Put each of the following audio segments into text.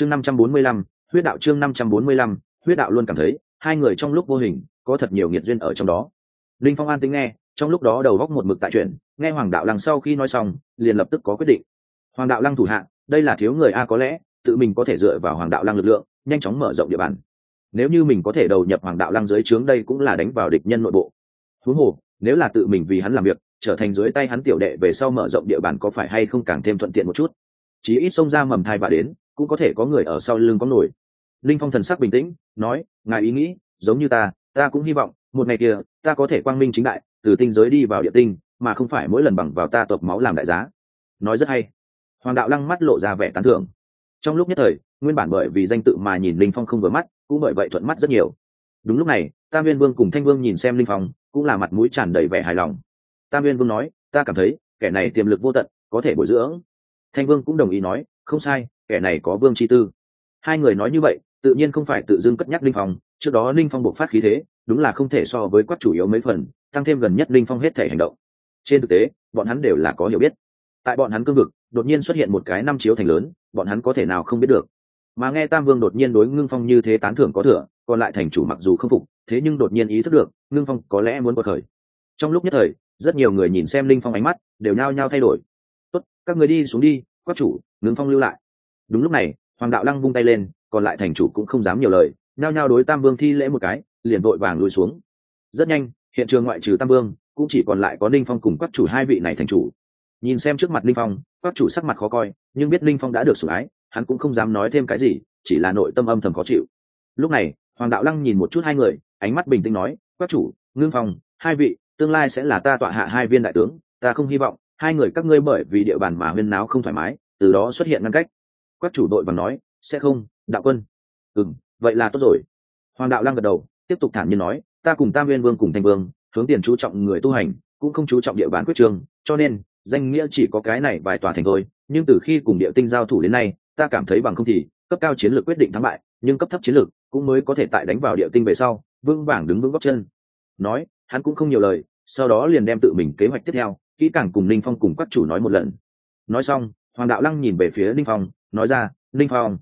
chương năm trăm bốn mươi lăm, huyết đạo chương năm trăm bốn mươi lăm, huyết đạo luôn cảm thấy, hai người trong lúc vô hình, có thật nhiều nghiệt duyên ở trong đó. Linh phong an tính nghe, trong lúc đó đầu góc một mực tại chuyện nghe hoàng đạo lăng sau khi nói xong, liền lập tức có quyết định. Hoàng đạo lăng thủ hạ, đây là thiếu người a, có lẽ, tự mình có thể dựa vào hoàng đạo lăng lực lượng, nhanh chóng mở rộng địa bàn. Nếu như mình có thể đầu nhập hoàng đạo lăng dưới trướng đây cũng là đánh vào địch nhân nội bộ. Thú hồ, nếu là tự mình vì hắn làm việc, trở thành dưới tay hắn tiểu đệ về sau mở rộng địa bàn có phải hay không càng thêm thuận tiện một chút? Chí ít xông ra mầm thai và đến cũng có thể có người ở sau lưng có nổi. Linh phong thần sắc bình tĩnh, nói, ngài ý nghĩ, giống như ta ta cũng hy vọng, một ngày kia, ta có thể quang minh chính đại, từ tinh giới đi vào địa tinh, mà không phải mỗi lần bằng vào ta tộc máu làm đại giá. Nói rất hay. Hoàng đạo lăng mắt lộ ra vẻ tán thưởng. Trong lúc nhất thời, nguyên bản bởi vì danh tự mà nhìn linh phong không vừa mắt, cũng bởi vậy thuận mắt rất nhiều. Đúng lúc này, tam viên vương cùng thanh vương nhìn xem linh phong, cũng là mặt mũi tràn đầy vẻ hài lòng. Tam viên vương nói, ta cảm thấy, kẻ này tiềm lực vô tận, có thể bồi dưỡng. Thanh vương cũng đồng ý nói, không sai kẻ này có vương chi tư. Hai người nói như vậy, tự nhiên không phải tự dưng cất nhắc linh phong, trước đó linh phong bộc phát khí thế, đúng là không thể so với quát chủ yếu mấy phần, tăng thêm gần nhất linh phong hết thể hành động. Trên thực tế, bọn hắn đều là có hiểu biết. Tại bọn hắn cương vực, đột nhiên xuất hiện một cái năm chiếu thành lớn, bọn hắn có thể nào không biết được. Mà nghe tam vương đột nhiên đối ngưng phong như thế tán thưởng có thừa, còn lại thành chủ mặc dù không phục, thế nhưng đột nhiên ý thức được, ngưng phong có lẽ muốn bật khởi. Trong lúc nhất thời, rất nhiều người nhìn xem linh phong ánh mắt, đều nhao nhao thay đổi. Tốt, các người đi xuống đi, quát chủ, ngưng phong lưu lại đúng lúc này, hoàng đạo lăng vung tay lên, còn lại thành chủ cũng không dám nhiều lời, nhao nhao đối tam vương thi lễ một cái, liền vội vàng lùi xuống. Rất nhanh, hiện trường ngoại trừ tam vương, cũng chỉ còn lại có ninh phong cùng các chủ hai vị này thành chủ. Nhìn xem trước mặt ninh phong các chủ sắc mặt khó coi, nhưng biết ninh phong đã được sủng ái, hắn cũng không dám nói thêm cái gì, chỉ là nội tâm âm thầm khó chịu. Lúc này, hoàng đạo lăng nhìn một chút hai người, ánh mắt bình tĩnh nói các chủ, ngưng phong, hai vị, tương lai sẽ là ta tọa hạ hai viên đại tướng, ta không hy vọng hai người các ngươi bởi vì địa bàn mà huyên náo không thoải mái, từ đó xuất hiện ngăn cách quách chủ đội và nói, sẽ không, đạo quân. Ừ vậy là tốt rồi. Hoàng đạo lăng gật đầu, tiếp tục thản nhiên nói, ta cùng tam Nguyên vương cùng thành vương, hướng tiền chú trọng người tu hành, cũng không chú trọng địa bàn quyết trường, cho nên, danh nghĩa chỉ có cái này vài tòa thành thôi, nhưng từ khi cùng địa tinh giao thủ đến nay, ta cảm thấy bằng không thì, cấp cao chiến lược quyết định thắng bại, nhưng cấp thấp chiến lược cũng mới có thể tại đánh vào địa tinh về sau, vững vàng đứng vững góc chân. Nói, hắn cũng không nhiều lời, sau đó liền đem tự mình kế hoạch tiếp theo, kỹ càng cùng ninh phong cùng các chủ nói một lần. Nói xong, hoàng đạo lăng nhìn về phía ninh phong nói ra, linh phong.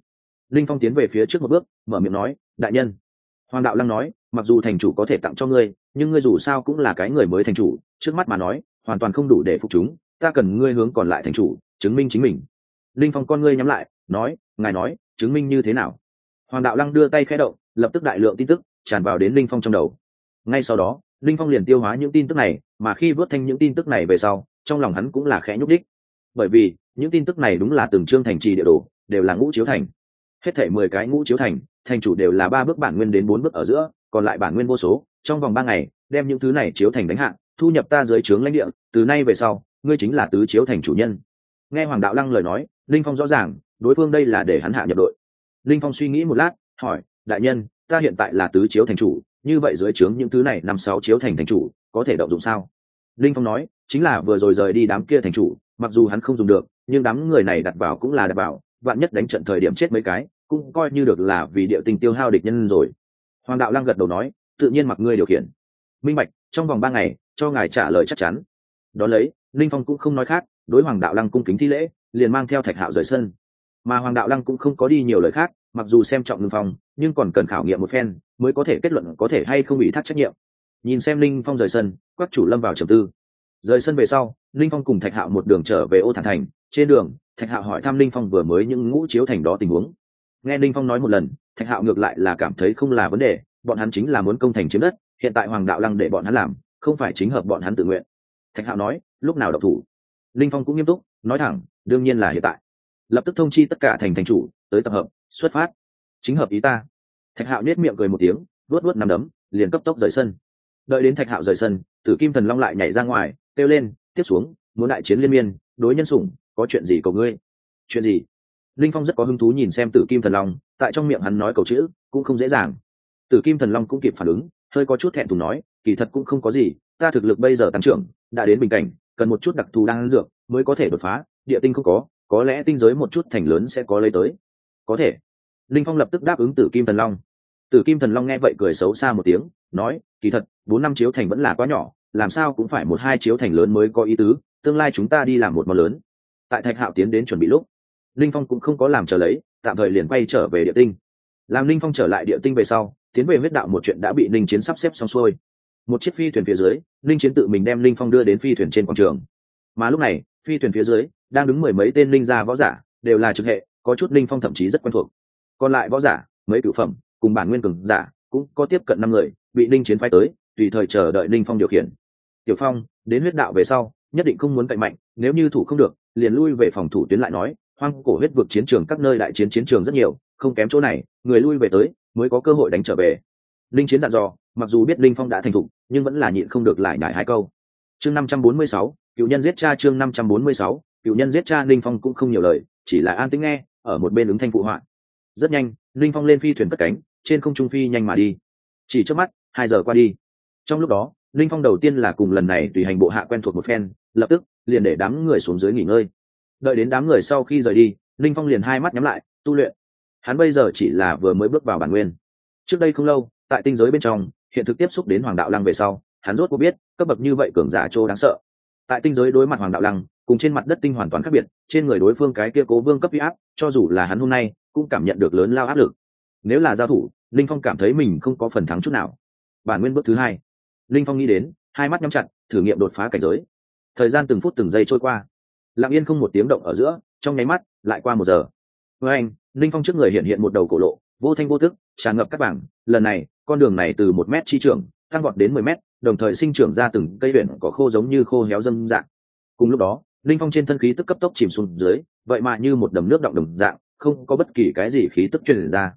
Linh phong tiến về phía trước một bước, mở miệng nói, đại nhân. Hoàng đạo lăng nói, mặc dù thành chủ có thể tặng cho ngươi, nhưng ngươi dù sao cũng là cái người mới thành chủ, trước mắt mà nói, hoàn toàn không đủ để phục chúng, ta cần ngươi hướng còn lại thành chủ, chứng minh chính mình. Linh phong con ngươi nhắm lại, nói, ngài nói, chứng minh như thế nào? Hoàng đạo lăng đưa tay khẽ động, lập tức đại lượng tin tức tràn vào đến linh phong trong đầu. Ngay sau đó, linh phong liền tiêu hóa những tin tức này, mà khi vớt thanh những tin tức này về sau, trong lòng hắn cũng là khẽ nhúc đích bởi vì những tin tức này đúng là từng chương thành trì địa đồ, đều là ngũ chiếu thành. Hết thể mười cái ngũ chiếu thành thành chủ đều là ba bước bản nguyên đến bốn bước ở giữa, còn lại bản nguyên vô số, trong vòng ba ngày, đem những thứ này chiếu thành đánh hạng thu nhập ta dưới trướng lãnh địa, từ nay về sau, ngươi chính là tứ chiếu thành chủ nhân. Nghe hoàng đạo lăng lời nói, linh phong rõ ràng, đối phương đây là để hắn hạ nhập đội. Linh phong suy nghĩ một lát, hỏi, đại nhân, ta hiện tại là tứ chiếu thành chủ, như vậy dưới trướng những thứ này năm sáu chiếu thành thành chủ, có thể động dụng sao? Linh phong nói, chính là vừa rồi rời đi đám kia thành chủ, mặc dù hắn không dùng được nhưng đám người này đặt vào cũng là đặt vào, vạn nhất đánh trận thời điểm chết mấy cái, cũng coi như được là vì địa tình tiêu hao địch nhân rồi. Hoàng đạo lăng gật đầu nói, tự nhiên mặc ngươi điều khiển. Minh bạch, trong vòng ba ngày, cho ngài trả lời chắc chắn. Đón lấy linh phong cũng không nói khác, đối hoàng đạo lăng cung kính thi lễ, liền mang theo thạch hạo rời sân. Mà hoàng đạo lăng cũng không có đi nhiều lời khác, mặc dù xem trọng ngưng phong, nhưng còn cần khảo nghiệm một phen, mới có thể kết luận có thể hay không bị thác trách nhiệm. Nhìn xem linh phong rời sân quắc chủ lâm vào trầm tư. Rời sân về sau linh phong cùng thạch hạo một đường trở về ô thản thành trên đường, thạch hạo hỏi thăm linh phong vừa mới những ngũ chiếu thành đó tình huống. Nghe linh phong nói một lần, thạch hạo ngược lại là cảm thấy không là vấn đề, bọn hắn chính là muốn công thành chiếm đất, hiện tại hoàng đạo lăng để bọn hắn làm, không phải chính hợp bọn hắn tự nguyện. Thạch hạo nói, lúc nào độc thủ? Linh phong cũng nghiêm túc, nói thẳng, đương nhiên là hiện tại. Lập tức thông chi tất cả thành thành chủ, tới tập hợp, xuất phát. Chính hợp ý ta. Thạch hạo nết miệng cười một tiếng, vuốt vuốt nằm đấm, liền cấp tốc rời sân. Đợi đến thạch hạo rời sân, tử kim thần long lại nhảy ra ngoài, kêu lên, tiếp xuống, muốn đại chiến liên miên, đối nhân sủng có chuyện gì cầu ngươi? Chuyện gì? Linh phong rất có hứng thú nhìn xem tử kim thần long, tại trong miệng hắn nói cầu chữ, cũng không dễ dàng. Tử kim thần long cũng kịp phản ứng, hơi có chút thẹn thùng nói, kỳ thật cũng không có gì, ta thực lực bây giờ tăng trưởng, đã đến bình cảnh, cần một chút đặc thù đang dược mới có thể đột phá, địa tinh không có có lẽ tinh giới một chút thành lớn sẽ có lấy tới. Có thể. Linh phong lập tức đáp ứng tử kim thần long. Tử kim thần long nghe vậy cười xấu xa một tiếng, nói, kỳ thật, bốn năm chiếu thành vẫn là quá nhỏ, làm sao cũng phải một hai chiếu thành lớn mới có ý tứ, tương lai chúng ta đi làm một món lớn tại thạch hạo tiến đến chuẩn bị lúc, linh phong cũng không có làm chờ lấy, tạm thời liền quay trở về địa tinh. Làm linh phong trở lại địa tinh về sau, tiến về huyết đạo một chuyện đã bị linh chiến sắp xếp xong xuôi. Một chiếc phi thuyền phía dưới, linh chiến tự mình đem linh phong đưa đến phi thuyền trên quảng trường. Mà lúc này, phi thuyền phía dưới, đang đứng mười mấy tên linh gia võ giả, đều là trực hệ, có chút linh phong thậm chí rất quen thuộc. Còn lại võ giả, mấy cửu phẩm, cùng bản nguyên cường giả, cũng có tiếp cận năm người, bị linh chiến phái tới, tùy thời chờ đợi linh phong điều khiển. Tiểu phong, đến huyết đạo về sau, nhất định không muốn cậy mạnh, nếu như thủ không được liền lui về phòng thủ tuyến lại nói, hoang cổ huyết vực chiến trường các nơi đại chiến chiến trường rất nhiều, không kém chỗ này, người lui về tới, mới có cơ hội đánh trở về. Linh chiến dặn dò, mặc dù biết linh phong đã thành thục nhưng vẫn là nhịn không được lại nhải hai câu. Chương năm trăm bốn mươi sáu, cựu nhân giết cha chương năm trăm bốn mươi sáu, cựu nhân giết cha linh phong cũng không nhiều lời, chỉ là an tĩnh nghe, ở một bên ứng thanh phụ họa. Rất nhanh, linh phong lên phi thuyền cất cánh, trên không trung phi nhanh mà đi. Chỉ trước mắt, hai giờ qua đi. Trong lúc đó, linh phong đầu tiên là cùng lần này tùy hành bộ hạ quen thuộc một phen, lập tức liền để đám người xuống dưới nghỉ ngơi. Đợi đến đám người sau khi rời đi linh phong liền hai mắt nhắm lại, tu luyện. Hắn bây giờ chỉ là vừa mới bước vào bản nguyên. Trước đây không lâu, tại tinh giới bên trong, hiện thực tiếp xúc đến hoàng đạo lăng về sau, hắn rốt có biết, cấp bậc như vậy cường giả trô đáng sợ. Tại tinh giới đối mặt hoàng đạo lăng, cùng trên mặt đất tinh hoàn toàn khác biệt, trên người đối phương cái kia cố vương cấp huy áp, cho dù là hắn hôm nay, cũng cảm nhận được lớn lao áp lực. Nếu là giao thủ linh phong cảm thấy mình không có phần thắng chút nào. Bản nguyên bước thứ hai. Linh phong nghĩ đến, hai mắt nhắm chặt, thử nghiệm đột phá cảnh giới thời gian từng phút từng giây trôi qua. Lặng yên không một tiếng động ở giữa, trong nháy mắt, lại qua một giờ. Với anh linh phong trước người hiện hiện một đầu cổ lộ, vô thanh vô tức, tràn ngập các bảng. Lần này, con đường này từ một mét chi trưởng tăng vọt đến mười mét, đồng thời sinh trưởng ra từng cây biển có khô giống như khô héo dâm dạng. Cùng lúc đó linh phong trên thân khí tức cấp tốc chìm xuống dưới, vậy mà như một đầm nước động đồng dạng, không có bất kỳ cái gì khí tức truyền ra.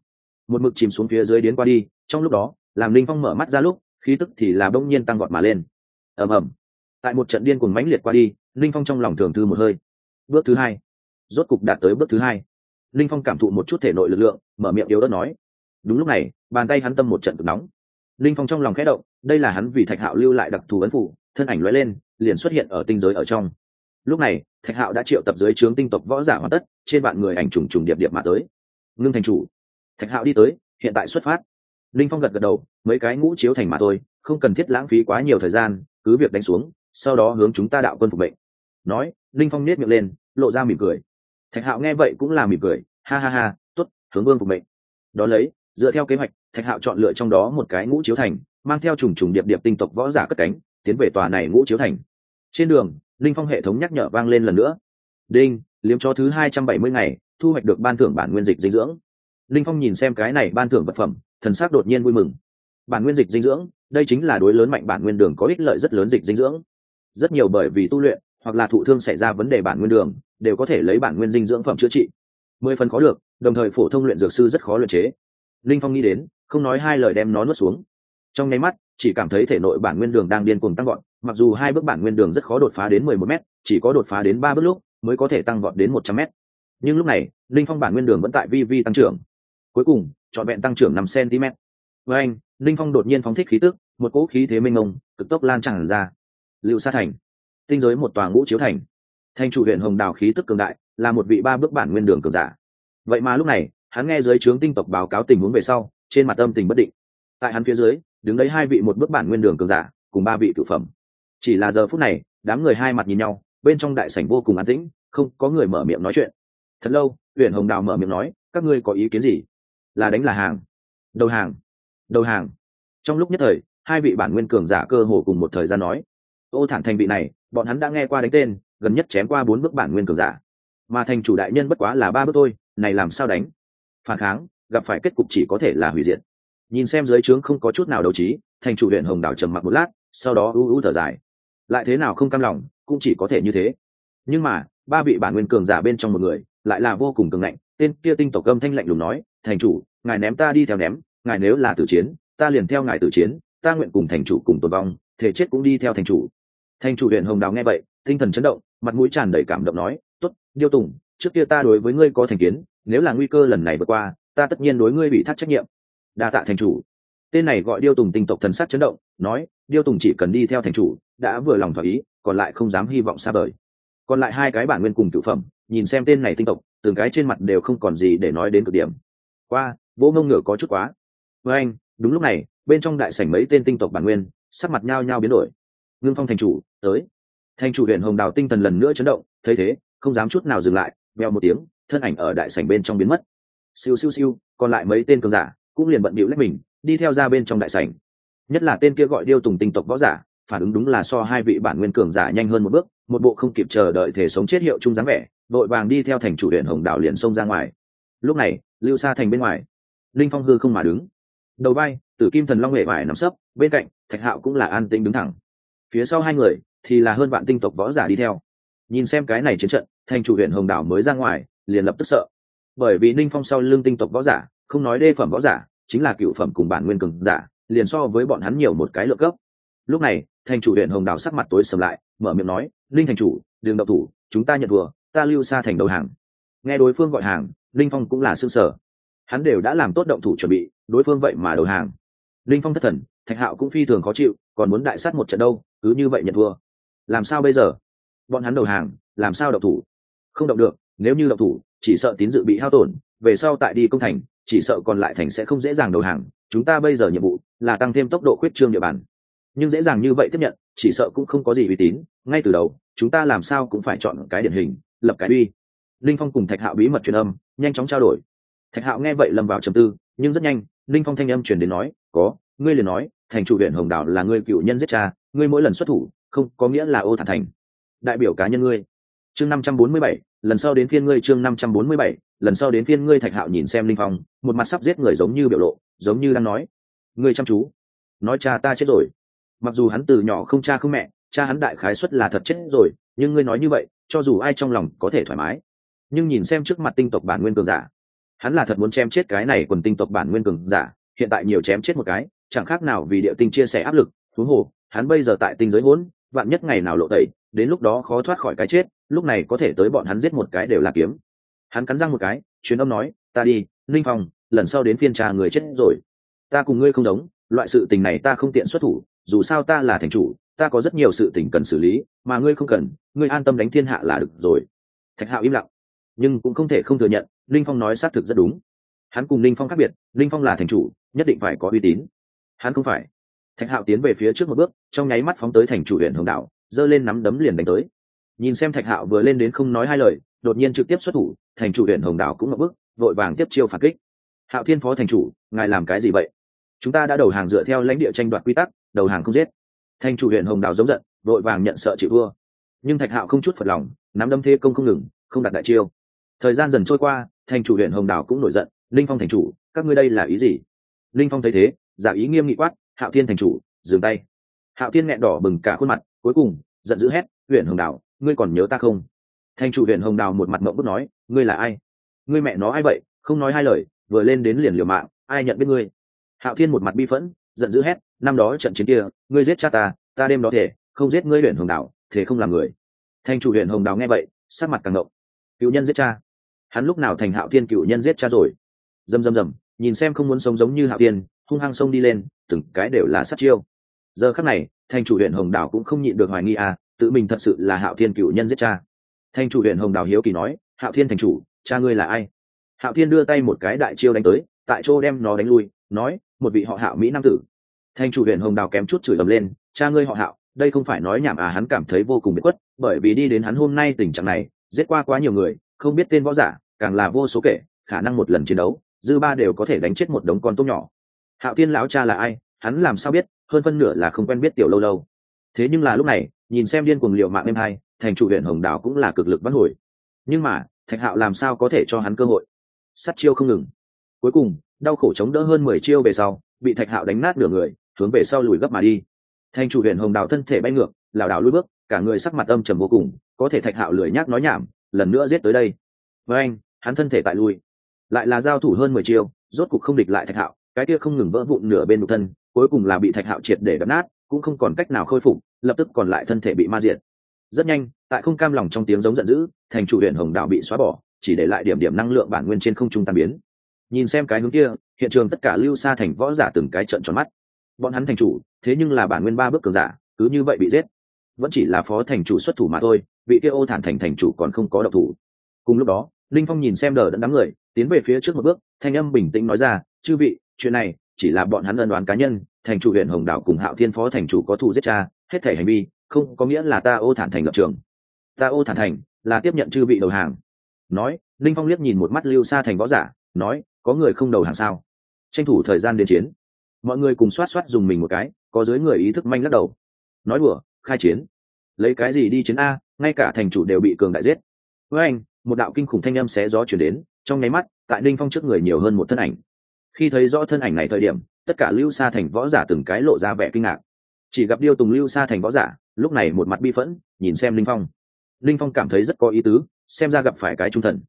Một mực chìm xuống phía dưới đến qua đi, trong lúc đó làm linh phong mở mắt ra lúc, khí tức thì là bỗng nhiên tăng vọt mà lên. Ầm ầm tại một trận điên cuồng mãnh liệt qua đi, linh phong trong lòng thường thư một hơi. Bước thứ hai. Rốt cục đạt tới bước thứ hai. Linh phong cảm thụ một chút thể nội lực lượng, mở miệng yếu đất nói. Đúng lúc này, bàn tay hắn tâm một trận cực nóng. Linh phong trong lòng khẽ động, đây là hắn vì thạch hạo lưu lại đặc thù ấn phủ, thân ảnh lóe lên, liền xuất hiện ở tinh giới ở trong. Lúc này, thạch hạo đã triệu tập dưới trướng tinh tộc võ giả hoàn tất, trên bạn người ảnh trùng trùng điệp điệp mà tới. Ngưng thành chủ. Thạch hạo đi tới, hiện tại xuất phát. Linh phong gật gật đầu, mấy cái ngũ chiếu thành mà thôi, không cần thiết lãng phí quá nhiều thời gian, cứ việc đánh xuống sau đó hướng chúng ta đạo quân phục mệnh. Nói, linh phong nết miệng lên, lộ ra mỉm cười. Thạch hạo nghe vậy cũng là mỉm cười, ha ha ha t ố t hướng vương phục mệnh. Đ ó lấy, dựa theo kế hoạch, thạch hạo chọn lựa trong đó một cái ngũ chiếu thành, mang theo trùng trùng điệp điệp tinh tộc võ giả cất cánh, tiến về tòa này ngũ chiếu thành. Trên đường, linh phong hệ thống nhắc nhở vang lên lần nữa. Đinh, liếm cho thứ hai trăm bảy mươi ngày, thu hoạch được ban thưởng bản nguyên dịch dinh dưỡng. Linh phong nhìn xem cái này ban thưởng vật phẩm, thần sắc đột nhiên vui mừng. Bản nguyên dịch dinh dưỡng, đây chính là đối lớn mạnh bản nguyên đường có ích lợi rất lớn dịch dinh dưỡng rất nhiều bởi vì tu luyện, hoặc là thụ thương xảy ra vấn đề bản nguyên đường, đều có thể lấy bản nguyên dinh dưỡng phẩm chữa trị. Mười phần khó được, đồng thời phổ thông luyện dược sư rất khó luyện chế. Linh phong nghĩ đến, không nói hai lời đem nó nuốt xuống. Trong nháy mắt, chỉ cảm thấy thể nội bản nguyên đường đang điên cuồng tăng vọt, mặc dù hai bước bản nguyên đường rất khó đột phá đến mười một m chỉ có đột phá đến ba bước lúc mới có thể tăng vọt đến một trăm m nhưng lúc này, linh phong bản nguyên đường vẫn tại vi vi tăng trưởng. Cuối cùng, trọn vẹn tăng trưởng năm cm với anh, linh phong đột nhiên phóng thích khí tức, một cỗ khí thế minh ông cực tốc lan tràn ra lưu sa thành. Tinh giới một tòa ngũ chiếu thành. Thành chủ huyện hồng đào khí tức cường đại, là một vị ba bước bản nguyên đường cường giả. Vậy mà lúc này, hắn nghe giới trướng tinh tộc báo cáo tình huống về sau, trên mặt âm tình bất định. Tại hắn phía dưới, đứng đấy hai vị một bước bản nguyên đường cường giả, cùng ba vị cửu phẩm. Chỉ là giờ phút này, đám người hai mặt nhìn nhau, bên trong đại sảnh vô cùng an tĩnh, không có người mở miệng nói chuyện. Thật lâu huyện hồng đào mở miệng nói, các ngươi có ý kiến gì? Là đánh là hàng. Đầu hàng. Đầu hàng. Trong lúc nhất thời, hai vị bản nguyên cường giả cơ hồ cùng một thời gian nói ô thản thành vị này, bọn hắn đã nghe qua đánh tên, gần nhất chém qua bốn bước bản nguyên cường giả. Mà thành chủ đại nhân bất quá là ba bước thôi, này làm sao đánh? Phản kháng, gặp phải kết cục chỉ có thể là hủy diệt. Nhìn xem dưới trướng không có chút nào đấu trí, thành chủ huyện hồng đảo trầm mặc một lát, sau đó ưu ưu thở dài. Lại thế nào không cam lòng, cũng chỉ có thể như thế. Nhưng mà, ba vị bản nguyên cường giả bên trong một người, lại là vô cùng cường ngạnh, tên kia tinh tổ cơm thanh lạnh lùng nói, thành chủ, ngài ném ta đi theo ném, ngài nếu là tử chiến, ta liền theo ngài tử chiến, ta nguyện cùng thành chủ cùng tồn vong, thể chết cũng đi theo thành chủ thành chủ huyện hồng đào nghe vậy, tinh thần chấn động, mặt mũi tràn đầy cảm động nói, tốt, điêu tùng, trước kia ta đối với ngươi có thành kiến, nếu là nguy cơ lần này vượt qua, ta tất nhiên đối ngươi bị thắt trách nhiệm. Đa tạ thành chủ. Tên này gọi điêu tùng tinh tộc thần sắc chấn động, nói, điêu tùng chỉ cần đi theo thành chủ, đã vừa lòng thỏa ý, còn lại không dám hy vọng xa vời. Còn lại hai cái bản nguyên cùng cựu phẩm, nhìn xem tên này tinh tộc, từng cái trên mặt đều không còn gì để nói đến cực điểm. Qua, vỗ mông ngựa có chút quá. Với anh, đúng lúc này, bên trong đại sảnh mấy tên tinh tộc bản nguyên, sắc mặt nhao nhao biến đổi ngưng phong thành chủ, tới. Thành chủ huyện hồng đào tinh thần lần nữa chấn động, thấy thế, không dám chút nào dừng lại, veo một tiếng, thân ảnh ở đại sảnh bên trong biến mất. Siêu siêu siêu, còn lại mấy tên cường giả cũng liền bận bịu lách mình, đi theo ra bên trong đại sảnh. Nhất là tên kia gọi điêu tùng tinh tộc võ giả, phản ứng đúng là so hai vị bản nguyên cường giả nhanh hơn một bước, một bộ không kịp chờ đợi thể sống chết hiệu chung dáng vẻ vội vàng đi theo thành chủ huyện hồng đảo liền xông ra ngoài. Lúc này, lưu xa thành bên ngoài, linh phong hư không mà đứng. Đầu bay tử kim thần long hệ vải nằm sấp, bên cạnh, thạch hạo cũng là an tĩnh đứng thẳng phía sau hai người thì là hơn vạn tinh tộc võ giả đi theo. Nhìn xem cái này chiến trận, thành chủ huyện hồng đảo mới ra ngoài, liền lập tức sợ. Bởi vì ninh phong sau lưng tinh tộc võ giả, không nói đê phẩm võ giả, chính là cựu phẩm cùng bản nguyên cường giả, liền so với bọn hắn nhiều một cái lượng cấp lúc này, thành chủ huyện hồng đảo sắc mặt tối sầm lại, mở miệng nói linh thành chủ đường độc thủ, chúng ta nhận vừa ta lưu xa thành đầu hàng. Nghe đối phương gọi hàng linh phong cũng là xương sở hắn đều đã làm tốt động thủ chuẩn bị, đối phương vậy mà đầu hàng. Linh phong thất thần thạch hạo cũng phi thường khó chịu, còn muốn đại sát một trận đâu, cứ như vậy nhận thua. Làm sao bây giờ? Bọn hắn đầu hàng, làm sao động thủ? Không động được, nếu như động thủ, chỉ sợ tín dự bị hao tổn, về sau tại đi công thành, chỉ sợ còn lại thành sẽ không dễ dàng đầu hàng, chúng ta bây giờ nhiệm vụ là tăng thêm tốc độ khuyết trương địa bàn. Nhưng dễ dàng như vậy tiếp nhận, chỉ sợ cũng không có gì uy tín, ngay từ đầu, chúng ta làm sao cũng phải chọn cái điển hình, lập cái uy. Linh phong cùng thạch hạo bí mật truyền âm, nhanh chóng trao đổi. Thạch hạo nghe vậy lâm vào trầm tư, nhưng rất nhanh, linh phong thanh âm truyền đến nói, có, ngươi liền nói thành chủ huyện hồng đảo là ngươi cựu nhân giết cha, ngươi mỗi lần xuất thủ, không có nghĩa là ô thản thành. Đại biểu cá nhân ngươi. Chương năm trăm bốn mươi bảy, lần sau đến phiên ngươi, chương năm trăm bốn mươi bảy, lần sau đến phiên ngươi thạch hạo nhìn xem linh phong, một mặt sắp giết người giống như biểu lộ, giống như đang nói, ngươi chăm chú, nói cha ta chết rồi. Mặc dù hắn từ nhỏ không cha không mẹ, cha hắn đại khái xuất là thật chết rồi, nhưng ngươi nói như vậy, cho dù ai trong lòng có thể thoải mái. Nhưng nhìn xem trước mặt tinh tộc bản nguyên cường giả, hắn là thật muốn chém chết cái này quần tinh tộc bản nguyên cường giả, hiện tại nhiều chém chết một cái chẳng khác nào vì địa tinh chia sẻ áp lực, thú hồ, hắn bây giờ tại tinh giới hỗn vạn nhất ngày nào lộ tẩy, đến lúc đó khó thoát khỏi cái chết, lúc này có thể tới bọn hắn giết một cái đều là kiếm. Hắn cắn răng một cái chuyến âm nói, ta đi linh phong, lần sau đến phiên trà người chết rồi. Ta cùng ngươi không đóng loại sự tình này ta không tiện xuất thủ, dù sao ta là thành chủ, ta có rất nhiều sự tình cần xử lý, mà ngươi không cần, ngươi an tâm đánh thiên hạ là được rồi. Thạch hạo im lặng, nhưng cũng không thể không thừa nhận linh phong nói xác thực rất đúng. Hắn cùng linh phong khác biệt linh phong là thành chủ, nhất định phải có uy tín hắn không phải. Thạch hạo tiến về phía trước một bước, trong nháy mắt phóng tới thành chủ huyện hồng đạo giơ lên nắm đấm liền đánh tới. Nhìn xem thạch hạo vừa lên đến không nói hai lời, đột nhiên trực tiếp xuất thủ, thành chủ huyện hồng đạo cũng ngập bức, vội vàng tiếp chiêu phản kích. Hạo thiên phó thành chủ, ngài làm cái gì vậy? Chúng ta đã đầu hàng dựa theo lãnh địa tranh đoạt quy tắc, đầu hàng không giết. Thành chủ huyện hồng đào giống giận, vội vàng nhận sợ chịu thua. Nhưng thạch hạo không chút phật lòng, nắm đâm thế công không ngừng, không đặt đại chiêu. Thời gian dần trôi qua, thành chủ huyện hồng đào cũng nổi giận, linh phong thành chủ, các ngươi đây là ý gì? Linh phong thấy thế giả ý nghiêm nghị quát, hạo thiên thành chủ, dừng tay. Hạo thiên nghẹn đỏ bừng cả khuôn mặt, cuối cùng, giận dữ hét huyện hồng đào, ngươi còn nhớ ta không? Thành chủ huyện hồng đào một mặt mộng bức nói, ngươi là ai? Ngươi mẹ nó ai vậy? Không nói hai lời, vừa lên đến liền liều mạng, ai nhận biết ngươi? Hạo thiên một mặt bi phẫn, giận dữ hét, năm đó trận chiến kia, ngươi giết cha ta ta đêm đó thể, không giết ngươi huyện hồng đào, thể không làm người. Thành chủ huyện hồng đào nghe vậy, sắc mặt càng ngộng cựu nhân giết cha? Hắn lúc nào thành hạo thiên cựu nhân giết cha rồi? Dầm dầm dầm, nhìn xem không muốn sống giống như hạo thiên hung hăng xông đi lên, từng cái đều là sát chiêu. Giờ khắc này thành chủ huyện hồng đảo cũng không nhịn được hoài nghi à tự mình thật sự là hạo thiên cựu nhân giết cha. Thành chủ huyện hồng đảo hiếu kỳ nói, hạo thiên thành chủ, cha ngươi là ai? Hạo thiên đưa tay một cái đại chiêu đánh tới, tại chỗ đem nó đánh lui, nói, một vị họ hạo mỹ nam tử. Thành chủ huyện hồng đào kém chút chửi ầm lên, cha ngươi họ hạo, đây không phải nói nhảm à hắn cảm thấy vô cùng bị khuất, bởi vì đi đến hắn hôm nay tình trạng này, giết qua quá nhiều người, không biết tên võ giả, càng là vô số kể, khả năng một lần chiến đấu, dư ba đều có thể đánh chết một đống con tôm nhỏ hạo thiên lão cha là ai, hắn làm sao biết, hơn phân nửa là không quen biết tiểu lâu lâu. Thế nhưng là lúc này, nhìn xem điên cuồng liệu mạng em hai, thành chủ huyện hồng đào cũng là cực lực bắt hồi. Nhưng mà, thạch hạo làm sao có thể cho hắn cơ hội? Sắt chiêu không ngừng. Cuối cùng, đau khổ chống đỡ hơn mười chiêu về sau, bị thạch hạo đánh nát nửa người, hướng về sau lùi gấp mà đi. Thành chủ huyện hồng đào thân thể bay ngược, lảo đảo lùi bước, cả người sắc mặt âm trầm vô cùng, có thể thạch hạo lười nhác nói nhảm, lần nữa giết tới đây. Với anh, hắn thân thể tại lui. Lại là giao thủ hơn mười chiêu, rốt cục không địch lại thạch hạo cái kia không ngừng vỡ vụn nửa bên đục thân, cuối cùng là bị thạch hạo triệt để đập nát, cũng không còn cách nào khôi phục, lập tức còn lại thân thể bị ma diệt. Rất nhanh, tại không cam lòng trong tiếng giống giận dữ, thành chủ huyện hồng đạo bị xóa bỏ, chỉ để lại điểm điểm năng lượng bản nguyên trên không trung tan biến. Nhìn xem cái hướng kia, hiện trường tất cả lưu xa thành võ giả từng cái trận tròn mắt. Bọn hắn thành chủ, thế nhưng là bản nguyên ba bước cường giả, cứ như vậy bị giết. Vẫn chỉ là phó thành chủ xuất thủ mà thôi vị kia ô thản thành thành chủ còn không có độc thủ. Cùng lúc đó, linh phong nhìn xem đờ đẫn đám người, tiến về phía trước một bước, thanh âm bình tĩnh nói ra, chư vị chuyện này chỉ là bọn hắn ân đoán cá nhân, thành chủ huyện hồng Đảo cùng hạo thiên phó thành chủ có thù giết cha, hết thể hành vi, không có nghĩa là ta ô thản thành lập trường. Ta ô thản thành là tiếp nhận chư vị đầu hàng. Nói linh phong liếc nhìn một mắt lưu xa thành võ giả, nói, có người không đầu hàng sao? Tranh thủ thời gian đến chiến. Mọi người cùng xoát xoát dùng mình một cái, có dưới người ý thức manh lắc đầu. Nói đùa, khai chiến. Lấy cái gì đi chiến a, ngay cả thành chủ đều bị cường đại giết. Với anh, một đạo kinh khủng thanh âm xé gió chuyển đến, trong nháy mắt, tại ninh phong trước người nhiều hơn một thân ảnh khi thấy rõ thân ảnh này thời điểm, tất cả lưu xa thành võ giả từng cái lộ ra vẻ kinh ngạc. Chỉ gặp điêu tùng lưu xa thành võ giả, lúc này một mặt bi phẫn, nhìn xem linh phong. Linh phong cảm thấy rất có ý tứ, xem ra gặp phải cái trung thần.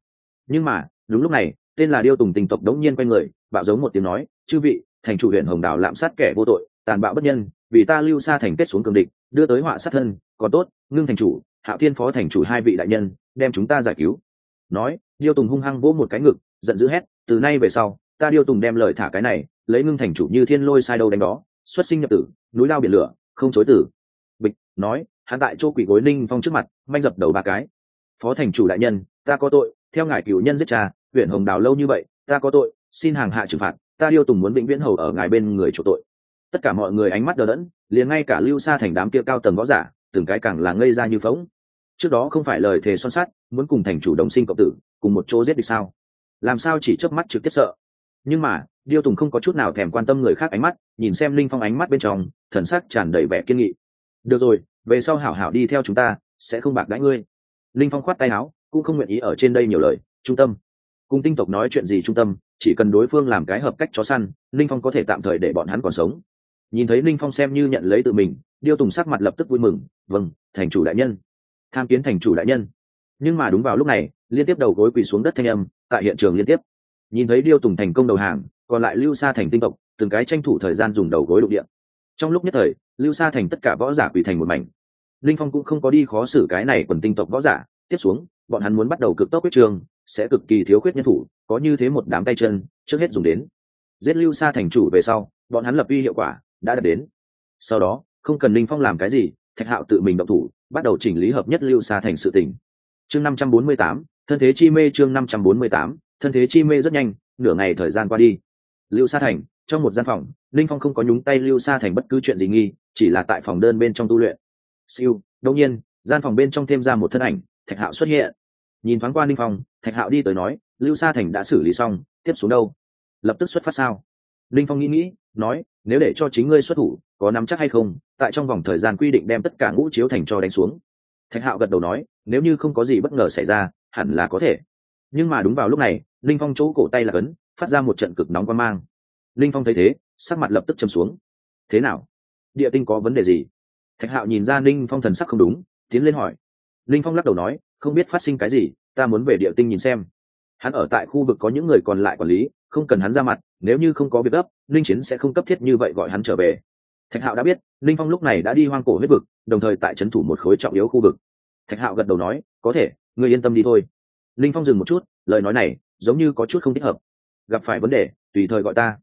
Nhưng mà, đúng lúc này, tên là điêu tùng tình tộc đống nhiên quay người, bạo giống một tiếng nói, chư vị, thành chủ huyện hồng đào lạm sát kẻ vô tội, tàn bạo bất nhân, vì ta lưu xa thành kết xuống cường địch, đưa tới họa sát thân, còn tốt, ngưng thành chủ hạo thiên phó thành chủ hai vị đại nhân, đem chúng ta giải cứu. Nói, điêu tùng hung hăng vỗ một cái ngực, giận dữ hét, từ nay về sau ta điêu tùng đem lời thả cái này, lấy ngưng thành chủ như thiên lôi sai đâu đánh đó, xuất sinh nhập tử, núi lao biển lửa, không chối tử. Bịch, nói, hắn tại chỗ quỷ gối ninh phong trước mặt, manh dập đầu ba cái. Phó thành chủ đại nhân, ta có tội, theo ngài cựu nhân giết cha, huyện hồng đào lâu như vậy, ta có tội, xin hàng hạ trừng phạt, ta điêu tùng muốn vĩnh viễn hầu ở ngài bên người chủ tội. Tất cả mọi người ánh mắt đờ đẫn, liền ngay cả lưu xa thành đám kia cao tầng võ giả, từng cái càng là ngây ra như phóng trước đó không phải lời thề son sắt, muốn cùng thành chủ đồng sinh cộng tử, cùng một chỗ giết địch sao? Làm sao chỉ chớp mắt trực tiếp sợ? Nhưng mà, điêu tùng không có chút nào thèm quan tâm người khác ánh mắt, nhìn xem linh phong ánh mắt bên trong, thần sắc tràn đầy vẻ kiên nghị. Được rồi, về sau hảo hảo đi theo chúng ta, sẽ không bạc đãi ngươi. Linh phong khoát tay áo, cũng không nguyện ý ở trên đây nhiều lời. Trung tâm. Cùng tinh tộc nói chuyện gì trung tâm, chỉ cần đối phương làm cái hợp cách chó săn, linh phong có thể tạm thời để bọn hắn còn sống. Nhìn thấy linh phong xem như nhận lấy tự mình, điêu tùng sắc mặt lập tức vui mừng. Vâng thành chủ đại nhân. Tham kiến thành chủ đại nhân. Nhưng mà đúng vào lúc này, liên tiếp đầu gối quỳ xuống đất thanh âm, tại hiện trường liên tiếp nhìn thấy điêu tùng thành công đầu hàng, còn lại lưu xa thành tinh tộc, từng cái tranh thủ thời gian dùng đầu gối đụng điện trong lúc nhất thời, lưu xa thành tất cả võ giả quỳ thành một mảnh. Linh phong cũng không có đi khó xử cái này quần tinh tộc võ giả. Tiếp xuống, bọn hắn muốn bắt đầu cực tốc quyết trường, sẽ cực kỳ thiếu khuyết nhân thủ, có như thế một đám tay chân, trước hết dùng đến. Giết lưu xa thành chủ về sau, bọn hắn lập uy hiệu quả đã đạt đến. Sau đó, không cần linh phong làm cái gì, thạch hạo tự mình động thủ, bắt đầu chỉnh lý hợp nhất lưu xa thành sự tình. Chương năm trăm bốn mươi tám, thân thế chi mê chương năm trăm bốn mươi tám thân thế chi mê rất nhanh, nửa ngày thời gian qua đi. Lưu sa thành, trong một gian phòng linh phong không có nhúng tay lưu sa thành bất cứ chuyện gì nghi, chỉ là tại phòng đơn bên trong tu luyện. Siêu đông nhiên, gian phòng bên trong thêm ra một thân ảnh, thạch hạo xuất hiện. Nhìn thoáng qua linh phong, thạch hạo đi tới nói, lưu sa thành đã xử lý xong, tiếp xuống đâu? Lập tức xuất phát sao? Linh phong nghĩ nghĩ, nói, nếu để cho chính ngươi xuất thủ, có nắm chắc hay không, tại trong vòng thời gian quy định đem tất cả ngũ chiếu thành cho đánh xuống. Thạch hạo gật đầu nói, nếu như không có gì bất ngờ xảy ra, hẳn là có thể nhưng mà đúng vào lúc này, linh phong chỗ cổ tay là cấn phát ra một trận cực nóng quan mang. Linh phong thấy thế, sắc mặt lập tức châm xuống. Thế nào? Địa tinh có vấn đề gì? Thạch hạo nhìn ra linh phong thần sắc không đúng, tiến lên hỏi. Linh phong lắc đầu nói, không biết phát sinh cái gì, ta muốn về địa tinh nhìn xem. Hắn ở tại khu vực có những người còn lại quản lý, không cần hắn ra mặt, nếu như không có việc gấp, linh chiến sẽ không cấp thiết như vậy gọi hắn trở về. Thạch hạo đã biết, linh phong lúc này đã đi hoang cổ huyết vực, đồng thời tại trấn thủ một khối trọng yếu khu vực. Thạch hạo gật đầu nói, có thể, ngươi yên tâm đi thôi linh phong dừng một chút, lời nói này giống như có chút không thích hợp. Gặp phải vấn đề, tùy thời gọi ta.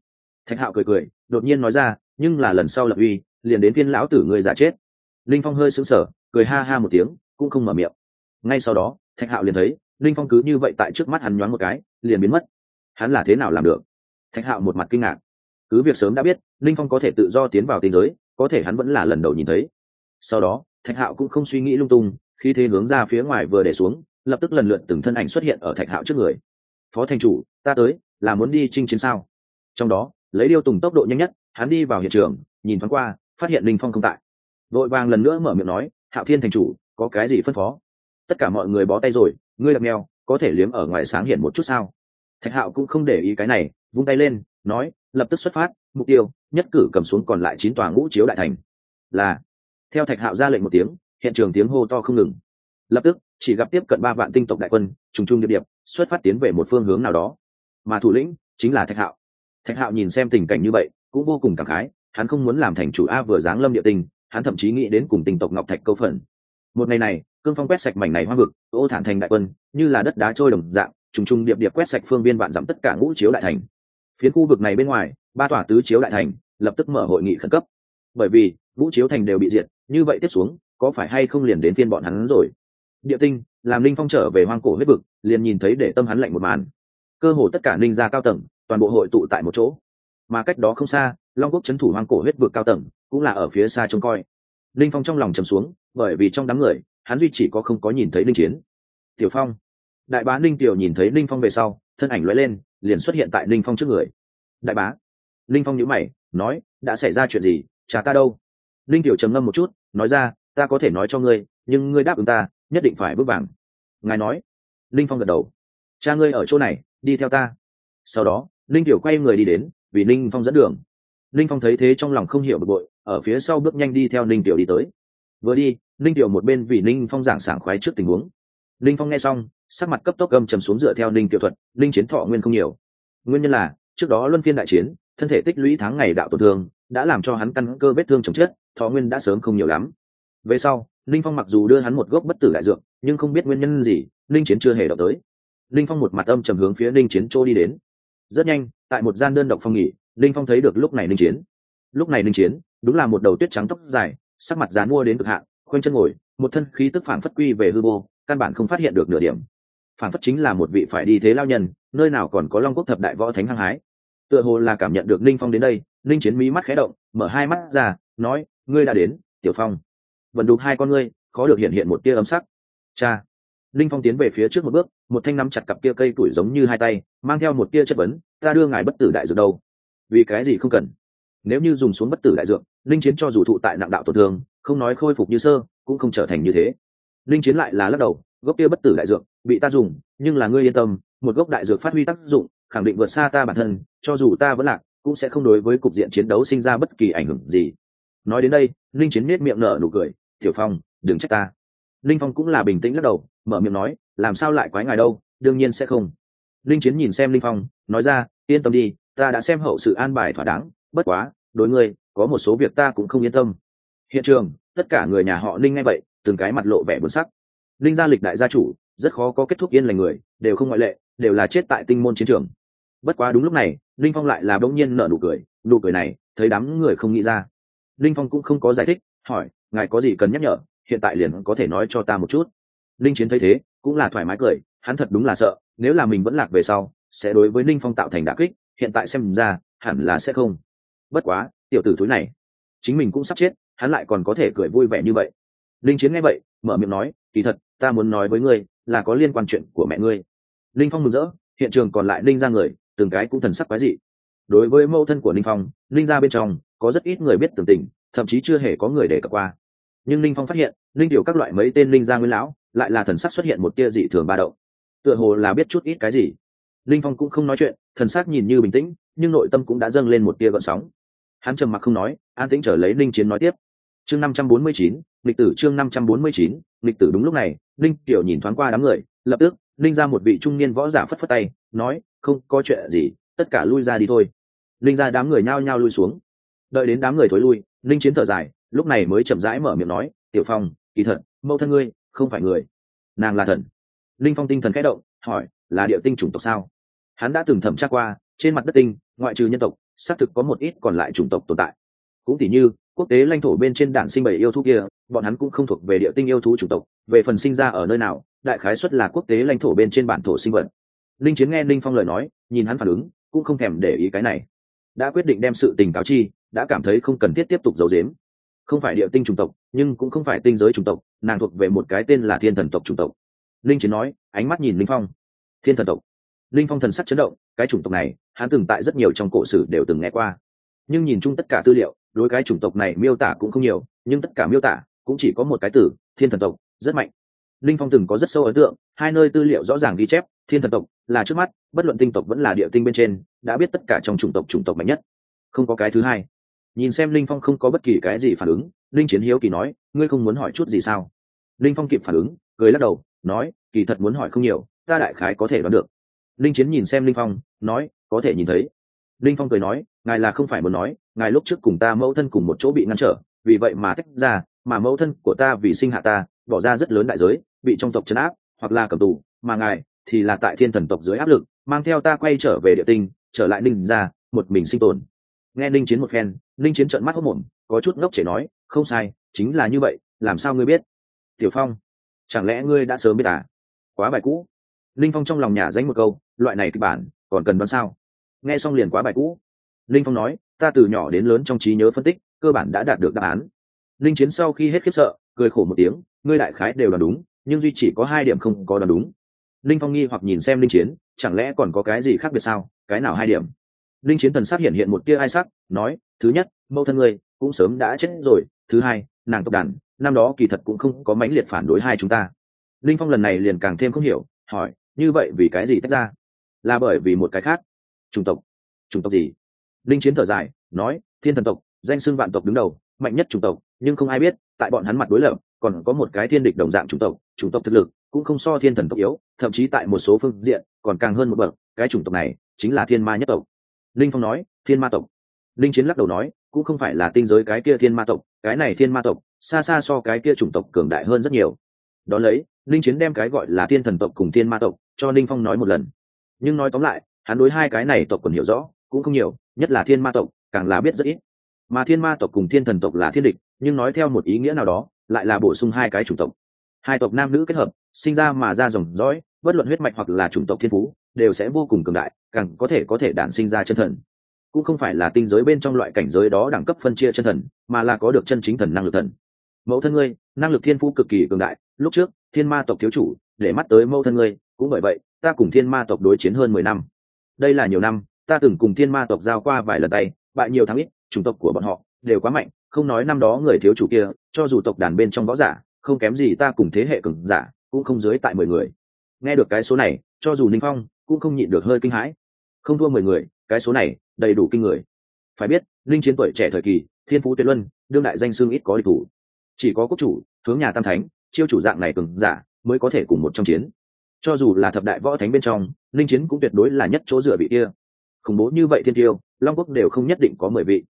Thạch hạo cười cười, đột nhiên nói ra, nhưng là lần sau lập uy, liền đến phiên lão tử người giả chết. Linh phong hơi sững sờ, cười ha ha một tiếng, cũng không mở miệng. Ngay sau đó, thạch hạo liền thấy, linh phong cứ như vậy tại trước mắt hắn nhoáng một cái, liền biến mất. Hắn là thế nào làm được? Thạch hạo một mặt kinh ngạc. Cứ việc sớm đã biết, linh phong có thể tự do tiến vào tinh giới, có thể hắn vẫn là lần đầu nhìn thấy. Sau đó, thạch hạo cũng không suy nghĩ lung tung, khi thế hướng ra phía ngoài vừa để xuống lập tức lần lượt từng thân ảnh xuất hiện ở thạch hạo trước người. Phó thành chủ, ta tới, là muốn đi chinh chiến sao? Trong đó, lấy điêu tùng tốc độ nhanh nhất, hắn đi vào hiện trường, nhìn thoáng qua, phát hiện linh phong không tại. Vội vàng lần nữa mở miệng nói, hạo thiên thành chủ, có cái gì phân phó? Tất cả mọi người bó tay rồi, ngươi đặc neo có thể liếm ở ngoài sáng hiện một chút sao? Thạch hạo cũng không để ý cái này, vung tay lên, nói, lập tức xuất phát, mục tiêu, nhất cử cầm xuống còn lại chín tòa ngũ chiếu đại thành. Là, theo thạch hạo ra lệnh một tiếng, hiện trường tiếng hô to không ngừng. Lập tức chỉ gặp tiếp cận ba vạn tinh tộc đại quân, trùng trùng địa điểm xuất phát tiến về một phương hướng nào đó. Mà thủ lĩnh chính là thạch hạo. Thạch hạo nhìn xem tình cảnh như vậy, cũng vô cùng cảm khái, hắn không muốn làm thành chủ a vừa giáng lâm địa tinh, hắn thậm chí nghĩ đến cùng tinh tộc ngọc thạch câu phần. Một ngày này, cương phong quét sạch mảnh này hoa vực, ô thản thành đại quân, như là đất đá trôi đồng dạng, trùng trùng điệp điệp quét sạch phương viên vạn dặm tất cả ngũ chiếu đại thành. Phiến khu vực này bên ngoài, ba tòa tứ chiếu đại thành, lập tức mở hội nghị khẩn cấp. Bởi vì, ngũ chiếu thành đều bị diệt, như vậy tiếp xuống, có phải hay không liền đến phiên bọn hắn rồi? Địa tinh, làm linh phong trở về hoang cổ huyết vực, liền nhìn thấy để tâm hắn lạnh một màn. Cơ hồ tất cả ninh gia cao tầng, toàn bộ hội tụ tại một chỗ. Mà cách đó không xa, long quốc c h ấ n thủ hoang cổ huyết vực cao tầng, cũng là ở phía xa trông coi. Linh phong trong lòng trầm xuống, bởi vì trong đám người, hắn duy chỉ có không có nhìn thấy linh chiến. Tiểu phong. Đại bá linh tiểu nhìn thấy linh phong về sau, thân ảnh l lên, liền xuất hiện tại linh phong trước người. Đại bá. Linh phong nhíu mày, nói, đã xảy ra chuyện gì? Cha ta đâu? Linh tiểu trầm ngâm một chút, nói ra, ta có thể nói cho ngươi, nhưng ngươi đáp ứng ta nhất định phải bước vàng. Ngài nói. Linh phong gật đầu. Cha ngươi ở chỗ này, đi theo ta. Sau đó, linh tiểu quay người đi đến, vì linh phong dẫn đường. Linh phong thấy thế trong lòng không hiểu bực bội, ở phía sau bước nhanh đi theo linh tiểu đi tới. Vừa đi, linh tiểu một bên vì linh phong giảng sảng khoái trước tình huống. Linh phong nghe xong, sắc mặt cấp tốc gầm trầm xuống dựa theo linh tiểu thuật, linh chiến thọ nguyên không nhiều. Nguyên nhân là, trước đó luân phiên đại chiến, thân thể tích lũy tháng ngày đạo tổn thương, đã làm cho hắn căn cơ vết thương chồng chết, thọ nguyên đã sớm không nhiều lắm. Về sau linh phong mặc dù đưa hắn một gốc bất tử đại dược, nhưng không biết nguyên nhân gì, linh chiến chưa hề đọc tới. Linh phong một mặt âm trầm hướng phía linh chiến chỗ đi đến. Rất nhanh, tại một gian đơn độc phòng nghỉ, linh phong thấy được lúc này linh chiến. Lúc này linh chiến, đúng là một đầu tuyết trắng tóc dài, sắc mặt dán mua đến cực hạn, khoanh chân ngồi, một thân khí tức phản phất quy về hư vô, căn bản không phát hiện được nửa điểm. Phản phất chính là một vị phải đi thế lao nhân, nơi nào còn có long quốc thập đại võ thánh hăng hái. Tựa hồ là cảm nhận được linh phong đến đây, linh chiến mí mắt khé động, mở hai mắt ra, nói, ngươi đã đến, tiểu phong vận đục hai con ngươi, khó được hiện hiện một tia ấm sắc. Cha! Linh phong tiến về phía trước một bước, một thanh nắm chặt cặp kia cây tuổi giống như hai tay, mang theo một tia chất vấn, ta đưa ngài bất tử đại dược đâu? Vì cái gì không cần? Nếu như dùng xuống bất tử đại dược, linh chiến cho dù thụ tại nặng đạo tổn thương, không nói khôi phục như sơ, cũng không trở thành như thế. Linh chiến lại là lắc đầu, gốc kia bất tử đại dược, bị ta dùng, nhưng là ngươi yên tâm, một gốc đại dược phát huy tác dụng, khẳng định vượt xa ta bản thân, cho dù ta vẫn lạc, cũng sẽ không đối với cục diện chiến đấu sinh ra bất kỳ ảnh hưởng gì. Nói đến đây linh chiến nét miệng nở nụ cười, tiểu phong, đừng trách ta. Linh phong cũng là bình tĩnh lắc đầu, mở miệng nói, làm sao lại quái ngài đâu, đương nhiên sẽ không. Linh chiến nhìn xem linh phong, nói ra, yên tâm đi, ta đã xem hậu sự an bài thỏa đáng, bất quá, đối ngươi, có một số việc ta cũng không yên tâm. Hiện trường, tất cả người nhà họ linh nghe vậy, từng cái mặt lộ vẻ buồn sắc. Linh gia lịch đại gia chủ, rất khó có kết thúc yên lành người, đều không ngoại lệ, đều là chết tại tinh môn chiến trường. Bất quá đúng lúc này, linh phong lại là bỗng nhiên nở nụ cười nụ cười này, thấy đám người không nghĩ ra linh phong cũng không có giải thích, hỏi, ngài có gì cần nhắc nhở? Hiện tại liền có thể nói cho ta một chút. Linh chiến thấy thế, cũng là thoải mái cười, hắn thật đúng là sợ, nếu là mình vẫn lạc về sau, sẽ đối với linh phong tạo thành đả kích, hiện tại xem ra, hẳn là sẽ không. Bất quá, tiểu tử thúi này, chính mình cũng sắp chết, hắn lại còn có thể cười vui vẻ như vậy. Linh chiến nghe vậy, mở miệng nói, kỳ thật, ta muốn nói với ngươi, là có liên quan chuyện của mẹ ngươi. Linh phong mừng rỡ, hiện trường còn lại linh ra người, từng cái cũng thần sắc quái dị. Đối với mẫu thân của linh phong, linh ra bên trong có rất ít người biết tường tình, thậm chí chưa hề có người để cập qua. Nhưng linh phong phát hiện linh điều các loại mấy tên linh gia nguyên lão, lại là thần sắc xuất hiện một tia dị thường ba động. Tựa hồ là biết chút ít cái gì. Linh phong cũng không nói chuyện, thần sắc nhìn như bình tĩnh, nhưng nội tâm cũng đã dâng lên một tia gợn sóng. Hắn trầm mặc không nói, an tĩnh trở lấy linh chiến nói tiếp. Chương năm trăm bốn mươi chín lịch tử chương năm trăm bốn mươi chín lịch tử đúng lúc này linh tiểu nhìn thoáng qua đám người, lập tức linh ra một vị trung niên võ giả phất phất tay, nói, không có chuyện gì, tất cả lui ra đi thôi. Linh ra đám người nhao nhao lui xuống đợi đến đám người thối lui linh chiến thở dài, lúc này mới chậm rãi mở miệng nói, tiểu phong, kỳ thật, mẫu thân ngươi không phải người. Nàng là thần. Linh phong tinh thần khẽ động, hỏi, là địa tinh chủng tộc sao? Hắn đã từng thẩm tra qua, trên mặt đất tinh, ngoại trừ nhân tộc, xác thực có một ít còn lại chủng tộc tồn tại. Cũng tỉ như, quốc tế lãnh thổ bên trên đản sinh bảy yêu thú kia, bọn hắn cũng không thuộc về địa tinh yêu thú chủng tộc, về phần sinh ra ở nơi nào, đại khái xuất là quốc tế lãnh thổ bên trên bản thổ sinh vật. Linh chiến nghe linh phong lời nói, nhìn hắn phản ứng, cũng không thèm để ý cái này đã quyết định đem sự tình cáo chi, đã cảm thấy không cần thiết tiếp tục giấu giếm. Không phải địa tinh chủng tộc, nhưng cũng không phải tinh giới chủng tộc, nàng thuộc về một cái tên là thiên thần tộc chủng tộc. Linh chiến nói, ánh mắt nhìn linh phong. Thiên thần tộc. Linh phong thần sắc chấn động, cái chủng tộc này, hắn từng tại rất nhiều trong cổ sử đều từng nghe qua. Nhưng nhìn chung tất cả tư liệu, đối cái chủng tộc này miêu tả cũng không nhiều, nhưng tất cả miêu tả cũng chỉ có một cái từ, thiên thần tộc, rất mạnh. Linh phong từng có rất sâu ấn tượng, hai nơi tư liệu rõ ràng ghi chép thiên thần tộc là trước mắt, bất luận tinh tộc vẫn là địa tinh bên trên, đã biết tất cả trong chủng tộc chủng tộc mạnh nhất. Không có cái thứ hai. Nhìn xem linh phong không có bất kỳ cái gì phản ứng, linh chiến hiếu kỳ nói, ngươi không muốn hỏi chút gì sao? Linh phong kịp phản ứng, cười lắc đầu, nói, kỳ thật muốn hỏi không nhiều, ta đại khái có thể đoán được. Linh chiến nhìn xem linh phong, nói, có thể nhìn thấy. Linh phong cười nói, ngài là không phải muốn nói, ngài lúc trước cùng ta mẫu thân cùng một chỗ bị ngăn trở, vì vậy mà tách ra, mà mẫu thân của ta vì sinh hạ ta, bỏ ra rất lớn đại giới, bị trong tộc chấn áp, hoặc là cầm tù, mà ngài thì là tại thiên thần tộc dưới áp lực, mang theo ta quay trở về địa tinh, trở lại ninh ra một mình sinh tồn. Nghe ninh chiến một phen, ninh chiến trợn mắt hốc mồm có chút ngốc trẻ nói, không sai, chính là như vậy, làm sao ngươi biết? Tiểu phong, chẳng lẽ ngươi đã sớm biết à? Quá bài cũ. Ninh phong trong lòng nhà danh một câu, loại này kịch bản, còn cần đoán sao? Nghe xong liền quá bài cũ. Ninh phong nói, ta từ nhỏ đến lớn trong trí nhớ phân tích, cơ bản đã đạt được đáp án. Ninh chiến sau khi hết khiếp sợ, cười khổ một tiếng, ngươi đại khái đều đoán đúng, nhưng duy chỉ có hai điểm không có đoán đúng. Linh phong nghi hoặc nhìn xem Linh chiến, chẳng lẽ còn có cái gì khác biệt sao? Cái nào hai điểm? Linh chiến thần sắc hiện hiện một tia ai sắc, nói, thứ nhất, mẫu thân ngươi cũng sớm đã chết rồi. Thứ hai, nàng tộc đàn, năm đó kỳ thật cũng không có mãnh liệt phản đối hai chúng ta. Linh phong lần này liền càng thêm không hiểu, hỏi, như vậy vì cái gì tách ra? Là bởi vì một cái khác. Chủng tộc. Chủng tộc gì? Linh chiến thở dài, nói, thiên thần tộc, danh xưng vạn tộc đứng đầu, mạnh nhất chủng tộc, nhưng không ai biết, tại bọn hắn mặt đối lập, còn có một cái thiên địch đồng dạng chủng tộc chủng tộc thực lực cũng không so thiên thần tộc yếu, thậm chí tại một số phương diện còn càng hơn một bậc, cái chủng tộc này chính là thiên ma nhất tộc. Linh phong nói, thiên ma tộc. Linh chiến lắc đầu nói, cũng không phải là tinh giới cái kia thiên ma tộc, cái này thiên ma tộc, xa xa so cái kia chủng tộc cường đại hơn rất nhiều. Đón lấy, linh chiến đem cái gọi là thiên thần tộc cùng thiên ma tộc cho linh phong nói một lần. Nhưng nói tóm lại, hắn đối hai cái này tộc còn hiểu rõ, cũng không nhiều, nhất là thiên ma tộc, càng là biết rất ít. Mà thiên ma tộc cùng thiên thần tộc là thiên địch, nhưng nói theo một ý nghĩa nào đó, lại là bổ sung hai cái chủng tộc. Hai tộc nam nữ kết hợp sinh ra mà ra dòng dõi, bất luận huyết mạch hoặc là chủng tộc thiên phú, đều sẽ vô cùng cường đại, càng có thể có thể đản sinh ra chân thần. Cũng không phải là tinh giới bên trong loại cảnh giới đó đẳng cấp phân chia chân thần, mà là có được chân chính thần năng lực thần. Mẫu thân ngươi, năng lực thiên phú cực kỳ cường đại, lúc trước, thiên ma tộc thiếu chủ, để mắt tới mẫu thân ngươi, cũng bởi vậy, ta cùng thiên ma tộc đối chiến hơn mười năm. Đây là nhiều năm, ta từng cùng thiên ma tộc giao qua vài lần tay, bại nhiều tháng ít, chủng tộc của bọn họ đều quá mạnh, không nói năm đó người thiếu chủ kia, cho dù tộc đàn bên trong võ giả, không kém gì ta cùng thế hệ cường giả cũng không dưới tại mười người. Nghe được cái số này cho dù ninh phong cũng không nhịn được hơi kinh hãi. Không thua mười người cái số này đầy đủ kinh người. Phải biết linh chiến tuổi trẻ thời kỳ thiên phú tuyệt luân đương đại danh xương ít có địch thủ. Chỉ có quốc chủ hướng nhà tam thánh chiêu chủ dạng này cường giả mới có thể cùng một trong chiến. Cho dù là thập đại võ thánh bên trong linh chiến cũng tuyệt đối là nhất chỗ dựa vị kia. Khủng bố như vậy thiên tiêu long quốc đều không nhất định có mười vị.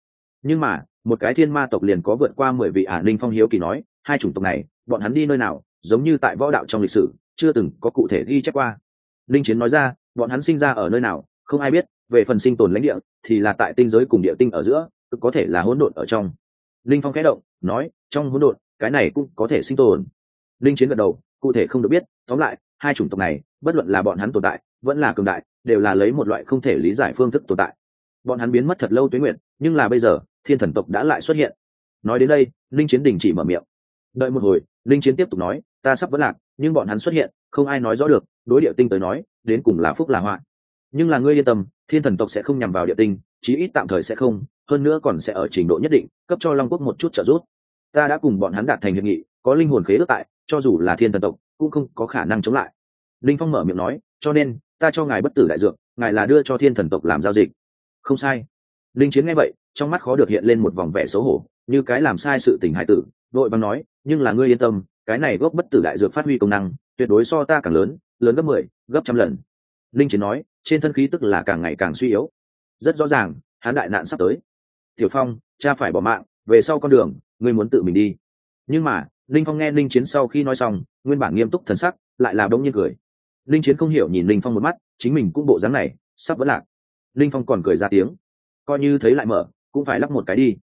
Nhưng mà một cái thiên ma tộc liền có vượt qua mười vị ả à, linh phong hiếu kỳ nói hai chủng tộc này bọn hắn đi nơi nào giống như tại võ đạo trong lịch sử, chưa từng có cụ thể ghi chép qua. Linh chiến nói ra, bọn hắn sinh ra ở nơi nào, không ai biết, về phần sinh tồn lãnh địa, thì là tại tinh giới cùng địa tinh ở giữa có thể là hỗn độn ở trong. Linh phong khẽ động, nói, trong hỗn độn, cái này cũng có thể sinh tồn. Linh chiến gật đầu, cụ thể không được biết, tóm lại, hai chủng tộc này, bất luận là bọn hắn tồn tại, vẫn là cường đại, đều là lấy một loại không thể lý giải phương thức tồn tại. Bọn hắn biến mất thật lâu tuyến nguyện nhưng là bây giờ, thiên thần tộc đã lại xuất hiện. Nói đến đây, linh chiến đình chỉ mở miệng. Đợi một hồi, linh chiến tiếp tục nói ta sắp vẫn lạc, nhưng bọn hắn xuất hiện, không ai nói rõ được, đối địa tinh tới nói, đến cùng là phúc là họa. Nhưng là ngươi yên tâm, thiên thần tộc sẽ không nhằm vào địa tinh, chí ít tạm thời sẽ không, hơn nữa còn sẽ ở trình độ nhất định, cấp cho long quốc một chút trợ giúp. Ta đã cùng bọn hắn đạt thành hiệp nghị, có linh hồn khế ước tại, cho dù là thiên thần tộc, cũng không có khả năng chống lại. Linh phong mở miệng nói, cho nên, ta cho ngài bất tử đại dược, ngài là đưa cho thiên thần tộc làm giao dịch. Không sai. Linh chiến nghe vậy, trong mắt khó được hiện lên một vòng vẻ xấu hổ, như cái làm sai sự tình hải tử, đội bằng nói, nhưng là ngươi yên tâm cái này gốc bất tử đại dược phát huy công năng tuyệt đối so ta càng lớn lớn gấp mười 10, gấp trăm lần. Linh chiến nói trên thân khí tức là càng ngày càng suy yếu. Rất rõ ràng hán đại nạn sắp tới. Tiểu phong cha phải bỏ mạng về sau con đường ngươi muốn tự mình đi. Nhưng mà linh phong nghe linh chiến sau khi nói xong nguyên bản nghiêm túc thần sắc lại là đống nhiên cười. Linh chiến không hiểu nhìn linh phong một mắt chính mình cũng bộ dáng này sắp vẫn lạc. Linh phong còn cười ra tiếng. Coi như thấy lại mở cũng phải lắp một cái đi.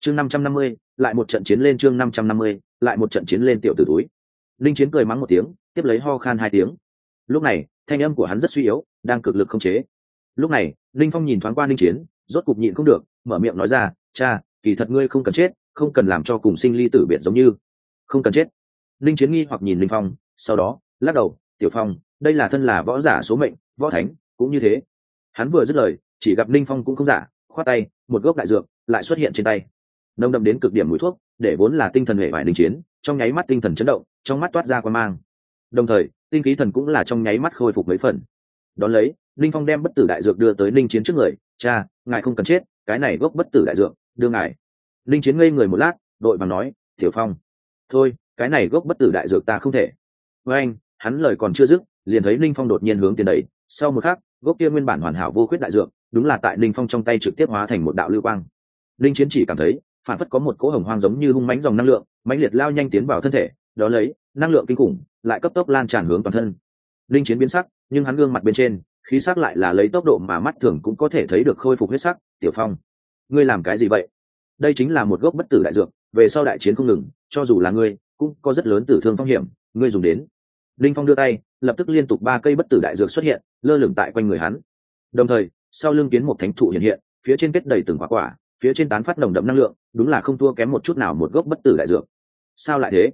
Chương năm trăm năm mươi lại một trận chiến lên chương năm trăm năm mươi, lại một trận chiến lên tiểu tử túi linh chiến cười mắng một tiếng, tiếp lấy ho khan hai tiếng. Lúc này, thanh âm của hắn rất suy yếu, đang cực lực không chế. Lúc này, linh phong nhìn thoáng qua linh chiến, rốt cục nhịn không được, mở miệng nói ra, cha, kỳ thật ngươi không cần chết, không cần làm cho cùng sinh ly tử biệt giống như. Không cần chết. Linh chiến nghi hoặc nhìn linh phong, sau đó, lắc đầu, tiểu phong, đây là thân là võ giả số mệnh, võ thánh, cũng như thế. Hắn vừa dứt lời, chỉ gặp linh phong cũng không giả, khoát tay, một gốc đại dược, lại xuất hiện trên tay nông đậm đến cực điểm mũi thuốc, để vốn là tinh thần hệ vải đình chiến, trong nháy mắt tinh thần chấn động, trong mắt toát ra quan mang. Đồng thời, tinh khí thần cũng là trong nháy mắt khôi phục mấy phần. Đón lấy, linh phong đem bất tử đại dược đưa tới linh chiến trước người. Cha, ngài không cần chết, cái này gốc bất tử đại dược, đưa ngài. Linh chiến ngây người một lát, đội và nói, tiểu phong, thôi, cái này gốc bất tử đại dược ta không thể. Với anh, hắn lời còn chưa dứt, liền thấy linh phong đột nhiên hướng tiền đẩy. Sau một khắc, gốc kia nguyên bản hoàn hảo vô khuyết đại dược, đúng là tại linh phong trong tay trực tiếp hóa thành một đạo lưu quang. Linh chiến chỉ cảm thấy phản phất có một cỗ hồng hoang giống như hung mánh dòng năng lượng, mãnh liệt lao nhanh tiến vào thân thể, đó lấy, năng lượng kinh khủng, lại cấp tốc lan tràn hướng toàn thân. Linh chiến biến sắc, nhưng hắn gương mặt bên trên, khí sắc lại là lấy tốc độ mà mắt thường cũng có thể thấy được khôi phục huyết sắc, tiểu phong, ngươi làm cái gì vậy? Đây chính là một gốc bất tử đại dược, về sau đại chiến không ngừng, cho dù là ngươi, cũng có rất lớn tử thương phong hiểm, ngươi dùng đến. Linh phong đưa tay, lập tức liên tục ba cây bất tử đại dược xuất hiện, lơ lửng tại quanh người hắn. Đồng thời, sau lưng kiến một thánh thụ hiện hiện, phía trên kết đầy từng quả quả phía trên tán phát nồng đậm năng lượng, đúng là không thua kém một chút nào một gốc bất tử đại dược. Sao lại thế?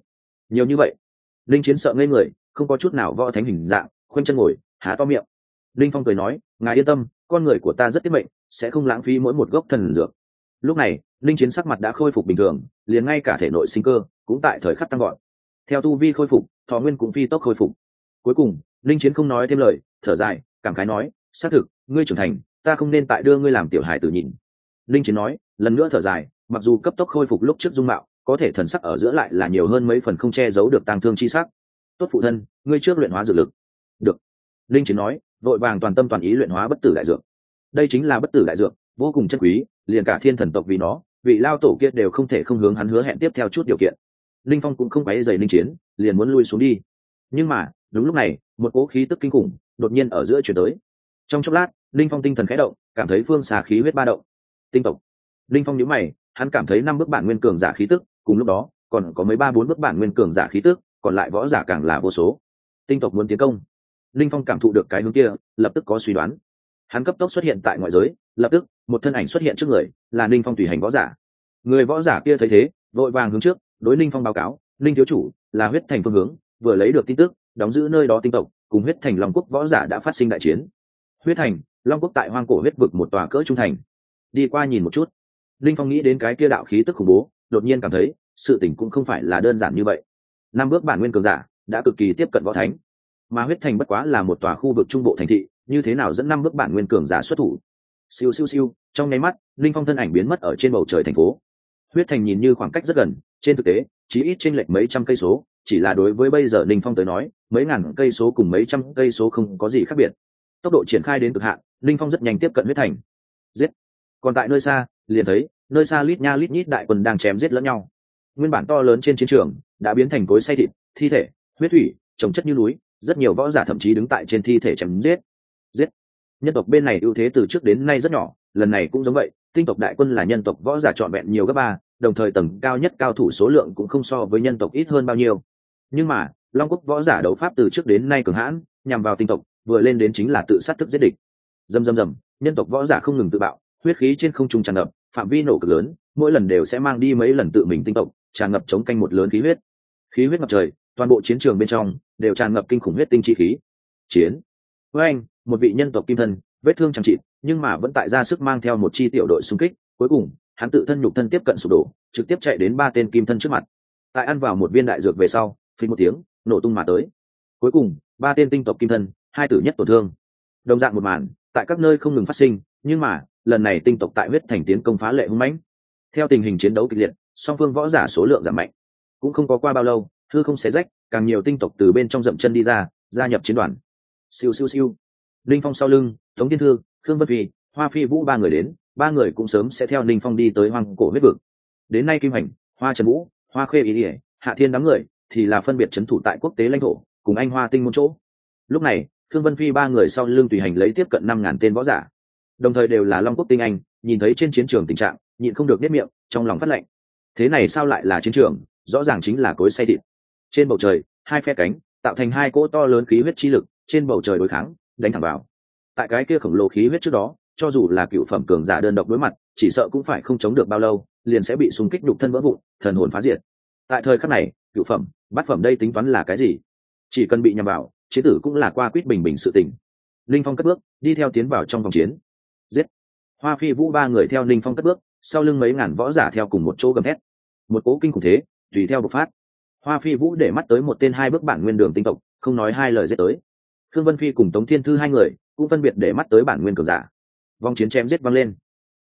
Nhiều như vậy. Linh chiến sợ ngây người, không có chút nào võ thánh hình dạng, khoanh chân ngồi, há to miệng. Linh phong cười nói, ngài yên tâm, con người của ta rất tiết mệnh, sẽ không lãng phí mỗi một gốc thần dược. Lúc này, linh chiến sắc mặt đã khôi phục bình thường, liền ngay cả thể nội sinh cơ cũng tại thời khắc tăng gọn theo tu vi khôi phục, thọ nguyên cũng phi tốc khôi phục. Cuối cùng, linh chiến không nói thêm lời, thở dài, cảm khái nói, xác thực, ngươi trưởng thành, ta không nên tại đưa ngươi làm tiểu hài tử nhìn linh chiến nói, lần nữa thở dài, mặc dù cấp tốc khôi phục lúc trước dung mạo, có thể thần sắc ở giữa lại là nhiều hơn mấy phần không che giấu được tang thương chi sắc. Tốt phụ thân, ngươi trước luyện hóa dược lực. Được. Linh chiến nói, vội vàng toàn tâm toàn ý luyện hóa bất tử đại dược. Đây chính là bất tử đại dược, vô cùng chân quý, liền cả thiên thần tộc vì nó, vị lao tổ kia đều không thể không hướng hắn hứa hẹn tiếp theo chút điều kiện. Linh phong cũng không quấy dày linh chiến, liền muốn lui xuống đi. Nhưng mà, đúng lúc này, một cỗ khí tức kinh khủng đột nhiên ở giữa chuyển tới. Trong chốc lát, linh phong tinh thần khẽ động, cảm thấy phương xà khí huyết ba động tinh tộc. Linh phong nhíu mày, hắn cảm thấy năm bước bản nguyên cường giả khí tức, cùng lúc đó, còn có mấy ba bốn bước bản nguyên cường giả khí tức, còn lại võ giả càng là vô số. Tinh tộc muốn tiến công. Linh phong cảm thụ được cái hướng kia, lập tức có suy đoán. Hắn cấp tốc xuất hiện tại ngoại giới, lập tức, một thân ảnh xuất hiện trước người, là ninh phong tùy hành võ giả. Người võ giả kia thấy thế, vội vàng hướng trước, đối ninh phong báo cáo ninh thiếu chủ, là huyết thành phương hướng, vừa lấy được tin tức, đóng giữ nơi đó tinh tộc, cùng huyết thành long quốc võ giả đã phát sinh đại chiến. Huyết thành, long quốc tại hoang cổ huyết vực một tòa cỡ trung thành đi qua nhìn một chút. Linh phong nghĩ đến cái kia đạo khí tức khủng bố, đột nhiên cảm thấy, sự tình cũng không phải là đơn giản như vậy. Năm bước bản nguyên cường giả, đã cực kỳ tiếp cận võ thánh. Mà huyết thành bất quá là một tòa khu vực trung bộ thành thị, như thế nào dẫn năm bước bản nguyên cường giả xuất thủ? Siêu siêu siêu, trong nháy mắt, linh phong thân ảnh biến mất ở trên bầu trời thành phố. Huyết thành nhìn như khoảng cách rất gần, trên thực tế chỉ ít trên lệch mấy trăm cây số, chỉ là đối với bây giờ linh phong tới nói, mấy ngàn cây số cùng mấy trăm cây số không có gì khác biệt. Tốc độ triển khai đến cực hạn, linh phong rất nhanh tiếp cận huyết thành. Giết! Còn tại nơi xa, liền thấy, nơi xa lít nha lít nhít đại quân đang chém giết lẫn nhau. Nguyên bản to lớn trên chiến trường, đã biến thành cối say thịt, thi thể, huyết thủy, trồng chất như núi, rất nhiều võ giả thậm chí đứng tại trên thi thể chém giết. Giết! Nhân tộc bên này ưu thế từ trước đến nay rất nhỏ, lần này cũng giống vậy, tinh tộc đại quân là nhân tộc võ giả trọn vẹn nhiều gấp ba, đồng thời tầng cao nhất cao thủ số lượng cũng không so với nhân tộc ít hơn bao nhiêu. Nhưng mà, long quốc võ giả đấu pháp từ trước đến nay cường hãn, nhằm vào tinh tộc, vừa lên đến chính là tự sát thức giết địch. Dầm dầm dầm, nhân tộc võ giả không ngừng tự bạo huyết khí trên không trung tràn ngập, phạm vi nổ cực lớn, mỗi lần đều sẽ mang đi mấy lần tự mình tinh tộc, tràn ngập chống canh một lớn khí huyết. Khí huyết ngập trời, toàn bộ chiến trường bên trong đều tràn ngập kinh khủng huyết tinh chi khí. Chiến. Với anh một vị nhân tộc kim thân, vết thương chẳng trị nhưng mà vẫn tại ra sức mang theo một chi tiểu đội xung kích. Cuối cùng, hắn tự thân nhục thân tiếp cận sụp đổ, trực tiếp chạy đến ba tên kim thân trước mặt. Tại ăn vào một viên đại dược về sau, phình một tiếng, nổ tung mà tới. Cuối cùng, ba tên tinh tộc kim thân, hai tử nhất tổn thương. Đồng dạng một màn, tại các nơi không ngừng phát sinh, nhưng mà lần này tinh tộc tại huyết thành tiến công phá lệ hung mãnh. Theo tình hình chiến đấu kịch liệt, song phương võ giả số lượng giảm mạnh. Cũng không có qua bao lâu thư không xé rách, càng nhiều tinh tộc từ bên trong dậm chân đi ra, gia nhập chiến đoàn. Siêu siêu siêu. Linh phong sau lưng, tống thiên thư, khương vân phi, hoa phi vũ ba người đến, ba người cũng sớm sẽ theo linh phong đi tới hoang cổ huyết vực. Đến nay kim hành hoa trần vũ, hoa khê ý ỉa hạ thiên đám người thì là phân biệt c h ấ n thủ tại quốc tế lãnh thổ, cùng anh hoa tinh môn chỗ. Lúc này, khương vân phi ba người sau lưng tùy hành lấy tiếp cận năm ngàn tên võ giả đồng thời đều là long quốc tinh anh, nhìn thấy trên chiến trường tình trạng, nhịn không được nếp miệng, trong lòng phát lệnh thế này sao lại là chiến trường? Rõ ràng chính là cối say thịt. Trên bầu trời, hai phe cánh, tạo thành hai cỗ to lớn khí huyết chi lực, trên bầu trời đối kháng, đánh thẳng vào. Tại cái kia khổng lồ khí huyết trước đó, cho dù là cựu phẩm cường giả đơn độc đối mặt, chỉ sợ cũng phải không chống được bao lâu, liền sẽ bị súng kích đục thân vỡ vụn, thần hồn phá diệt. Tại thời khắc này, cựu phẩm, bát phẩm đây tính toán là cái gì? Chỉ cần bị nhầm vào chế tử cũng là qua quýt bình bình sự tình. Linh phong cất bước, đi theo tiến vào trong vòng chiến giết. Hoa phi vũ ba người theo linh phong cất bước, sau lưng mấy ngàn võ giả theo cùng một chỗ gầm hét một cố kinh khủng thế, tùy theo bộc phát. Hoa phi vũ để mắt tới một tên hai bước bản nguyên đường tinh tộc, không nói hai lời giết tới. Khương vân phi cùng tống thiên thư hai người cũng phân biệt để mắt tới bản nguyên cường giả. Vòng chiến chém giết vang lên.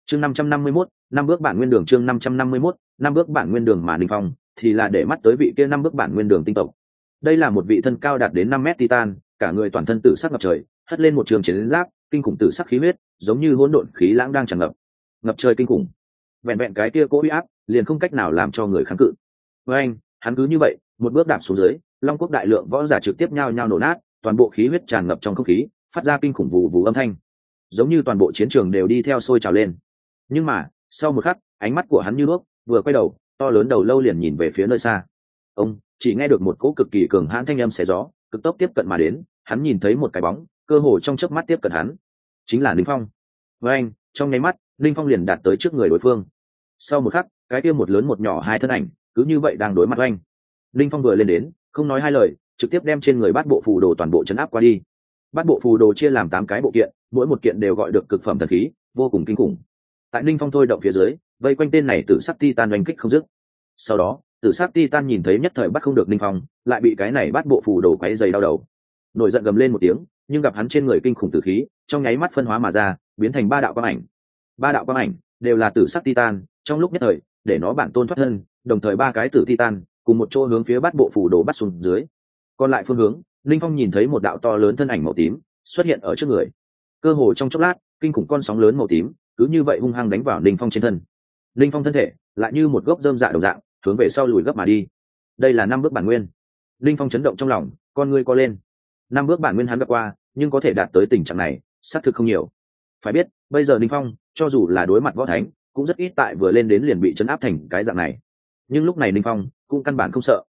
Chương năm trăm năm mươi mốt, năm bước bản nguyên đường chương năm trăm năm mươi mốt, năm bước bản nguyên đường mà ninh phong thì là để mắt tới vị kia năm bước bản nguyên đường tinh tộc. Đây là một vị thân cao đạt đến năm mét titan, cả người toàn thân tử sắc ngập trời, hất lên một trường chiến giáp kinh khủng tử sắc khí huyết, giống như hỗn độn khí lãng đang tràn ngập. Ngập trời kinh khủng. Vẹn vẹn cái kia cố huy áp, liền không cách nào làm cho người kháng cự. Với anh, hắn cứ như vậy, một bước đạp xuống dưới, long quốc đại lượng võ giả trực tiếp nhao nhao nổ nát, toàn bộ khí huyết tràn ngập trong không khí, phát ra kinh khủng vù vù âm thanh. Giống như toàn bộ chiến trường đều đi theo sôi trào lên. Nhưng mà, sau một khắc, ánh mắt của hắn như nước, vừa quay đầu, to lớn đầu lâu liền nhìn về phía nơi xa. Ông, chỉ nghe được một cỗ cực kỳ cường hãn thanh âm xé gió, cực tốc tiếp cận mà đến, hắn nhìn thấy một cái bóng, cơ hồ trong chớp mắt tiếp cận hắn chính là linh phong. Với anh, trong nháy mắt linh phong liền đạt tới trước người đối phương. Sau một khắc, cái kia một lớn một nhỏ hai thân ảnh, cứ như vậy đang đối mặt anh. Linh phong vừa lên đến, không nói hai lời, trực tiếp đem trên người bát bộ phù đồ toàn bộ chấn áp qua đi. Bát bộ phù đồ chia làm tám cái bộ kiện, mỗi một kiện đều gọi được cực phẩm thần khí, vô cùng kinh khủng. Tại ninh phong thôi động phía dưới, vây quanh tên này tử sắc ti tan oanh kích không dứt. Sau đó, tử sắc ti tan nhìn thấy nhất thời bắt không được ninh phong, lại bị cái này bắt bộ phù đồ quấy dày đau đầu. Nổi giận gầm lên một tiếng nhưng gặp hắn trên người kinh khủng tử khí, trong nháy mắt phân hóa mà ra, biến thành ba đạo quang ảnh. Ba đạo quang ảnh đều là tử sắc titan, trong lúc nhất thời, để nó bản tôn thoát thân, đồng thời ba cái tử titan cùng một chỗ hướng phía bát bộ phủ đồ bắt xuống dưới. Còn lại phương hướng, linh phong nhìn thấy một đạo to lớn thân ảnh màu tím xuất hiện ở trước người. Cơ hồ trong chốc lát, kinh khủng con sóng lớn màu tím cứ như vậy hung hăng đánh vào linh phong trên thân. Linh phong thân thể lại như một gốc dơm dạ đồng dạng, hướng về sau lùi gấp mà đi. Đây là năm bước bản nguyên. Linh phong chấn động trong lòng, con ngươi co lên năm bước bản nguyên hắn gặp qua, nhưng có thể đạt tới tình trạng này, xác thực không nhiều. Phải biết, bây giờ linh phong, cho dù là đối mặt võ thánh, cũng rất ít tại vừa lên đến liền bị chấn áp thành cái dạng này. Nhưng lúc này linh phong, cũng căn bản không sợ.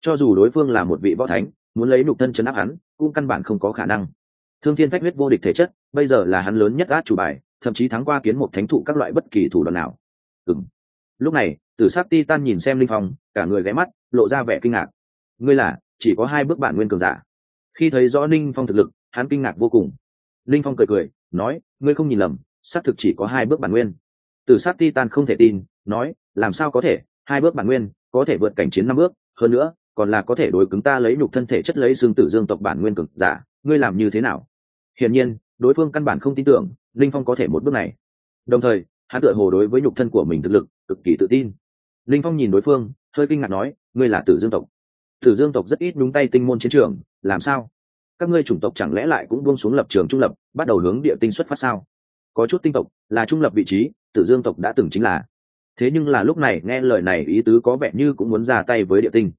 Cho dù đối phương là một vị võ thánh, muốn lấy nục thân chấn áp hắn, cũng căn bản không có khả năng. Thương thiên phách huyết vô địch thể chất, bây giờ là hắn lớn nhất át chủ bài, thậm chí thắng qua kiến một thánh thụ các loại bất kỳ thủ đoạn nào. Ừng lúc này, tử sắc ti tan nhìn xem linh phong, cả người ghé mắt, lộ ra vẻ kinh ngạc. Ngươi là, chỉ có hai bước bản nguyên cường giả khi thấy rõ ninh phong thực lực, hắn kinh ngạc vô cùng. Ninh phong cười cười, nói, ngươi không nhìn lầm, xác thực chỉ có hai bước bản nguyên. Tử sát ti tan không thể tin, nói, làm sao có thể? Hai bước bản nguyên, có thể vượt cảnh chiến năm bước, hơn nữa, còn là có thể đối cứng ta lấy nhục thân thể chất lấy xương tử dương tộc bản nguyên cực giả, ngươi làm như thế nào? Hiển nhiên, đối phương căn bản không tin tưởng linh phong có thể một bước này. Đồng thời, hắn tựa hồ đối với nhục thân của mình thực lực cực kỳ tự tin. Linh phong nhìn đối phương, hơi kinh ngạc nói, ngươi là tử dương tộc tử dương tộc rất ít nhúng tay tinh môn chiến trường, làm sao? Các ngươi chủng tộc chẳng lẽ lại cũng buông xuống lập trường trung lập, bắt đầu hướng địa tinh xuất phát sao? Có chút tinh tộc là trung lập vị trí, tử dương tộc đã từng chính là. Thế nhưng là lúc này nghe lời này ý tứ có vẻ như cũng muốn ra tay với địa tinh.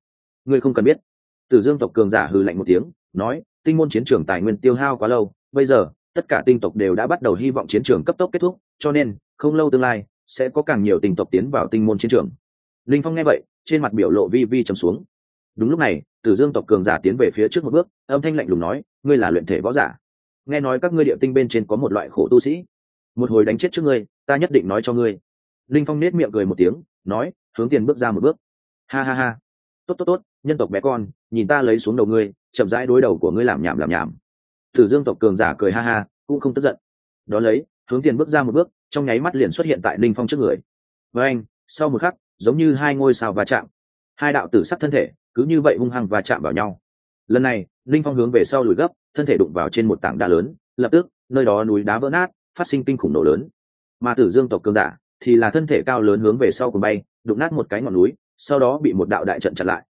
Ngươi không cần biết. Tử dương tộc cường giả hừ lạnh một tiếng, nói, tinh môn chiến trường tài nguyên tiêu hao quá lâu, bây giờ, tất cả tinh tộc đều đã bắt đầu hy vọng chiến trường cấp tốc kết thúc, cho nên, không lâu tương lai, sẽ có càng nhiều tinh tộc tiến vào tinh môn chiến trường. Linh phong nghe vậy, trên mặt biểu lộ vi vi trầm xuống đúng lúc này, tử dương tộc cường giả tiến về phía trước một bước, âm thanh lạnh lùng nói, ngươi là luyện thể võ giả. Nghe nói các ngươi địa tinh bên trên có một loại khổ tu sĩ. Một hồi đánh chết trước ngươi, ta nhất định nói cho ngươi. Linh phong nết miệng cười một tiếng, nói, hướng tiền bước ra một bước. Ha ha ha. Tốt tốt tốt, nhân tộc bé con, nhìn ta lấy xuống đầu ngươi, chậm rãi đối đầu của ngươi làm nhảm làm nhảm. Tử dương tộc cường giả cười ha ha, cũng không tức giận. Đó lấy, hướng tiền bước ra một bước, trong nháy mắt liền xuất hiện tại linh phong trước người. Với anh, sau một khắc, giống như hai ngôi sao va chạm. Hai đạo tử sắc thân thể cứ như vậy hung hăng và chạm vào nhau. Lần này, linh phong hướng về sau lùi gấp, thân thể đụng vào trên một tảng đá lớn, lập tức, nơi đó núi đá vỡ nát, phát sinh kinh khủng nổ lớn. Mà tử dương tộc cường giả thì là thân thể cao lớn hướng về sau cùng bay, đụng nát một cái ngọn núi, sau đó bị một đạo đại trận chặn lại.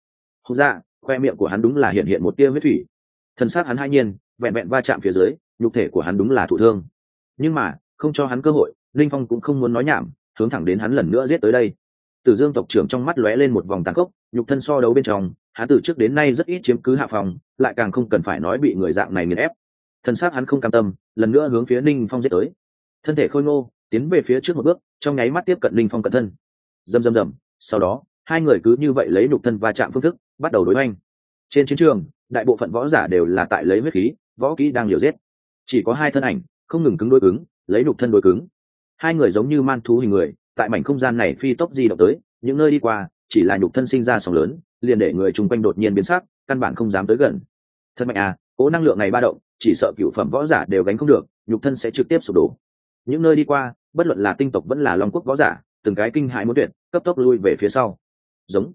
Hùng ra, khoe miệng của hắn đúng là hiện hiện một tia huyết thủy. Thân xác hắn hai nhiên, vẹn vẹn va chạm phía dưới, nhục thể của hắn đúng là thụ thương. Nhưng mà, không cho hắn cơ hội, linh phong cũng không muốn nói nhảm, hướng thẳng đến hắn lần nữa giết tới đây. Tử dương tộc trưởng trong mắt lóe lên một vòng tàn khốc nhục thân so đấu bên trong hắn từ trước đến nay rất ít chiếm cứ hạ phòng, lại càng không cần phải nói bị người dạng này nghiền ép. Thân xác hắn không cam tâm, lần nữa hướng phía ninh phong giết tới. Thân thể khôi ngô, tiến về phía trước một bước, trong nháy mắt tiếp cận ninh phong cận thân. Dầm dầm dầm sau đó, hai người cứ như vậy lấy nhục thân va chạm phương thức, bắt đầu đối oanh trên chiến trường, đại bộ phận võ giả đều là tại lấy huyết khí, võ kỹ đang liều giết. Chỉ có hai thân ảnh, không ngừng cứng đối cứng, lấy nhục thân đối cứng. Hai người giống như man thú hình người, tại mảnh không gian này phi tốc di động tới, những nơi đi qua chỉ là nhục thân sinh ra sóng lớn, liền để người chung quanh đột nhiên biến sắc, căn bản không dám tới gần. Thật mạnh à cố năng lượng này ba động, chỉ sợ cựu phẩm võ giả đều gánh không được, nhục thân sẽ trực tiếp sụp đổ. Những nơi đi qua, bất luận là tinh tộc vẫn là long quốc võ giả, từng cái kinh hại muốn tuyệt, cấp tốc lui về phía sau. Giống.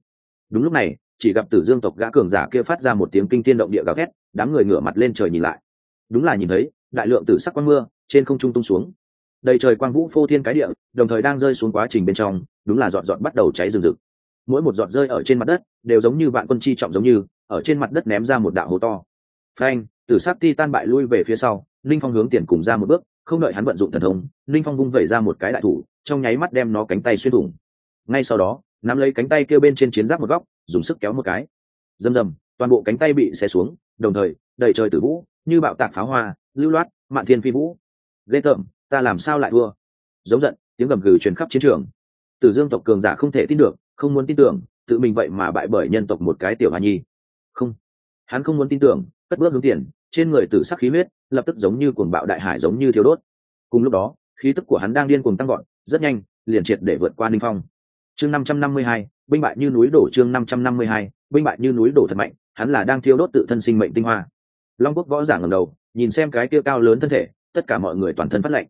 Đúng lúc này, chỉ gặp tử dương tộc gã cường giả kia phát ra một tiếng kinh thiên động địa gào thét, đám người ngửa mặt lên trời nhìn lại. Đúng là nhìn thấy, đại lượng tử sắc quang mưa, trên không trung tung xuống. Đầy trời quang vũ phô thiên cái địa, đồng thời đang rơi xuống quá trình bên trong, đúng là dọn dọn bắt đầu cháy rừng rực mỗi một giọt rơi ở trên mặt đất đều giống như vạn quân chi trọng giống như, ở trên mặt đất ném ra một đạo hố to. Phanh, tử sát ti tan bại lui về phía sau, linh phong hướng tiền cùng ra một bước, không đợi hắn vận dụng thần thông, linh phong vung vẩy ra một cái đại thủ, trong nháy mắt đem nó cánh tay xuyên thủng. Ngay sau đó, nắm lấy cánh tay kêu bên trên chiến giáp một góc, dùng sức kéo một cái. Rầm rầm, toàn bộ cánh tay bị xé xuống, đồng thời, đầy trời tử vũ, như bạo tạc pháo hoa, lưu loát, mạn thiên phi vũ. Ghê tởm, ta làm sao lại thua? Giống giận, tiếng gầm gừ truyền khắp chiến trường. Tử dương tộc cường giả không thể tin được không muốn tin tưởng, tự mình vậy mà bại bởi nhân tộc một cái tiểu hoa nhi. Không. Hắn không muốn tin tưởng, cất bước hướng tiền, trên người tử sắc khí huyết, lập tức giống như cuồng bạo đại hải giống như thiếu đốt. Cùng lúc đó, khí tức của hắn đang điên cuồng tăng gọn rất nhanh, liền triệt để vượt qua ninh phong. Chương năm trăm năm mươi hai, binh bại như núi đổ chương năm trăm năm mươi hai, binh bại như núi đổ thật mạnh, hắn là đang thiêu đốt tự thân sinh mệnh tinh hoa. Long quốc võ giả ngầm đầu, nhìn xem cái kia cao lớn thân thể, tất cả mọi người toàn thân phát lạnh.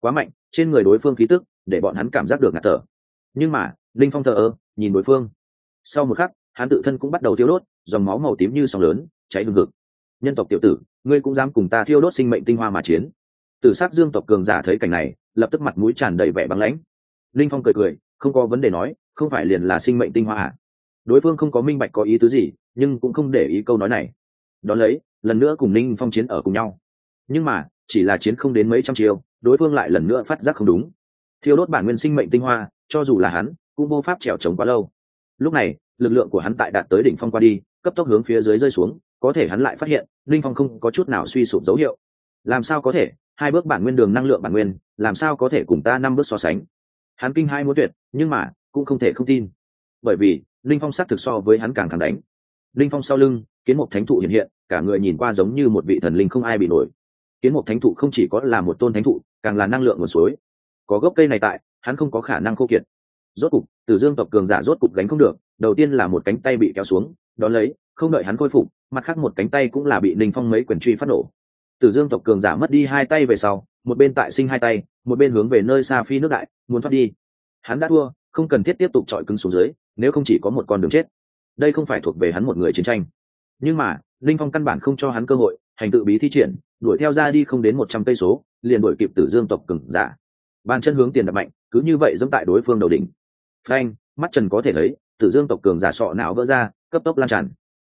Quá mạnh, trên người đối phương khí tức, để bọn hắn cảm giác được ngạt thở. Nhưng mà, linh phong thờ ơ nhìn đối phương. Sau một khắc, hắn tự thân cũng bắt đầu thiêu đốt, dòng máu màu tím như sóng lớn, cháy hừng hực nhân tộc tiểu tử, ngươi cũng dám cùng ta thiêu đốt sinh mệnh tinh hoa mà chiến. Tử s á c dương tộc cường giả thấy cảnh này, lập tức mặt mũi tràn đầy vẻ băng lãnh. Linh phong cười cười, không có vấn đề nói, không phải liền là sinh mệnh tinh hoa à? Đối phương không có minh bạch có ý tứ gì, nhưng cũng không để ý câu nói này. Đón lấy, lần nữa cùng ninh phong chiến ở cùng nhau. Nhưng mà, chỉ là chiến không đến mấy trăm chiều đối phương lại lần nữa phát giác không đúng. Thiêu đốt bản nguyên sinh mệnh tinh hoa, cho dù là hắn cũng vô pháp trèo trống quá lâu. Lúc này, lực lượng của hắn tại đạt tới đỉnh phong qua đi, cấp tốc hướng phía dưới rơi xuống, có thể hắn lại phát hiện, linh phong không có chút nào suy sụp dấu hiệu. Làm sao có thể? Hai bước bản nguyên đường năng lượng bản nguyên, làm sao có thể cùng ta năm bước so sánh? Hắn kinh hai muốn tuyệt, nhưng mà, cũng không thể không tin. Bởi vì, linh phong sát thực so với hắn càng thẳng đánh. Linh phong sau lưng, kiến mục thánh thụ hiện hiện, cả người nhìn qua giống như một vị thần linh không ai bị nổi. Kiến mục thánh thụ không chỉ có là một tôn thánh thụ, càng là năng lượng nguồn suối. Có gốc cây này tại, hắn không có khả năng khô kiệt rốt cục, từ dương tộc cường giả rốt cục gánh không được, đầu tiên là một cánh tay bị kéo xuống, đón lấy, không đợi hắn khôi phục, mặt khác một cánh tay cũng là bị Ninh phong mấy quyền truy phát nổ. Từ dương tộc cường giả mất đi hai tay về sau, một bên tại sinh hai tay, một bên hướng về nơi xa phi nước đại, muốn thoát đi. Hắn đã thua, không cần thiết tiếp tục chọi cứng xuống dưới, nếu không chỉ có một con đường chết. Đây không phải thuộc về hắn một người chiến tranh. Nhưng mà linh phong căn bản không cho hắn cơ hội, hành tự bí thi triển, đuổi theo ra đi không đến một trăm cây số, liền đuổi kịp tử dương tộc cừng giả. Bàn chân hướng tiền đập mạnh, cứ như vậy dẫm tại đối phương đầu đỉnh. Phanh, mắt trần có thể thấy tử dương tộc cường giả sọ não vỡ ra cấp tốc lan tràn.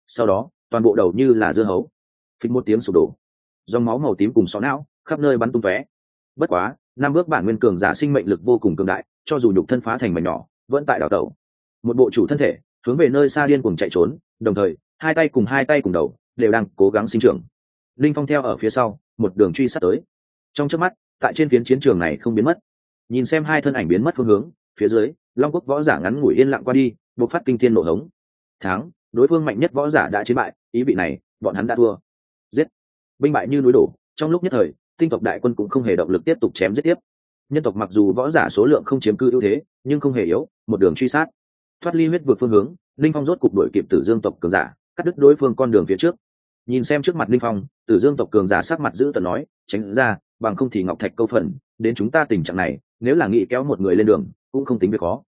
Sau đó toàn bộ đầu như là dưa hấu. Phịch một tiếng sụp đổ. Dòng máu màu tím cùng sọ não khắp nơi bắn tung tóe. Bất quá năm bước bản nguyên cường giả sinh mệnh lực vô cùng cường đại cho dù nhục thân phá thành mảnh nhỏ vẫn tại đảo tẩu. Một bộ chủ thân thể hướng về nơi xa điên cùng chạy trốn đồng thời hai tay cùng hai tay cùng đầu đều đang cố gắng sinh trưởng. Linh phong theo ở phía sau một đường truy sát tới. Trong trước mắt tại trên phiến chiến trường này không biến mất. Nhìn xem hai thân ảnh biến mất phương hướng phía dưới, long quốc võ giả ngắn ngủi yên lặng qua đi buộc phát kinh thiên nổ hống. Tháng đối phương mạnh nhất võ giả đã chiến bại, ý vị này, bọn hắn đã thua. Giết. Binh bại như núi đổ, trong lúc nhất thời, tinh tộc đại quân cũng không hề động lực tiếp tục chém giết tiếp. Nhân tộc mặc dù võ giả số lượng không chiếm cư ưu thế, nhưng không hề yếu, một đường truy sát. Thoát ly huyết vượt phương hướng, linh phong rốt cục đuổi kịp tử dương tộc cường giả, cắt đứt đối phương con đường phía trước. Nhìn xem trước mặt linh phong, tử dương tộc cường giả sát mặt giữ tận nói, tránh ra, bằng không thì ngọc thạch câu phần, đến chúng ta tình trạng này, nếu là nghĩ kéo một người lên đường cũng không tính việc khó.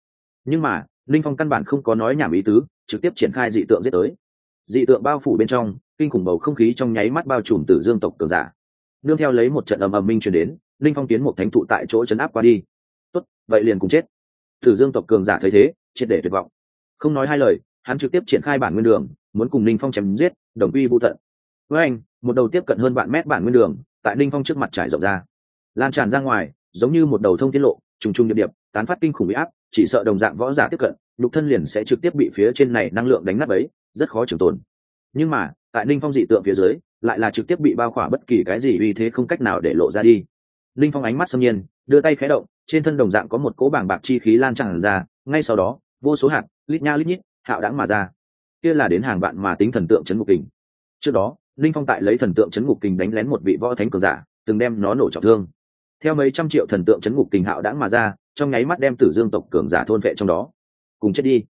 Nhưng mà, linh phong căn bản không có nói nhảm ý tứ, trực tiếp triển khai dị tượng giết tới. Dị tượng bao phủ bên trong, kinh khủng bầu không khí trong nháy mắt bao trùm tử dương tộc cường giả. Nương theo lấy một trận ầm ầm minh truyền đến, linh phong tiến một thánh thụ tại chỗ chấn áp qua đi. Tốt, vậy liền cùng chết. Tử dương tộc cường giả thấy thế, triệt để tuyệt vọng. Không nói hai lời, hắn trực tiếp triển khai bản nguyên đường, muốn cùng linh phong chém giết, đồng uy vô tận. Với anh, một đầu tiếp cận hơn vạn mét bản nguyên đường, tại linh phong trước mặt trải rộng ra. Lan tràn ra ngoài, giống như một đầu thông tiết lộ trùng trùng điệp điệp, tán phát kinh khủng bị áp, chỉ sợ đồng dạng võ giả tiếp cận, nhục thân liền sẽ trực tiếp bị phía trên này năng lượng đánh nát ấy rất khó trường tồn. Nhưng mà, tại ninh phong dị tượng phía dưới, lại là trực tiếp bị bao khỏa bất kỳ cái gì uy thế không cách nào để lộ ra đi. Ninh phong ánh mắt xâm nhiên, đưa tay khé động, trên thân đồng dạng có một cỗ bảng bạc chi khí lan tràn ra, ngay sau đó, vô số hạt, lít nha lít nhít, hạo đãng mà ra. Kia là đến hàng vạn mà tính thần tượng chấn ngục kình. Trước đó, ninh phong tại lấy thần tượng chấn ngục kình đánh lén một vị võ thánh cường giả, từng đem nó nổ trọng thương theo mấy trăm triệu thần tượng chấn ngục kình hạo đãng mà ra, trong nháy mắt đem tử dương tộc cường giả thôn vệ trong đó. Cùng chết đi.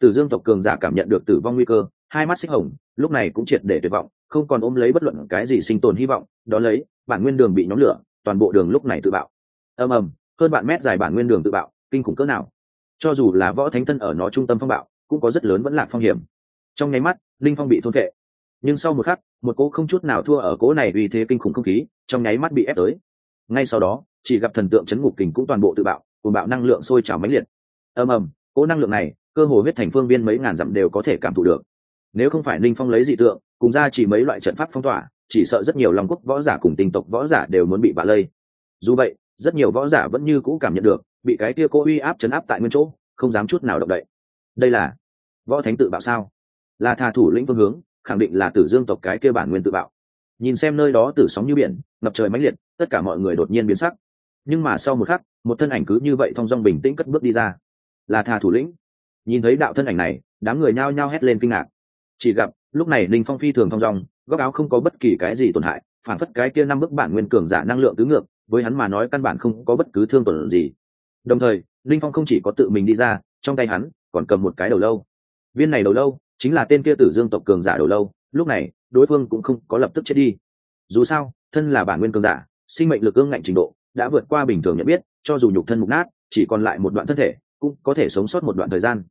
Tử dương tộc cường giả cảm nhận được tử vong nguy cơ, hai mắt xích hồng, lúc này cũng triệt để tuyệt vọng, không còn ôm lấy bất luận cái gì sinh tồn hy vọng, đó lấy, bản nguyên đường bị nhóm lửa, toàn bộ đường lúc này tự bạo. Ầm ầm, hơn bạn mét dài bản nguyên đường tự bạo, kinh khủng cỡ nào. Cho dù là võ thánh thân ở nó trung tâm phong bạo, cũng có rất lớn vẫn lạc phong hiểm. Trong nháy mắt, linh phong bị thôn vệ. Nhưng sau một khắc, một cỗ không chút nào thua ở cỗ này uy thế kinh khủng không khí, trong nháy mắt bị ép tới ngay sau đó, chỉ gặp thần tượng chấn ngục kình cũng toàn bộ tự bạo cùng bạo năng lượng sôi trào mãnh liệt. Ầm ầm, cỗ năng lượng này, cơ hồ huyết thành phương viên mấy ngàn dặm đều có thể cảm thụ được. Nếu không phải ninh phong lấy dị tượng, cùng ra chỉ mấy loại trận pháp phong tỏa, chỉ sợ rất nhiều lòng quốc võ giả cùng tinh tộc võ giả đều muốn bị bạ lây. Dù vậy, rất nhiều võ giả vẫn như cũ cảm nhận được, bị cái kia cô uy áp chấn áp tại nguyên chỗ, không dám chút nào động đậy. Đây là võ thánh tự bạo sao? Là thà thủ lĩnh phương hướng, khẳng định là tử dương tộc cái kia bản nguyên tự bạo nhìn xem nơi đó tử sóng như biển, ngập trời mãnh liệt, tất cả mọi người đột nhiên biến sắc. Nhưng mà sau một khắc, một thân ảnh cứ như vậy thong dong bình tĩnh cất bước đi ra. Là thà thủ lĩnh. Nhìn thấy đạo thân ảnh này, đám người nhao nhao hét lên kinh ngạc. Chỉ gặp, lúc này ninh phong phi thường thong dong, góc áo không có bất kỳ cái gì tổn hại phản phất cái kia năm bức bản nguyên cường giả năng lượng tứ ngược, với hắn mà nói căn bản không có bất cứ thương tổn gì. Đồng thời, ninh phong không chỉ có tự mình đi ra, trong tay hắn còn cầm một cái đầu lâu. Viên này đầu lâu chính là tên kia tử dương tộc cường giả đầu lâu lúc này, đối phương cũng không có lập tức chết đi. Dù sao, thân là bản nguyên cường giả, sinh mệnh lực ương ngạnh trình độ đã vượt qua bình thường nhận biết, cho dù nhục thân mục nát, chỉ còn lại một đoạn thân thể, cũng có thể sống sót một đoạn thời gian.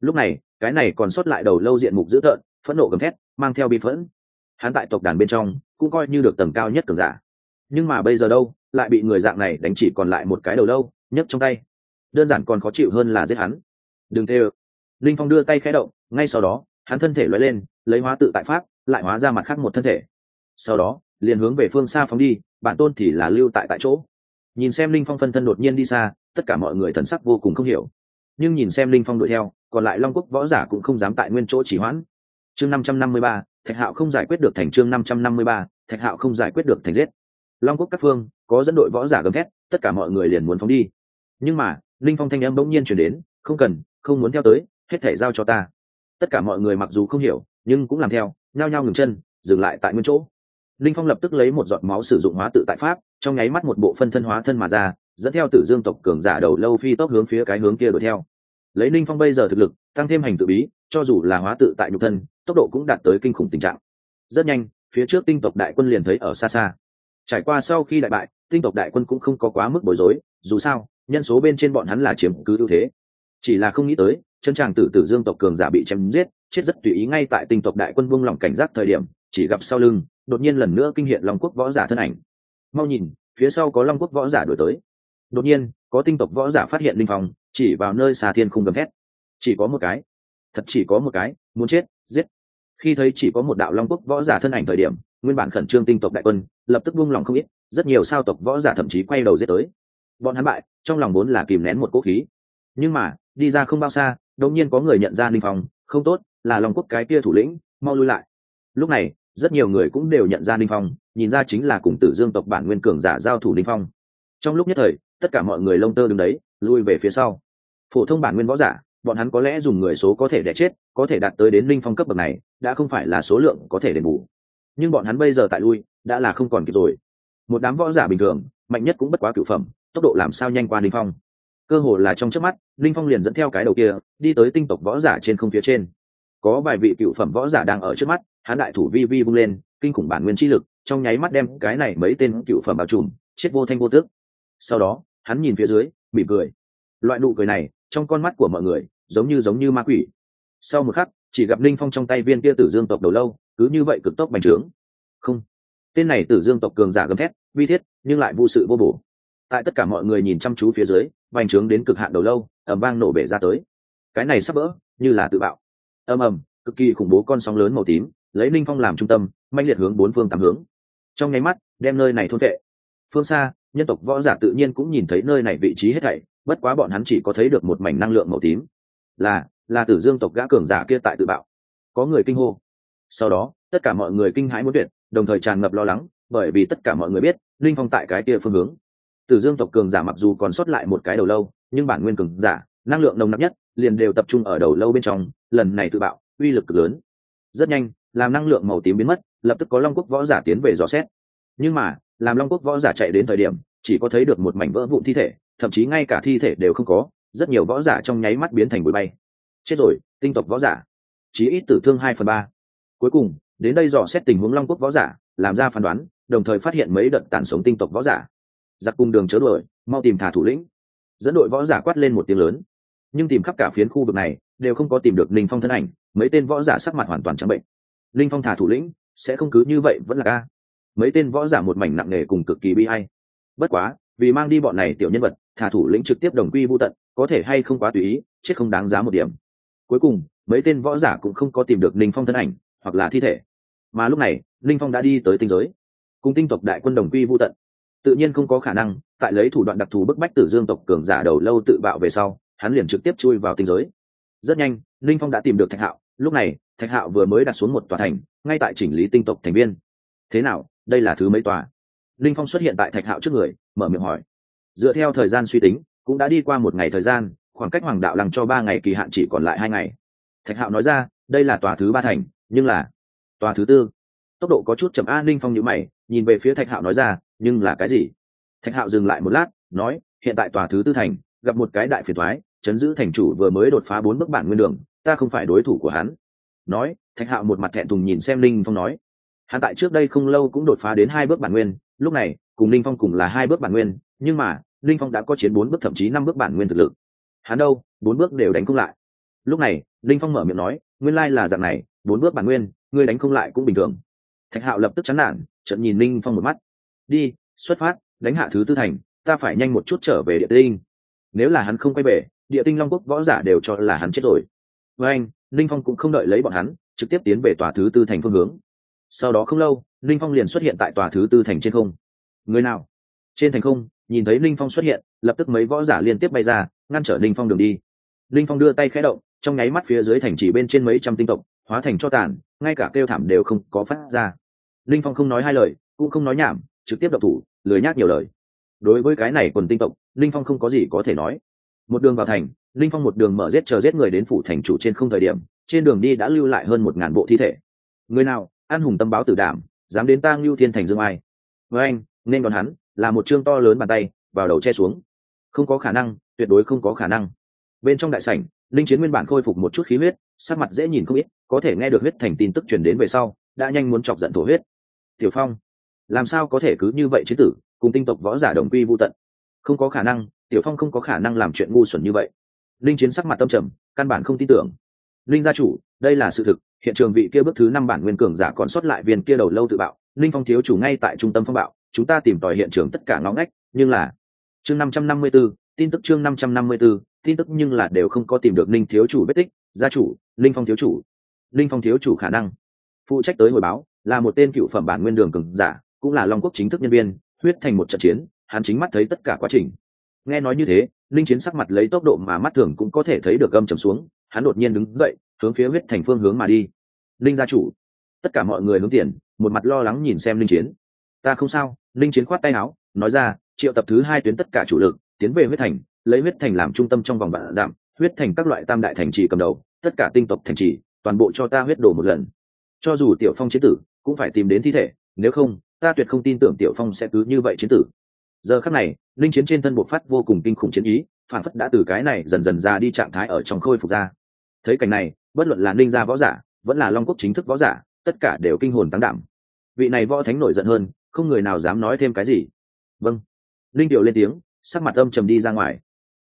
Lúc này, cái này còn sót lại đầu lâu diện mục dữ tợn, phẫn nộ gầm thét, mang theo bi phẫn. Hắn tại tộc đàn bên trong, cũng coi như được tầng cao nhất cường giả. Nhưng mà bây giờ đâu, lại bị người dạng này đánh chỉ còn lại một cái đầu lâu, nhấc trong tay. Đơn giản còn khó chịu hơn là giết hắn. Đừng tê ơ. Linh phong đưa tay khẽ động, ngay sau đó, hắn thân thể loay lên lấy hóa tự tại pháp, lại hóa ra mặt khác một thân thể. Sau đó, liền hướng về phương xa phóng đi, bản tôn thì là lưu tại tại chỗ. Nhìn xem linh phong phân thân đột nhiên đi xa, tất cả mọi người thần sắc vô cùng không hiểu. Nhưng nhìn xem linh phong đuổi theo, còn lại long quốc võ giả cũng không dám tại nguyên chỗ chỉ hoãn. Chương năm trăm năm mươi ba, thạch hạo không giải quyết được thành chương năm trăm năm mươi ba, thạch hạo không giải quyết được thành giết. Long quốc các phương, có dẫn đội võ giả gầm thét, tất cả mọi người liền muốn phóng đi. Nhưng mà, linh phong thanh âm bỗng nhiên chuyển đến, không cần, không muốn theo tới, hết thể giao cho ta. Tất cả mọi người mặc dù không hiểu nhưng cũng làm theo, nhao nhao ngừng chân, dừng lại tại nguyên chỗ. Linh phong lập tức lấy một giọt máu sử dụng hóa tự tại pháp, trong nháy mắt một bộ phân thân hóa thân mà ra, dẫn theo tử dương tộc cường giả đầu lâu phi tốc hướng phía cái hướng kia đuổi theo. Lấy linh phong bây giờ thực lực, tăng thêm hành tự bí, cho dù là hóa tự tại nhục thân, tốc độ cũng đạt tới kinh khủng tình trạng. Rất nhanh, phía trước tinh tộc đại quân liền thấy ở xa xa. Trải qua sau khi đại bại, tinh tộc đại quân cũng không có quá mức bối rối, dù sao, nhân số bên trên bọn hắn là chiếm cứ ưu thế. Chỉ là không nghĩ tới, chân tràng tử tử dương tộc cường giả bị chém giết chết rất tùy ý ngay tại tinh tộc đại quân buông lỏng cảnh giác thời điểm, chỉ gặp sau lưng, đột nhiên lần nữa kinh hiện long quốc võ giả thân ảnh. Mau nhìn, phía sau có long quốc võ giả đổi tới. Đột nhiên, có tinh tộc võ giả phát hiện linh phong, chỉ vào nơi xà thiên không gầm thét. Chỉ có một cái. Thật chỉ có một cái, muốn chết, giết. Khi thấy chỉ có một đạo long quốc võ giả thân ảnh thời điểm, nguyên bản khẩn trương tinh tộc đại quân, lập tức buông lòng không ít, rất nhiều sao tộc võ giả thậm chí quay đầu giết tới. Bọn hắn bại, trong lòng vốn là kìm nén một cỗ khí. Nhưng mà, đi ra không bao xa, đột nhiên có người nhận ra linh phong, không tốt là long quốc cái kia thủ lĩnh, mau lui lại. Lúc này, rất nhiều người cũng đều nhận ra linh phong, nhìn ra chính là cùng tử dương tộc bản nguyên cường giả giao thủ linh phong. Trong lúc nhất thời, tất cả mọi người lông tơ đứng đấy, lui về phía sau. Phổ thông bản nguyên võ giả, bọn hắn có lẽ dùng người số có thể đẻ chết, có thể đạt tới đến linh phong cấp bậc này, đã không phải là số lượng có thể đền bù. Nhưng bọn hắn bây giờ tại lui, đã là không còn kịp rồi. Một đám võ giả bình thường, mạnh nhất cũng bất quá cựu phẩm, tốc độ làm sao nhanh qua linh phong. Cơ hồ là trong chớp mắt linh phong liền dẫn theo cái đầu kia, đi tới tinh tộc võ giả trên không phía trên có vài vị cựu phẩm võ giả đang ở trước mắt, hắn đại thủ vi vi vung lên, kinh khủng bản nguyên chi lực, trong nháy mắt đem cái này mấy tên cựu phẩm bao trùm, chết vô thanh vô tước. Sau đó, hắn nhìn phía dưới, mỉm cười. Loại nụ cười này, trong con mắt của mọi người, giống như giống như ma quỷ. Sau một khắc, chỉ gặp linh phong trong tay viên kia tử dương tộc đầu lâu, cứ như vậy cực tốc bành trướng. Không. Tên này tử dương tộc cường giả gầm thét, vi thiết, nhưng lại vô sự vô bổ. Tại tất cả mọi người nhìn chăm chú phía dưới, bành trướng đến cực hạn đầu lâu ẩm vang nổ bể ra tới. Cái này sắp vỡ, như là tự bạo ầm ầm, cực kỳ khủng bố con sóng lớn màu tím, lấy linh phong làm trung tâm manh liệt hướng bốn phương tám hướng. Trong nháy mắt, đem nơi này thôn vệ. Phương xa, nhân tộc võ giả tự nhiên cũng nhìn thấy nơi này vị trí hết thảy, bất quá bọn hắn chỉ có thấy được một mảnh năng lượng màu tím. Là là tử dương tộc gã cường giả kia tại tự bạo. Có người kinh hô. Sau đó, tất cả mọi người kinh hãi muốn tuyệt, đồng thời tràn ngập lo lắng, bởi vì tất cả mọi người biết linh phong tại cái kia phương hướng. Tử dương tộc cường giả mặc dù còn sót lại một cái đầu lâu, nhưng bản nguyên cường giả, năng lượng nồng nặc nhất liền đều tập trung ở đầu lâu bên trong, lần này tự bạo, uy lực cực lớn. Rất nhanh, làm năng lượng màu tím biến mất, lập tức có long quốc võ giả tiến về dò xét. Nhưng mà, làm long quốc võ giả chạy đến thời điểm, chỉ có thấy được một mảnh vỡ vụn thi thể, thậm chí ngay cả thi thể đều không có, rất nhiều võ giả trong nháy mắt biến thành bụi bay. Chết rồi, tinh tộc võ giả. Chí ít tử thương hai phần ba. Cuối cùng, đến đây dò xét tình huống long quốc võ giả, làm ra phán đoán, đồng thời phát hiện mấy đợt tàn sống tinh tộc võ giả. Giặc cùng đường chớ đuổi, mau tìm thả thủ lĩnh. Dẫn đội võ giả quát lên một tiếng lớn nhưng tìm khắp cả phiến khu vực này, đều không có tìm được linh phong thân ảnh, mấy tên võ giả sắc mặt hoàn toàn trắng bệnh. Linh phong thả thủ lĩnh, sẽ không cứ như vậy, vẫn là ca mấy tên võ giả một mảnh nặng nề cùng cực kỳ bi hay bất quá, vì mang đi bọn này tiểu nhân vật, thả thủ lĩnh trực tiếp đồng quy vô tận, có thể hay không quá tùy ý, chết không đáng giá một điểm. Cuối cùng, mấy tên võ giả cũng không có tìm được linh phong thân ảnh, hoặc là thi thể. Mà lúc này linh phong đã đi tới tinh giới. Cùng tinh tộc đại quân đồng quy vô tận. Tự nhiên không có khả năng, tại lấy thủ đoạn đặc thù bức bách tử dương tộc cường giả đầu lâu tự bạo về sau hắn liền trực tiếp chui vào tinh giới. Rất nhanh linh phong đã tìm được thạch hạo. Lúc này, thạch hạo vừa mới đặt xuống một tòa thành, ngay tại chỉnh lý tinh tộc thành viên. Thế nào, đây là thứ mấy tòa? Linh phong xuất hiện tại thạch hạo trước người, mở miệng hỏi. Dựa theo thời gian suy tính, cũng đã đi qua một ngày thời gian, khoảng cách hoàng đạo lăng cho ba ngày kỳ hạn chỉ còn lại hai ngày. Thạch hạo nói ra, đây là tòa thứ ba thành, nhưng là tòa thứ tư. Tốc độ có chút chậm a linh phong nhữ mày, nhìn về phía thạch hạo nói ra, nhưng là cái gì? Thạch hạo dừng lại một lát, nói, hiện tại tòa thứ tư thành, gặp một cái đại phiền thoái chấn giữ thành chủ vừa mới đột phá bốn bức bản nguyên đường, ta không phải đối thủ của hắn. Nói, thạch hạo một mặt thẹn thùng nhìn xem linh phong nói. Hắn tại trước đây không lâu cũng đột phá đến hai bước bản nguyên, lúc này, cùng linh phong cùng là hai bước bản nguyên, nhưng mà linh phong đã có chiến bốn bước thậm chí năm bước bản nguyên thực lực. Hắn đâu, bốn bước đều đánh không lại. Lúc này linh phong mở miệng nói, nguyên lai là dạng này, bốn bước bản nguyên, ngươi đánh không lại cũng bình thường. Thạch hạo lập tức chán nản trận nhìn linh phong một mắt. Đi, xuất phát, đánh hạ thứ tư thành, ta phải nhanh một chút trở về địa tinh. Nếu là hắn không quay về địa tinh long quốc võ giả đều cho là hắn chết rồi. Với anh linh phong cũng không đợi lấy bọn hắn, trực tiếp tiến về tòa thứ tư thành phương hướng. Sau đó không lâu linh phong liền xuất hiện tại tòa thứ tư thành trên không. Người nào? Trên thành không, nhìn thấy linh phong xuất hiện, lập tức mấy võ giả liên tiếp bay ra, ngăn trở linh phong đường đi. Linh phong đưa tay khẽ động, trong nháy mắt phía dưới thành chỉ bên trên mấy trăm tinh tộc, hóa thành cho tàn, ngay cả kêu thảm đều không có phát ra. Linh phong không nói hai lời, cũng không nói nhảm, trực tiếp độc thủ, lười nhác nhiều lời. Đối với cái này quần tinh tộc linh phong không có gì có thể nói một đường vào thành, linh phong một đường mở giết chờ giết người đến phủ thành chủ trên không thời điểm, trên đường đi đã lưu lại hơn một ngàn bộ thi thể. Người nào, an hùng tâm báo tử đảm, dám đến tang lưu thiên thành dương ai? Với anh, nên còn hắn, là một chương to lớn bàn tay, vào đầu che xuống. Không có khả năng, tuyệt đối không có khả năng. Bên trong đại sảnh, linh chiến nguyên bản khôi phục một chút khí huyết, sắc mặt dễ nhìn không ít, có thể nghe được huyết thành tin tức truyền đến về sau, đã nhanh muốn chọc giận thổ huyết. Tiểu phong, làm sao có thể cứ như vậy chứ tử, cùng tinh tộc võ giả đồng quy vô tận? Không có khả năng tiểu phong không có khả năng làm chuyện ngu xuẩn như vậy. Linh chiến sắc mặt tâm trầm, căn bản không tin tưởng. Linh gia chủ, đây là sự thực, hiện trường vị kia bước thứ năm bản nguyên cường giả còn sót lại viên kia đầu lâu tự bạo, linh phong thiếu chủ ngay tại trung tâm phong bạo, chúng ta tìm tòi hiện trường tất cả ngõ ngách, nhưng là chương năm trăm năm mươi b ố tin tức chương năm trăm năm mươi b ố tin tức nhưng là đều không có tìm được linh thiếu chủ vết tích, gia chủ, linh phong thiếu chủ. Linh phong thiếu chủ khả năng phụ trách tới hồi báo, là một tên cựu phẩm bản nguyên đường cường giả, cũng là long quốc chính thức nhân viên, huyết thành một trận chiến, hắn chính mắt thấy tất cả quá trình nghe nói như thế, linh chiến sắc mặt lấy tốc độ mà mắt thường cũng có thể thấy được gâm trầm xuống, hắn đột nhiên đứng dậy, hướng phía huyết thành phương hướng mà đi. Linh gia chủ, tất cả mọi người hướng tiền, một mặt lo lắng nhìn xem linh chiến. Ta không sao, linh chiến khoát tay áo, nói ra, triệu tập thứ hai tuyến tất cả chủ lực, tiến về huyết thành, lấy huyết thành làm trung tâm trong vòng vạn giảm huyết thành các loại tam đại thành trì cầm đầu, tất cả tinh tộc thành trì, toàn bộ cho ta huyết đổ một lần. Cho dù tiểu phong chiến tử cũng phải tìm đến thi thể, nếu không, ta tuyệt không tin tưởng tiểu phong sẽ cứ như vậy chiến tử giờ khắc này, linh chiến trên thân bộc phát vô cùng kinh khủng chiến ý, phản phất đã từ cái này dần dần ra đi trạng thái ở trong khôi phục ra. Thấy cảnh này, bất luận là linh gia võ giả, vẫn là long quốc chính thức võ giả, tất cả đều kinh hồn tăng đảm vị này võ thánh nổi giận hơn, không người nào dám nói thêm cái gì. Vâng. Linh điệu lên tiếng, sắc mặt âm trầm đi ra ngoài.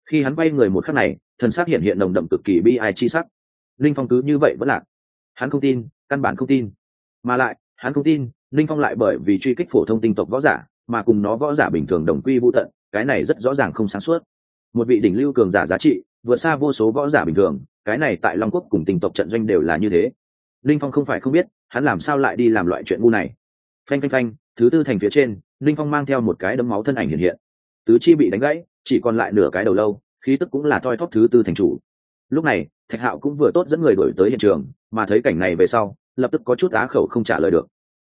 Khi hắn quay người một khắc này, thần sắc hiện hiện nồng đậm cực kỳ bi ai chi sắc. Linh phong cứ như vậy vẫn lạc. Hắn không tin, căn bản không tin. Mà lại, hắn không tin linh phong lại bởi vì truy kích phổ thông tinh tộc võ giả mà cùng nó võ giả bình thường đồng quy vô tận, cái này rất rõ ràng không sáng suốt. Một vị đỉnh lưu cường giả giá trị, vượt xa vô số võ giả bình thường, cái này tại long quốc cùng tình tộc trận doanh đều là như thế. Linh phong không phải không biết, hắn làm sao lại đi làm loại chuyện ngu này. Phanh phanh phanh, thứ tư thành phía trên, linh phong mang theo một cái đấm máu thân ảnh hiện hiện. Tứ chi bị đánh gãy, chỉ còn lại nửa cái đầu lâu, khí tức cũng là thoi thóp thứ tư thành chủ. Lúc này, thạch hạo cũng vừa tốt dẫn người đổi tới hiện trường, mà thấy cảnh này về sau, lập tức có chút á khẩu không trả lời được.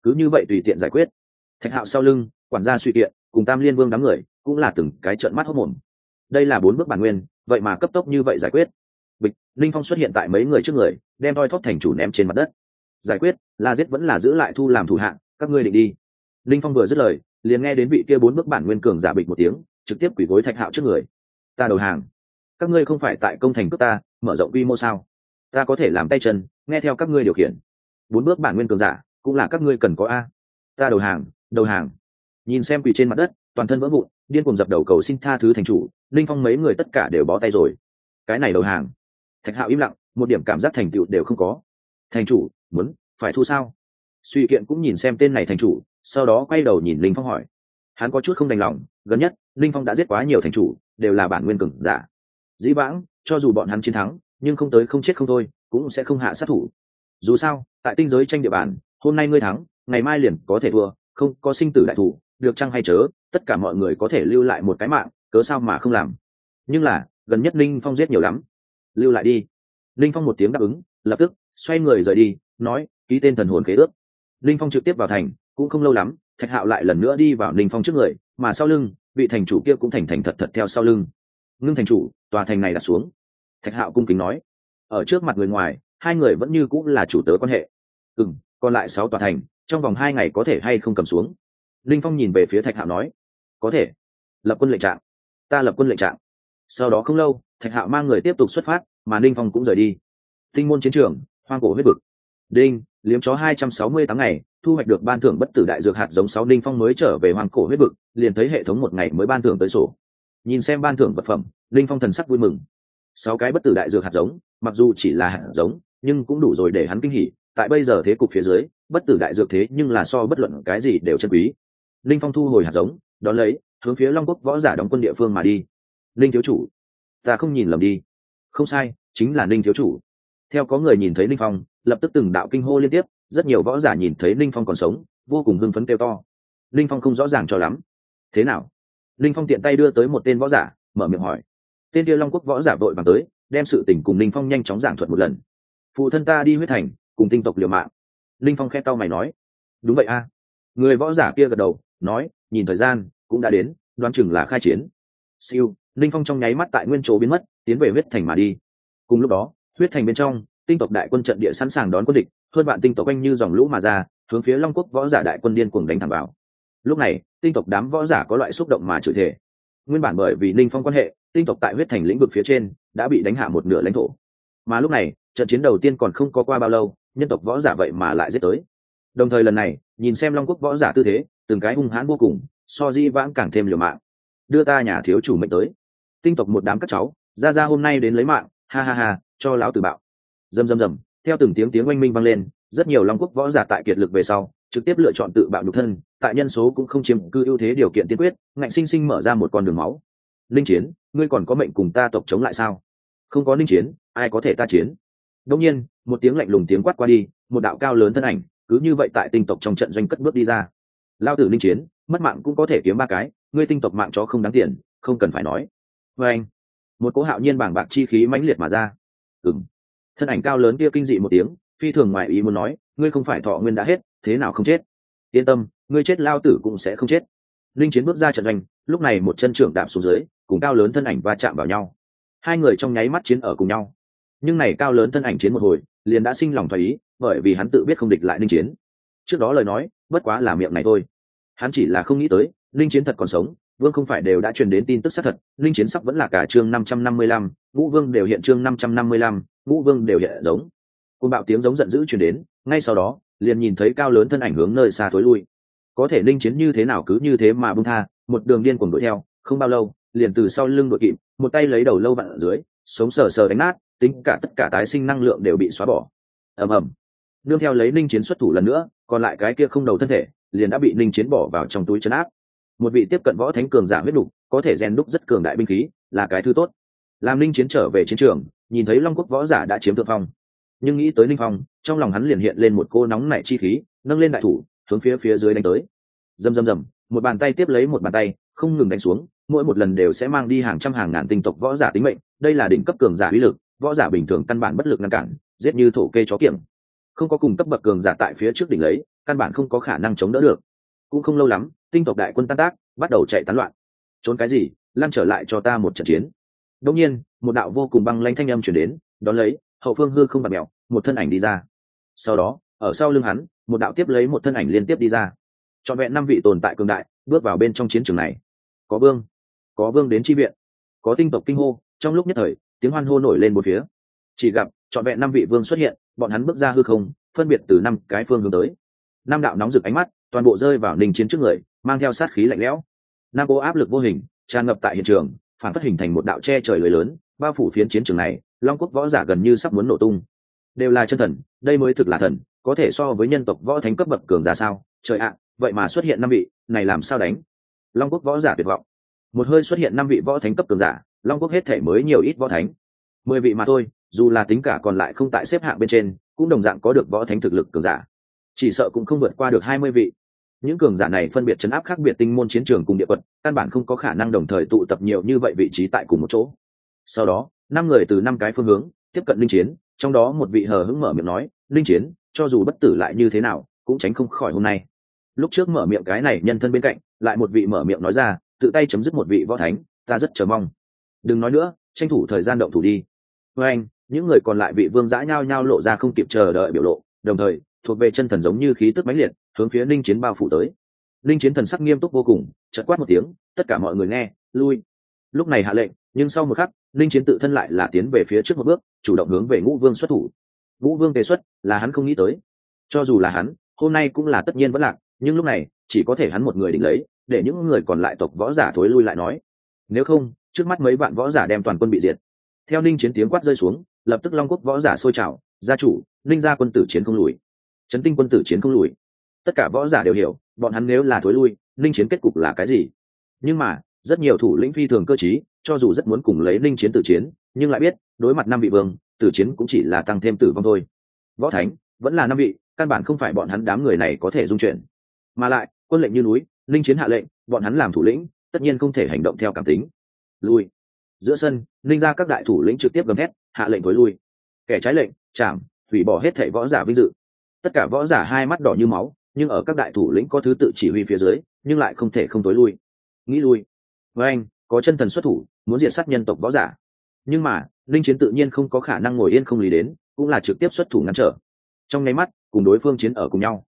Cứ như vậy tùy tiện giải quyết. Thạch hạo sau lưng quản gia suy kiện, cùng tam liên vương đám người, cũng là từng cái trận mắt hốc mồm đây là bốn bước bản nguyên, vậy mà cấp tốc như vậy giải quyết. Bịch, linh phong xuất hiện tại mấy người trước người, đem thoi thóp thành chủ ném trên mặt đất. Giải quyết là giết vẫn là giữ lại thu làm thủ hạng các ngươi định đi. Linh phong vừa dứt lời, liền nghe đến vị kia bốn bước bản nguyên cường giả bịch một tiếng, trực tiếp quỷ gối thạch hạo trước người. Ta đầu hàng. Các ngươi không phải tại công thành cướp ta, mở rộng quy mô sao? Ta có thể làm tay chân, nghe theo các ngươi điều khiển. Bốn bước bản nguyên cường giả, cũng là các ngươi cần có a. Ta đầu hàng đầu hàng nhìn xem quỳ trên mặt đất, toàn thân vỡ vụn, điên cùng dập đầu cầu xin tha thứ thành chủ, linh phong mấy người tất cả đều bó tay rồi. Cái này đầu hàng. Thạch hạo im lặng, một điểm cảm giác thành tựu đều không có. Thành chủ, muốn phải thu sao? Suy kiện cũng nhìn xem tên này thành chủ, sau đó quay đầu nhìn linh phong hỏi. Hắn có chút không đành lòng, gần nhất, linh phong đã giết quá nhiều thành chủ, đều là bản nguyên cường giả. Dĩ vãng, cho dù bọn hắn chiến thắng, nhưng không tới không chết không thôi, cũng sẽ không hạ sát thủ. Dù sao, tại tinh giới tranh địa bàn, hôm nay ngươi thắng, ngày mai liền có thể thua, không có sinh tử đại thủ được chăng hay chớ, tất cả mọi người có thể lưu lại một cái mạng, cớ sao mà không làm? Nhưng là, gần nhất linh phong giết nhiều lắm. Lưu lại đi. Linh phong một tiếng đáp ứng, lập tức, xoay người rời đi, nói, ký tên thần hồn kế ước. Linh phong trực tiếp vào thành, cũng không lâu lắm, thạch hạo lại lần nữa đi vào linh phong trước người, mà sau lưng, vị thành chủ kia cũng thành thành thật thật theo sau lưng. Ngưng thành chủ, tòa thành này đặt xuống. Thạch hạo cung kính nói. Ở trước mặt người ngoài, hai người vẫn như cũng là chủ tớ quan hệ. Ừ còn lại sáu tòa thành, trong vòng hai ngày có thể hay không cầm xuống? Linh phong nhìn về phía thạch hạo nói, có thể. Lập quân lệnh trạng. Ta lập quân lệnh trạng. Sau đó không lâu, thạch hạo mang người tiếp tục xuất phát, mà linh phong cũng rời đi. Tinh môn chiến trường, hoang cổ huyết vực. Đinh, liếm chó hai trăm sáu mươi tám ngày, thu hoạch được ban thưởng bất tử đại dược hạt giống sáu ninh phong mới trở về hoang cổ huyết vực, liền thấy hệ thống một ngày mới ban thưởng tới sổ. Nhìn xem ban thưởng vật phẩm ninh phong thần sắc vui mừng. Sáu cái bất tử đại dược hạt giống, mặc dù chỉ là hạt giống, nhưng cũng đủ rồi để hắn kinh hỉ. Tại bây giờ thế cục phía dưới, bất tử đại dược thế nhưng là so bất luận cái gì đều chân quý linh phong thu hồi hạt giống, đón lấy, hướng phía long quốc võ giả đóng quân địa phương mà đi. Linh thiếu chủ, ta không nhìn lầm đi. Không sai, chính là linh thiếu chủ. Theo có người nhìn thấy linh phong, lập tức từng đạo kinh hô liên tiếp, rất nhiều võ giả nhìn thấy linh phong còn sống, vô cùng hưng phấn kêu to. Linh phong không rõ ràng cho lắm. Thế nào? Linh phong tiện tay đưa tới một tên võ giả, mở miệng hỏi. Tên kia long quốc võ giả vội vàng tới, đem sự tình cùng linh phong nhanh chóng giảng thuật một lần. Phụ thân ta đi huyết thành, cùng tinh tộc liều mạng. Linh phong khe tao mày nói. Đúng vậy a. Người võ giả kia gật đầu nói, nhìn thời gian, cũng đã đến, đoán chừng là khai chiến. Siêu, linh phong trong nháy mắt tại nguyên chỗ biến mất, tiến về huyết thành mà đi. Cùng lúc đó, huyết thành bên trong, tinh tộc đại quân trận địa sẵn sàng đón quân địch, hơn bạn tinh tộc quanh như dòng lũ mà ra, hướng phía long quốc võ giả đại quân điên cuồng đánh thẳng vào. Lúc này, tinh tộc đám võ giả có loại xúc động mà chửi thể nguyên bản bởi vì ninh phong quan hệ, tinh tộc tại huyết thành lĩnh vực phía trên, đã bị đánh hạ một nửa lãnh thổ. Mà lúc này, trận chiến đầu tiên còn không có qua bao lâu, nhân tộc võ giả vậy mà lại giết tới. Đồng thời lần này, nhìn xem long quốc võ giả tư thế từng cái hung hãn vô cùng, so di vãng càng thêm liều mạng. Đưa ta nhà thiếu chủ mệnh tới. Tinh tộc một đám các cháu, ra ra hôm nay đến lấy mạng, ha ha ha, cho lão tử bạo. Dầm dầm dầm theo từng tiếng tiếng oanh minh vang lên, rất nhiều long quốc võ giả tại kiệt lực về sau, trực tiếp lựa chọn tự bạo nhục thân, tại nhân số cũng không chiếm cư ưu thế điều kiện tiên quyết, ngạnh sinh sinh mở ra một con đường máu. Linh chiến, ngươi còn có mệnh cùng ta tộc chống lại sao? Không có linh chiến, ai có thể ta chiến? Đông nhiên, một tiếng lạnh lùng tiếng quát qua đi, một đạo cao lớn thân ảnh, cứ như vậy tại tinh tộc trong trận doanh cất bước đi ra lao tử linh chiến, mất mạng cũng có thể kiếm ba cái, ngươi tinh tộc mạng chó không đáng tiền, không cần phải nói. Vê anh, một cố hạo nhiên bảng bạc chi khí mãnh liệt mà ra. Ừng thân ảnh cao lớn kia kinh dị một tiếng, phi thường ngoài ý muốn nói, ngươi không phải thọ nguyên đã hết, thế nào không chết? Yên tâm, ngươi chết lao tử cũng sẽ không chết. Linh chiến bước ra trận doanh, lúc này một chân trưởng đạp xuống dưới, cùng cao lớn thân ảnh va chạm vào nhau. Hai người trong nháy mắt chiến ở cùng nhau. Nhưng này cao lớn thân ảnh chiến một hồi, liền đã sinh lòng thoái ý, bởi vì hắn tự biết không địch lại linh chiến. Trước đó lời nói bất quá là miệng này thôi. Hắn chỉ là không nghĩ tới, linh chiến thật còn sống, vương không phải đều đã truyền đến tin tức xác thật, linh chiến sắp vẫn là cả chương năm trăm năm mươi lăm, ngũ vương đều hiện chương năm trăm năm mươi lăm, ngũ vương đều hiện giống. Côn bạo tiếng giống giận dữ truyền đến, ngay sau đó, liền nhìn thấy cao lớn thân ảnh hướng nơi xa thối lui. Có thể linh chiến như thế nào cứ như thế mà bung tha, một đường điên cuồng đuổi theo, không bao lâu, liền từ sau lưng đội kịp, một tay lấy đầu lâu vặn ở dưới, sống sờ sờ đánh nát, tính cả tất cả tái sinh năng lượng đều bị xóa bỏ. Ầm ầm nương theo lấy ninh chiến xuất thủ lần nữa, còn lại cái kia không đầu thân thể, liền đã bị ninh chiến bỏ vào trong túi chân áp. Một vị tiếp cận võ thánh cường giả huyết đục, có thể rèn đúc rất cường đại binh khí, là cái thứ tốt. Làm ninh chiến trở về chiến trường, nhìn thấy long quốc võ giả đã chiếm thượng phong. Nhưng nghĩ tới ninh phong, trong lòng hắn liền hiện lên một cô nóng nảy chi khí, nâng lên đại thủ, hướng phía phía dưới đánh tới. Rầm rầm rầm, một bàn tay tiếp lấy một bàn tay, không ngừng đánh xuống, mỗi một lần đều sẽ mang đi hàng trăm hàng ngàn tinh tộc võ giả tính mệnh, đây là đỉnh cấp cường giả uy lực, võ giả bình thường căn bản bất lực ngăn cản, giết như thổ kê chó kiểm không có cùng cấp bậc cường giả tại phía trước đỉnh lấy, căn bản không có khả năng chống đỡ được. Cũng không lâu lắm, tinh tộc đại quân tan tác, bắt đầu chạy tán loạn. Trốn cái gì? Lan trở lại cho ta một trận chiến. Đông nhiên, một đạo vô cùng băng lanh thanh âm chuyển đến, đón lấy, hậu phương hư không bạt mèo, một thân ảnh đi ra. Sau đó, ở sau lưng hắn, một đạo tiếp lấy một thân ảnh liên tiếp đi ra. Trọn vẹn năm vị tồn tại cường đại, bước vào bên trong chiến trường này. Có vương có vương đến chi viện, có tinh tộc kinh hô, trong lúc nhất thời, tiếng hoan hô nổi lên một phía. Chỉ gặp, trọn vẹn năm vị vương xuất hiện bọn hắn bước ra hư không, phân biệt từ năm cái phương hướng tới. Năm đạo nóng rực ánh mắt, toàn bộ rơi vào ninh chiến trước người, mang theo sát khí lạnh lẽo. Nam ô áp lực vô hình, tràn ngập tại hiện trường, phản phát hình thành một đạo che trời lưới lớn, bao phủ phiến chiến trường này, long quốc võ giả gần như sắp muốn nổ tung. Đều là chân thần, đây mới thực là thần, có thể so với nhân tộc võ thánh cấp bậc cường giả sao? Trời ạ, vậy mà xuất hiện năm vị, này làm sao đánh? Long quốc võ giả tuyệt vọng. Một hơi xuất hiện năm vị võ thánh cấp cường giả, long quốc hết thể mới nhiều ít võ thánh. Mười vị mà thôi dù là tính cả còn lại không tại xếp hạng bên trên, cũng đồng dạng có được võ thánh thực lực cường giả. Chỉ sợ cũng không vượt qua được hai mươi vị. Những cường giả này phân biệt chấn áp khác biệt tinh môn chiến trường cùng địa quật, căn bản không có khả năng đồng thời tụ tập nhiều như vậy vị trí tại cùng một chỗ. Sau đó, năm người từ năm cái phương hướng tiếp cận linh chiến, trong đó một vị hờ hững mở miệng nói, linh chiến, cho dù bất tử lại như thế nào, cũng tránh không khỏi hôm nay. Lúc trước mở miệng cái này nhân thân bên cạnh, lại một vị mở miệng nói ra, tự tay chấm dứt một vị võ thánh, ta rất chờ mong. Đừng nói nữa, tranh thủ thời gian động thủ đi. Với anh những người còn lại vị vương giã nhao nhao lộ ra không kịp chờ đợi biểu lộ, đồng thời, thuộc về chân thần giống như khí tức mãnh liệt, hướng phía ninh chiến bao phủ tới. Ninh chiến thần sắc nghiêm túc vô cùng chật quát một tiếng, tất cả mọi người nghe, lui. Lúc này hạ lệnh, nhưng sau một khắc ninh chiến tự thân lại là tiến về phía trước một bước, chủ động hướng về ngũ vương xuất thủ. Ngũ vương đề xuất, là hắn không nghĩ tới. Cho dù là hắn, hôm nay cũng là tất nhiên vẫn lạc, nhưng lúc này, chỉ có thể hắn một người định lấy, để những người còn lại tộc võ giả thối lui lại nói. Nếu không, trước mắt mấy vạn võ giả đem toàn quân bị diệt. Theo ninh chiến tiếng quát rơi xuống lập tức long quốc võ giả sôi trào, gia chủ ninh gia quân tử chiến không lùi. Trấn tinh quân tử chiến không lùi. Tất cả võ giả đều hiểu, bọn hắn nếu là thối lui, ninh chiến kết cục là cái gì? Nhưng mà, rất nhiều thủ lĩnh phi thường cơ t cho dù rất muốn cùng lấy ninh chiến tử chiến, nhưng lại biết, đối mặt năm vị vương, tử chiến cũng chỉ là tăng thêm tử vong thôi. Võ thánh, vẫn là năm vị, căn bản không phải bọn hắn đám người này có thể dung chuyển. Mà lại, quân lệnh như núi, ninh chiến hạ lệnh, bọn hắn làm thủ lĩnh, tất nhiên không thể hành động theo cảm tính. Lui. Giữa sân, ninh ra các đại thủ lĩnh trực tiếp gầm thét hạ lệnh tối lui. Kẻ trái lệnh chạm hủy bỏ hết thảy võ giả vinh dự. Tất cả võ giả hai mắt đỏ như máu, nhưng ở các đại thủ lĩnh có thứ tự chỉ huy phía dưới, nhưng lại không thể không tối lui. Nghĩ lui. Với anh, có chân thần xuất thủ, muốn diệt sát nhân tộc võ giả. Nhưng mà, linh chiến tự nhiên không có khả năng ngồi yên không lý đến, cũng là trực tiếp xuất thủ ngăn trở. Trong nháy mắt, cùng đối phương chiến ở cùng nhau.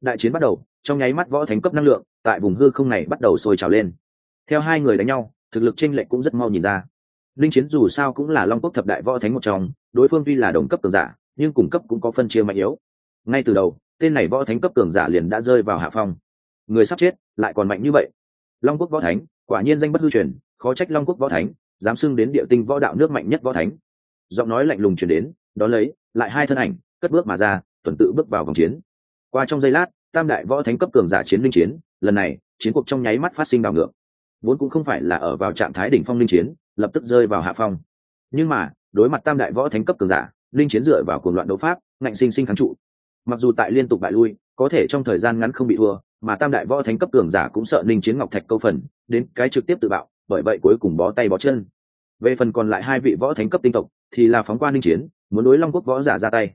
Đại chiến bắt đầu, trong nháy mắt võ thánh cấp năng lượng, tại vùng hư không này bắt đầu sôi trào lên. Theo hai người đánh nhau, thực lực chênh lệch cũng rất mau nhìn ra linh chiến dù sao cũng là long quốc thập đại võ thánh một trong, đối phương tuy là đồng cấp cường giả, nhưng cùng cấp cũng có phân chia mạnh yếu. Ngay từ đầu, tên này võ thánh cấp cường giả liền đã rơi vào hạ phong. Người sắp chết, lại còn mạnh như vậy. Long quốc võ thánh, quả nhiên danh bất hư truyền, khó trách long quốc võ thánh, dám xưng đến địa tinh võ đạo nước mạnh nhất võ thánh. Giọng nói lạnh lùng chuyển đến đó lấy, lại hai thân ảnh, cất bước mà ra, tuần tự bước vào vòng chiến. Qua trong giây lát, tam đại võ thánh cấp cường giả chiến linh chiến, lần này, chiến cuộc trong nháy mắt phát sinh đảo ngược. Vốn cũng không phải là ở vào trạng thái đỉnh phong linh chiến lập tức rơi vào hạ phong. Nhưng mà, đối mặt tam đại võ thánh cấp cường giả, linh chiến dựa vào cuồng loạn đấu pháp, ngạnh sinh sinh kháng trụ. Mặc dù tại liên tục bại lui, có thể trong thời gian ngắn không bị thua, mà tam đại võ thánh cấp cường giả cũng sợ linh chiến ngọc thạch câu phần, đến cái trực tiếp tự bạo, bởi vậy cuối cùng bó tay bó chân. Về phần còn lại hai vị võ thánh cấp tinh tộc, thì là phóng qua linh chiến, muốn đối long quốc võ giả ra tay.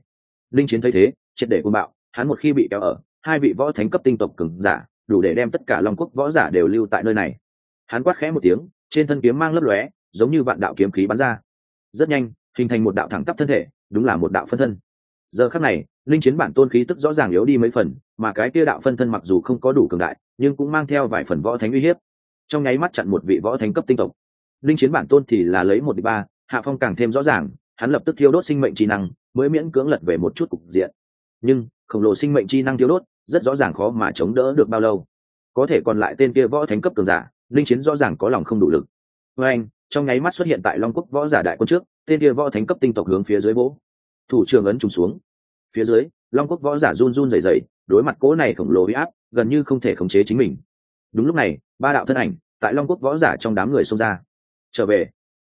Linh chiến thấy thế, triệt để cuồng bạo, hắn một khi bị kéo ở, hai vị võ thánh cấp tinh tộc cường giả, đủ để đem tất cả long quốc võ giả đều lưu tại nơi này. Hắn quát khẽ một tiếng, trên thân kiếm mang lấp lóe giống như vạn đạo kiếm khí bắn ra. Rất nhanh, hình thành một đạo thẳng tắp thân thể, đúng là một đạo phân thân. Giờ khắc này, linh chiến bản tôn khí tức rõ ràng yếu đi mấy phần, mà cái kia đạo phân thân mặc dù không có đủ cường đại, nhưng cũng mang theo vài phần võ thánh uy hiếp. Trong nháy mắt chặn một vị võ thánh cấp tinh tộc. Linh chiến bản tôn thì là lấy một đi ba, hạ phong càng thêm rõ ràng, hắn lập tức thiêu đốt sinh mệnh trí năng, mới miễn cưỡng lật về một chút cục diện. Nhưng, khổng lồ sinh mệnh chi năng thiêu đốt, rất rõ ràng khó mà chống đỡ được bao lâu. Có thể còn lại tên kia võ thánh cấp cường giả, linh chiến rõ ràng có lòng không đủ lực. Với anh trong nháy mắt xuất hiện tại long quốc võ giả đại quân trước, tên kia võ thánh cấp tinh tộc hướng phía dưới vỗ. Thủ trưởng ấn trùng xuống. Phía dưới, long quốc võ giả run run rẩy rẩy, đối mặt cố này khổng lồ huy áp, gần như không thể khống chế chính mình. Đúng lúc này, ba đạo thân ảnh tại long quốc võ giả trong đám người xông ra. Trở về.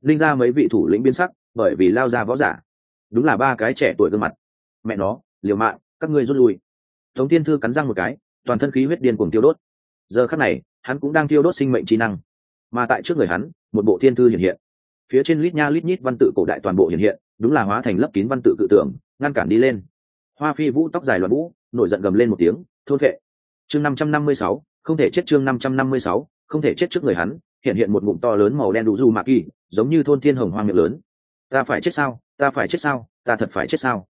Linh ra mấy vị thủ lĩnh biên sắc, bởi vì lao ra võ giả. Đúng là ba cái trẻ tuổi gương mặt. Mẹ nó, liều mạng, các ngươi rút lui. Tống tiên thư cắn răng một cái, toàn thân khí huyết điên cuồng tiêu đốt. Giờ khắc này, hắn cũng đang tiêu đốt sinh mệnh trí năng. Mà tại trước người hắn một bộ thiên thư hiện hiện. Phía trên lít nha lít nhít văn tự cổ đại toàn bộ hiện hiện, đúng là hóa thành lấp kín văn tự cự tưởng ngăn cản đi lên. Hoa phi vũ tóc dài loạn vũ, nổi giận gầm lên một tiếng, thôn vệ! Chương năm trăm năm mươi sáu, không thể chết chương năm trăm năm mươi sáu, không thể chết trước người hắn, hiện hiện một ngụm to lớn màu đen đủ du mạc kỳ, giống như thôn thiên hồng hoang miệng lớn. Ta phải chết sao? Ta phải chết sao? Ta thật phải chết sao?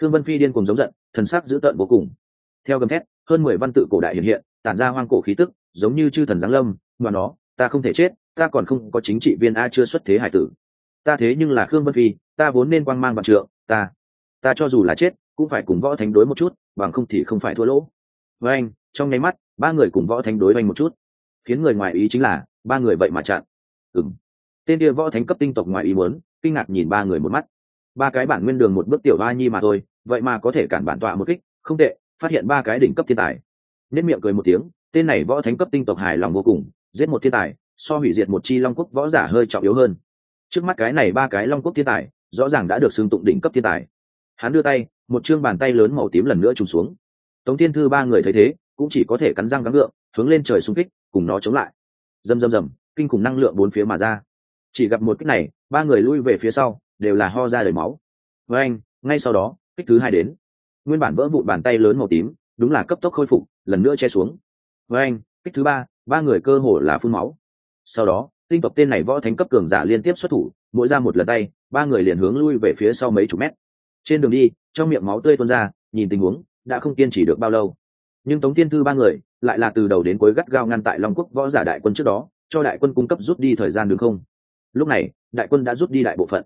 Thương vân phi điên cùng giống giận, thần sắc dữ tợn vô cùng. Theo gầm thét, hơn mười văn tự cổ đại hiện hiện, tản ra hoang cổ khí tức, giống như chư thần giáng lâm mà nó ta không thể chết ta còn không có chính trị viên a chưa xuất thế hải tử. Ta thế nhưng là khương vân phi, ta vốn nên quang mang bằng trượng, ta ta cho dù là chết, cũng phải cùng võ thánh đối một chút, bằng không thì không phải thua lỗ. Với anh, trong nháy mắt, ba người cùng võ thánh đối oanh một chút. Khiến người ngoài ý chính là, ba người vậy mà chặn. Ừng tên kia võ thánh cấp tinh tộc ngoài ý muốn, kinh ngạc nhìn ba người một mắt. Ba cái bản nguyên đường một bước tiểu ba nhi mà thôi, vậy mà có thể cản bản tọa một kích, không tệ, phát hiện ba cái đỉnh cấp thiên tài. Nết miệng cười một tiếng, tên này võ thánh cấp tinh tộc hài lòng vô cùng, giết một thiên tài so hủy diệt một chi long quốc võ giả hơi trọng yếu hơn. Trước mắt cái này ba cái long quốc thiên tài, rõ ràng đã được xưng tụng đỉnh cấp thiên tài. Hắn đưa tay, một chương bàn tay lớn màu tím lần nữa trùng xuống. Tống thiên thư ba người thấy thế, cũng chỉ có thể cắn răng gắng gượng, hướng lên trời xung kích, cùng nó chống lại. Rầm rầm rầm, kinh khủng năng lượng bốn phía mà ra. Chỉ gặp một kích này, ba người lui về phía sau, đều là ho ra đầy máu. Với anh, ngay sau đó, kích thứ hai đến. Nguyên bản vỡ vụn bàn tay lớn màu tím, đúng là cấp tốc khôi phục, lần nữa che xuống. Với anh, kích thứ ba ba người cơ hồ là phun máu sau đó, tinh tộc tên này võ thánh cấp cường giả liên tiếp xuất thủ, mỗi ra một lần tay, ba người liền hướng lui về phía sau mấy chục mét. Trên đường đi, trong miệng máu tươi tuôn ra, nhìn tình huống, đã không kiên trì được bao lâu. Nhưng tống tiên thư ba người, lại là từ đầu đến cuối gắt gao ngăn tại long quốc võ giả đại quân trước đó, cho đại quân cung cấp rút đi thời gian đường không. Lúc này, đại quân đã rút đi đại bộ phận.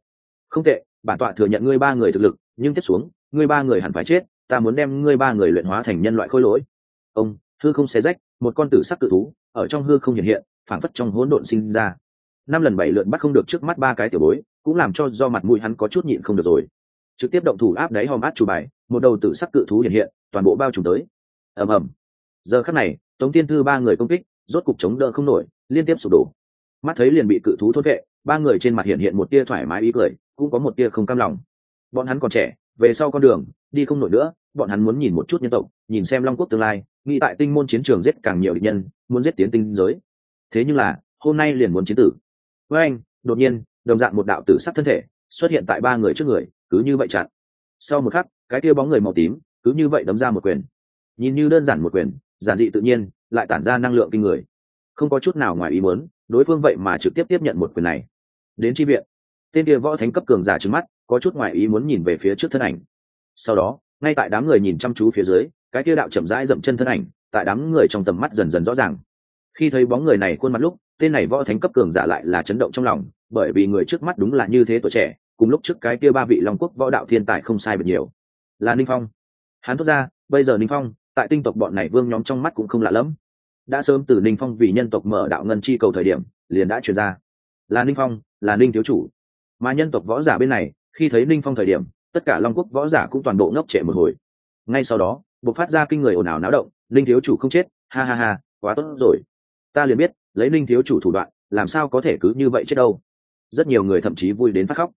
Không tệ, bản tọa thừa nhận ngươi ba người thực lực, nhưng tiếp xuống, ngươi ba người hẳn phải chết, ta muốn đem ngươi ba người luyện hóa thành nhân loại khôi lỗi. Ông, hư không xé rách, một con tử sắc cự thú, ở trong hư không hiện hiện phảng phất trong hỗn độn sinh ra. Năm lần bảy lượt bắt không được trước mắt ba cái tiểu bối, cũng làm cho do mặt mũi hắn có chút nhịn không được rồi. Trực tiếp động thủ áp đáy hòm át chủ bài, một đầu tử sắc cự thú hiện hiện, toàn bộ bao trùm tới. Ầm ầm. Giờ khắc này, tống tiên thư ba người công kích, rốt cục chống đỡ không nổi, liên tiếp sụp đổ. Mắt thấy liền bị cự thú thốt vệ, ba người trên mặt hiện hiện một tia thoải mái ý cười, cũng có một tia không cam lòng. Bọn hắn còn trẻ, về sau con đường, đi không nổi nữa, bọn hắn muốn nhìn một chút nhân tộc, nhìn xem long quốc tương lai, nghĩ tại tinh môn chiến trường giết càng nhiều địch nhân, muốn giết tiến tinh giới thế nhưng là, hôm nay liền muốn chiến tử. Với anh, đột nhiên, đồng dạng một đạo tử sắc thân thể xuất hiện tại ba người trước người, cứ như vậy chặn. Sau một khắc, cái kia bóng người màu tím cứ như vậy đấm ra một quyền. Nhìn như đơn giản một quyền, giản dị tự nhiên, lại tản ra năng lượng kinh người. Không có chút nào ngoài ý muốn, đối phương vậy mà trực tiếp tiếp nhận một quyền này. Đến tri viện. Tên kia võ thánh cấp cường giả trứng mắt, có chút ngoài ý muốn nhìn về phía trước thân ảnh. Sau đó, ngay tại đám người nhìn chăm chú phía dưới, cái kia đạo chậm rãi dậm chân thân ảnh, tại đám người trong tầm mắt dần dần rõ ràng khi thấy bóng người này khuôn mặt lúc, tên này võ thánh cấp cường giả lại là chấn động trong lòng, bởi vì người trước mắt đúng là như thế tuổi trẻ, cùng lúc trước cái kia ba vị long quốc võ đạo thiên tài không sai bật nhiều. Là ninh phong. Hắn thốt ra, bây giờ ninh phong, tại tinh tộc bọn này vương nhóm trong mắt cũng không lạ lẫm. Đã sớm từ ninh phong vì nhân tộc mở đạo ngân chi cầu thời điểm, liền đã truyền ra. Là ninh phong, là ninh thiếu chủ. Mà nhân tộc võ giả bên này, khi thấy ninh phong thời điểm, tất cả long quốc võ giả cũng toàn bộ ngốc trệ một hồi. Ngay sau đó buộc phát ra kinh người ồn ào náo động, ninh thiếu chủ không chết, ha ha ha, quá tốt rồi ta liền biết, lấy linh thiếu chủ thủ đoạn, làm sao có thể cứ như vậy chết đâu. Rất nhiều người thậm chí vui đến phát khóc.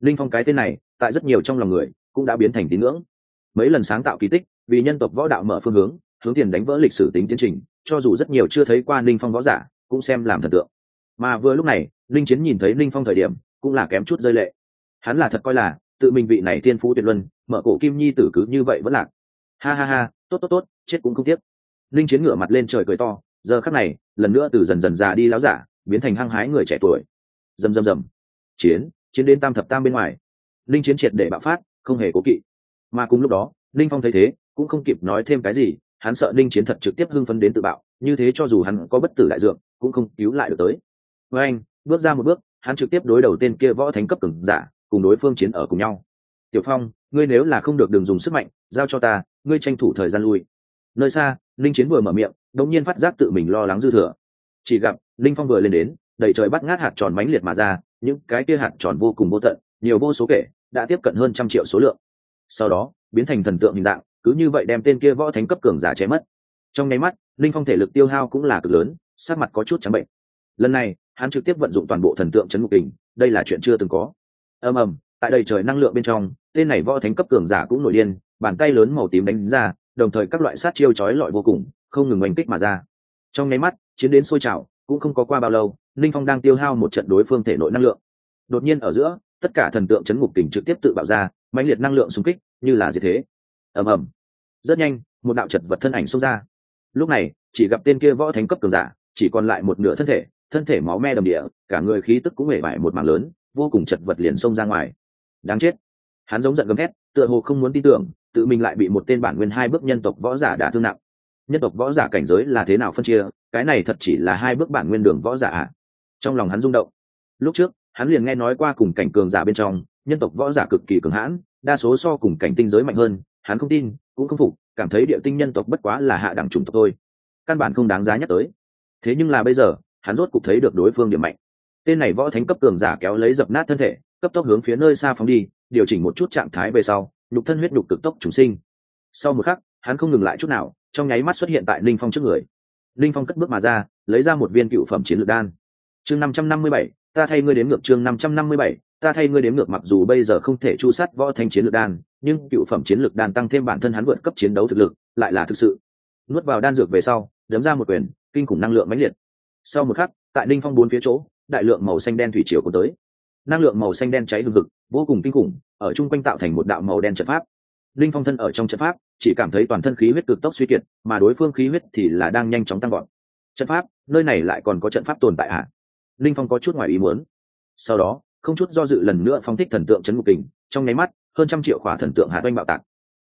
Linh phong cái tên này, tại rất nhiều trong lòng người, cũng đã biến thành tín ngưỡng. Mấy lần sáng tạo kỳ tích, vì nhân tộc võ đạo mở phương hướng hướng tiền đánh vỡ lịch sử tính tiến trình, cho dù rất nhiều chưa thấy qua linh phong võ giả, cũng xem làm thần tượng. Mà vừa lúc này linh chiến nhìn thấy linh phong thời điểm, cũng là kém chút rơi lệ. Hắn là thật coi là, tự mình vị này tiên phú tuyệt luân, mở cổ kim nhi tử cứ như vậy vẫn lạc. Ha ha ha, tốt tốt tốt, chết cũng không tiếc. Linh chiến ngửa mặt lên trời cười to giờ khắc này, lần nữa từ dần dần già đi láo giả, biến thành hăng hái người trẻ tuổi. Dầm dầm dầm chiến chiến đến tam thập tam bên ngoài. Linh chiến triệt để bạo phát, không hề cố kỵ. Mà cùng lúc đó, linh phong thấy thế, cũng không kịp nói thêm cái gì, hắn sợ linh chiến thật trực tiếp hưng phấn đến tự bạo, như thế cho dù hắn có bất tử đại dược, cũng không cứu lại được tới. Với anh, bước ra một bước, hắn trực tiếp đối đầu tên kia võ thánh cấp cường giả, cùng đối phương chiến ở cùng nhau. Tiểu phong, ngươi nếu là không được đừng dùng sức mạnh, giao cho ta, ngươi tranh thủ thời gian lui. Nơi xa, linh chiến vừa mở miệng đột nhiên phát giác tự mình lo lắng dư thừa. Chỉ gặp linh phong vừa lên đến, đầy trời bắt ngát hạt tròn mãnh liệt mà ra, những cái kia hạt tròn vô cùng vô tận, nhiều vô số kể, đã tiếp cận hơn trăm triệu số lượng. Sau đó, biến thành thần tượng hình dạng, cứ như vậy đem tên kia võ thánh cấp cường giả chế mất. Trong nháy mắt linh phong thể lực tiêu hao cũng là cực lớn sát mặt có chút trắng bệnh. Lần này, hắn trực tiếp vận dụng toàn bộ thần tượng chấn ngục kình, đây là chuyện chưa từng có. Ầm ầm, tại đầy trời năng lượng bên trong, tên này võ thánh cấp cường giả cũng nổi điên, bàn tay lớn màu tím đánh ra đồng thời các loại sát chiêu chói lọi vô cùng, không ngừng oanh kích mà ra. Trong nháy mắt, chiến đến sôi trào, cũng không có qua bao lâu linh phong đang tiêu hao một trận đối phương thể nội năng lượng. Đột nhiên ở giữa, tất cả thần tượng chấn ngục tình trực tiếp tự bạo ra, mãnh liệt năng lượng xung kích, như là gì thế. Ầm ầm. Rất nhanh, một đạo chật vật thân ảnh xông ra. Lúc này, chỉ gặp tên kia võ thánh cấp cường giả, chỉ còn lại một nửa thân thể thân thể máu me đầm địa, cả người khí tức cũng hề vải một mảng lớn, vô cùng chật vật liền xông ra ngoài. Đáng chết. Hắn giống giận gầm hét tựa hồ không muốn tin tưởng tự mình lại bị một tên bản nguyên hai bước nhân tộc võ giả đả thương nặng. Nhân tộc võ giả cảnh giới là thế nào phân chia? Cái này thật chỉ là hai bước bản nguyên đường võ giả à? trong lòng hắn rung động. Lúc trước, hắn liền nghe nói qua cùng cảnh cường giả bên trong, nhân tộc võ giả cực kỳ cường hãn, đa số so cùng cảnh tinh giới mạnh hơn, hắn không tin, cũng không phục, cảm thấy địa tinh nhân tộc bất quá là hạ đẳng chủng tộc thôi. Căn bản không đáng giá nhắc tới. Thế nhưng là bây giờ, hắn rốt cục thấy được đối phương điểm mạnh. Tên này võ thánh cấp cường giả kéo lấy dập nát thân thể, cấp tốc hướng phía nơi xa phóng đi, điều chỉnh một chút trạng thái về sau nhục thân huyết nhục cực tốc trùng sinh. Sau một khắc, hắn không ngừng lại chút nào, trong nháy mắt xuất hiện tại linh phong trước người. Linh phong cất bước mà ra, lấy ra một viên cựu phẩm chiến lược đan. Chương năm trăm năm mươi bảy, ta thay ngươi đếm ngược chương năm trăm năm mươi bảy, ta thay ngươi đếm ngược mặc dù bây giờ không thể chu sát võ thanh chiến lược đan, nhưng cựu phẩm chiến lược đan tăng thêm bản thân hắn vượt cấp chiến đấu thực lực, lại là thực sự. Nuốt vào đan dược về sau, đấm ra một quyền, kinh khủng năng lượng mãnh liệt. Sau một khắc, tại linh phong bốn phía chỗ, đại lượng màu xanh đen thủy triều có tới năng lượng màu xanh đen cháy hừng hực, vô cùng kinh khủng, ở chung quanh tạo thành một đạo màu đen trận pháp. Linh phong thân ở trong trận pháp, chỉ cảm thấy toàn thân khí huyết cực tốc suy kiệt, mà đối phương khí huyết thì là đang nhanh chóng tăng gọn trận pháp, nơi này lại còn có trận pháp tồn tại ạ à? linh phong có chút ngoài ý muốn. Sau đó, không chút do dự lần nữa phong thích thần tượng chấn ngục kình, trong nháy mắt, hơn trăm triệu khỏa thần tượng hạ oanh bạo tạc.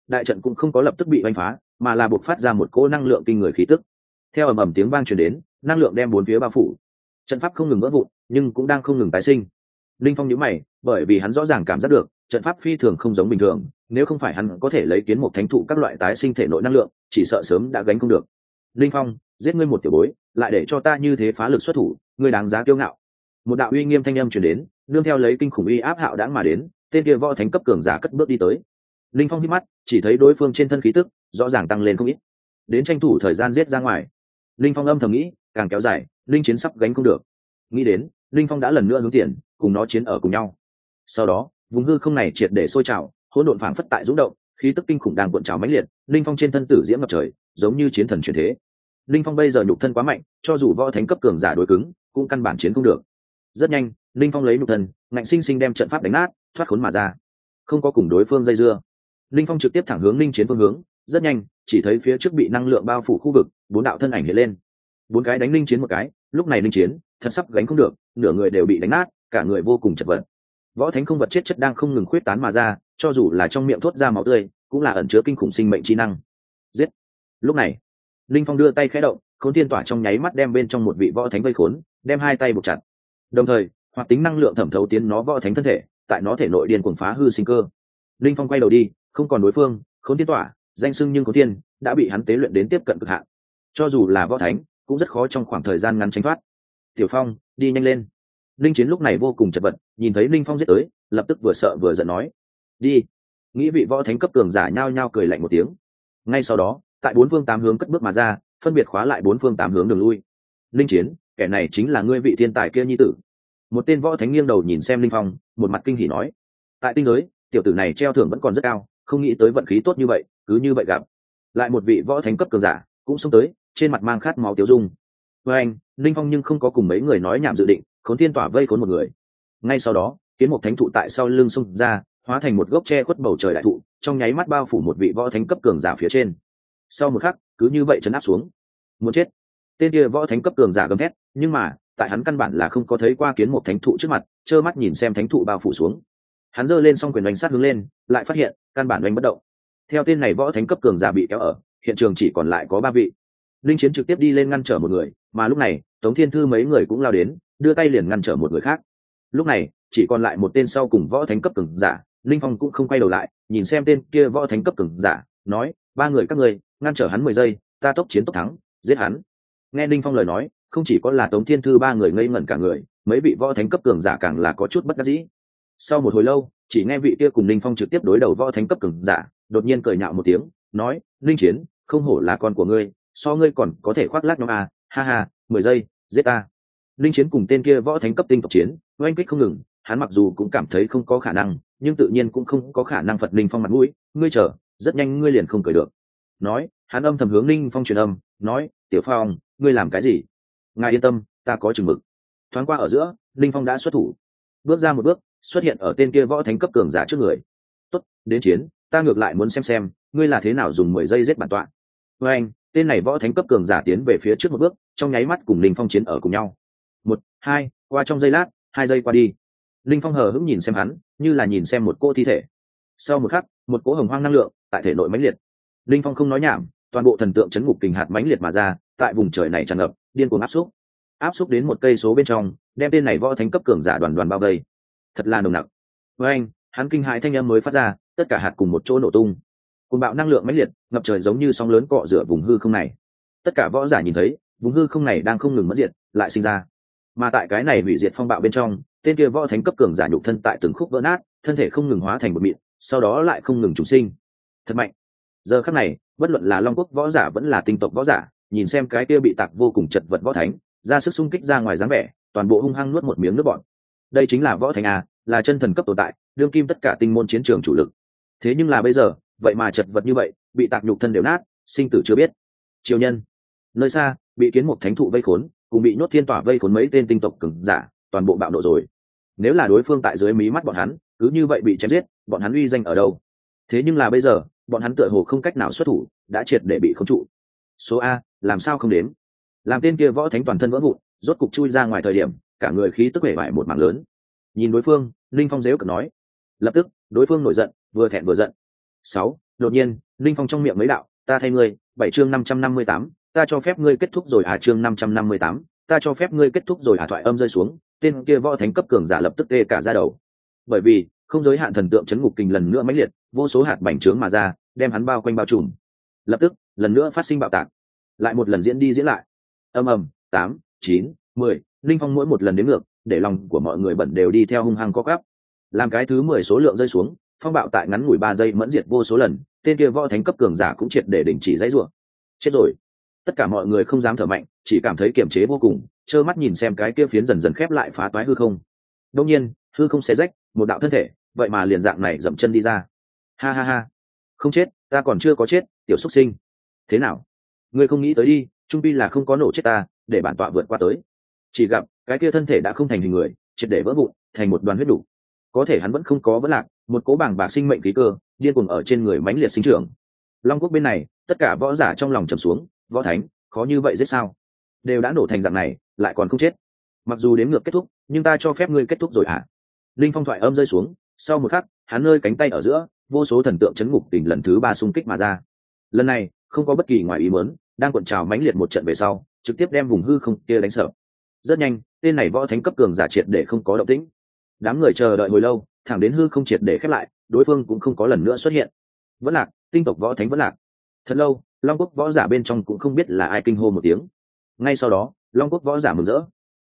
Đại trận cũng không có lập tức bị oanh phá, mà là buộc phát ra một cỗ năng lượng kinh người khí tức. Theo ầm ầm tiếng vang truyền đến, năng lượng đem bốn phía bao phủ. Trận pháp không ngừng vỡ vụn, nhưng cũng đang không ngừng tái sinh linh phong nhíu mày, bởi vì hắn rõ ràng cảm giác được, trận pháp phi thường không giống bình thường, nếu không phải hắn có thể lấy kiến một thánh thụ các loại tái sinh thể nội năng lượng, chỉ sợ sớm đã gánh không được. Linh phong, giết ngươi một tiểu bối, lại để cho ta như thế phá lực xuất thủ, ngươi đáng giá kiêu ngạo. Một đạo uy nghiêm thanh âm truyền đến đương theo lấy kinh khủng uy áp hạo đãng mà đến, tên kia võ thánh cấp cường giả cất bước đi tới. Linh phong hít mắt, chỉ thấy đối phương trên thân khí tức, rõ ràng tăng lên không ít. Đến tranh thủ thời gian giết ra ngoài. Linh phong âm thầm nghĩ, càng kéo dài, linh chiến sắp gánh không được. Nghĩ đến, linh phong đã lần nữa hướng tiền cùng nó chiến ở cùng nhau. Sau đó, vùng hư không này triệt để sôi trào, hỗn độn phảng phất tại rung động, khí tức kinh khủng đang cuộn trào mãnh liệt, linh phong trên thân tử diễm ngập trời, giống như chiến thần truyền thế. Linh phong bây giờ nhục thân quá mạnh, cho dù võ thánh cấp cường giả đối cứng, cũng căn bản chiến không được. Rất nhanh, linh phong lấy nhục thân, ngạnh sinh sinh đem trận pháp đánh nát, thoát khốn mà ra. Không có cùng đối phương dây dưa. Linh phong trực tiếp thẳng hướng linh chiến phương hướng, rất nhanh, chỉ thấy phía trước bị năng lượng bao phủ khu vực, bốn đạo thân ảnh hiện lên. Bốn cái đánh linh chiến một cái, lúc này linh chiến, thật sắp gánh không được, nửa người đều bị đánh nát cả người vô cùng chật vật. Võ thánh không vật chết chất đang không ngừng khuyết tán mà ra, cho dù là trong miệng thốt ra máu tươi, cũng là ẩn chứa kinh khủng sinh mệnh trí năng. Giết! Lúc này, linh phong đưa tay khẽ động, khốn thiên tỏa trong nháy mắt đem bên trong một vị võ thánh vây khốn, đem hai tay buộc chặt. Đồng thời hoạt tính năng lượng thẩm thấu tiến nó võ thánh thân thể, tại nó thể nội điên cuồng phá hư sinh cơ. Linh phong quay đầu đi, không còn đối phương, khốn thiên tỏa, danh sưng nhưng khốn thiên, đã bị hắn tế luyện đến tiếp cận cực hạn. Cho dù là võ thánh, cũng rất khó trong khoảng thời gian ngắn tránh thoát. Tiểu phong, đi nhanh lên linh chiến lúc này vô cùng chật vật, nhìn thấy linh phong giết tới, lập tức vừa sợ vừa giận nói, đi. Nghĩ vị võ thánh cấp cường giả nhao nhao cười lạnh một tiếng. Ngay sau đó, tại bốn phương tám hướng cất bước mà ra, phân biệt khóa lại bốn phương tám hướng đường lui. Linh chiến, kẻ này chính là ngươi vị thiên tài kia nhi tử. Một tên võ thánh nghiêng đầu nhìn xem linh phong, một mặt kinh hỉ nói, tại tinh giới, tiểu tử này treo thưởng vẫn còn rất cao, không nghĩ tới vận khí tốt như vậy, cứ như vậy gặp. Lại một vị võ thánh cấp cường giả cũng xông tới, trên mặt mang khát máu tiêu dung. Với anh linh phong nhưng không có cùng mấy người nói nhảm dự định khốn thiên tỏa vây khốn một người. Ngay sau đó, kiến một thánh thụ tại sau lưng xông ra, hóa thành một gốc tre khuất bầu trời đại thụ, trong nháy mắt bao phủ một vị võ thánh cấp cường giả phía trên. Sau một khắc, cứ như vậy chấn áp xuống. Muốn chết. Tên kia võ thánh cấp cường giả gầm thét, nhưng mà, tại hắn căn bản là không có thấy qua kiến một thánh thụ trước mặt, trơ mắt nhìn xem thánh thụ bao phủ xuống. Hắn giơ lên xong quyền đánh sát hướng lên, lại phát hiện, căn bản đánh bất động. Theo tên này võ thánh cấp cường giả bị kéo ở, hiện trường chỉ còn lại có ba vị. Linh chiến trực tiếp đi lên ngăn trở một người, mà lúc này, tống thiên thư mấy người cũng lao đến đưa tay liền ngăn trở một người khác. Lúc này, chỉ còn lại một tên sau cùng võ thánh cấp cường giả, linh phong cũng không quay đầu lại, nhìn xem tên kia võ thánh cấp cường giả, nói, ba người các ngươi, ngăn trở hắn mười giây, ta tốc chiến tốc thắng, giết hắn. Nghe linh phong lời nói, không chỉ có là tống thiên thư ba người ngây ngẩn cả người, mấy vị võ thánh cấp cường giả càng là có chút bất đắc dĩ. Sau một hồi lâu, chỉ nghe vị kia cùng linh phong trực tiếp đối đầu võ thánh cấp cường giả, đột nhiên cười nhạo một tiếng, nói, linh chiến, không hổ là con của ngươi, so ngươi còn có thể khoác lác nhóm à? ha ha, mười giây, giết ta linh chiến cùng tên kia võ thánh cấp tinh tộc chiến, oanh kích không ngừng, hắn mặc dù cũng cảm thấy không có khả năng, nhưng tự nhiên cũng không có khả năng phật linh phong mặt mũi, ngươi chờ, rất nhanh ngươi liền không cười được. Nói, hắn âm thầm hướng linh phong truyền âm, nói, tiểu phong, ngươi làm cái gì? Ngài yên tâm, ta có chừng mực. Thoáng qua ở giữa, linh phong đã xuất thủ. Bước ra một bước, xuất hiện ở tên kia võ thánh cấp cường giả trước người. Tốt, đến chiến, ta ngược lại muốn xem xem, ngươi là thế nào dùng mười giây giết bản tọa. Vê anh tên này võ thánh cấp cường giả tiến về phía trước một bước, trong nháy mắt cùng linh phong chiến ở cùng nhau hai, qua trong giây lát, hai giây qua đi. Linh phong hờ hững nhìn xem hắn, như là nhìn xem một cô thi thể. Sau một khắc, một cỗ hồng hoang năng lượng tại thể nội mãnh liệt. Linh phong không nói nhảm, toàn bộ thần tượng chấn ngục kình hạt mãnh liệt mà ra, tại vùng trời này tràn ngập, điên cuồng áp xúc. Áp xúc đến một cây số bên trong, đem tên này võ thánh cấp cường giả đoàn đoàn bao vây. Thật là nồng nặc. Với anh, hắn kinh hãi thanh âm mới phát ra, tất cả hạt cùng một chỗ nổ tung. Cùng bạo năng lượng mãnh liệt, ngập trời giống như sóng lớn cọ rửa vùng hư không này. Tất cả võ giả nhìn thấy, vùng hư không này đang không ngừng mất diệt lại sinh ra mà tại cái này hủy diệt phong bạo bên trong, tên kia võ thánh cấp cường giả nhục thân tại từng khúc vỡ nát, thân thể không ngừng hóa thành một mịn, sau đó lại không ngừng trùng sinh. Thật mạnh. Giờ khắc này, bất luận là long quốc võ giả vẫn là tinh tộc võ giả, nhìn xem cái kia bị tạc vô cùng chật vật võ thánh, ra sức xung kích ra ngoài dáng vẻ, toàn bộ hung hăng nuốt một miếng nước bọn đây chính là võ thánh a, là chân thần cấp tồn tại, đương kim tất cả tinh môn chiến trường chủ lực. Thế nhưng là bây giờ, vậy mà chật vật như vậy, bị tạc nhục thân đều nát, sinh tử chưa biết. Triều nhân. Nơi xa, bị kiến một thánh thụ vây khốn cùng bị nhốt thiên tỏa vây khốn mấy tên tinh tộc cứng giả, toàn bộ bạo nộ rồi. Nếu là đối phương tại dưới mí mắt bọn hắn, cứ như vậy bị chém giết, bọn hắn uy danh ở đâu? Thế nhưng là bây giờ, bọn hắn tựa hồ không cách nào xuất thủ, đã triệt để bị khống trụ. Số a, làm sao không đến làm tên kia võ thánh toàn thân vỡ vụn, rốt cục chui ra ngoài thời điểm, cả người khí tức vẻ vải một mảng lớn. Nhìn đối phương, linh phong dếu cực nói. Lập tức, đối phương nổi giận, vừa thẹn vừa giận. Sáu, đột nhiên, linh phong trong miệng mấy đạo, ta thay ngươi, bảy chương năm trăm năm mươi tám ta cho phép ngươi kết thúc rồi à chương năm trăm năm mươi tám. Ta cho phép ngươi kết thúc rồi à thoại âm rơi xuống, tên kia võ thánh cấp cường giả lập tức tê cả ra đầu. Bởi vì, không giới hạn thần tượng chấn ngục kình lần nữa mãnh liệt, vô số hạt bành trướng mà ra, đem hắn bao quanh bao trùm. Lập tức, lần nữa phát sinh bạo tạc. Lại một lần diễn đi diễn lại. Ầm ầm, tám, chín, mười, linh phong mỗi một lần đến ngược, để lòng của mọi người bẩn đều đi theo hung hăng co cắp làm cái thứ mười số lượng rơi xuống, phong bạo tại ngắn ngủi ba giây mẫn diệt vô số lần, tên kia võ thánh cấp cường giả cũng triệt để đình chỉ dãy rủa. Chết rồi tất cả mọi người không dám thở mạnh, chỉ cảm thấy kiềm chế vô cùng, trơ mắt nhìn xem cái kia phiến dần dần khép lại phá toái hư không. Đông nhiên, hư không xé rách, một đạo thân thể, vậy mà liền dạng này dậm chân đi ra. Ha ha ha. Không chết, ta còn chưa có chết, tiểu xuất sinh. Thế nào? Ngươi không nghĩ tới đi, trung pi là không có nổ chết ta, để bản tọa vượt qua tới. Chỉ gặp, cái kia thân thể đã không thành hình người, triệt để vỡ vụn, thành một đoàn huyết đủ. Có thể hắn vẫn không có vấn lạc, một cố bảng bạc sinh mệnh khí cơ, điên cuồng ở trên người mãnh liệt sinh trưởng. Long quốc bên này, tất cả võ giả trong lòng trầm xuống võ thánh, khó như vậy giết sao? Đều đã nổ thành dạng này, lại còn không chết. Mặc dù đến ngược kết thúc, nhưng ta cho phép ngươi kết thúc rồi hả? À? linh phong thoại âm rơi xuống, sau một khắc, hắn nơi cánh tay ở giữa, vô số thần tượng chấn ngục tình lần thứ ba xung kích mà ra. Lần này, không có bất kỳ ngoài ý mớn đang cuộn trào mãnh liệt một trận về sau, trực tiếp đem vùng hư không kia đánh sợ. Rất nhanh, tên này võ thánh cấp cường giả triệt để không có động tĩnh. Đám người chờ đợi hồi lâu, thẳng đến hư không triệt để khép lại, đối phương cũng không có lần nữa xuất hiện. Vẫn lạc, tinh tộc võ thánh vẫn lạc. Thật lâu long quốc võ giả bên trong cũng không biết là ai kinh hô một tiếng. Ngay sau đó, long quốc võ giả mừng rỡ.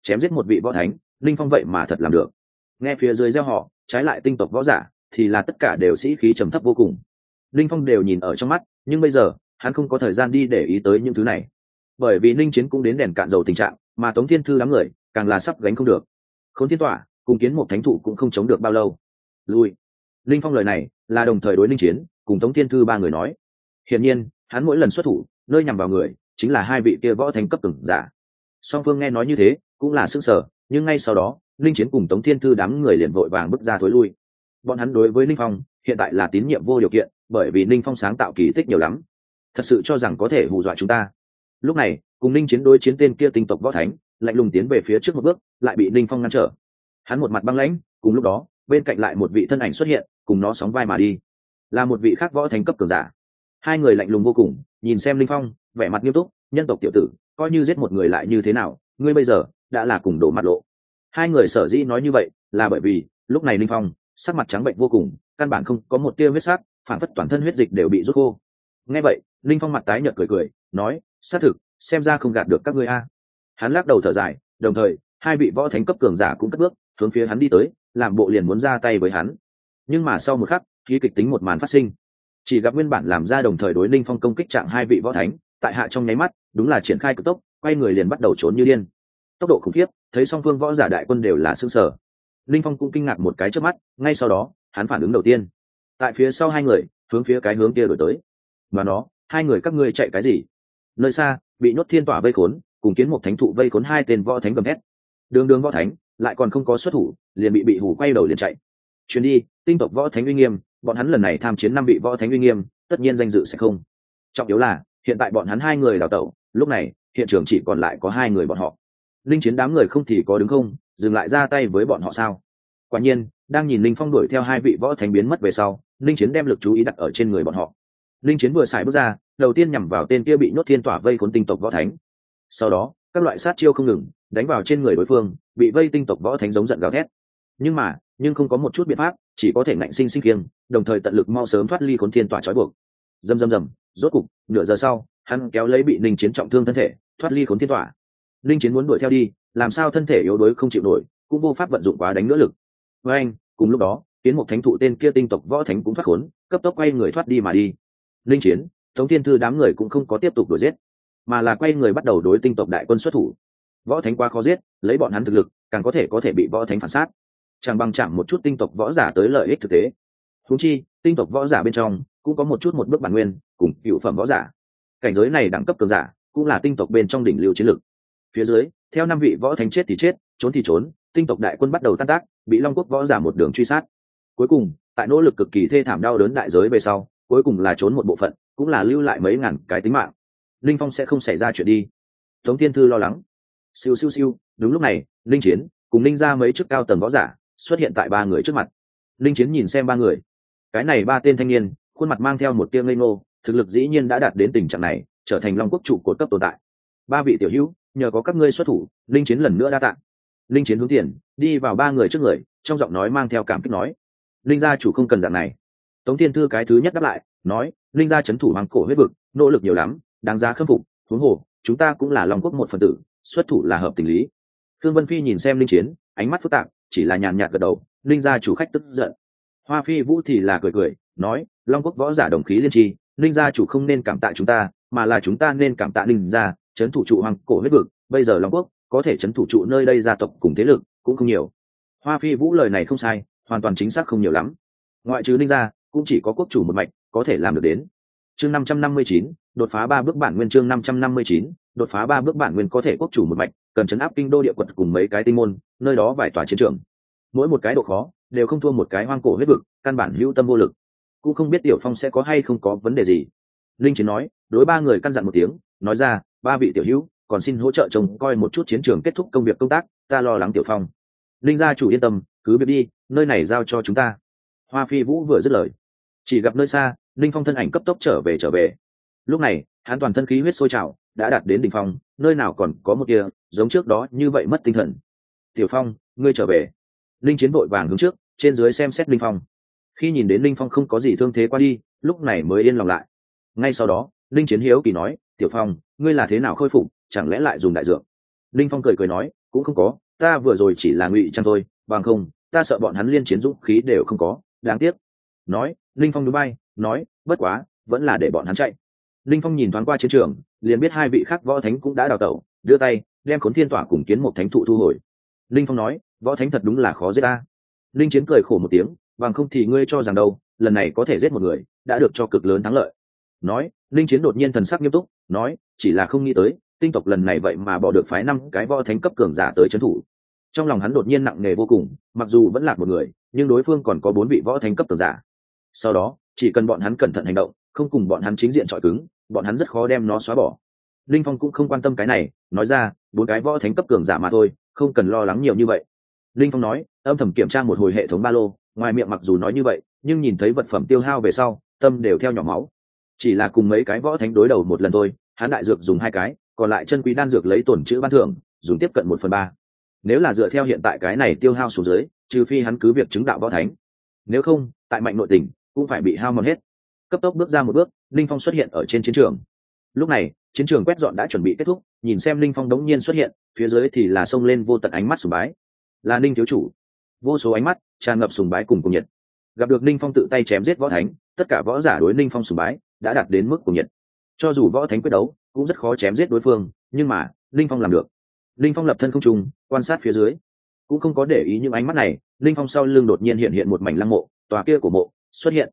Chém giết một vị võ thánh, linh phong vậy mà thật làm được. Nghe phía dưới gieo họ, trái lại tinh tộc võ giả, thì là tất cả đều sĩ khí trầm thấp vô cùng. Linh phong đều nhìn ở trong mắt, nhưng bây giờ, hắn không có thời gian đi để ý tới những thứ này. Bởi vì ninh chiến cũng đến đèn cạn dầu tình trạng, mà tống thiên thư đám người, càng là sắp gánh không được. Không thiên tỏa cùng kiến một thánh thụ cũng không chống được bao lâu. Lui. Linh phong lời này, là đồng thời đối ninh chiến, cùng tống thiên thư ba người nói. Hiển nhiên hắn mỗi lần xuất thủ, nơi nhằm vào người, chính là hai vị kia võ thánh cấp từng giả. Song phương nghe nói như thế, cũng là sức sở nhưng ngay sau đó, linh chiến cùng tống thiên thư đám người liền vội vàng bước ra thối lui. Bọn hắn đối với ninh phong, hiện tại là tín nhiệm vô điều kiện, bởi vì ninh phong sáng tạo kỳ tích nhiều lắm. Thật sự cho rằng có thể hù dọa chúng ta. Lúc này, cùng ninh chiến đối chiến tên kia tinh tộc võ thánh, lạnh lùng tiến về phía trước một bước, lại bị ninh phong ngăn trở. Hắn một mặt băng lãnh, cùng lúc đó, bên cạnh lại một vị thân ảnh xuất hiện, cùng nó sóng vai mà đi. Là một vị khác võ thánh cấp cường giả hai người lạnh lùng vô cùng, nhìn xem linh phong, vẻ mặt nghiêm túc, nhân tộc tiểu tử, coi như giết một người lại như thế nào, ngươi bây giờ đã là cùng đổ mặt lộ. Hai người sở dĩ nói như vậy là bởi vì lúc này linh phong, sắc mặt trắng bệnh vô cùng, căn bản không có một tia huyết sắc, phản phất toàn thân huyết dịch đều bị rút khô. Nghe vậy, linh phong mặt tái nhợt cười cười, nói, xác thực, xem ra không gạt được các ngươi a. Hắn lắc đầu thở dài, đồng thời, hai vị võ thánh cấp cường giả cũng cất bước, hướng phía hắn đi tới, làm bộ liền muốn ra tay với hắn. Nhưng mà sau một khắc khi kịch tính một màn phát sinh chỉ gặp nguyên bản làm ra đồng thời đối linh phong công kích trạng hai vị võ thánh, tại hạ trong nháy mắt, đúng là triển khai cực tốc, quay người liền bắt đầu trốn như điên. Tốc độ khủng khiếp, thấy song phương võ giả đại quân đều là xương sở linh phong cũng kinh ngạc một cái trước mắt, ngay sau đó, hắn phản ứng đầu tiên. Tại phía sau hai người, hướng phía cái hướng kia đổi tới. Và nó, hai người các ngươi chạy cái gì? Nơi xa, bị nhốt thiên tỏa vây khốn, cùng kiến một thánh thụ vây khốn hai tên võ thánh gầm hét đường đường võ thánh, lại còn không có xuất thủ, liền bị bị hủ quay đầu liền chạy. Chuyến đi, tinh tộc võ thánh uy nghiêm bọn hắn lần này tham chiến năm vị võ thánh uy nghiêm, tất nhiên danh dự sẽ không. Trọng yếu là, hiện tại bọn hắn hai người đào tẩu, lúc này, hiện trường chỉ còn lại có hai người bọn họ. Linh chiến đám người không thì có đứng không, dừng lại ra tay với bọn họ sao? Quả nhiên, đang nhìn linh phong đuổi theo hai vị võ thánh biến mất về sau, linh chiến đem lực chú ý đặt ở trên người bọn họ. Linh chiến vừa xài bước ra, đầu tiên nhằm vào tên kia bị nhốt thiên tỏa vây khốn tinh tộc võ thánh. Sau đó, các loại sát chiêu không ngừng, đánh vào trên người đối phương, bị vây tinh tộc võ thánh giống giận gào thét. Nhưng mà, nhưng không có một chút biện pháp chỉ có thể ngạnh sinh sinh kiêng, đồng thời tận lực mau sớm thoát ly khốn thiên tỏa trói buộc. Dầm dầm dầm, rốt cục, nửa giờ sau, hắn kéo lấy bị ninh chiến trọng thương thân thể, thoát ly khốn thiên tỏa. Ninh chiến muốn đuổi theo đi, làm sao thân thể yếu đuối không chịu nổi, cũng vô pháp vận dụng quá đánh nữa lực. Với anh, cùng lúc đó tiến một thánh thụ tên kia tinh tộc võ thánh cũng thoát khốn, cấp tốc quay người thoát đi mà đi. Linh chiến, tống thiên thư đám người cũng không có tiếp tục đuổi giết, mà là quay người bắt đầu đối tinh tộc đại quân xuất thủ. Võ thánh quá khó giết, lấy bọn hắn thực lực, càng có thể có thể bị võ thánh phản sát chẳng bằng chạm một chút tinh tộc võ giả tới lợi ích thực tế. Húng chi, tinh tộc võ giả bên trong cũng có một chút một bước bản nguyên, cùng cựu phẩm võ giả. Cảnh giới này đẳng cấp cường giả cũng là tinh tộc bên trong đỉnh lưu chiến lược. Phía dưới, theo năm vị võ thánh chết thì chết, trốn thì trốn, tinh tộc đại quân bắt đầu tan tác, bị long quốc võ giả một đường truy sát. Cuối cùng, tại nỗ lực cực kỳ thê thảm đau đớn đại giới về sau, cuối cùng là trốn một bộ phận, cũng là lưu lại mấy ngàn cái tính mạng. Linh phong sẽ không xảy ra chuyện đi. Tống thiên thư lo lắng. Siêu siêu siêu, đúng lúc này, linh chiến cùng linh ra mấy chức cao tầng võ giả xuất hiện tại ba người trước mặt. Linh chiến nhìn xem ba người. Cái này ba tên thanh niên, khuôn mặt mang theo một tia ngây ngô, thực lực dĩ nhiên đã đạt đến tình trạng này, trở thành long quốc trụ cột cấp tồn tại. Ba vị tiểu hữu, nhờ có các ngươi xuất thủ, linh chiến lần nữa đa tạng. Linh chiến hướng tiền, đi vào ba người trước người, trong giọng nói mang theo cảm kích nói. Linh gia chủ không cần dạng này. Tống thiên thư cái thứ nhất đáp lại, nói, linh gia c h ấ n thủ hoàng cổ huyết vực, nỗ lực nhiều lắm, đáng giá khâm phục, huống hồ, chúng ta cũng là lòng quốc một phần tử, xuất thủ là hợp tình lý. Thương vân phi nhìn xem linh chiến, ánh mắt phức tạp chỉ là nhàn nhạt gật đầu, linh gia chủ khách tức giận. Hoa phi vũ thì là cười cười, nói, long quốc võ giả đồng khí liên tri, linh gia chủ không nên cảm tạ chúng ta, mà là chúng ta nên cảm tạ linh gia trấn thủ trụ hoàng cổ huyết vực, bây giờ long quốc có thể trấn thủ trụ nơi đây gia tộc cùng thế lực cũng không nhiều. Hoa phi vũ lời này không sai, hoàn toàn chính xác không nhiều lắm. Ngoại trừ Linh gia, cũng chỉ có quốc chủ một mạch có thể làm được đến chương năm trăm năm mươi chín, đột phá ba bước bản nguyên chương năm trăm năm mươi chín, đột phá ba bước bản nguyên có thể quốc chủ một mạch, cần chấn áp kinh đô địa quật cùng mấy cái tinh môn, nơi đó vài tòa chiến trường. Mỗi một cái độ khó đều không thua một cái hoang cổ huyết vực, căn bản hữu tâm vô lực. Cũng không biết tiểu phong sẽ có hay không có vấn đề gì. Linh chiến nói, đối ba người căn dặn một tiếng, nói ra, ba vị tiểu hữu, còn xin hỗ trợ chồng coi một chút chiến trường kết thúc công việc công tác, ta lo lắng tiểu phong. Linh gia chủ yên tâm, cứ việc đi, nơi này giao cho chúng ta. Hoa phi vũ vừa dứt lời. Chỉ gặp nơi xa linh phong thân ảnh cấp tốc trở về trở về. Lúc này, hắn toàn thân khí huyết sôi trào, đã đạt đến đ ỉ n h phong, nơi nào còn có một kia giống trước đó như vậy mất tinh thần. Tiểu phong, ngươi trở về. Linh chiến vội vàng hướng trước, trên dưới xem xét linh phong. Khi nhìn đến linh phong không có gì thương thế qua đi, lúc này mới yên lòng lại. Ngay sau đó, linh chiến hiếu kỳ nói, tiểu phong, ngươi là thế nào khôi phục, chẳng lẽ lại dùng đại dược? Linh phong cười cười nói, cũng không có, ta vừa rồi chỉ là ngụy trang thôi, bằng không, ta sợ bọn hắn liên chiến dũng khí đều không có, đáng tiếc. Nói linh phong núi bay, nói, bất quá, vẫn là để bọn hắn chạy. Linh phong nhìn thoáng qua chiến trường, liền biết hai vị khác võ thánh cũng đã đào tẩu, đưa tay, đem khốn thiên tỏa cùng kiến một thánh thụ thu hồi. Linh phong nói, võ thánh thật đúng là khó giết ta. Linh chiến cười khổ một tiếng, bằng không thì ngươi cho rằng đâu, lần này có thể giết một người, đã được cho cực lớn thắng lợi. Nói, linh chiến đột nhiên thần sắc nghiêm túc, nói, chỉ là không nghĩ tới, tinh tộc lần này vậy mà bỏ được phái năm cái võ thánh cấp cường giả tới trấn thủ. Trong lòng hắn đột nhiên nặng nề vô cùng, mặc dù vẫn là một người, nhưng đối phương còn có bốn vị võ thánh cấp cường giả sau đó, chỉ cần bọn hắn cẩn thận hành động, không cùng bọn hắn chính diện trọi cứng, bọn hắn rất khó đem nó xóa bỏ. Linh phong cũng không quan tâm cái này, nói ra, bốn cái võ thánh cấp cường giả mà thôi, không cần lo lắng nhiều như vậy. Linh phong nói, âm thầm kiểm tra một hồi hệ thống ba lô, ngoài miệng mặc dù nói như vậy, nhưng nhìn thấy vật phẩm tiêu hao về sau, tâm đều theo nhỏ máu. Chỉ là cùng mấy cái võ thánh đối đầu một lần thôi, hắn đại dược dùng hai cái, còn lại chân quý đan dược lấy tổn chữ ban thưởng, dùng tiếp cận một phần ba. Nếu là dựa theo hiện tại cái này tiêu hao xuống dưới, trừ phi hắn cứ việc chứng đạo võ thánh. Nếu không, tại mạnh nội tình cũng phải bị hao mòn hết. Cấp tốc bước ra một bước, linh phong xuất hiện ở trên chiến trường. Lúc này, chiến trường quét dọn đã chuẩn bị kết thúc, nhìn xem linh phong đống nhiên xuất hiện, phía dưới thì là xông lên vô tận ánh mắt sùng bái. Là ninh thiếu chủ. Vô số ánh mắt tràn ngập sùng bái cùng cùng nhiệt. Gặp được ninh phong tự tay chém giết võ thánh, tất cả võ giả đối ninh phong sùng bái đã đạt đến mức cùng nhiệt. Cho dù võ thánh quyết đấu, cũng rất khó chém giết đối phương, nhưng mà, linh phong làm được. Linh phong lập thân không trung, quan sát phía dưới. Cũng không có để ý những ánh mắt này, linh phong sau lưng đột nhiên hiện hiện một mảnh lăng mộ, tòa kia của mộ xuất hiện.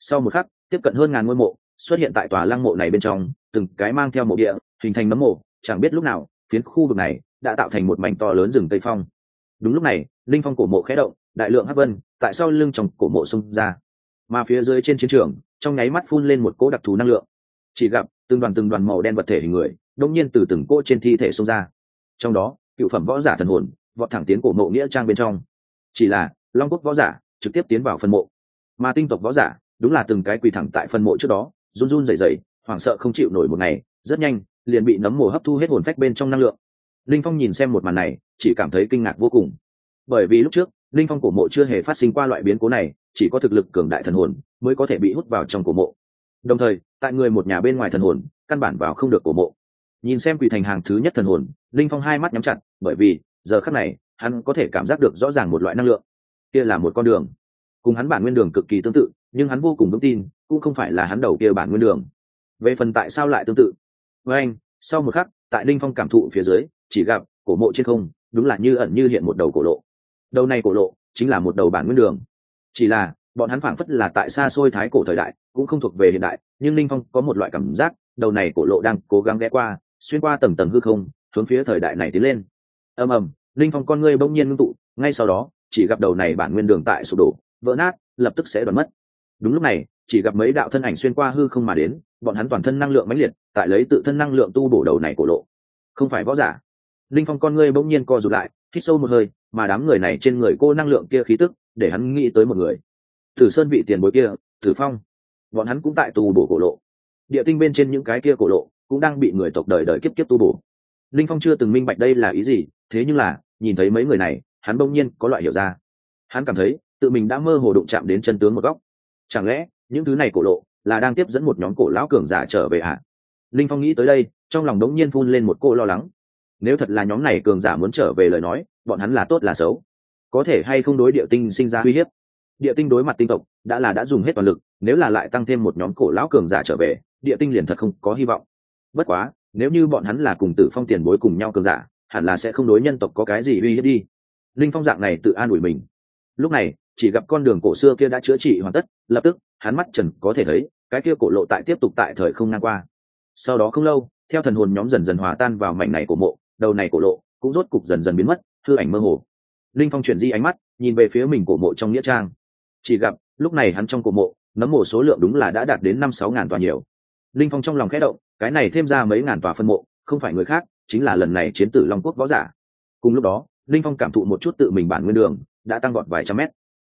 Sau một khắc, tiếp cận hơn ngàn ngôi mộ xuất hiện tại tòa lăng mộ này bên trong, từng cái mang theo mộ địa, hình thành nấm mộ, chẳng biết lúc nào, phiến khu vực này đã tạo thành một mảnh to lớn rừng tây phong. Đúng lúc này, linh phong cổ mộ khẽ động, đại lượng hắc vân tại sau lưng trong cổ mộ xông ra. Mà phía dưới trên chiến trường, trong nháy mắt phun lên một cỗ đặc thù năng lượng. Chỉ gặp, từng đoàn từng đoàn màu đen vật thể hình người, đông nhiên từ từng cỗ trên thi thể xông ra. Trong đó, cựu phẩm võ giả thần hồn, vọt thẳng tiến cổ mộ nghĩa trang bên trong. Chỉ là, long quốc võ giả trực tiếp tiến vào phần mộ mà tinh tộc võ giả, đúng là từng cái quỳ thẳng tại phân mộ trước đó, run run rẩy rẩy, hoảng sợ không chịu nổi một ngày, rất nhanh, liền bị nấm mồ hấp thu hết hồn phách bên trong năng lượng. Linh phong nhìn xem một màn này, chỉ cảm thấy kinh ngạc vô cùng. Bởi vì lúc trước, linh phong cổ mộ chưa hề phát sinh qua loại biến cố này, chỉ có thực lực cường đại thần hồn mới có thể bị hút vào trong cổ mộ. Đồng thời, tại người một nhà bên ngoài thần hồn, căn bản vào không được cổ mộ. Nhìn xem quỳ thành hàng thứ nhất thần hồn, linh phong hai mắt nhắm chặt, bởi vì, giờ khắc này, hắn có thể cảm giác được rõ ràng một loại năng lượng. Kia là một con đường cùng hắn bản nguyên đường cực kỳ tương tự, nhưng hắn vô cùng vững tin, cũng không phải là hắn đầu kia bản nguyên đường. Về phần tại sao lại tương tự? Với anh, sau một khắc, tại linh phong cảm thụ phía dưới, chỉ gặp cổ mộ trên không, đúng là như ẩn như hiện một đầu cổ lộ. Đầu này cổ lộ, chính là một đầu bản nguyên đường. Chỉ là, bọn hắn phảng phất là tại xa xôi thái cổ thời đại, cũng không thuộc về hiện đại, nhưng linh phong có một loại cảm giác, đầu này cổ lộ đang cố gắng ghé qua, xuyên qua tầng tầng hư không, hướng phía thời đại này tiến lên. Ầm ầm linh phong con ngươi bỗng nhiên ngưng tụ, ngay sau đó, chỉ gặp đầu này bản nguyên đường tại sụp đổ vỡ nát, lập tức sẽ đoán mất. Đúng lúc này, chỉ gặp mấy đạo thân ảnh xuyên qua hư không mà đến, bọn hắn toàn thân năng lượng mãnh liệt, tại lấy tự thân năng lượng tu bổ đầu này cổ lộ. Không phải võ giả. Linh phong con ngươi bỗng nhiên co rụt lại, hít sâu một hơi, mà đám người này trên người cô năng lượng kia khí tức, để hắn nghĩ tới một người. Thử sơn vị tiền bối kia thử phong. Bọn hắn cũng tại tu bổ cổ lộ. Địa tinh bên trên những cái kia cổ lộ, cũng đang bị người tộc đời đời kiếp kiếp tu bổ. Linh phong chưa từng minh bạch đây là ý gì, thế nhưng là, nhìn thấy mấy người này, hắn bỗng nhiên có loại hiểu ra. Hắn cảm thấy tự mình đã mơ hồ đụng chạm đến chân tướng một góc. Chẳng lẽ, những thứ này cổ lộ là đang tiếp dẫn một nhóm cổ lão cường giả trở về ạ? À? linh phong nghĩ tới đây, trong lòng đống nhiên phun lên một cô lo lắng. Nếu thật là nhóm này cường giả muốn trở về lời nói, bọn hắn là tốt là xấu. Có thể hay không đối địa tinh sinh ra uy hiếp? Địa tinh đối mặt tinh tộc, đã là đã dùng hết toàn lực, nếu là lại tăng thêm một nhóm cổ lão cường giả trở về, địa tinh liền thật không có hy vọng. Bất quá, nếu như bọn hắn là cùng tử phong tiền bối cùng nhau cường giả, hẳn là sẽ không đối nhân tộc có cái gì uy hiếp đi. Linh phong dạng này tự an ủi mình. Lúc này chỉ gặp con đường cổ xưa kia đã chữa trị hoàn tất, lập tức, hắn mắt trần có thể thấy, cái kia cổ lộ tại tiếp tục tại thời không ngang qua. Sau đó không lâu, theo thần hồn nhóm dần dần hòa tan vào mảnh này của mộ, đầu này cổ lộ cũng rốt cục dần dần biến mất, hư ảnh mơ hồ. Linh phong chuyển di ánh mắt, nhìn về phía mình cổ mộ trong nghĩa trang. Chỉ gặp, lúc này hắn trong cổ mộ, nấm mộ số lượng đúng là đã đạt đến năm sáu ngàn tòa nhiều. Linh phong trong lòng khẽ động, cái này thêm ra mấy ngàn tòa phân mộ, không phải người khác, chính là lần này chiến tử long quốc võ giả. Cùng lúc đó, linh phong cảm thụ một chút tự mình bản nguyên đường, đã tăng vọt vài trăm mét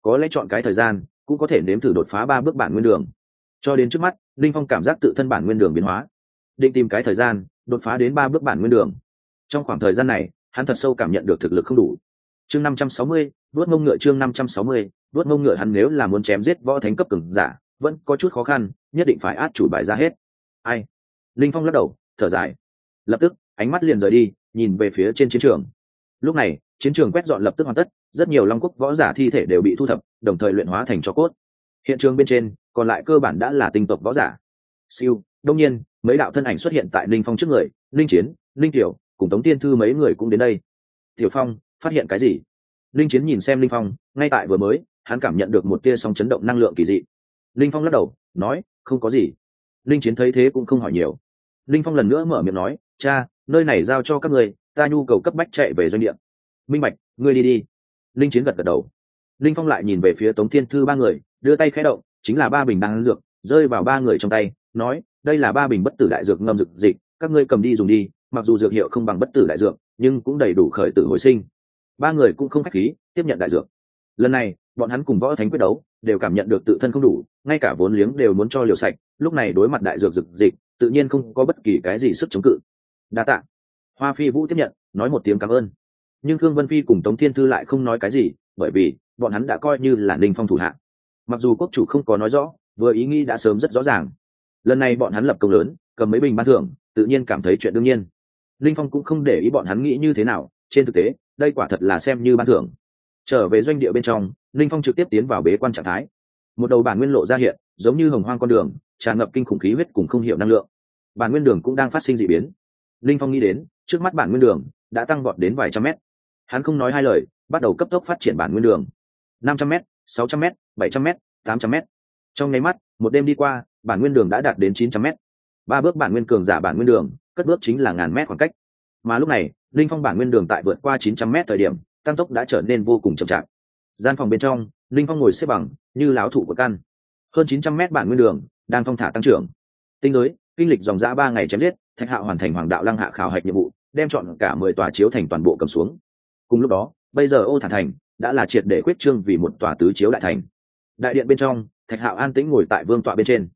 có lẽ chọn cái thời gian, cũng có thể nếm thử đột phá ba bước bản nguyên đường. Cho đến trước mắt, linh phong cảm giác tự thân bản nguyên đường biến hóa. Định tìm cái thời gian, đột phá đến ba bước bản nguyên đường. Trong khoảng thời gian này, hắn thật sâu cảm nhận được thực lực không đủ. Chương năm trăm sáu mươi đuốt ngông ngựa chương năm trăm sáu mươi đuốt ngông ngựa hắn nếu là muốn chém giết võ thánh cấp cường giả, vẫn có chút khó khăn, nhất định phải át chủ bài ra hết. Ai? Linh phong lắc đầu, thở dài. Lập tức, ánh mắt liền rời đi, nhìn về phía trên chiến trường. Lúc này chiến trường quét dọn lập tức hoàn tất, rất nhiều long quốc võ giả thi thể đều bị thu thập, đồng thời luyện hóa thành cho cốt. Hiện trường bên trên, còn lại cơ bản đã là tinh tộc võ giả. Siêu đông nhiên, mấy đạo thân ảnh xuất hiện tại linh phong trước người linh chiến linh tiểu, cùng tống tiên thư mấy người cũng đến đây. Tiểu phong, phát hiện cái gì? Linh chiến nhìn xem linh phong, ngay tại vừa mới, hắn cảm nhận được một tia sóng chấn động năng lượng kỳ dị. Linh phong lắc đầu, nói, không có gì. Linh chiến thấy thế cũng không hỏi nhiều. Linh phong lần nữa mở miệng nói, cha, nơi này giao cho các người ta nhu cầu cấp bách chạy về doanh địa minh bạch, ngươi đi đi. Linh chiến gật gật đầu. Linh phong lại nhìn về phía tống thiên thư ba người, đưa tay khẽ động, chính là ba bình đan dược, rơi vào ba người trong tay, nói, đây là ba bình bất tử đại dược ngâm dược dịch, các ngươi cầm đi dùng đi, mặc dù dược hiệu không bằng bất tử đại dược, nhưng cũng đầy đủ khởi tử hồi sinh. Ba người cũng không khách khí, tiếp nhận đại dược. Lần này, bọn hắn cùng võ thánh quyết đấu, đều cảm nhận được tự thân không đủ, ngay cả vốn liếng đều muốn cho liều sạch, lúc này đối mặt đại dược dược dịch, tự nhiên không có bất kỳ cái gì sức chống cự. Đa tạ. Hoa phi vũ tiếp nhận, nói một tiếng cảm ơn nhưng khương vân phi cùng tống thiên thư lại không nói cái gì, bởi vì bọn hắn đã coi như là ninh phong thủ hạ. Mặc dù quốc chủ không có nói rõ, vừa ý nghĩ đã sớm rất rõ ràng. Lần này bọn hắn lập công lớn, cầm mấy bình ban thưởng, tự nhiên cảm thấy chuyện đương nhiên. Linh phong cũng không để ý bọn hắn nghĩ như thế nào, trên thực tế, đây quả thật là xem như ban thưởng. Trở về doanh địa bên trong linh phong trực tiếp tiến vào bế quan trạng thái. Một đầu bản nguyên lộ ra hiện, giống như hồng hoang con đường, tràn ngập kinh khủng khí huyết cùng không hiểu năng lượng. Bản nguyên đường cũng đang phát sinh d ị biến. Linh phong nghĩ đến, trước mắt bản nguyên đường đã tăng vọt đến vài trăm mét hắn không nói hai lời, bắt đầu cấp tốc phát triển bản nguyên đường. năm trăm m sáu trăm m bảy trăm m tám trăm m trong nháy mắt, một đêm đi qua, bản nguyên đường đã đạt đến chín trăm m ba bước bản nguyên cường giả bản nguyên đường, cất bước chính là ngàn mét khoảng cách. Mà lúc này, linh phong bản nguyên đường tại vượt qua chín trăm m thời điểm, tăng tốc đã trở nên vô cùng chậm chạp. Gian phòng bên trong, linh phong ngồi xếp bằng, như láo thủ của căn. Hơn chín trăm m bản nguyên đường, đang phong thả tăng trưởng. Tinh giới, kinh lịch dòng dã ba ngày chém giết, thạch hạo hoàn thành hoàng đạo lăng hạ khảo hạch nhiệm vụ, đem chọn cả mười tòa chiếu thành toàn bộ cầm xuống cùng lúc đó, bây giờ ô thản thành đã là triệt để quyết trương vì một tòa tứ chiếu đại thành. Đại điện bên trong, thạch hạo an tĩnh ngồi tại vương tọa bên trên.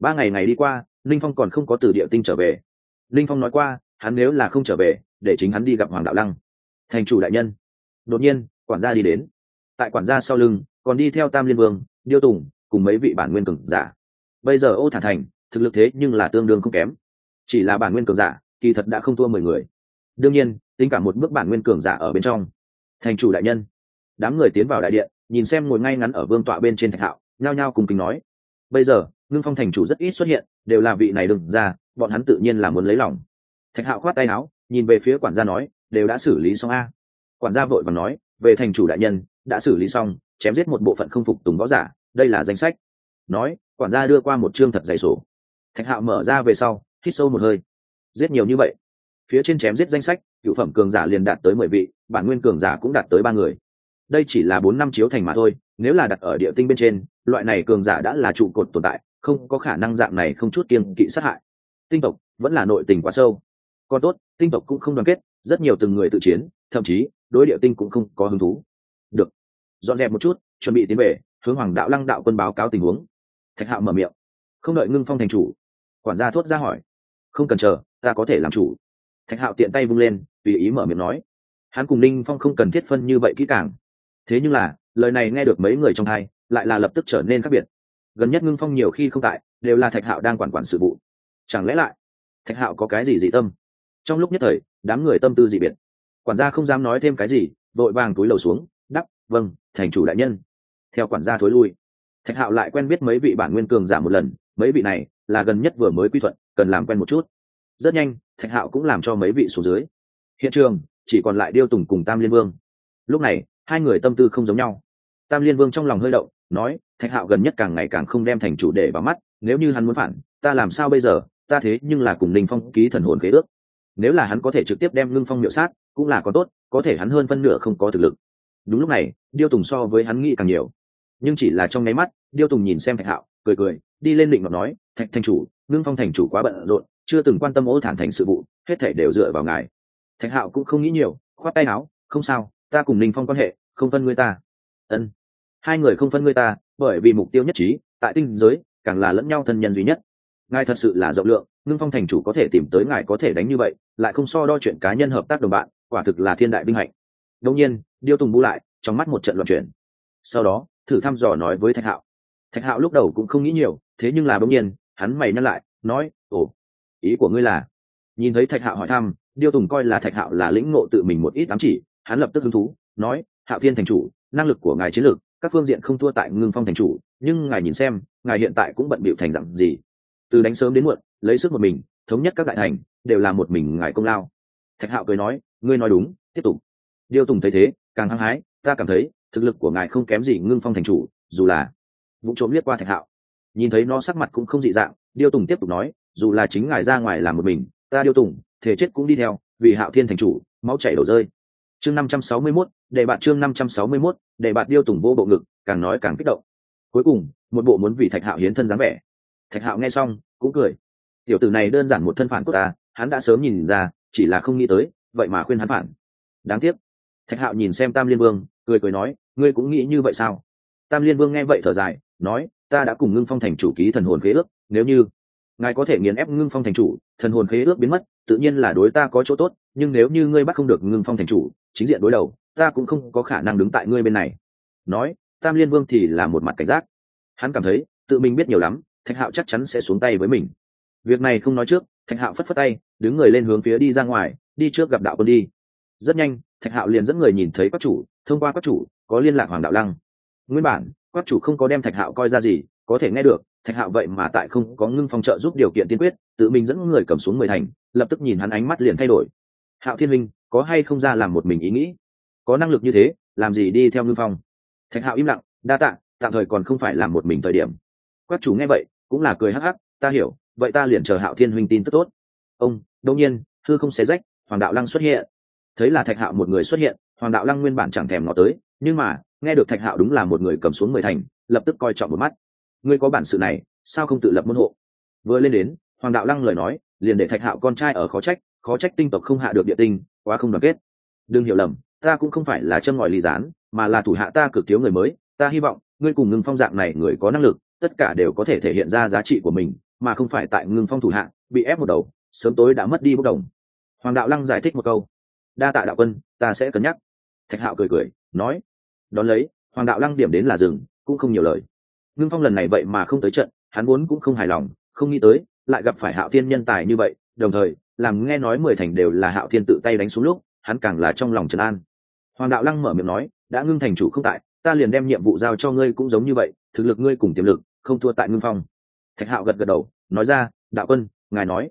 Ba ngày ngày đi qua, linh phong còn không có từ địa tinh trở về. Linh phong nói qua, hắn nếu là không trở về, để chính hắn đi gặp hoàng đạo lăng. Thành chủ đại nhân. Đột nhiên, quản gia đi đến. Tại quản gia sau lưng, còn đi theo tam liên vương, điêu tùng cùng mấy vị bản nguyên cường giả. Bây giờ ô thả thành, thực lực thế nhưng là tương đương không kém. Chỉ là bản nguyên cường giả, kỳ thật đã không thua mười người. Đương nhiên tính cả một bước bản nguyên cường giả ở bên trong. Thành chủ đại nhân. Đám người tiến vào đại điện, nhìn xem ngồi ngay ngắn ở vương tọa bên trên thạch hạo, nhao nhao cùng kính nói. Bây giờ, ngưng phong thành chủ rất ít xuất hiện, đều là vị này đừng ra, bọn hắn tự nhiên là muốn lấy lòng. Thạch hạo khoát tay áo, nhìn về phía quản gia nói, đều đã xử lý xong a. Quản gia vội và nói, về thành chủ đại nhân, đã xử lý xong, chém giết một bộ phận không phục tùng võ giả, đây là danh sách. Nói, quản gia đưa qua một chương thật dày sổ. Thạch hạo mở ra về sau, hít sâu một hơi. Giết nhiều như vậy. Phía trên chém giết danh sách cựu phẩm cường giả liền đạt tới mười vị, bản nguyên cường giả cũng đạt tới ba người. Đây chỉ là bốn năm chiếu thành mà thôi, nếu là đặt ở địa tinh bên trên, loại này cường giả đã là trụ cột tồn tại, không có khả năng dạng này không chút kiêng kỵ sát hại. Tinh tộc vẫn là nội tình quá sâu. Còn tốt, tinh tộc cũng không đoàn kết, rất nhiều từng người tự chiến, thậm chí, đối địa tinh cũng không có hứng thú. Được. Dọn dẹp một chút, chuẩn bị tiến về, hướng hoàng đạo lăng đạo quân báo cáo tình huống. Thạch hạo mở miệng. Không đợi ngưng phong thành chủ, quản gia thốt ra hỏi. Không cần chờ, ta có thể làm chủ thạch hạo tiện tay vung lên, tùy ý mở miệng nói. Hắn cùng ninh phong không cần thiết phân như vậy kỹ càng. Thế nhưng là, lời này nghe được mấy người trong hai, lại là lập tức trở nên khác biệt. Gần nhất ngưng phong nhiều khi không tại, đều là thạch hạo đang quản quản sự vụ. Chẳng lẽ lại, thạch hạo có cái gì dị tâm? Trong lúc nhất thời, đám người tâm tư dị biệt. Quản gia không dám nói thêm cái gì, vội vàng túi lầu xuống, đắp vâng thành chủ đại nhân. Theo quản gia thối lui. Thạch hạo lại quen biết mấy vị bản nguyên cường giả một lần, mấy vị này là gần nhất vừa mới quy thuận, cần làm quen một chút rất nhanh, thạch hạo cũng làm cho mấy vị xuống dưới. Hiện trường, chỉ còn lại điêu tùng cùng tam liên vương. Lúc này, hai người tâm tư không giống nhau. Tam liên vương trong lòng hơi động, nói, thạch hạo gần nhất càng ngày càng không đem thành chủ để vào mắt, nếu như hắn muốn phản, ta làm sao bây giờ? Ta thế nhưng là cùng linh phong ký thần hồn khế ước. Nếu là hắn có thể trực tiếp đem ngưng phong miệu sát, cũng là có tốt, có thể hắn hơn phân nửa không có thực lực. Đúng lúc này, điêu tùng so với hắn nghĩ càng nhiều. Nhưng chỉ là trong nháy mắt, điêu tùng nhìn xem thạch hạo, cười cười, đi lên định ngọc nói, thạch thành chủ, ngưng phong thành chủ quá bận rộn chưa từng quan tâm ô thản thành sự vụ, hết thể đều dựa vào ngài. Thạch hạo cũng không nghĩ nhiều, khoát tay áo, không sao, ta cùng ninh phong quan hệ, không phân người ta. Ân. Hai người không phân người ta, bởi vì mục tiêu nhất trí, tại tinh giới, càng là lẫn nhau thân nhân duy nhất. Ngài thật sự là rộng lượng, ngưng phong thành chủ có thể tìm tới ngài có thể đánh như vậy, lại không so đo chuyện cá nhân hợp tác đồng bạn, quả thực là thiên đại vinh hạnh. Đông nhiên, điêu tùng bú lại, trong mắt một trận loạn chuyển. Sau đó, thử thăm dò nói với thạch hạo. Thạch hạo lúc đầu cũng không nghĩ nhiều, thế nhưng là đông nhiên, hắn mày nhắc lại, nói, ồ ý của ngươi là? Nhìn thấy thạch hạo hỏi thăm, điêu tùng coi là thạch hạo là lĩnh ngộ tự mình một ít ám chỉ, hắn lập tức hứng thú, nói, hạo thiên thành chủ, năng lực của ngài chiến lược, các phương diện không thua tại ngưng phong thành chủ, nhưng ngài nhìn xem, ngài hiện tại cũng bận bịu thành dặn gì? Từ đánh sớm đến muộn, lấy sức một mình, thống nhất các đại thành, đều là một mình ngài công lao. Thạch hạo cười nói, ngươi nói đúng, tiếp tục. Điêu tùng thấy thế, càng hăng hái, ta cảm thấy, thực lực của ngài không kém gì ngưng phong thành chủ, dù là vụ trộm liếc qua thạch hạo. Nhìn thấy nó sắc mặt cũng không dị dạng, điêu tùng tiếp tục nói dù là chính ngài ra ngoài làm một mình ta điêu tùng thể chết cũng đi theo vì hạo thiên thành chủ máu chảy đổ rơi. Chương năm trăm sáu mươi 561, để bạn chương năm trăm sáu mươi 561, để bạn điêu tùng vô bộ ngực càng nói càng kích động. Cuối cùng một bộ muốn vì thạch hạo hiến thân dáng vẻ. Thạch hạo nghe xong cũng cười. Tiểu tử này đơn giản một thân phản của ta hắn đã sớm nhìn ra chỉ là không nghĩ tới vậy mà khuyên hắn phản. Đáng tiếc. Thạch hạo nhìn xem tam liên vương cười cười nói ngươi cũng nghĩ như vậy sao? Tam liên vương nghe vậy thở dài nói ta đã cùng ngưng phong thành chủ ký thần hồn khế ước nếu như ngài có thể nghiền ép ngưng phong thành chủ, thần hồn khế ước biến mất, tự nhiên là đối ta có chỗ tốt, nhưng nếu như ngươi bắt không được ngưng phong thành chủ, chính diện đối đầu, ta cũng không có khả năng đứng tại ngươi bên này. Nói, tam liên vương thì là một mặt cảnh giác. Hắn cảm thấy, tự mình biết nhiều lắm, thạch hạo chắc chắn sẽ xuống tay với mình. Việc này không nói trước, thạch hạo phất phất tay, đứng người lên hướng phía đi ra ngoài, đi trước gặp đạo quân đi. Rất nhanh, thạch hạo liền dẫn người nhìn thấy các chủ, thông qua các chủ, có liên lạc hoàng đạo lăng. Nguyên bản, các chủ không có đem thạch hạo coi ra gì, có thể nghe được thạch hạo vậy mà tại không có ngưng phong trợ giúp điều kiện tiên quyết, tự mình dẫn người cầm xuống mười thành, lập tức nhìn hắn ánh mắt liền thay đổi. Hạo thiên minh, có hay không ra làm một mình ý nghĩ? Có năng lực như thế, làm gì đi theo ngưng phong? Thạch hạo im lặng, đa tạ, tạm thời còn không phải làm một mình thời điểm. Quát chủ nghe vậy, cũng là cười hắc hắc, ta hiểu, vậy ta liền chờ hạo thiên huynh tin tức tốt. Ông đông nhiên, thư không xé rách, hoàng đạo lăng xuất hiện. Thấy là thạch hạo một người xuất hiện, hoàng đạo lăng nguyên bản chẳng thèm nó tới, nhưng mà, nghe được thạch hạo đúng là một người cầm xuống mười thành, lập tức coi trọng một mắt ngươi có bản sự này, sao không tự lập môn hộ? Vừa lên đến, hoàng đạo lăng lời nói, liền để thạch hạo con trai ở khó trách khó trách tinh tộc không hạ được địa tinh, quá không đoàn kết. Đừng hiểu lầm, ta cũng không phải là châm ngòi ly gián, mà là thủ hạ ta cực thiếu người mới, ta hy vọng, ngươi cùng ngưng phong dạng này người có năng lực, tất cả đều có thể thể hiện ra giá trị của mình, mà không phải tại ngưng phong thủ hạ, bị ép một đầu, sớm tối đã mất đi bốc đồng. Hoàng đạo lăng giải thích một câu, đa tạ đạo quân, ta sẽ cân nhắc. Thạch hạo cười cười, nói, đón lấy, hoàng đạo lăng điểm đến là rừng cũng không nhiều lời ngưng phong lần này vậy mà không tới trận, hắn vốn cũng không hài lòng, không nghĩ tới, lại gặp phải hạo thiên nhân tài như vậy, đồng thời, làm nghe nói mười thành đều là hạo thiên tự tay đánh xuống lúc, hắn càng là trong lòng trấn an. Hoàng đạo lăng mở miệng nói, đã ngưng thành chủ không tại, ta liền đem nhiệm vụ giao cho ngươi cũng giống như vậy, thực lực ngươi cùng tiềm lực, không thua tại ngưng phong. Thạch hạo gật gật đầu, nói ra, đạo quân, ngài nói.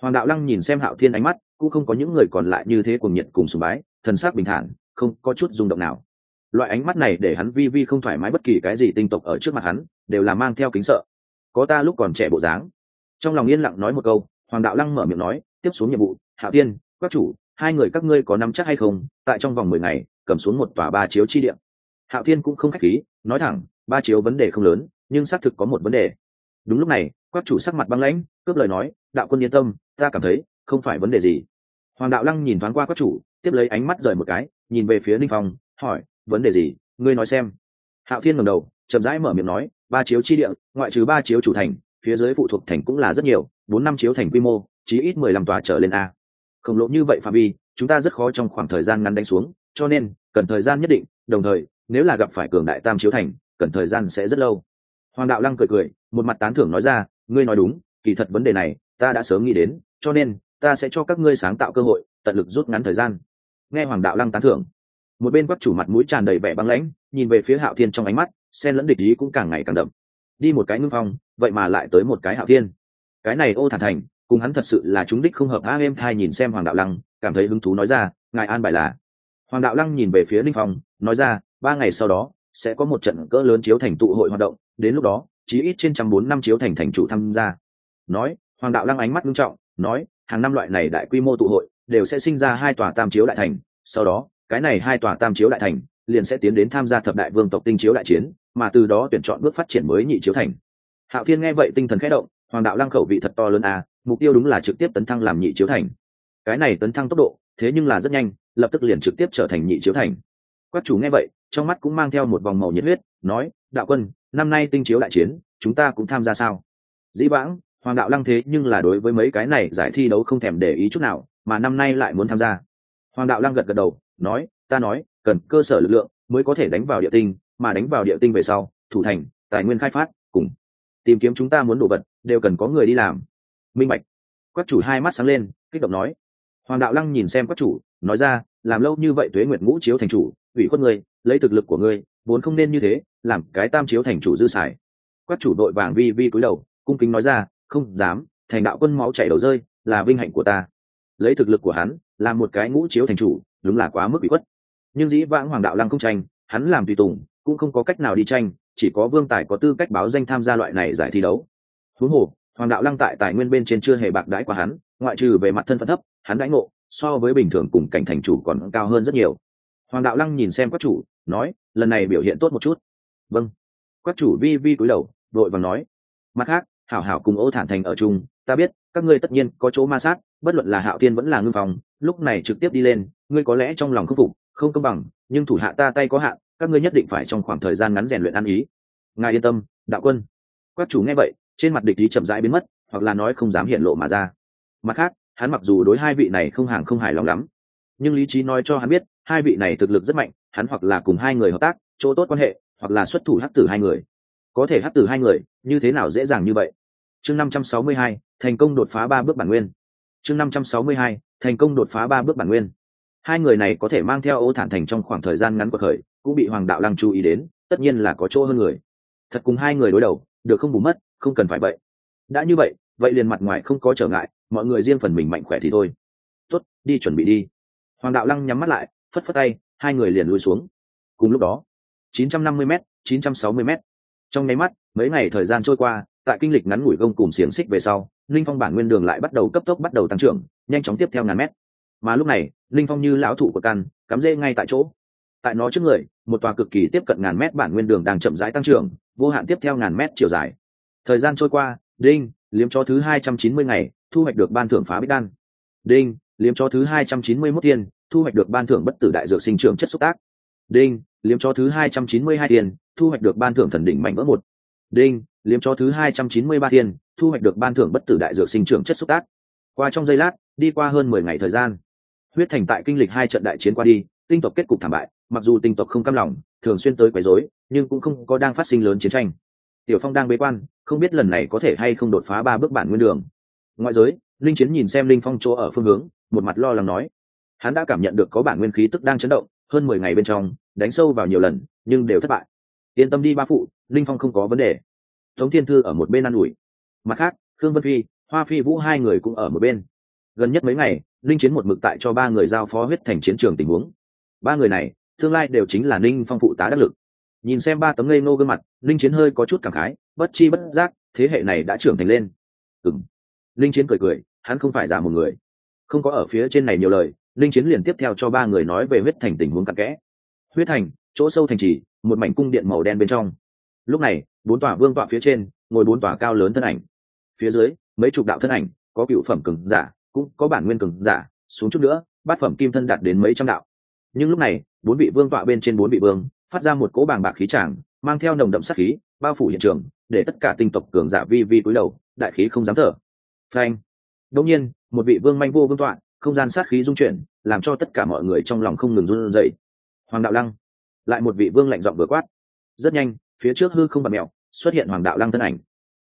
Hoàng đạo lăng nhìn xem hạo thiên ánh mắt, cũng không có những người còn lại như thế cùng nhiệt cùng sùng bái, thần sắc bình thản, không có chút rung động nào loại ánh mắt này để hắn vi vi không thoải mái bất kỳ cái gì tinh tộc ở trước mặt hắn, đều là mang theo kính sợ. Có ta lúc còn trẻ bộ dáng. Trong lòng yên lặng nói một câu, hoàng đạo lăng mở miệng nói, tiếp xuống nhiệm vụ, hạ tiên, các chủ, hai người các ngươi có nắm chắc hay không? Tại trong vòng mười ngày, cầm xuống một tòa ba chiếu chi điện hạo thiên cũng không khách khí, nói thẳng, ba chiếu vấn đề không lớn, nhưng xác thực có một vấn đề. Đúng lúc này, các chủ sắc mặt băng lãnh, cướp lời nói, đạo quân yên tâm, ta cảm thấy không phải vấn đề gì. Hoàng đạo lăng nhìn thoáng qua các chủ, tiếp lấy ánh mắt rời một cái, nhìn về phía ninh phong, hỏi vấn đề gì? Ngươi nói xem. Hạo thiên ngầm đầu, chậm rãi mở miệng nói, ba chiếu chi địa, ngoại trừ ba chiếu chủ thành, phía dưới phụ thuộc thành cũng là rất nhiều, bốn năm chiếu thành quy mô, chí ít mười lăm tòa trở lên a. Khổng lồ như vậy phạm vi, chúng ta rất khó trong khoảng thời gian ngắn đánh xuống, cho nên, cần thời gian nhất định, đồng thời, nếu là gặp phải cường đại tam chiếu thành, cần thời gian sẽ rất lâu. Hoàng đạo lăng cười cười, một mặt tán thưởng nói ra, ngươi nói đúng, kỳ thật vấn đề này, ta đã sớm nghĩ đến, cho nên, ta sẽ cho các ngươi sáng tạo cơ hội, tận lực rút ngắn thời gian. Nghe hoàng đạo lăng tán thưởng một bên quắc chủ mặt mũi tràn đầy vẻ băng lãnh, nhìn về phía hạo thiên trong ánh mắt sen lẫn địch ý cũng càng ngày càng đậm. Đi một cái ngưng phong, vậy mà lại tới một cái hạo thiên. Cái này ô thản thành, cùng hắn thật sự là chúng đích không hợp. A em thai nhìn xem hoàng đạo lăng, cảm thấy hứng thú nói ra, ngài an bài là. Hoàng đạo lăng nhìn về phía linh phong, nói ra, ba ngày sau đó, sẽ có một trận cỡ lớn chiếu thành tụ hội hoạt động, đến lúc đó, chí ít trên trăm bốn năm chiếu thành thành chủ tham gia. Nói, hoàng đạo lăng ánh mắt nghiêm trọng, nói, hàng năm loại này đại quy mô tụ hội, đều sẽ sinh ra hai tòa tam chiếu đại thành, sau đó cái này hai tòa tam chiếu đại thành, liền sẽ tiến đến tham gia thập đại vương tộc tinh chiếu đại chiến, mà từ đó tuyển chọn bước phát triển mới nhị chiếu thành. Hạo thiên nghe vậy tinh thần khẽ động, hoàng đạo lăng khẩu vị thật to lớn à mục tiêu đúng là trực tiếp tấn thăng làm nhị chiếu thành. Cái này tấn thăng tốc độ, thế nhưng là rất nhanh, lập tức liền trực tiếp trở thành nhị chiếu thành. Quát chủ nghe vậy, trong mắt cũng mang theo một vòng màu nhiệt huyết, nói, đạo quân, năm nay tinh chiếu đại chiến, chúng ta cũng tham gia sao? Dĩ vãng, hoàng đạo lăng thế nhưng là đối với mấy cái này giải thi đấu không thèm để ý chút nào, mà năm nay lại muốn tham gia. Hoàng đạo lăng gật gật đầu nói, ta nói, cần cơ sở lực lượng mới có thể đánh vào địa tinh, mà đánh vào địa tinh về sau, thủ thành, tài nguyên khai phát, cùng tìm kiếm chúng ta muốn đồ vật, đều cần có người đi làm. Minh bạch. Quách chủ hai mắt sáng lên, kích động nói. Hoàng đạo lăng nhìn xem quách chủ, nói ra, làm lâu như vậy tuế nguyệt ngũ chiếu thành chủ, ủy khuất ngươi, lấy thực lực của ngươi, vốn không nên như thế, làm cái tam chiếu thành chủ dư xài. Quách chủ đội vàng vi vi cúi đầu, cung kính nói ra, không dám, thành đạo quân máu chảy đầu rơi, là vinh hạnh của ta. Lấy thực lực của hắn làm một cái ngũ chiếu thành chủ đúng là quá mức bị khuất. Nhưng dĩ vãng hoàng đạo lăng không tranh, hắn làm tùy tùng, cũng không có cách nào đi tranh, chỉ có vương tài có tư cách báo danh tham gia loại này giải thi đấu. Huống hồ, hoàng đạo lăng tại tài nguyên bên trên chưa hề bạc đãi qua hắn, ngoại trừ về mặt thân phận thấp, hắn đãi ngộ, so với bình thường cùng cảnh thành chủ còn cao hơn rất nhiều. Hoàng đạo lăng nhìn xem các chủ, nói, lần này biểu hiện tốt một chút. Vâng. Các chủ vi vi cúi đầu, đội và nói. Mặt khác hảo hảo cùng ô thản thành ở chung, ta biết, các ngươi tất nhiên có chỗ ma sát, bất luận là hạo thiên vẫn là ngưng phòng lúc này trực tiếp đi lên, ngươi có lẽ trong lòng khâm phục, không công bằng, nhưng thủ hạ ta tay có hạn, các ngươi nhất định phải trong khoảng thời gian ngắn rèn luyện ăn ý. Ngài yên tâm, đạo quân. Quát chủ nghe vậy, trên mặt địch ý chậm rãi biến mất, hoặc là nói không dám hiện lộ mà ra. Mặt khác, hắn mặc dù đối hai vị này không hàng không hài lòng lắm, nhưng lý trí nói cho hắn biết, hai vị này thực lực rất mạnh, hắn hoặc là cùng hai người hợp tác, chỗ tốt quan hệ, hoặc là xuất thủ hắc tử hai người. Có thể hắc tử hai người, như thế nào dễ dàng như vậy? Chương năm trăm sáu mươi hai, thành công đột phá ba bước bản nguyên. Chương năm trăm sáu mươi hai, thành công đột phá ba bước bản nguyên. Hai người này có thể mang theo ô thản thành trong khoảng thời gian ngắn cuộc khởi, cũng bị hoàng đạo lăng chú ý đến, tất nhiên là có chỗ hơn người. Thật cùng hai người đối đầu, được không bù mất, không cần phải vậy. Đã như vậy vậy liền mặt ngoài không có trở ngại, mọi người riêng phần mình mạnh khỏe thì thôi. Tuất đi chuẩn bị đi. Hoàng đạo lăng nhắm mắt lại, phất phất tay, hai người liền lui xuống. Cùng lúc đó 950 m 960 m trong nháy mắt, mấy ngày thời gian trôi qua tại kinh lịch ngắn ngủi gông cùng xiềng xích về sau, linh phong bản nguyên đường lại bắt đầu cấp tốc bắt đầu tăng trưởng, nhanh chóng tiếp theo ngàn mét. Mà lúc này, linh phong như lão thủ của căn, cắm rễ ngay tại chỗ. Tại nó trước người, một tòa cực kỳ tiếp cận ngàn mét bản nguyên đường đang chậm rãi tăng trưởng, vô hạn tiếp theo ngàn mét chiều dài. Thời gian trôi qua, đinh, liếm cho thứ hai trăm chín mươi ngày, thu hoạch được ban thưởng phá bích đan. Đinh, liếm cho thứ hai trăm chín mươi mốt tiền, thu hoạch được ban thưởng bất tử đại dược sinh trưởng chất xúc tác. Đinh, liếm cho thứ hai trăm chín mươi hai tiền, thu hoạch được ban thưởng thần đỉnh mạnh vỡ một đinh, liếm cho thứ hai trăm chín mươi ba thiên, thu hoạch được ban thưởng bất tử đại dược sinh trưởng chất xúc tác. Qua trong giây lát, đi qua hơn mười ngày thời gian, huyết thành tại kinh lịch hai trận đại chiến qua đi, tinh tộc kết cục thảm bại, mặc dù tinh tộc không cam lòng, thường xuyên tới quấy rối, nhưng cũng không có đang phát sinh lớn chiến tranh. Tiểu phong đang bế quan, không biết lần này có thể hay không đột phá ba bước bản nguyên đường. Ngoại giới, linh chiến nhìn xem linh phong chỗ ở phương hướng, một mặt lo lắng nói. Hắn đã cảm nhận được có bản nguyên khí tức đang chấn động, hơn mười ngày bên trong, đánh sâu vào nhiều lần, nhưng đều thất bại yên tâm đi ba phụ, linh phong không có vấn đề. Tống thiên thư ở một bên ă n ủi. Mặt khác, khương vân phi, hoa phi vũ hai người cũng ở một bên. Gần nhất mấy ngày, linh chiến một mực tại cho ba người giao phó huyết thành chiến trường tình huống. Ba người này, tương lai đều chính là ninh phong phụ tá đắc lực. Nhìn xem ba tấm ngây nô gương mặt, linh chiến hơi có chút cảm khái, bất chi bất giác, thế hệ này đã trưởng thành lên. Ừng linh chiến cười cười, hắn không phải giả một người. Không có ở phía trên này nhiều lời, linh chiến liền tiếp theo cho ba người nói về huyết thành tình huống cặn kẽ. Huyết thành, chỗ sâu thành trì một mảnh cung điện màu đen bên trong. Lúc này, bốn tòa vương tọa phía trên, ngồi bốn tòa cao lớn thân ảnh. Phía dưới, mấy chục đạo thân ảnh, có cựu phẩm cường giả, cũng có bản nguyên cường giả, xuống chút nữa, bát phẩm kim thân đạt đến mấy trăm đạo. Nhưng lúc này, bốn vị vương tọa bên trên bốn vị vương, phát ra một cỗ bàng bạc khí tràng, mang theo nồng đậm sát khí, bao phủ hiện trường, để tất cả tinh tộc cường giả vi vi cúi đầu, đại khí không dám thở. Phanh. Đông nhiên, một vị vương manh vô vương tọa, không gian sát khí dung chuyển, làm cho tất cả mọi người trong lòng không ngừng run rẩy. Hoàng đạo lăng lại một vị vương lạnh giọng vừa quát. Rất nhanh, phía trước hư không bật mèo xuất hiện hoàng đạo lăng thân ảnh.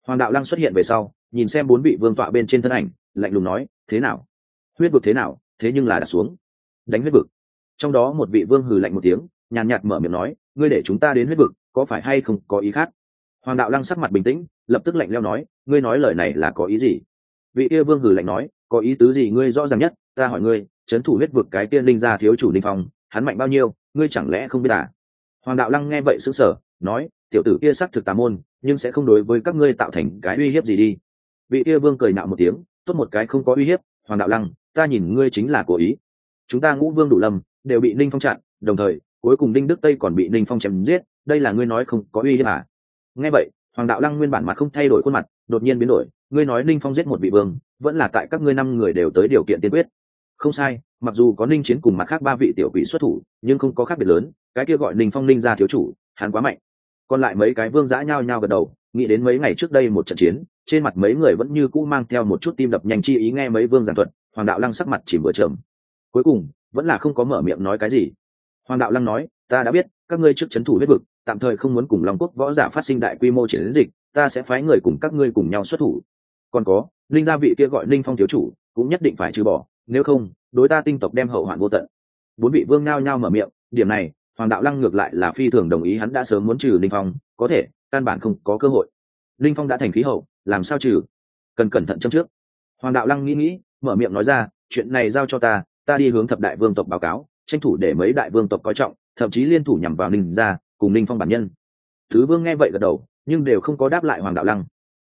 Hoàng đạo lăng xuất hiện về sau, nhìn xem bốn vị vương tọa bên trên thân ảnh, lạnh lùng nói, thế nào? Huyết vực thế nào? Thế nhưng là đặt xuống. Đánh huyết vực. Trong đó một vị vương hừ lạnh một tiếng, nhàn nhạt mở miệng nói, ngươi để chúng ta đến huyết vực, có phải hay không có ý khác? Hoàng đạo lăng sắc mặt bình tĩnh, lập tức lạnh leo nói, ngươi nói lời này là có ý gì? Vị kia vương hừ lạnh nói, có ý tứ gì ngươi rõ ràng nhất, ta hỏi ngươi, trấn thủ huyết vực cái tiên linh gia thiếu chủ linh phong, hắn mạnh bao nhiêu? Ngươi chẳng lẽ không biết à? Hoàng đạo lăng nghe vậy sững sờ nói tiểu tử kia xác thực tà môn nhưng sẽ không đối với các ngươi tạo thành cái uy hiếp gì đi. Vị kia vương cười nạo một tiếng tốt một cái không có uy hiếp hoàng đạo lăng ta nhìn ngươi chính là cố ý. Chúng ta ngũ vương đủ lầm, đều bị ninh phong chặn đồng thời cuối cùng đinh đức tây còn bị ninh phong chém giết đây là ngươi nói không có uy hiếp à? Nghe vậy hoàng đạo lăng nguyên bản mặt không thay đổi khuôn mặt đột nhiên biến đổi ngươi nói ninh phong giết một vị vương vẫn là tại các ngươi năm người đều tới điều kiện tiên quyết. Không sai mặc dù có ninh chiến cùng mặt khác ba vị tiểu quỷ xuất thủ, nhưng không có khác biệt lớn, cái kia gọi ninh phong ninh ra thiếu chủ, hắn quá mạnh. Còn lại mấy cái vương giã nhao nhao gật đầu, nghĩ đến mấy ngày trước đây một trận chiến, trên mặt mấy người vẫn như cũ mang theo một chút tim đập nhanh chi ý nghe mấy vương giảng thuật, hoàng đạo lăng sắc mặt chỉ vừa trầm. Cuối cùng, vẫn là không có mở miệng nói cái gì. Hoàng đạo lăng nói, ta đã biết, các ngươi trước c h ấ n thủ huyết vực, tạm thời không muốn cùng long quốc võ giả phát sinh đại quy mô triển dịch, ta sẽ phái người cùng các ngươi cùng nhau xuất thủ. Còn có linh gia vị kia gọi linh phong thiếu chủ, cũng nhất định phải trừ bỏ nếu không, đối ta tinh tộc đem hậu hoạn vô tận. Bốn vị vương nao nhao mở miệng, điểm này, hoàng đạo lăng ngược lại là phi thường đồng ý, hắn đã sớm muốn trừ linh phong, có thể, căn bản không có cơ hội. Linh phong đã thành khí hậu, làm sao trừ? Cần cẩn thận châm trước. Hoàng đạo lăng nghĩ nghĩ, mở miệng nói ra, chuyện này giao cho ta ta đi hướng thập đại vương tộc báo cáo, tranh thủ để mấy đại vương tộc coi trọng, thậm chí liên thủ nhằm vào ninh gia, cùng ninh phong bản nhân. Thứ vương nghe vậy gật đầu, nhưng đều không có đáp lại hoàng đạo lăng.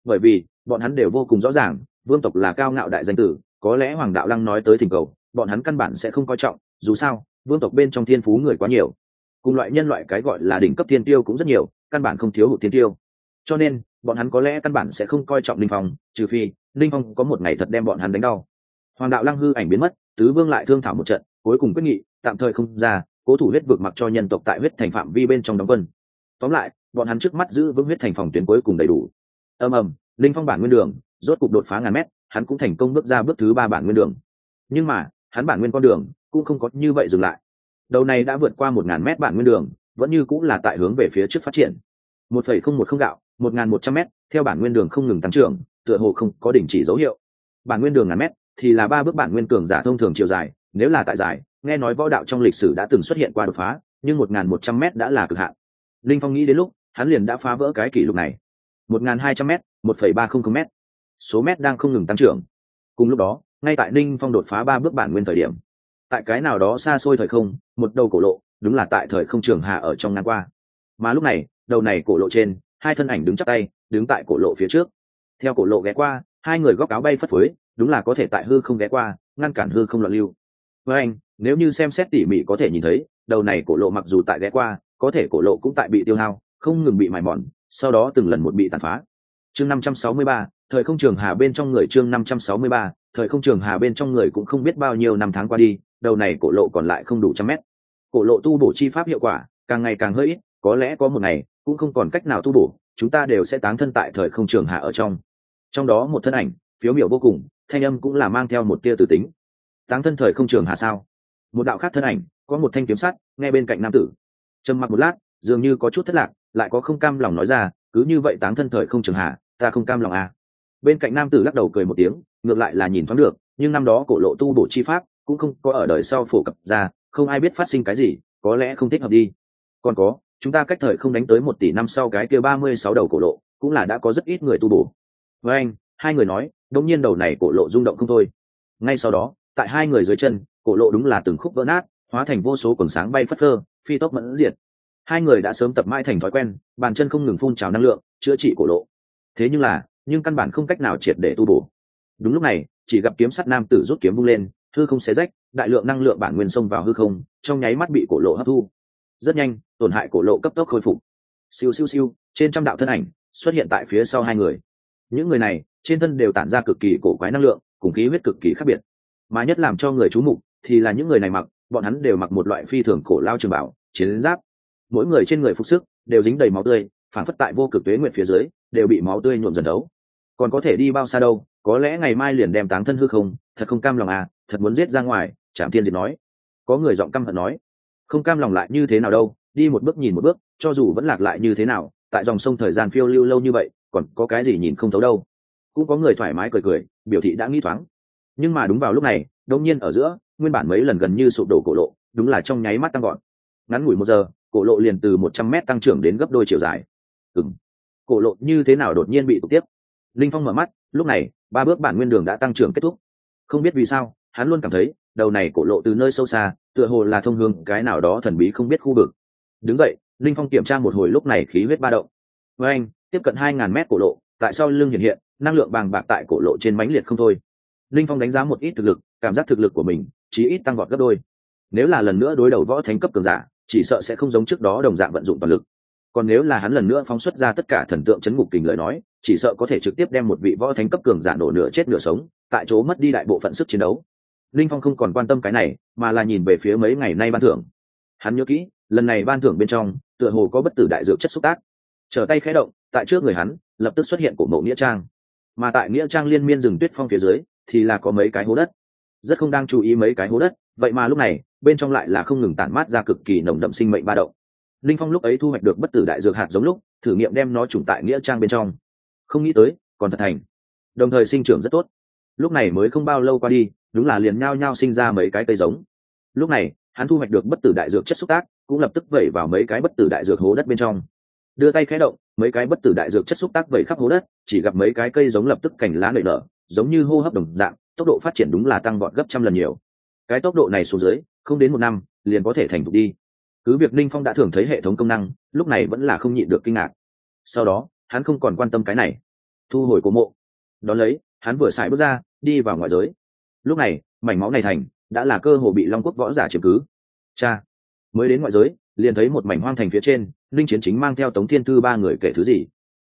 Bởi vì, bọn hắn đều vô cùng rõ ràng, vương tộc là cao ngạo đại danh tử có lẽ hoàng đạo lăng nói tới thỉnh cầu, bọn hắn căn bản sẽ không coi trọng, dù sao, vương tộc bên trong thiên phú người quá nhiều. Cùng loại nhân loại cái gọi là đỉnh cấp thiên tiêu cũng rất nhiều, căn bản không thiếu hụt thiên tiêu. Cho nên, bọn hắn có lẽ căn bản sẽ không coi trọng linh phong, trừ phi, linh phong có một ngày thật đem bọn hắn đánh đau. Hoàng đạo lăng hư ảnh biến mất, tứ vương lại thương thảo một trận, cuối cùng quyết nghị, tạm thời không ra, cố thủ huyết vực mặc cho nhân tộc tại huyết thành phạm vi bên trong đóng quân. Tóm lại, bọn hắn trước mắt giữ vững huyết thành phòng tuyến cuối cùng đầy đủ. Ầm ầm, linh phong bản nguyên đường, rốt cục đột phá ngàn mét hắn cũng thành công bước ra bước thứ ba bản nguyên đường. Nhưng mà, hắn bản nguyên con đường cũng không có như vậy dừng lại. Đầu này đã vượt qua một ngàn mét bản nguyên đường, vẫn như cũng là tại hướng về phía trước phát triển. Một phẩy không một không gạo, một ngàn một trăm mét, theo bản nguyên đường không ngừng tăng trưởng, tựa hồ không có đình chỉ dấu hiệu. Bản nguyên đường ngàn mét thì là ba bước bản nguyên cường giả thông thường chiều dài, nếu là tại dài, nghe nói võ đạo trong lịch sử đã từng xuất hiện qua đột phá, nhưng một ngàn một trăm mét đã là cực hạn. Linh phong nghĩ đến lúc, hắn liền đã phá vỡ cái kỷ lục này. Một ngàn hai trăm mét, một phẩy ba không không mét số mét đang không ngừng tăng trưởng. Cùng lúc đó, ngay tại ninh phong đột phá ba bước bản nguyên thời điểm, tại cái nào đó xa xôi thời không, một đầu cổ lộ, đúng là tại thời không trường hạ ở trong năm qua. Mà lúc này, đầu này cổ lộ trên, hai thân ảnh đứng chắc tay, đứng tại cổ lộ phía trước. Theo cổ lộ ghé qua, hai người góc áo bay phất phới, đúng là có thể tại hư không ghé qua, ngăn cản hư không loạn lưu. Với anh, nếu như xem xét tỉ mỉ có thể nhìn thấy, đầu này cổ lộ mặc dù tại ghé qua, có thể cổ lộ cũng tại bị tiêu hao, không ngừng bị mài mòn, sau đó từng lần một bị tàn phá chương năm trăm sáu mươi ba, thời không trường hà bên trong người chương năm trăm sáu mươi ba, thời không trường hà bên trong người cũng không biết bao nhiêu năm tháng qua đi, đầu này cổ lộ còn lại không đủ trăm mét. Cổ lộ tu bổ chi pháp hiệu quả, càng ngày càng hơi ít, có lẽ có một ngày, cũng không còn cách nào tu bổ, chúng ta đều sẽ táng thân tại thời không trường hạ ở trong. Trong đó một thân ảnh, phiếu miểu vô cùng, thanh âm cũng là mang theo một tia tử tính. Táng thân thời không trường hạ sao? Một đạo khác thân ảnh, có một thanh kiếm sắt, ngay bên cạnh nam tử. Trầm mặc một lát, dường như có chút thất lạc, lại có không cam lòng nói ra, cứ như vậy táng thân thời không trường hạ ta không cam lòng à. bên cạnh nam tử lắc đầu cười một tiếng, ngược lại là nhìn thoáng được, nhưng năm đó cổ lộ tu bổ chi pháp cũng không có ở đời sau phổ cập ra, không ai biết phát sinh cái gì, có lẽ không thích hợp đi. Còn có, chúng ta cách thời không đánh tới một tỷ năm sau cái kia ba mươi sáu đầu cổ lộ, cũng là đã có rất ít người tu bổ. Với anh, hai người nói, đống nhiên đầu này cổ lộ rung động không thôi. Ngay sau đó, tại hai người dưới chân, cổ lộ đúng là từng khúc vỡ nát, hóa thành vô số quần sáng bay phất phơ, phi tốc mẫn diệt. Hai người đã sớm tập mãi thành thói quen, bàn chân không ngừng phun trào năng lượng, chữa trị cổ lộ thế nhưng là, nhưng căn bản không cách nào triệt để tu bổ. Đúng lúc này, chỉ gặp kiếm sắt nam tử rút kiếm vung lên, hư không xé rách, đại lượng năng lượng bản nguyên xông vào hư không, trong nháy mắt bị cổ lộ hấp thu. Rất nhanh, tổn hại cổ lộ cấp tốc khôi phục. Siêu siêu siêu, trên trăm đạo thân ảnh xuất hiện tại phía sau hai người. Những người này, trên thân đều tản ra cực kỳ cổ quái năng lượng, cùng khí huyết cực kỳ khác biệt. Mà nhất làm cho người chú mục thì là những người này mặc, bọn hắn đều mặc một loại phi thường cổ lao trường bảo, chiến giáp. Mỗi người trên người phục sức đều dính đầy máu tươi, phản phất tại vô cực tuế nguyện phía dưới đều bị máu tươi nhuộm dần đấu còn có thể đi bao xa đâu, có lẽ ngày mai liền đem táng thân hư không, thật không cam lòng à thật muốn giết ra ngoài trạm thiên diệt nói. Có người giọng căm hận nói. Không cam lòng lại như thế nào đâu, đi một bước nhìn một bước, cho dù vẫn lạc lại như thế nào, tại dòng sông thời gian phiêu lưu lâu như vậy, còn có cái gì nhìn không thấu đâu. Cũng có người thoải mái cười cười, biểu thị đã nghĩ thoáng. Nhưng mà đúng vào lúc này đông nhiên ở giữa, nguyên bản mấy lần gần như sụp đổ cổ lộ, đúng là trong nháy mắt tăng gọn ngắn ngủi một giờ, cổ lộ liền từ một trăm mét tăng trưởng đến gấp đôi chiều dài. Ừng cổ lộ như thế nào đột nhiên bị tục tiếp. Linh phong mở mắt, lúc này, ba bước bản nguyên đường đã tăng trưởng kết thúc. Không biết vì sao, hắn luôn cảm thấy, đầu này cổ lộ từ nơi sâu xa, tựa hồ là thông hương cái nào đó thần bí không biết khu vực. Đứng dậy, linh phong kiểm tra một hồi lúc này khí huyết ba động. Với anh, tiếp cận hai ngàn mét cổ lộ, tại sao lưng hiện hiện, năng lượng bàng bạc tại cổ lộ trên mãnh liệt không thôi. Linh phong đánh giá một ít thực lực, cảm giác thực lực của mình, chí ít tăng vọt gấp đôi. Nếu là lần nữa đối đầu võ thánh cấp cường giả, chỉ sợ sẽ không giống trước đó đồng dạng vận dụng toàn lực còn nếu là hắn lần nữa phóng xuất ra tất cả thần tượng chấn ngục kình lời nói, chỉ sợ có thể trực tiếp đem một vị võ thánh cấp cường giả nổ nửa chết nửa sống, tại chỗ mất đi đại bộ phận sức chiến đấu. Linh phong không còn quan tâm cái này, mà là nhìn về phía mấy ngày nay ban thưởng. Hắn nhớ kỹ, lần này ban thưởng bên trong, tựa hồ có bất tử đại dược chất xúc tác. Trở tay khẽ động, tại trước người hắn, lập tức xuất hiện của mộ nghĩa trang. Mà tại nghĩa trang liên miên rừng tuyết phong phía dưới, thì là có mấy cái hố đất. Rất không đang chú ý mấy cái hố đất, vậy mà lúc này, bên trong lại là không ngừng tản mát ra cực kỳ nồng đậm sinh mệnh ba động linh phong lúc ấy thu hoạch được bất tử đại dược hạt giống lúc, thử nghiệm đem nó trùng tại nghĩa trang bên trong. Không nghĩ tới, còn thật thành. Đồng thời sinh trưởng rất tốt. Lúc này mới không bao lâu qua đi, đúng là liền nhao nhao sinh ra mấy cái cây giống. Lúc này, hắn thu hoạch được bất tử đại dược chất xúc tác, cũng lập tức vẩy vào mấy cái bất tử đại dược hố đất bên trong. Đưa tay khẽ động, mấy cái bất tử đại dược chất xúc tác vẩy khắp hố đất, chỉ gặp mấy cái cây giống lập tức cành lá nảy nở, giống như hô hấp đồng dạng, tốc độ phát triển đúng là tăng vọt gấp trăm lần nhiều. Cái tốc độ này xuống dưới, không đến một năm, liền có thể thành thục đi cứ việc ninh phong đã thường thấy hệ thống công năng, lúc này vẫn là không nhịn được kinh ngạc. Sau đó, hắn không còn quan tâm cái này. Thu hồi cổ mộ. Đón lấy, hắn vừa xài bước ra, đi vào ngoại giới. Lúc này, mảnh máu này thành, đã là cơ hồ bị long quốc võ giả chiếm cứ. Cha. Mới đến ngoại giới, liền thấy một mảnh hoang thành phía trên, ninh chiến chính mang theo tống thiên thư ba người kể thứ gì.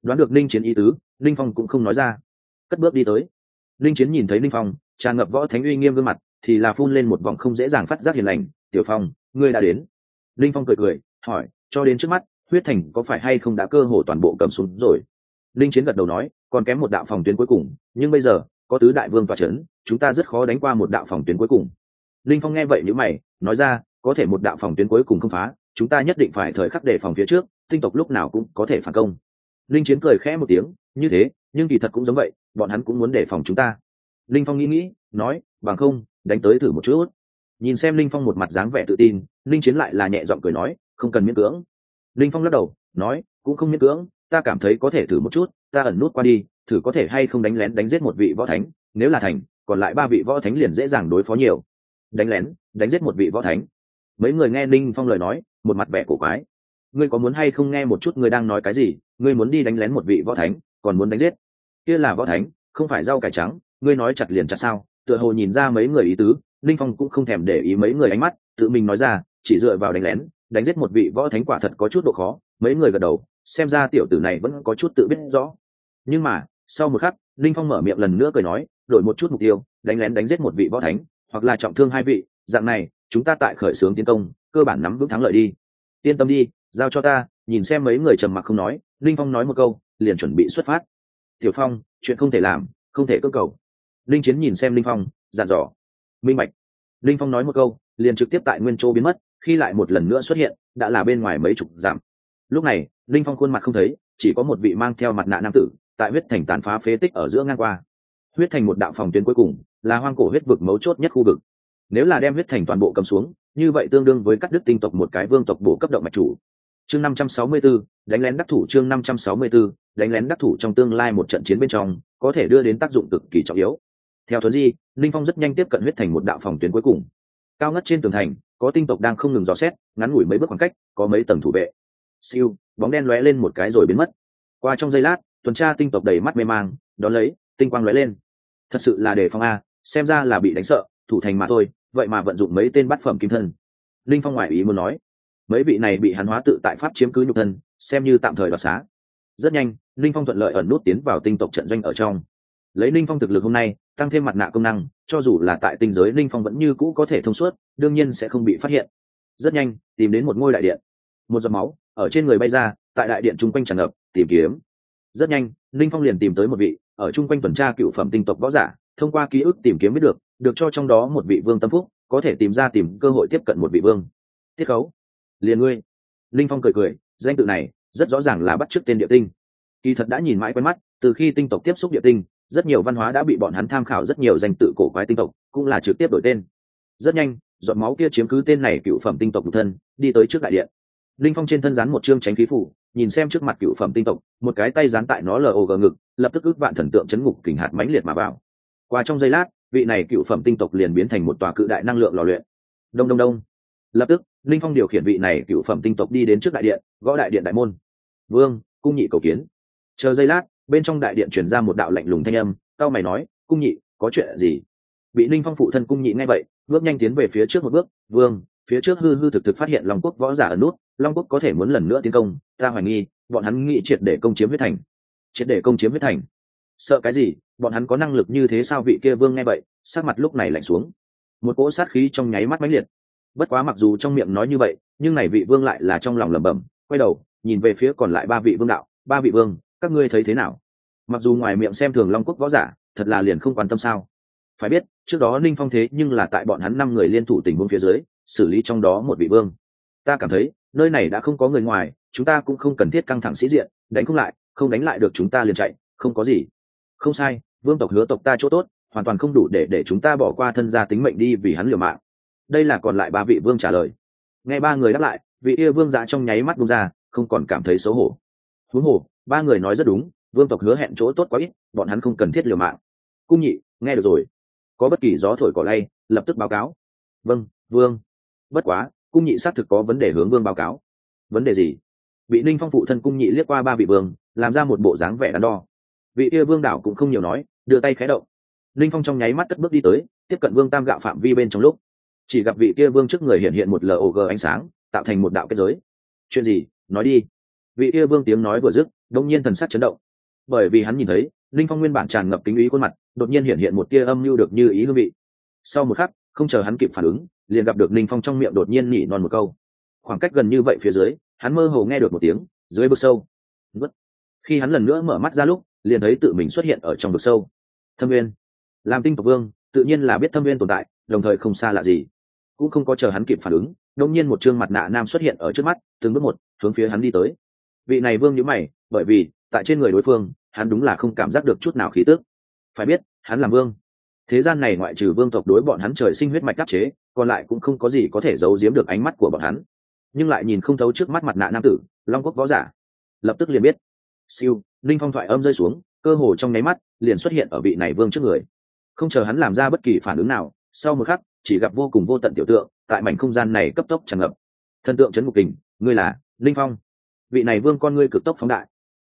Đoán được ninh chiến ý tứ, ninh phong cũng không nói ra. Cất bước đi tới. Ninh chiến nhìn thấy ninh phong, tràn ngập võ thánh uy nghiêm gương mặt, thì là phun lên một vòng không dễ dàng phát giác hiền lành. Tiểu phong, ngươi đã đến. Linh phong cười cười, hỏi, cho đến trước mắt, huyết thành có phải hay không đã cơ hồ toàn bộ cầm xuống rồi? Linh chiến gật đầu nói, còn kém một đạo phòng tuyến cuối cùng, nhưng bây giờ, có tứ đại vương tòa c h ấ n chúng ta rất khó đánh qua một đạo phòng tuyến cuối cùng. Linh phong nghe vậy nhữ mày, nói ra, có thể một đạo phòng tuyến cuối cùng không phá, chúng ta nhất định phải thời khắc đề phòng phía trước, tinh tộc lúc nào cũng có thể phản công. Linh chiến cười khẽ một tiếng, như thế, nhưng kỳ thật cũng giống vậy, bọn hắn cũng muốn đề phòng chúng ta. Linh phong nghĩ nghĩ, nói, bằng không, đánh tới thử một chút nhìn xem linh phong một mặt dáng vẻ tự tin, linh chiến lại là nhẹ giọng cười nói, không cần miễn cưỡng. Linh phong lắc đầu, nói, cũng không miễn cưỡng, ta cảm thấy có thể thử một chút, ta ẩn nút qua đi, thử có thể hay không đánh lén đánh giết một vị võ thánh, nếu là thành, còn lại ba vị võ thánh liền dễ dàng đối phó nhiều. Đánh lén, đánh giết một vị võ thánh? Mấy người nghe linh phong lời nói, một mặt vẻ cổ quái. Ngươi có muốn hay không nghe một chút ngươi đang nói cái gì? Ngươi muốn đi đánh lén một vị võ thánh, còn muốn đánh giết? Kia là võ thánh, không phải rau cải trắng, ngươi nói chặt liền chặt sao? Tựa hồ nhìn ra mấy người ý tứ ninh phong cũng không thèm để ý mấy người ánh mắt, tự mình nói ra, chỉ dựa vào đánh lén, đánh giết một vị võ thánh quả thật có chút độ khó, mấy người gật đầu, xem ra tiểu tử này vẫn có chút tự biết rõ. Nhưng mà, sau một khắc, linh phong mở miệng lần nữa cười nói, đổi một chút mục tiêu, đánh lén đánh giết một vị võ thánh, hoặc là trọng thương hai vị, dạng này, chúng ta tại khởi xướng tiến công, cơ bản nắm vững thắng lợi đi. Yên tâm đi, giao cho ta, nhìn xem mấy người trầm mặc không nói, linh phong nói một câu, liền chuẩn bị xuất phát. Tiểu phong, chuyện không thể làm, không thể cơ cầu. Linh chiến nhìn xem linh phong, dặn dò minh mạch linh phong nói một câu liền trực tiếp tại nguyên chỗ biến mất khi lại một lần nữa xuất hiện đã là bên ngoài mấy chục giảm lúc này linh phong khuôn mặt không thấy chỉ có một vị mang theo mặt nạ nam tử tại huyết thành tàn phá phế tích ở giữa ngang qua. Huyết thành một đạo phòng tuyến cuối cùng là hoang cổ huyết vực mấu chốt nhất khu vực. Nếu là đem huyết thành toàn bộ cầm xuống như vậy tương đương với cắt đứt tinh tộc một cái vương tộc bổ cấp động mạch chủ. Chương 564, đánh lén đắc thủ chương 564, đánh lén đắc thủ trong tương lai một trận chiến bên trong có thể đưa đến tác dụng cực kỳ trọng yếu theo thuấn di, linh phong rất nhanh tiếp cận huyết thành một đạo phòng tuyến cuối cùng. Cao ngất trên tường thành, có tinh tộc đang không ngừng dò xét, ngắn ngủi mấy bước khoảng cách, có mấy tầng thủ vệ. Siêu, bóng đen lóe lên một cái rồi biến mất. Qua trong giây lát, tuần tra tinh tộc đầy mắt mê mang, đón lấy, tinh quang lóe lên. Thật sự là đề phòng a, xem ra là bị đánh sợ, thủ thành mà thôi, vậy mà vận dụng mấy tên bát phẩm kim thân. Linh phong ngoại ý muốn nói, mấy vị này bị hắn hóa tự tại pháp chiếm cứ nhục thân, xem như tạm thời đoạt xá. Rất nhanh, linh phong thuận lợi ẩn nút tiến vào tinh tộc trận doanh ở trong. Lấy linh phong thực lực hôm nay tăng thêm mặt nạ công năng, cho dù là tại tinh giới linh phong vẫn như cũ có thể thông suốt, đương nhiên sẽ không bị phát hiện. Rất nhanh, tìm đến một ngôi đại điện. Một giọt máu, ở trên người bay ra, tại đại điện chung quanh tràn ngập, tìm kiếm. Rất nhanh, linh phong liền tìm tới một vị, ở chung quanh tuần tra cựu phẩm tinh tộc võ giả, thông qua ký ức tìm kiếm biết được được cho trong đó một vị vương tâm phúc, có thể tìm ra tìm cơ hội tiếp cận một vị vương. Tiết khấu. Liền ngươi. Linh phong cười cười, danh tự này, rất rõ ràng là bắt t r ư ớ c tên địa tinh. Kỳ thật đã nhìn mãi quen mắt, từ khi tinh tộc tiếp xúc địa tinh rất nhiều văn hóa đã bị bọn hắn tham khảo rất nhiều danh tự cổ quái tinh tộc, cũng là trực tiếp đổi tên. Rất nhanh, giọt máu kia chiếm cứ tên này cựu phẩm tinh tộc độc thân, đi tới trước đại điện. Linh phong trên thân rán một chương tránh khí phủ, nhìn xem trước mặt cựu phẩm tinh tộc, một cái tay dán tại nó lờ ồ gờ ngực, lập tức ước vạn thần tượng chấn ngục kình hạt mãnh liệt mà vào. Qua trong giây lát, vị này cựu phẩm tinh tộc liền biến thành một tòa cự đại năng lượng lò luyện. Đông đông đông. Lập tức, linh phong điều khiển vị này cựu phẩm tinh tộc đi đến trước đại điện, gõ đại điện đại môn. Vương, cung nhị cầu kiến. Chờ giây lát bên trong đại điện chuyển ra một đạo lạnh lùng thanh âm, cao mày nói, cung nhị, có chuyện gì? Bị linh phong phụ thân cung nhị ngay vậy, bước nhanh tiến về phía trước một bước, vương, phía trước hư hư thực thực phát hiện long quốc võ giả ở nút, long quốc có thể muốn lần nữa tiến công, ta hoài nghi, bọn hắn nghĩ triệt để công chiếm huyết thành. Triệt để công chiếm huyết thành? Sợ cái gì? Bọn hắn có năng lực như thế sao? Vị kia vương nghe vậy, sắc mặt lúc này lạnh xuống. Một cỗ sát khí trong nháy mắt mãnh liệt. Bất quá mặc dù trong miệng nói như vậy, nhưng này vị vương lại là trong lòng lẩm bẩm, quay đầu, nhìn về phía còn lại ba vị vương đạo, ba vị vương các ngươi thấy thế nào? Mặc dù ngoài miệng xem thường long quốc võ giả, thật là liền không quan tâm sao? Phải biết, trước đó ninh phong thế nhưng là tại bọn hắn năm người liên thủ tình huống phía dưới, xử lý trong đó một vị vương. Ta cảm thấy, nơi này đã không có người ngoài, chúng ta cũng không cần thiết căng thẳng sĩ diện, đánh không lại, không đánh lại được chúng ta liền chạy, không có gì. Không sai, vương tộc hứa tộc ta chỗ tốt, hoàn toàn không đủ để để chúng ta bỏ qua thân gia tính mệnh đi vì hắn liều mạng. Đây là còn lại ba vị vương trả lời. Nghe ba người đáp lại, vị yêu vương giã trong nháy mắt bung ra, không còn cảm thấy xấu hổ. Huống hồ ba người nói rất đúng, vương tộc hứa hẹn chỗ tốt quá ít, bọn hắn không cần thiết liều mạng. Cung nhị, nghe được rồi. Có bất kỳ gió thổi cỏ lay, lập tức báo cáo. Vâng vương. Bất quá, cung nhị xác thực có vấn đề hướng vương báo cáo. Vấn đề gì? Bị ninh phong phụ thân cung nhị liếc qua ba vị vương, làm ra một bộ dáng vẻ đắn đo. Vị kia vương đảo cũng không nhiều nói, đưa tay khé động. Ninh phong trong nháy mắt cất bước đi tới, tiếp cận vương tam gạo phạm vi bên trong lúc. Chỉ gặp vị kia vương trước người hiện hiện một log ánh sáng, tạo thành một đạo kết giới. Chuyện gì? Nói đi vị kia vương tiếng nói vừa dứt, đông nhiên thần sắc chấn động. Bởi vì hắn nhìn thấy, linh phong nguyên bản tràn ngập kính ý khuôn mặt, đột nhiên hiện hiện một tia âm mưu được như ý hương vị. Sau một khắc, không chờ hắn kịp phản ứng, liền gặp được linh phong trong miệng đột nhiên nhỉ non một câu. Khoảng cách gần như vậy phía dưới, hắn mơ hồ nghe được một tiếng, dưới vực sâu. Vứt. khi hắn lần nữa mở mắt ra lúc, liền thấy tự mình xuất hiện ở trong vực sâu. Thâm viên làm tinh tộc vương, tự nhiên là biết thâm viên tồn tại, đồng thời không xa lạ gì. Cũng không có chờ hắn kịp phản ứng, đông nhiên một chương mặt nạ nam xuất hiện ở trước mắt, từng bước một hướng phía hắn đi tới vị này vương nhữ mày, bởi vì, tại trên người đối phương, hắn đúng là không cảm giác được chút nào khí tước phải biết, hắn là vương. Thế gian này ngoại trừ vương tộc đối bọn hắn trời sinh huyết mạch đắc chế, còn lại cũng không có gì có thể giấu giếm được ánh mắt của bọn hắn. Nhưng lại nhìn không thấu trước mắt mặt nạ nam tử, long quốc võ giả. Lập tức liền biết. Siêu, linh phong thoại âm rơi xuống, cơ hồ trong nháy mắt, liền xuất hiện ở vị này vương trước người. Không chờ hắn làm ra bất kỳ phản ứng nào, sau một khắc, chỉ gặp vô cùng vô tận tiểu tượng, tại mảnh không gian này cấp tốc tràn ngập. Thần tượng trấn ngục đình ngươi là, linh phong vị này vương con ngươi cực tốc phóng đại.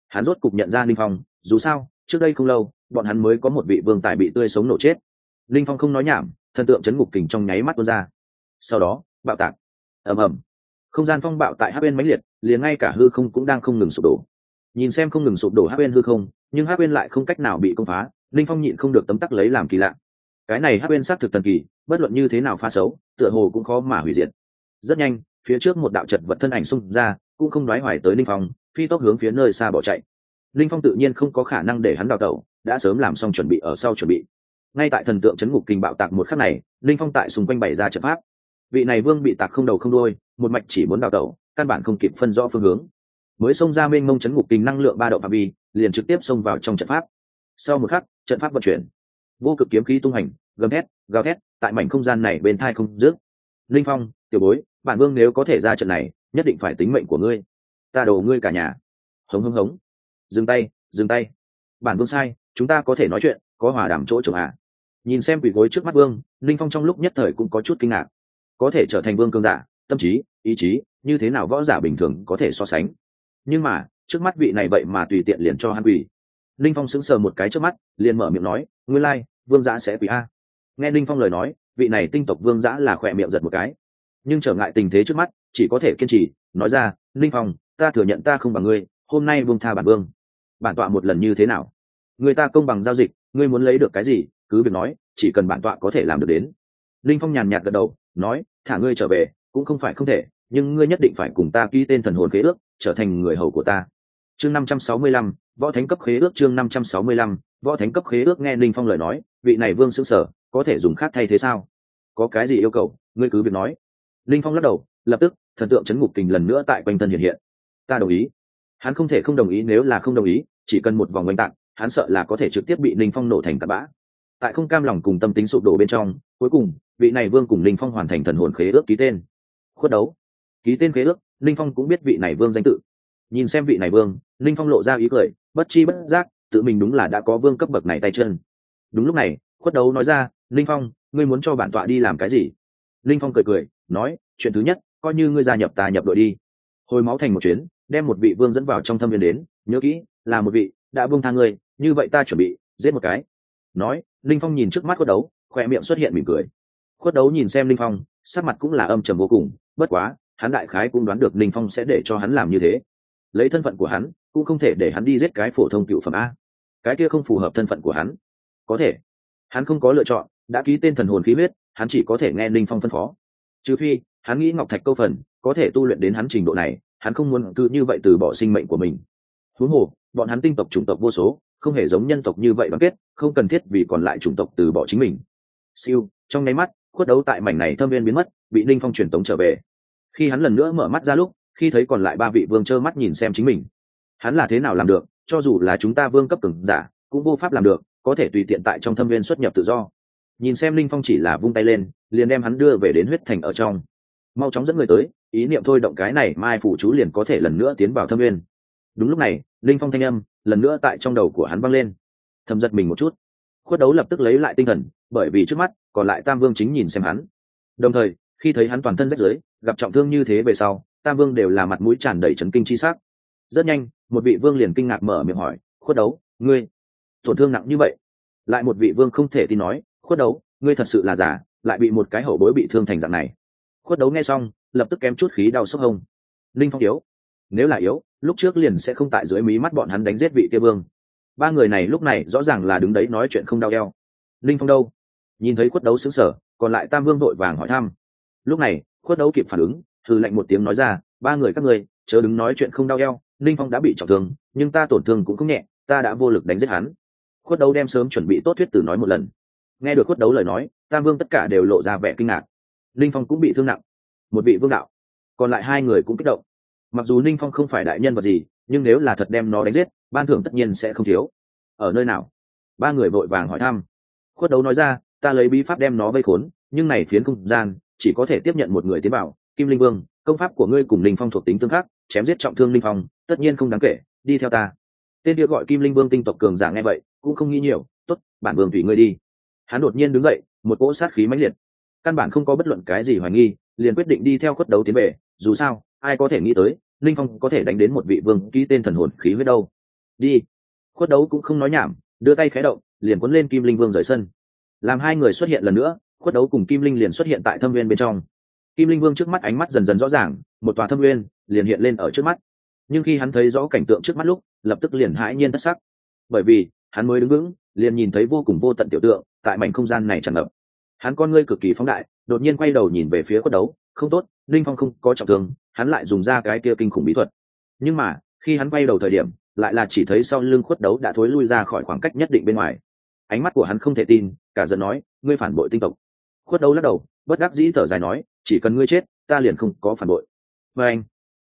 Hắn rốt cục nhận ra linh phong, dù sao, trước đây không lâu, bọn hắn mới có một vị vương tài bị tươi sống nổ chết. Linh phong không nói nhảm, thần tượng chấn ngục kình trong nháy mắt tuôn ra. Sau đó, bạo tạc. Ầm ầm. Không gian phong bạo tại hát bên mãnh liệt, liền ngay cả hư không cũng đang không ngừng sụp đổ. Nhìn xem không ngừng sụp đổ hát bên hư không, nhưng hát bên lại không cách nào bị công phá, linh phong nhịn không được tấm tắc lấy làm kỳ lạ. Cái này hát bên xác thực thần kỳ, bất luận như thế nào pha xấu, tựa hồ cũng khó mà hủy diệt. Rất nhanh phía trước một đạo chật vật thân ảnh xung ra, cũng không nói hoài tới linh phong, phi tốc hướng phía nơi xa bỏ chạy. Linh phong tự nhiên không có khả năng để hắn đào tẩu, đã sớm làm xong chuẩn bị ở sau chuẩn bị. Ngay tại thần tượng chấn ngục kinh bạo tạc một khắc này, linh phong tại xung quanh bày ra trận pháp. Vị này vương bị tạc không đầu không đôi một mạch chỉ muốn đào tẩu, căn bản không kịp phân rõ phương hướng. Mới xông ra mênh mông chấn ngục kinh năng lượng ba độ phạm vi, liền trực tiếp xông vào trong trận pháp. Sau một khắc, trận pháp vận chuyển. Vô cực kiếm khí tung hành, gầm thét, gào thét, tại mảnh không gian này bên thai không dứt. Linh phong tiểu bối, bản vương nếu có thể ra trận này, nhất định phải tính mệnh của ngươi. Ta đổ ngươi cả nhà. Hống hống hống. Dừng tay dừng tay. Bản vương sai, chúng ta có thể nói chuyện, có hòa đảm chỗ chồng à? Nhìn xem quỷ gối trước mắt vương linh phong trong lúc nhất thời cũng có chút kinh ngạc. Có thể trở thành vương cương giả, tâm trí, ý chí, như thế nào võ giả bình thường có thể so sánh? Nhưng mà, trước mắt vị này vậy mà tùy tiện liền cho hắn quỷ. Linh phong sững sờ một cái trước mắt, liền mở miệng nói, nguyên lai, vương giã sẽ quỷ a. Nghe linh phong lời nói, vị này tinh tộc vương giã là khỏe miệng giật một cái nhưng trở ngại tình thế trước mắt, chỉ có thể kiên trì, nói ra, linh phong, ta thừa nhận ta không bằng ngươi, hôm nay vương tha bản vương. Bản tọa một lần như thế nào? Người ta công bằng giao dịch, ngươi muốn lấy được cái gì, cứ việc nói, chỉ cần bản tọa có thể làm được đến. Linh phong nhàn nhạt gật đầu, nói, thả ngươi trở về, cũng không phải không thể, nhưng ngươi nhất định phải cùng ta ký tên thần hồn khế ước, trở thành người hầu của ta. Chương năm trăm sáu mươi lăm, võ thánh cấp khế ước chương năm trăm sáu mươi lăm, võ thánh cấp khế ước nghe linh phong lời nói, vị này vương xưng sở có thể dùng khác thay thế sao? Có cái gì yêu cầu, ngươi cứ việc nói linh phong lắc đầu, lập tức, thần tượng chấn ngục kình lần nữa tại quanh thân hiện hiện. Ta đồng ý. Hắn không thể không đồng ý nếu là không đồng ý, chỉ cần một vòng oanh tạc, hắn sợ là có thể trực tiếp bị Linh phong nổ thành tạt bã. Tại không cam lòng cùng tâm tính sụp đổ bên trong, cuối cùng, vị này vương cùng Linh phong hoàn thành thần hồn khế ước ký tên. Khuất đấu. Ký tên khế ước, Linh phong cũng biết vị này vương danh tự. Nhìn xem vị này vương, Linh phong lộ ra ý cười, bất chi bất giác, tự mình đúng là đã có vương cấp bậc này tay chân. Đúng lúc này, khuất đấu nói ra, Linh phong, ngươi muốn cho bản tọa đi làm cái gì? Linh phong cười cười nói, chuyện thứ nhất, coi như ngươi gia nhập ta nhập đội đi. Hồi máu thành một chuyến, đem một vị vương dẫn vào trong thâm viên đến, nhớ kỹ, là một vị đã vương thang ngươi, như vậy ta chuẩn bị, giết một cái. Nói, linh phong nhìn trước mắt khuất đấu khoe miệng xuất hiện mỉm cười. Khuất đấu nhìn xem linh phong, sắc mặt cũng là âm trầm vô cùng, bất quá, hắn đại khái cũng đoán được linh phong sẽ để cho hắn làm như thế. Lấy thân phận của hắn, cũng không thể để hắn đi giết cái phổ thông cựu phẩm a. Cái kia không phù hợp thân phận của hắn. Có thể. Hắn không có lựa chọn, đã ký tên thần hồn khí huyết, hắn chỉ có thể nghe linh phong phân phó trừ phi, hắn nghĩ ngọc thạch câu phần, có thể tu luyện đến hắn trình độ này, hắn không muốn cứ như vậy từ bỏ sinh mệnh của mình. Huống hồ, bọn hắn tinh tộc chủng tộc vô số, không hề giống nhân tộc như vậy đoàn kết, không cần thiết vì còn lại chủng tộc từ bỏ chính mình. Siêu, trong nháy mắt, khuất đấu tại mảnh này thâm viên biến mất, bị ninh phong truyền tống trở về. Khi hắn lần nữa mở mắt ra lúc, khi thấy còn lại ba vị vương trơ mắt nhìn xem chính mình. Hắn là thế nào làm được, cho dù là chúng ta vương cấp cường giả, cũng vô pháp làm được, có thể tùy tiện tại trong thâm viên xuất nhập tự do nhìn xem linh phong chỉ là vung tay lên, liền đem hắn đưa về đến huyết thành ở trong. Mau chóng dẫn người tới, ý niệm thôi động cái này mai phủ chú liền có thể lần nữa tiến vào thâm nguyên. Đúng lúc này, linh phong thanh âm lần nữa tại trong đầu của hắn vang lên. Thầm giật mình một chút. Khuất đấu lập tức lấy lại tinh thần, bởi vì trước mắt, còn lại tam vương chính nhìn xem hắn. Đồng thời, khi thấy hắn toàn thân rách rưới, gặp trọng thương như thế về sau, tam vương đều là mặt mũi tràn đầy trấn kinh chi sắc. Rất nhanh, một vị vương liền kinh ngạc mở miệng hỏi, khuất đấu, ngươi, tổn thương nặng như vậy? Lại một vị vương không thể tin nói khuất đấu, ngươi thật sự là giả, lại bị một cái hậu bối bị thương thành dạng này. Khuất đấu nghe xong, lập tức kém chút khí đau sốc hông. Linh phong yếu. Nếu là yếu, lúc trước liền sẽ không tại dưới mí mắt bọn hắn đánh giết vị kia vương. Ba người này lúc này rõ ràng là đứng đấy nói chuyện không đau đeo. linh phong đâu? Nhìn thấy khuất đấu xứng sở còn lại tam vương đội vàng hỏi thăm. Lúc này, khuất đấu kịp phản ứng, thử lệnh một tiếng nói ra, ba người các người chớ đứng nói chuyện không đau đeo. linh phong đã bị trọng thương, nhưng ta tổn thương cũng không nhẹ, ta đã vô lực đánh giết hắn. Khuất đấu đem sớm chuẩn bị tốt thuyết tử nói một lần nghe được khuất đấu lời nói, tam vương tất cả đều lộ ra vẻ kinh ngạc. Linh phong cũng bị thương nặng. Một vị vương đạo. Còn lại hai người cũng kích động. Mặc dù ninh phong không phải đại nhân vật gì, nhưng nếu là thật đem nó đánh giết, ban thưởng tất nhiên sẽ không thiếu. Ở nơi nào? Ba người vội vàng hỏi thăm. Khuất đấu nói ra, ta lấy bí pháp đem nó vây khốn, nhưng này phiến không gian, chỉ có thể tiếp nhận một người tiến bảo, kim linh vương, công pháp của ngươi cùng linh phong thuộc tính tương khắc, chém giết trọng thương linh phong, tất nhiên không đáng kể, đi theo ta. Tên kia gọi kim linh vương tinh tộc cường giả nghe vậy, cũng không nghĩ nhiều, tốt, bản vương tùy ngươi đi hắn đột nhiên đứng dậy, một cỗ sát khí mãnh liệt. Căn bản không có bất luận cái gì hoài nghi, liền quyết định đi theo khuất đấu tiến về. Dù sao, ai có thể nghĩ tới, linh phong có thể đánh đến một vị vương ký tên thần hồn khí huyết đâu. Đi. Khuất đấu cũng không nói nhảm, đưa tay khé động, liền cuốn lên kim linh vương rời sân. Làm hai người xuất hiện lần nữa, khuất đấu cùng kim linh liền xuất hiện tại thâm viên bên trong. Kim linh vương trước mắt ánh mắt dần dần rõ ràng, một tòa thâm viên liền hiện lên ở trước mắt. Nhưng khi hắn thấy rõ cảnh tượng trước mắt lúc, lập tức liền hãi nhiên thất sắc. Bởi vì, hắn mới đứng vững, liền nhìn thấy vô cùng vô tận tiểu tượng tại mảnh không gian này tràn ngập. Hắn con ngươi cực kỳ phóng đại, đột nhiên quay đầu nhìn về phía khuất đấu, không tốt, linh phong không có trọng thương, hắn lại dùng ra cái kia kinh khủng bí thuật. Nhưng mà, khi hắn quay đầu thời điểm, lại là chỉ thấy sau lưng khuất đấu đã thối lui ra khỏi khoảng cách nhất định bên ngoài. Ánh mắt của hắn không thể tin, cả giận nói, ngươi phản bội tinh tộc. Khuất đấu lắc đầu, bất đắc dĩ thở dài nói, chỉ cần ngươi chết, ta liền không có phản bội. Và anh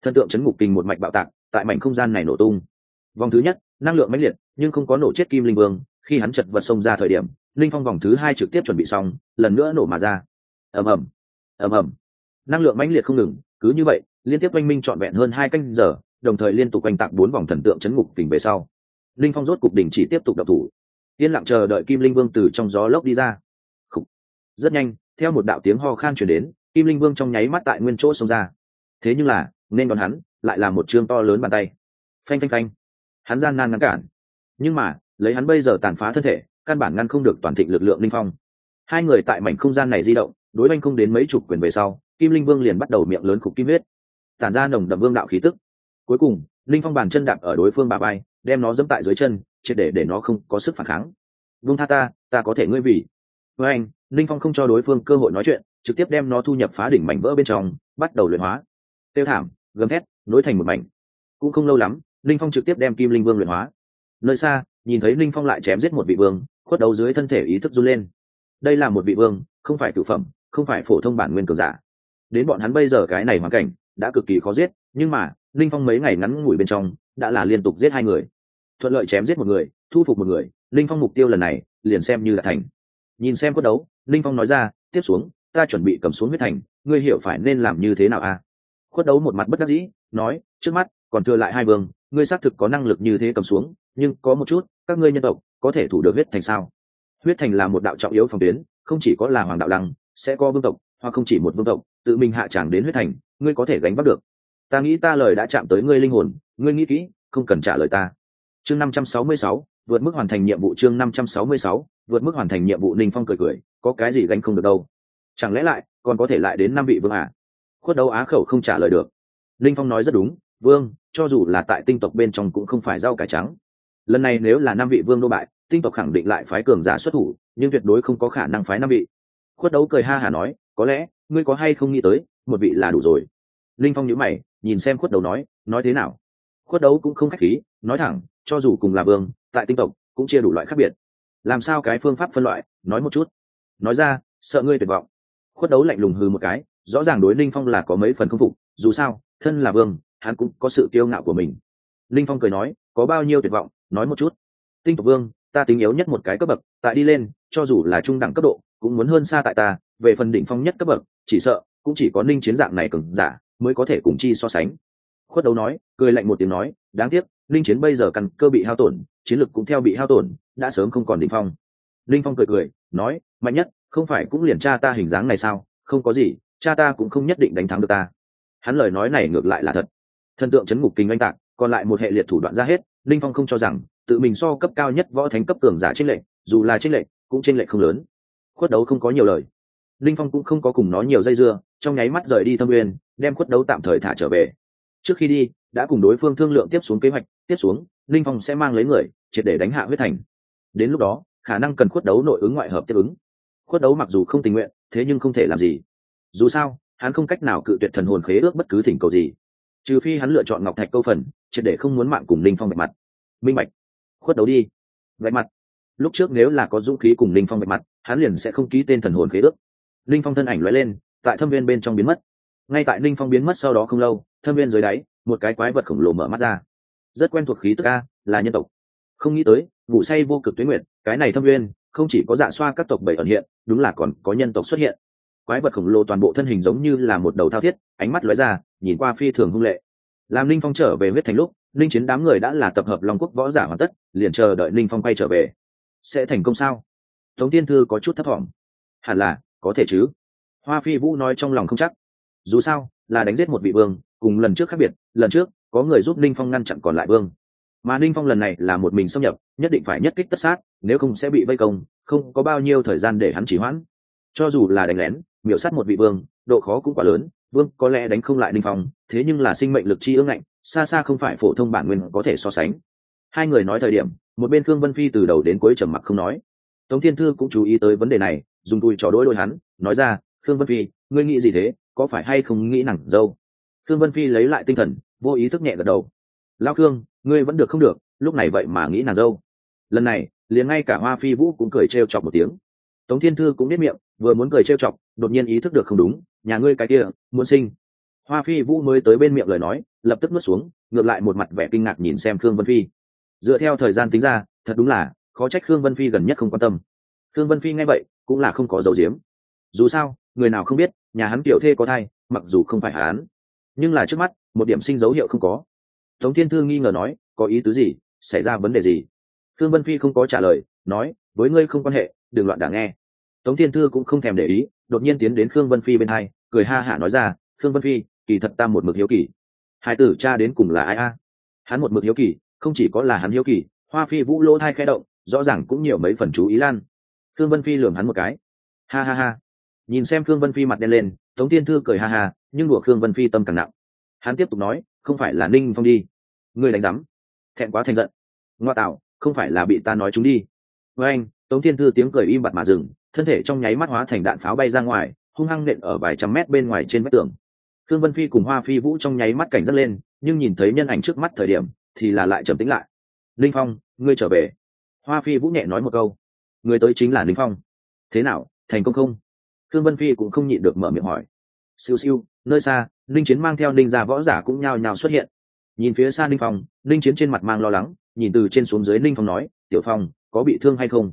thần tượng chấn ngục kinh một mạch bạo tạc, tại mảnh không gian này nổ tung. Vòng thứ nhất, năng lượng mãnh liệt, nhưng không có nổ chết kim linh vương, khi hắn chật vật xông ra thời điểm linh phong vòng thứ hai trực tiếp chuẩn bị xong, lần nữa nổ mà ra. Ầm ầm. Ầm ầm. Năng lượng mãnh liệt không ngừng, cứ như vậy, liên tiếp oanh minh trọn vẹn hơn hai canh giờ, đồng thời liên tục oanh tạc bốn vòng thần tượng chấn ngục kình về sau. Linh phong rốt cục đỉnh chỉ tiếp tục đập thủ. Yên lặng chờ đợi kim linh vương từ trong gió lốc đi ra. Khủ. rất nhanh, theo một đạo tiếng ho khan chuyển đến, kim linh vương trong nháy mắt tại nguyên chỗ xông ra. Thế nhưng là, nên đón hắn, lại là một chương to lớn bàn tay. Phanh phanh phanh. Hắn gian nan ngăn cản. Nhưng mà, lấy hắn bây giờ tàn phá thân thể căn bản ngăn không được toàn thịnh lực lượng linh phong. Hai người tại mảnh không gian này di động, đối oanh không đến mấy chục quyền về sau, kim linh vương liền bắt đầu miệng lớn khục kim huyết. Tản ra nồng đậm vương đạo khí tức. Cuối cùng, linh phong bàn chân đạp ở đối phương bà bay đem nó dẫm tại dưới chân, triệt để để nó không có sức phản kháng. Vương tha ta ta có thể ngươi vì. Với anh, linh phong không cho đối phương cơ hội nói chuyện, trực tiếp đem nó thu nhập phá đỉnh mảnh vỡ bên trong, bắt đầu luyện hóa. Tiêu thảm, gầm thét, nối thành một mảnh. Cũng không lâu lắm, linh phong trực tiếp đem kim linh vương luyện hóa. Nơi xa, nhìn thấy linh phong lại chém giết một vị vương khuất đầu dưới thân thể ý thức run lên. Đây là một vị vương, không phải tiểu phẩm, không phải phổ thông bản nguyên cường giả. Đến bọn hắn bây giờ cái này hoàn cảnh, đã cực kỳ khó giết, nhưng mà, linh phong mấy ngày ngắn ngủi bên trong, đã là liên tục giết hai người. Thuận lợi chém giết một người, thu phục một người, linh phong mục tiêu lần này, liền xem như là thành. Nhìn xem cốt đấu, linh phong nói ra, tiếp xuống, ta chuẩn bị cầm xuống huyết thành, ngươi hiểu phải nên làm như thế nào à? Khuất đấu một mặt bất đắc dĩ, nói, trước mắt, còn thừa lại hai vương, ngươi xác thực có năng lực như thế cầm xuống, nhưng có một chút, các ngươi nhân tộc có thể thủ được huyết thành sao? Huyết thành là một đạo trọng yếu phòng tuyến, không chỉ có là hoàng đạo lăng, sẽ có vương tộc, hoặc không chỉ một vương tộc, tự mình hạ tràng đến huyết thành, ngươi có thể gánh vác được. Ta nghĩ ta lời đã chạm tới ngươi linh hồn, ngươi nghĩ kỹ, không cần trả lời ta. Chương năm trăm sáu mươi sáu, vượt mức hoàn thành nhiệm vụ chương năm trăm sáu mươi sáu, vượt mức hoàn thành nhiệm vụ ninh phong cười cười, có cái gì gánh không được đâu? Chẳng lẽ lại, còn có thể lại đến năm vị vương à? Khuất đấu á khẩu không trả lời được. Ninh phong nói rất đúng, vương, cho dù là tại tinh tộc bên trong cũng không phải rau cải trắng lần này nếu là năm vị vương đô bại, tinh tộc khẳng định lại phái cường giả xuất thủ, nhưng tuyệt đối không có khả năng phái năm vị. Khuất đấu cười ha hả nói, có lẽ, ngươi có hay không nghĩ tới, một vị là đủ rồi. Linh phong nhữ mày, nhìn xem khuất đấu nói nói thế nào? Khuất đấu cũng không k h á c h khí, nói thẳng, cho dù cùng là vương, tại tinh tộc cũng chia đủ loại khác biệt. Làm sao cái phương pháp phân loại, nói một chút. Nói ra, sợ ngươi tuyệt vọng. Khuất đấu lạnh lùng hư một cái, rõ ràng đối linh phong là có mấy phần k phục, dù sao, thân là vương, hắn cũng có sự kiêu ngạo của mình. Linh phong cười nói, có bao nhiêu tuyệt vọng nói một chút. Tinh tộc vương, ta tính yếu nhất một cái cấp bậc, tại đi lên, cho dù là trung đẳng cấp độ, cũng muốn hơn xa tại ta, về phần đỉnh phong nhất cấp bậc, chỉ sợ, cũng chỉ có ninh chiến dạng này cường giả, mới có thể cùng chi so sánh. Khuất đấu nói, cười lạnh một tiếng nói, đáng tiếc, ninh chiến bây giờ căn cơ bị hao tổn, chiến lực cũng theo bị hao tổn, đã sớm không còn đỉnh phong. Linh phong cười cười, nói, mạnh nhất, không phải cũng liền cha ta hình dáng này sao, không có gì, cha ta cũng không nhất định đánh thắng được ta. Hắn lời nói này ngược lại là thật. Thần tượng chấn ngục kinh oanh tạc, còn lại một hệ liệt thủ đoạn ra hết linh phong không cho rằng, tự mình so cấp cao nhất võ thánh cấp cường giả tranh lệch, dù là tranh lệch, cũng tranh lệch không lớn. Khuất đấu không có nhiều lời. Linh phong cũng không có cùng nó nhiều dây dưa, trong nháy mắt rời đi thâm uyên, đem khuất đấu tạm thời thả trở về. Trước khi đi, đã cùng đối phương thương lượng tiếp xuống kế hoạch, tiếp xuống, linh phong sẽ mang lấy người, triệt để đánh hạ huyết thành. Đến lúc đó, khả năng cần khuất đấu nội ứng ngoại hợp tiếp ứng. Khuất đấu mặc dù không tình nguyện, thế nhưng không thể làm gì. Dù sao, hắn không cách nào cự tuyệt thần hồn khế ước bất cứ thỉnh cầu gì trừ phi hắn lựa chọn ngọc thạch câu phần, triệt để không muốn mạng cùng linh phong bạch mặt. Minh bạch, khuất đấu đi. Vạch mặt. Lúc trước nếu là có dũng khí cùng linh phong bạch mặt, hắn liền sẽ không ký tên thần hồn khế ước. Linh phong thân ảnh lóe lên, tại thâm viên bên trong biến mất. Ngay tại linh phong biến mất sau đó không lâu, thâm viên dưới đáy, một cái quái vật khổng lồ mở mắt ra. Rất quen thuộc khí tức a, là nhân tộc. Không nghĩ tới, ngủ say vô cực tuyến nguyện cái này thâm viên, không chỉ có dạ xoa các tộc bảy ẩn hiện, đúng là còn có nhân tộc xuất hiện quái vật khổng lồ toàn bộ thân hình giống như là một đầu thao thiết, ánh mắt lóe ra, nhìn qua phi thường hung lệ. Làm linh phong trở về huyết thành lúc linh chiến đám người đã là tập hợp long quốc võ giả hoàn tất, liền chờ đợi linh phong quay trở về. Sẽ thành công sao? Tống tiên thư có chút thấp thỏm. Hẳn là, có thể chứ. Hoa phi vũ nói trong lòng không chắc. Dù sao, là đánh giết một vị vương, cùng lần trước khác biệt, lần trước, có người giúp ninh phong ngăn chặn còn lại vương. Mà ninh phong lần này là một mình xâm nhập, nhất định phải nhất kích tất sát, nếu không sẽ bị vây công, không có bao nhiêu thời gian để hắn chỉ hoãn. Cho dù là đánh lén miểu sát một vị vương, độ khó cũng quá lớn, vương có lẽ đánh không lại ninh phong, thế nhưng là sinh mệnh lực chi ương ngạnh, xa xa không phải phổ thông bản nguyên có thể so sánh. Hai người nói thời điểm, một bên khương vân phi từ đầu đến cuối trầm mặc không nói. Tống thiên thư cũng chú ý tới vấn đề này, dùng tui trò đôi đôi hắn, nói ra, khương vân phi, ngươi nghĩ gì thế? Có phải hay không nghĩ nặng dâu? Khương vân phi lấy lại tinh thần, vô ý thức nhẹ gật đầu. Lao khương, ngươi vẫn được không được, lúc này vậy mà nghĩ nàng dâu. Lần này, liền ngay cả hoa phi vũ cũng cười trêu chọc một tiếng. Tống thiên thư cũng biết miệng vừa muốn cười trêu chọc, đột nhiên ý thức được không đúng, nhà ngươi cái kia, muốn sinh. Hoa phi vũ mới tới bên miệng lời nói, lập tức nuốt xuống, ngược lại một mặt vẻ kinh ngạc nhìn xem khương vân phi. Dựa theo thời gian tính ra, thật đúng là, khó trách khương vân phi gần nhất không quan tâm. Khương vân phi nghe vậy, cũng là không có dấu diếm dù sao, người nào không biết, nhà hắn tiểu thê có thai, mặc dù không phải hắn, nhưng là trước mắt, một điểm sinh dấu hiệu không có. Tống thiên thư nghi ngờ nói, có ý tứ gì, xảy ra vấn đề gì? Khương vân phi không có trả lời, nói, với ngươi không quan hệ, đừng loạn đả nghe tống thiên thư cũng không thèm để ý, đột nhiên tiến đến khương vân phi bên hai, cười ha hả nói ra, khương vân phi, kỳ thật ta một mực hiếu kỳ. Hai tử cha đến cùng là ai a? Hắn một mực hiếu kỳ, không chỉ có là hắn hiếu kỳ, hoa phi vũ lỗ thai khẽ động, rõ ràng cũng nhiều mấy phần chú ý lan. Khương vân phi lường hắn một cái. Ha ha ha. Nhìn xem khương vân phi mặt đen lên, tống tiên thư cười ha ha, nhưng đùa khương vân phi tâm càng nặng. Hắn tiếp tục nói, không phải là ninh phong đi. Ngươi đánh rắm thẹn quá thành giận. Ngoa tạo, không phải là bị ta nói chúng đi. Với anh, tống thiên thư tiếng cười im bặt mà dừng thân thể trong nháy mắt hóa thành đạn pháo bay ra ngoài, hung hăng nện ở vài trăm mét bên ngoài trên vách tường. Khương vân phi cùng hoa phi vũ trong nháy mắt cảnh giác lên, nhưng nhìn thấy nhân ảnh trước mắt thời điểm, thì là lại trầm tĩnh lại. Linh phong, ngươi trở về. Hoa phi vũ nhẹ nói một câu. Người tới chính là linh phong. Thế nào, thành công không? Khương vân phi cũng không nhịn được mở miệng hỏi. Siêu siêu, nơi xa, Linh chiến mang theo linh gia võ giả cũng nhao nhao xuất hiện. Nhìn phía xa Linh phong, Linh chiến trên mặt mang lo lắng, nhìn từ trên xuống dưới Linh phong nói, tiểu phong, có bị thương hay không?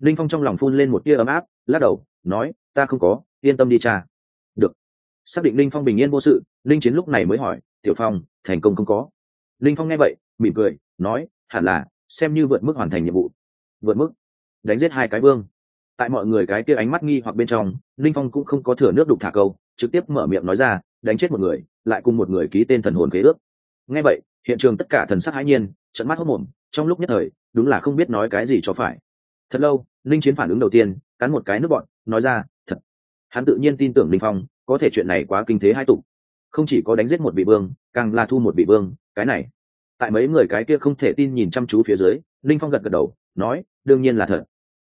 Linh phong trong lòng phun lên một tia ấm áp, lắc đầu, nói, ta không có, yên tâm đi cha. Được. Xác định Linh phong bình yên vô sự, Linh chiến lúc này mới hỏi, tiểu phong, thành công không có? Linh phong nghe vậy, mỉm cười, nói, hẳn là, xem như vượt mức hoàn thành nhiệm vụ. Vượt mức? Đánh giết hai cái vương. Tại mọi người cái kia ánh mắt nghi hoặc bên trong, Linh phong cũng không có thừa nước đục thả câu, trực tiếp mở miệng nói ra, đánh chết một người, lại cùng một người ký tên thần hồn kế ước. Ngay vậy, hiện trường tất cả thần sắc hãi nhiên trận mắt hốc mồm, trong lúc nhất thời, đúng là không biết nói cái gì cho phải thật lâu, linh chiến phản ứng đầu tiên, cắn một cái nước bọn, nói ra, thật. Hắn tự nhiên tin tưởng linh phong, có thể chuyện này quá kinh thế hai tục không chỉ có đánh giết một vị vương, càng là thu một vị vương, cái này. Tại mấy người cái kia không thể tin nhìn chăm chú phía dưới, linh phong gật gật đầu, nói, đương nhiên là thật.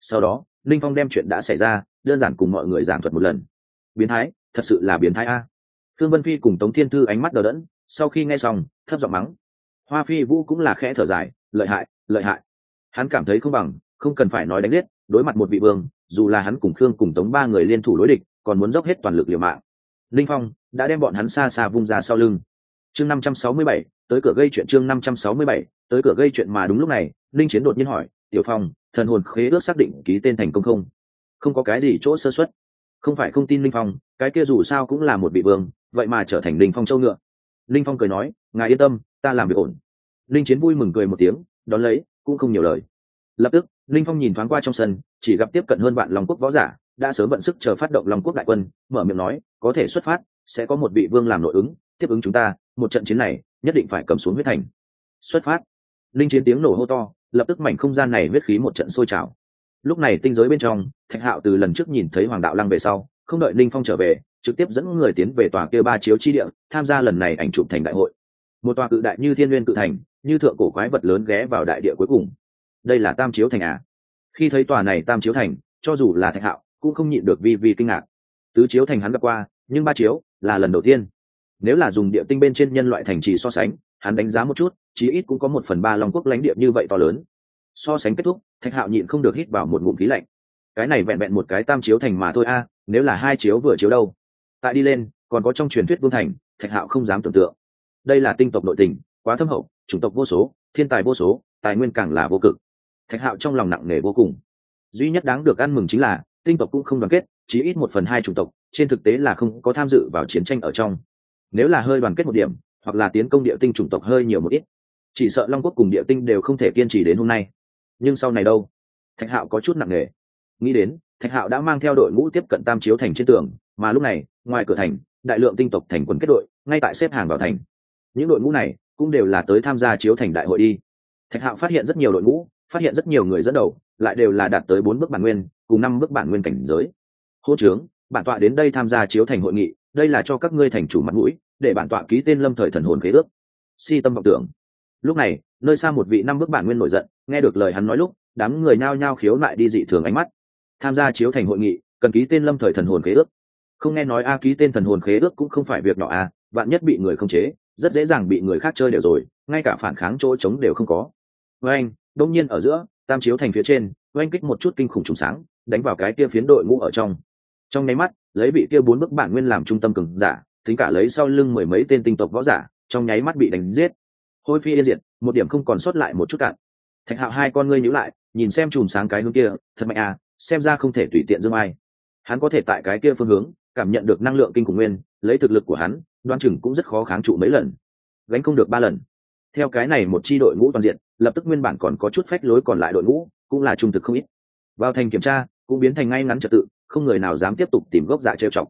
Sau đó, linh phong đem chuyện đã xảy ra, đơn giản cùng mọi người giảng thuật một lần. Biến thái, thật sự là biến thái a. Thương vân phi cùng tống thiên thư ánh mắt đờ đẫn, sau khi nghe xong, thấp giọng mắng, hoa phi vũ cũng là khẽ thở dài, lợi hại lợi hại. Hắn cảm thấy không bằng không cần phải nói đánh giết, đối mặt một vị vương, dù là hắn cùng khương cùng tống ba người liên thủ đối địch, còn muốn dốc hết toàn lực liều mạng. Linh phong đã đem bọn hắn xa xa vung ra sau lưng. Chương năm trăm sáu mươi bảy, tới cửa gây chuyện chương năm trăm sáu mươi bảy, tới cửa gây chuyện mà đúng lúc này, linh chiến đột nhiên hỏi, tiểu phong, thần hồn khế ước xác định ký tên thành công không? Không có cái gì chỗ sơ xuất không phải không tin linh phong, cái kia dù sao cũng là một vị vương, vậy mà trở thành linh phong châu ngựa. Linh phong cười nói, ngài yên tâm, ta làm việc ổn. Linh chiến vui mừng cười một tiếng, đón lấy, cũng không nhiều lời. Lập tức linh phong nhìn thoáng qua trong sân, chỉ gặp tiếp cận hơn vạn long quốc võ giả, đã sớm vận sức chờ phát động long quốc đại quân, mở miệng nói, có thể xuất phát, sẽ có một vị vương làm nội ứng, tiếp ứng chúng ta, một trận chiến này, nhất định phải cầm xuống huyết thành. Xuất phát. Linh chiến tiếng nổ hô to, lập tức mảnh không gian này huyết khí một trận sôi trào. Lúc này tinh giới bên trong, thạch hạo từ lần trước nhìn thấy hoàng đạo lăng về sau, không đợi linh phong trở về, trực tiếp dẫn người tiến về tòa kia ba chiếu chi địa, tham gia lần này ảnh chụp thành đại hội. Một tòa cự đại như thiên nguyên cự thành, như thượng cổ quái vật lớn ghé vào đại địa cuối cùng đây là tam chiếu thành à? Khi thấy tòa này tam chiếu thành, cho dù là thạch hạo, cũng không nhịn được vi vi kinh ngạc. Tứ chiếu thành hắn gặp qua, nhưng ba chiếu là lần đầu tiên. Nếu là dùng địa tinh bên trên nhân loại thành trì so sánh, hắn đánh giá một chút, chí ít cũng có một phần ba long quốc lãnh địa như vậy to lớn. So sánh kết thúc, thạch hạo nhịn không được hít vào một ngụm khí lạnh. Cái này vẹn vẹn một cái tam chiếu thành mà thôi a à, nếu là hai chiếu vừa chiếu đâu? Tại đi lên, còn có trong truyền thuyết vương thành, thạch hạo không dám tưởng tượng. Đây là tinh tộc nội tình, quá thâm hậu, chủng tộc vô số, thiên tài vô số, tài nguyên càng là vô cực thạch hạo trong lòng nặng nề vô cùng. Duy nhất đáng được ăn mừng chính là, tinh tộc cũng không đoàn kết chỉ ít một phần hai chủng tộc, trên thực tế là không có tham dự vào chiến tranh ở trong. Nếu là hơi đoàn kết một điểm, hoặc là tiến công địa tinh chủng tộc hơi nhiều một ít, chỉ sợ long quốc cùng địa tinh đều không thể kiên trì đến hôm nay. Nhưng sau này đâu? Thạch hạo có chút nặng nề. Nghĩ đến, thạch hạo đã mang theo đội ngũ tiếp cận tam chiếu thành trên tường, mà lúc này, ngoài cửa thành, đại lượng tinh tộc thành quần kết đội, ngay tại xếp hàng vào thành. Những đội ngũ này cũng đều là tới tham gia chiếu thành đại hội đi. Thạch hạo phát hiện rất nhiều đội ngũ phát hiện rất nhiều người dẫn đầu, lại đều là đạt tới bốn bước bản nguyên, cùng năm bước bản nguyên cảnh giới. Hô trướng, bản tọa đến đây tham gia chiếu thành hội nghị, đây là cho các ngươi thành chủ mặt mũi, để bản tọa ký tên lâm thời thần hồn khế ước. Si tâm vọng tưởng. Lúc này, nơi xa một vị năm bước bản nguyên nổi giận, nghe được lời hắn nói lúc, đám người nao nhao khiếu lại đi dị thường ánh mắt. Tham gia chiếu thành hội nghị, cần ký tên lâm thời thần hồn khế ước. Không nghe nói a, ký tên thần hồn khế ước cũng không phải việc nhỏ a bạn nhất bị người không chế, rất dễ dàng bị người khác chơi đều rồi, ngay cả phản kháng chỗ trống đều không có. Với anh đông nhiên ở giữa, tam chiếu thành phía trên, oanh kích một chút kinh khủng trùng sáng, đánh vào cái kia phiến đội ngũ ở trong. Trong nháy mắt, lấy bị kia bốn bức bản nguyên làm trung tâm cường giả, tính cả lấy sau lưng mười mấy tên tinh tộc võ giả, trong nháy mắt bị đánh giết. Hôi phi yên diệt, một điểm không còn sót lại một chút cạn thạch hạo hai con ngươi nhíu lại, nhìn xem chùm sáng cái hướng kia, thật mạnh à xem ra không thể tùy tiện dương ai. Hắn có thể tại cái kia phương hướng, cảm nhận được năng lượng kinh khủng nguyên, lấy thực lực của hắn, đoan chừng cũng rất khó kháng trụ mấy lần. Gánh không được ba lần theo cái này một chi đội ngũ toàn diện, lập tức nguyên bản còn có chút phách lối còn lại đội ngũ, cũng là trung thực không ít. Vào thành kiểm tra, cũng biến thành ngay ngắn trật tự, không người nào dám tiếp tục tìm gốc dạ trêu chọc.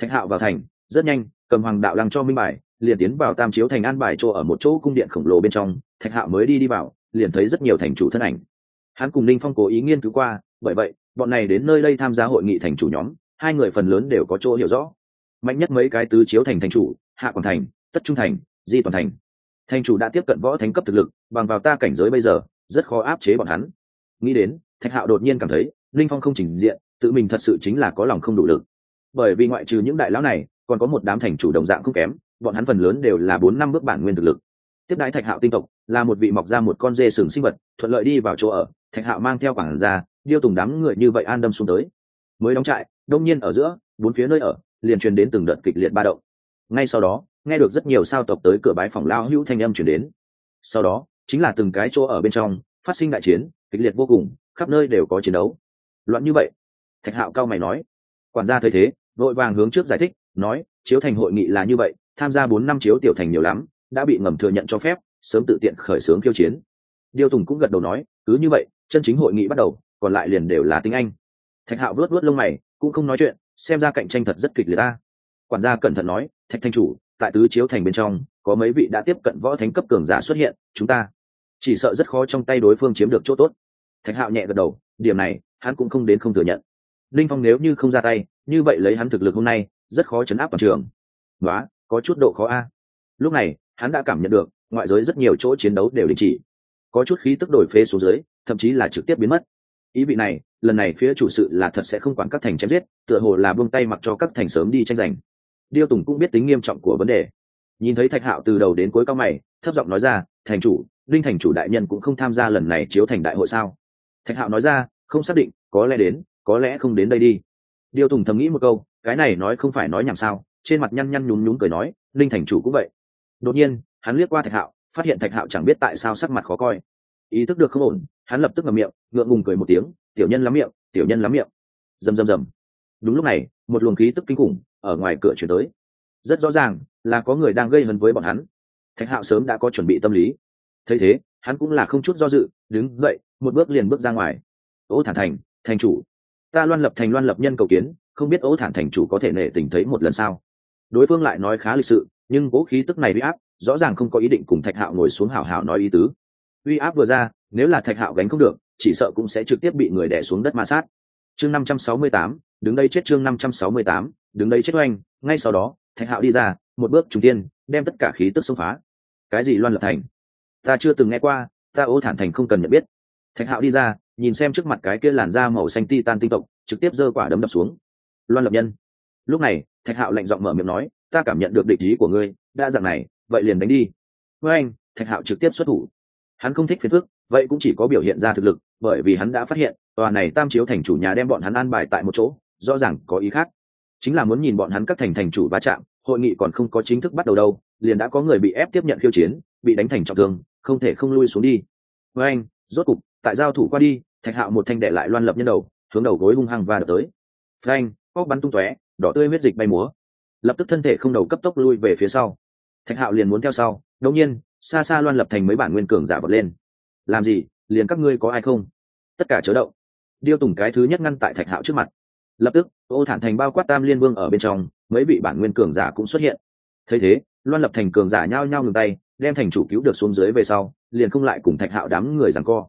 Thạch hạo vào thành, rất nhanh, cầm hoàng đạo lăng cho minh bài, liền tiến vào tam chiếu thành an bài chỗ ở một chỗ cung điện khổng lồ bên trong, thạch hạo mới đi đi vào, liền thấy rất nhiều thành chủ thân ảnh. Hắn cùng ninh phong cố ý nghiên cứu qua, bởi vậy, bọn này đến nơi đây tham gia hội nghị thành chủ nhóm, hai người phần lớn đều có chỗ hiểu rõ. Mạnh nhất mấy cái tứ chiếu thành thành chủ, hạ quảng thành, tất trung thành, di toàn thành thành chủ đã tiếp cận võ thánh cấp thực lực, bằng vào ta cảnh giới bây giờ, rất khó áp chế bọn hắn. Nghĩ đến, thạch hạo đột nhiên cảm thấy, linh phong không trình diện, tự mình thật sự chính là có lòng không đủ lực. Bởi vì ngoại trừ những đại lão này, còn có một đám thành chủ đồng dạng không kém, bọn hắn phần lớn đều là bốn năm bước bản nguyên thực lực. Tiếp đái thạch hạo tinh tộc, là một vị mọc ra một con dê sừng sinh vật, thuận lợi đi vào chỗ ở, thạch hạo mang theo quảng ra điêu tùng đám người như vậy an đâm xuống tới. Mới đóng trại, đông nhiên ở giữa, bốn phía nơi ở, liền truyền đến từng đợt kịch liệt ba động. Ngay sau đó nghe được rất nhiều sao tộc tới cửa bái phòng lao hữu thanh âm chuyển đến. Sau đó, chính là từng cái chỗ ở bên trong, phát sinh đại chiến, kịch liệt vô cùng, khắp nơi đều có chiến đấu. Loạn như vậy, thạch hạo cao mày nói. Quản gia thấy thế, vội vàng hướng trước giải thích, nói, chiếu thành hội nghị là như vậy, tham gia bốn năm chiếu tiểu thành nhiều lắm, đã bị ngầm thừa nhận cho phép, sớm tự tiện khởi xướng khiêu chiến. Điêu tùng cũng gật đầu nói, cứ như vậy, chân chính hội nghị bắt đầu, còn lại liền đều là tiếng anh. Thạch hạo vớt vớt lông mày, cũng không nói chuyện, xem ra cạnh tranh thật rất kịch liệt ta. Quản gia cẩn thận nói, thạch thanh chủ tại tứ chiếu thành bên trong, có mấy vị đã tiếp cận võ thánh cấp cường giả xuất hiện, chúng ta chỉ sợ rất khó trong tay đối phương chiếm được chỗ tốt. Thạch hạo nhẹ gật đầu, điểm này, hắn cũng không đến không thừa nhận. Linh phong nếu như không ra tay, như vậy lấy hắn thực lực hôm nay, rất khó chấn áp toàn trường. Đó có chút độ khó a. Lúc này, hắn đã cảm nhận được, ngoại giới rất nhiều chỗ chiến đấu đều đình chỉ. Có chút khí tức đổi phế xuống dưới, thậm chí là trực tiếp biến mất. Ý vị này, lần này phía chủ sự là thật sẽ không quản các thành chém giết, tựa hồ là buông tay mặc cho các thành sớm đi tranh giành điêu tùng cũng biết tính nghiêm trọng của vấn đề. Nhìn thấy thạch hạo từ đầu đến cuối cao mày, thấp giọng nói ra, thành chủ linh thành chủ đại nhân cũng không tham gia lần này chiếu thành đại hội sao? Thạch hạo nói ra, không xác định, có lẽ đến, có lẽ không đến đây đi. Điêu tùng thầm nghĩ một câu, cái này nói không phải nói nhảm sao? Trên mặt nhăn nhăn nhún nhún cười nói linh thành chủ cũng vậy. Đột nhiên, hắn liếc qua thạch hạo, phát hiện thạch hạo chẳng biết tại sao sắc mặt khó coi. Ý thức được không ổn, hắn lập tức ngậm miệng, ngượng ngùng cười một tiếng, tiểu nhân lắm miệng, tiểu nhân lắm miệng. Rầm rầm rầm. Đúng lúc này, một luồng khí tức kinh khủng ở ngoài cửa chuyển tới. Rất rõ ràng là có người đang gây hấn với bọn hắn. Thạch hạo sớm đã có chuẩn bị tâm lý. Thấy thế, hắn cũng là không chút do dự, đứng dậy, một bước liền bước ra ngoài. Ô thản thành thành chủ, ta loan lập thành loan lập nhân cầu kiến, không biết ô thản thành chủ có thể nể tình thấy một lần sao? Đối phương lại nói khá lịch sự, nhưng cố khí tức này bị áp, rõ ràng không có ý định cùng thạch hạo ngồi xuống hào hào nói ý tứ. Uy áp vừa ra, nếu là thạch hạo gánh không được, chỉ sợ cũng sẽ trực tiếp bị người đẻ xuống đất ma sát. Chương năm trăm sáu mươi tám, đứng đây chết chương năm trăm sáu mươi tám đứng đây chết oanh, ngay sau đó, thạch hạo đi ra, một bước trùng tiên, đem tất cả khí tức xông phá. Cái gì loan lập thành? Ta chưa từng nghe qua, ta ô thản thành không cần nhận biết. Thạch hạo đi ra, nhìn xem trước mặt cái kia làn da màu xanh ti tan tinh tộc, trực tiếp giơ quả đấm đập xuống. Loan lập nhân. Lúc này, thạch hạo lạnh giọng mở miệng nói, ta cảm nhận được địch ý của ngươi, đã dạng này, vậy liền đánh đi. Với anh, thạch hạo trực tiếp xuất thủ. Hắn không thích phiền phức, vậy cũng chỉ có biểu hiện ra thực lực, bởi vì hắn đã phát hiện, tòa này tam chiếu thành chủ nhà đem bọn hắn an bài tại một chỗ, rõ ràng có ý khác chính là muốn nhìn bọn hắn các thành thành chủ va chạm, hội nghị còn không có chính thức bắt đầu đâu, liền đã có người bị ép tiếp nhận khiêu chiến, bị đánh thành trọng thương, không thể không lui xuống đi. Với anh, rốt cục, tại giao thủ qua đi, thạch hạo một thanh đệ lại loan lập nhân đầu, hướng đầu gối hung hăng và đập tới. Frank bóc bắn tung tóe, đỏ tươi huyết dịch bay múa. Lập tức thân thể không đầu cấp tốc lui về phía sau. Thạch hạo liền muốn theo sau, đột nhiên, xa xa loan lập thành mấy bản nguyên cường giả vật lên. Làm gì? Liền các ngươi có ai không? Tất cả chớ động. Điêu tùng cái thứ nhất ngăn tại thạch hạo trước mặt lập tức, ô thản thành bao quát tam liên vương ở bên trong, mấy vị bản nguyên cường giả cũng xuất hiện. Thấy thế, loan lập thành cường giả nhao nhao ngừng tay, đem thành chủ cứu được xuống dưới về sau, liền không lại cùng thạch hạo đám người rằng co.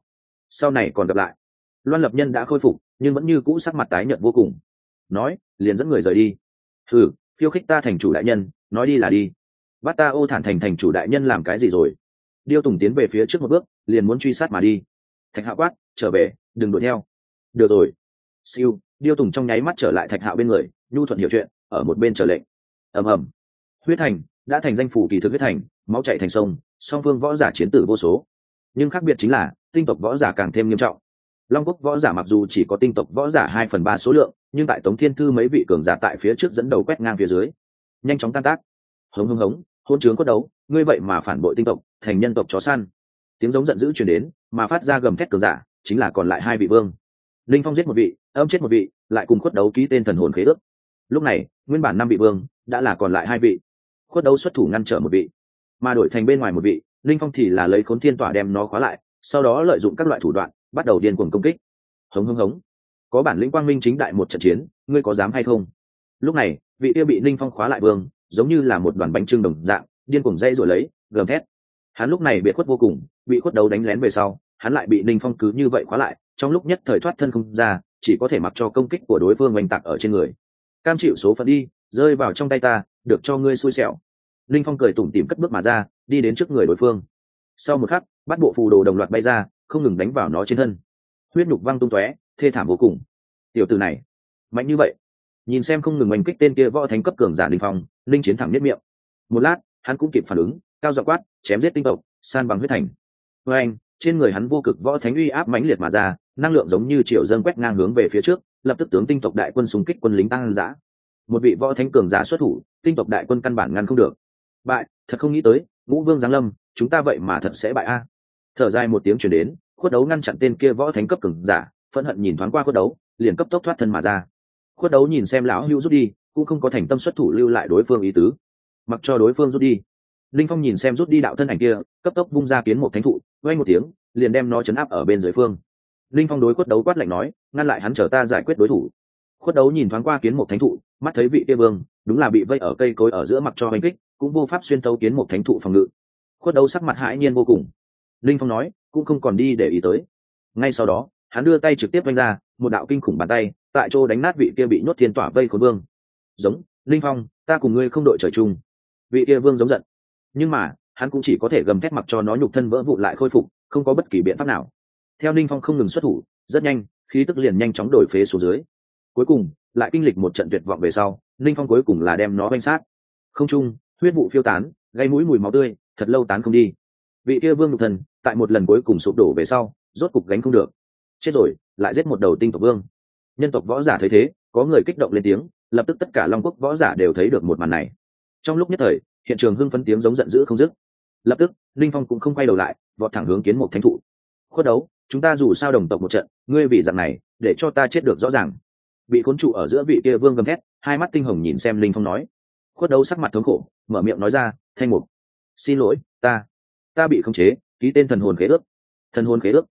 Sau này còn gặp lại. Loan lập nhân đã khôi phục, nhưng vẫn như cũ sắc mặt tái nhợt vô cùng. Nói, liền dẫn người rời đi. Thử khiêu khích ta thành chủ đại nhân, nói đi là đi. Bắt ta ô thản thành thành chủ đại nhân làm cái gì rồi? Điêu tùng tiến về phía trước một bước, liền muốn truy sát mà đi. Thạch hạo quát, trở về, đừng đuổi theo. Được rồi. Siêu điêu tùng trong nháy mắt trở lại thạch hạo bên người, nhu thuận hiểu chuyện, ở một bên chờ lệnh. Ầm ầm. Huyết thành, đã thành danh phủ kỳ thực huyết thành, máu chạy thành sông, song phương võ giả chiến tử vô số. Nhưng khác biệt chính là, tinh tộc võ giả càng thêm nghiêm trọng. Long quốc võ giả mặc dù chỉ có tinh tộc võ giả hai phần ba số lượng, nhưng tại tống thiên thư mấy vị cường giả tại phía trước dẫn đầu quét ngang phía dưới. Nhanh chóng tan tác. Hống hống hống, hôn trướng quất đấu, ngươi vậy mà phản bội tinh tộc, thành nhân tộc chó săn. Tiếng giống giận dữ chuyển đến, mà phát ra gầm thét cường giả, chính là còn lại hai vị vương. Linh phong giết một vị, âm chết một vị lại cùng khuất đấu ký tên thần hồn khế ước. Lúc này, nguyên bản năm vị vương đã là còn lại hai vị. Khuất đấu xuất thủ ngăn trở một vị, mà đổi thành bên ngoài một vị, linh phong thì là lấy khốn thiên tỏa đem nó khóa lại, sau đó lợi dụng các loại thủ đoạn, bắt đầu điên cuồng công kích. Hống hống hống. Có bản lĩnh quang minh chính đại một trận chiến, ngươi có dám hay không? Lúc này, vị tiêu bị linh phong khóa lại vương, giống như là một đoàn bánh trưng đồng dạng, điên cuồng dây rồi lấy, gầm thét. Hắn lúc này biệt khuất vô cùng, bị khuất đấu đánh lén về sau, hắn lại bị linh phong cứ như vậy khóa lại, trong lúc nhất thời thoát thân không ra chỉ có thể mặc cho công kích của đối phương oanh tạc ở trên người. Cam chịu số phận đi, rơi vào trong tay ta, được cho ngươi xui xẻo. Linh phong cười tủm tỉm cất bước mà ra, đi đến trước người đối phương. Sau một khắc, bắt bộ phù đồ đồng loạt bay ra, không ngừng đánh vào nó trên thân. Huyết nhục văng tung tóe, thê thảm vô cùng. Tiểu từ này, mạnh như vậy. Nhìn xem không ngừng oanh kích tên kia võ thánh cấp cường giả linh phong, linh chiến thẳng nhất miệng. Một lát, hắn cũng kịp phản ứng, cao dọ quát, chém giết tinh tộc, san bằng huyết thành. Vê anh trên người hắn vô cực võ thánh uy áp mãnh liệt mà ra năng lượng giống như triệu dân quét ngang hướng về phía trước, lập tức tướng tinh tộc đại quân xung kích quân lính tăng giã. Một vị võ thánh cường giả xuất thủ, tinh tộc đại quân căn bản ngăn không được. Bại, thật không nghĩ tới, ngũ vương giáng lâm, chúng ta vậy mà thật sẽ bại a. À. Thở dài một tiếng chuyển đến, khuất đấu ngăn chặn tên kia võ thánh cấp cường giả, phẫn hận nhìn thoáng qua khuất đấu, liền cấp tốc thoát thân mà ra. Khuất đấu nhìn xem lão hữu rút đi, cũng không có thành tâm xuất thủ lưu lại đối phương ý tứ. Mặc cho đối phương rút đi. Linh phong nhìn xem rút đi đạo thân ảnh kia, cấp tốc vung ra kiến một thánh thụ quay một tiếng, liền đem nó chấn áp ở bên dưới phương linh phong đối khuất đấu quát lạnh nói, ngăn lại hắn chờ ta giải quyết đối thủ. Khuất đấu nhìn thoáng qua kiến một thánh thụ, mắt thấy vị kia vương, đúng là bị vây ở cây cối ở giữa mặt cho hành kích, cũng vô pháp xuyên tấu kiến một thánh thụ phòng ngự. Khuất đấu sắc mặt hãi nhiên vô cùng. Linh phong nói, cũng không còn đi để ý tới. Ngay sau đó, hắn đưa tay trực tiếp vanh ra, một đạo kinh khủng bàn tay, tại chỗ đánh nát vị kia bị nhốt thiên tỏa vây khốn vương. Giống, linh phong, ta cùng ngươi không đội trời chung. Vị kia vương giống giận. Nhưng mà, hắn cũng chỉ có thể gầm thét mặc cho nó nhục thân vỡ vụn lại khôi phục, không có bất kỳ biện pháp nào theo ninh phong không ngừng xuất thủ, rất nhanh, khí tức liền nhanh chóng đổi phế xuống dưới. Cuối cùng, lại kinh lịch một trận tuyệt vọng về sau, ninh phong cuối cùng là đem nó quanh sát. Không trung, huyết vụ phiêu tán, gây mũi mùi máu tươi, thật lâu tán không đi. Vị kia vương lục thần, tại một lần cuối cùng sụp đổ về sau, rốt cục gánh không được. Chết rồi, lại giết một đầu tinh tộc vương. Nhân tộc võ giả thấy thế, có người kích động lên tiếng, lập tức tất cả long quốc võ giả đều thấy được một màn này. Trong lúc nhất thời, hiện trường hưng phấn tiếng giống giận dữ không dứt. Lập tức linh phong cũng không quay đầu lại, vọt thẳng hướng kiến một thánh thụ. Khuất đấu chúng ta dù sao đồng tộc một trận, ngươi vì dạng này, để cho ta chết được rõ ràng. Bị khốn trụ ở giữa vị kia vương gầm thét, hai mắt tinh hồng nhìn xem linh phong nói. Khuất đấu sắc mặt thống khổ, mở miệng nói ra, thanh mục, xin lỗi, ta ta bị khống chế, ký tên thần hồn khế ước. Thần hồn khế ước?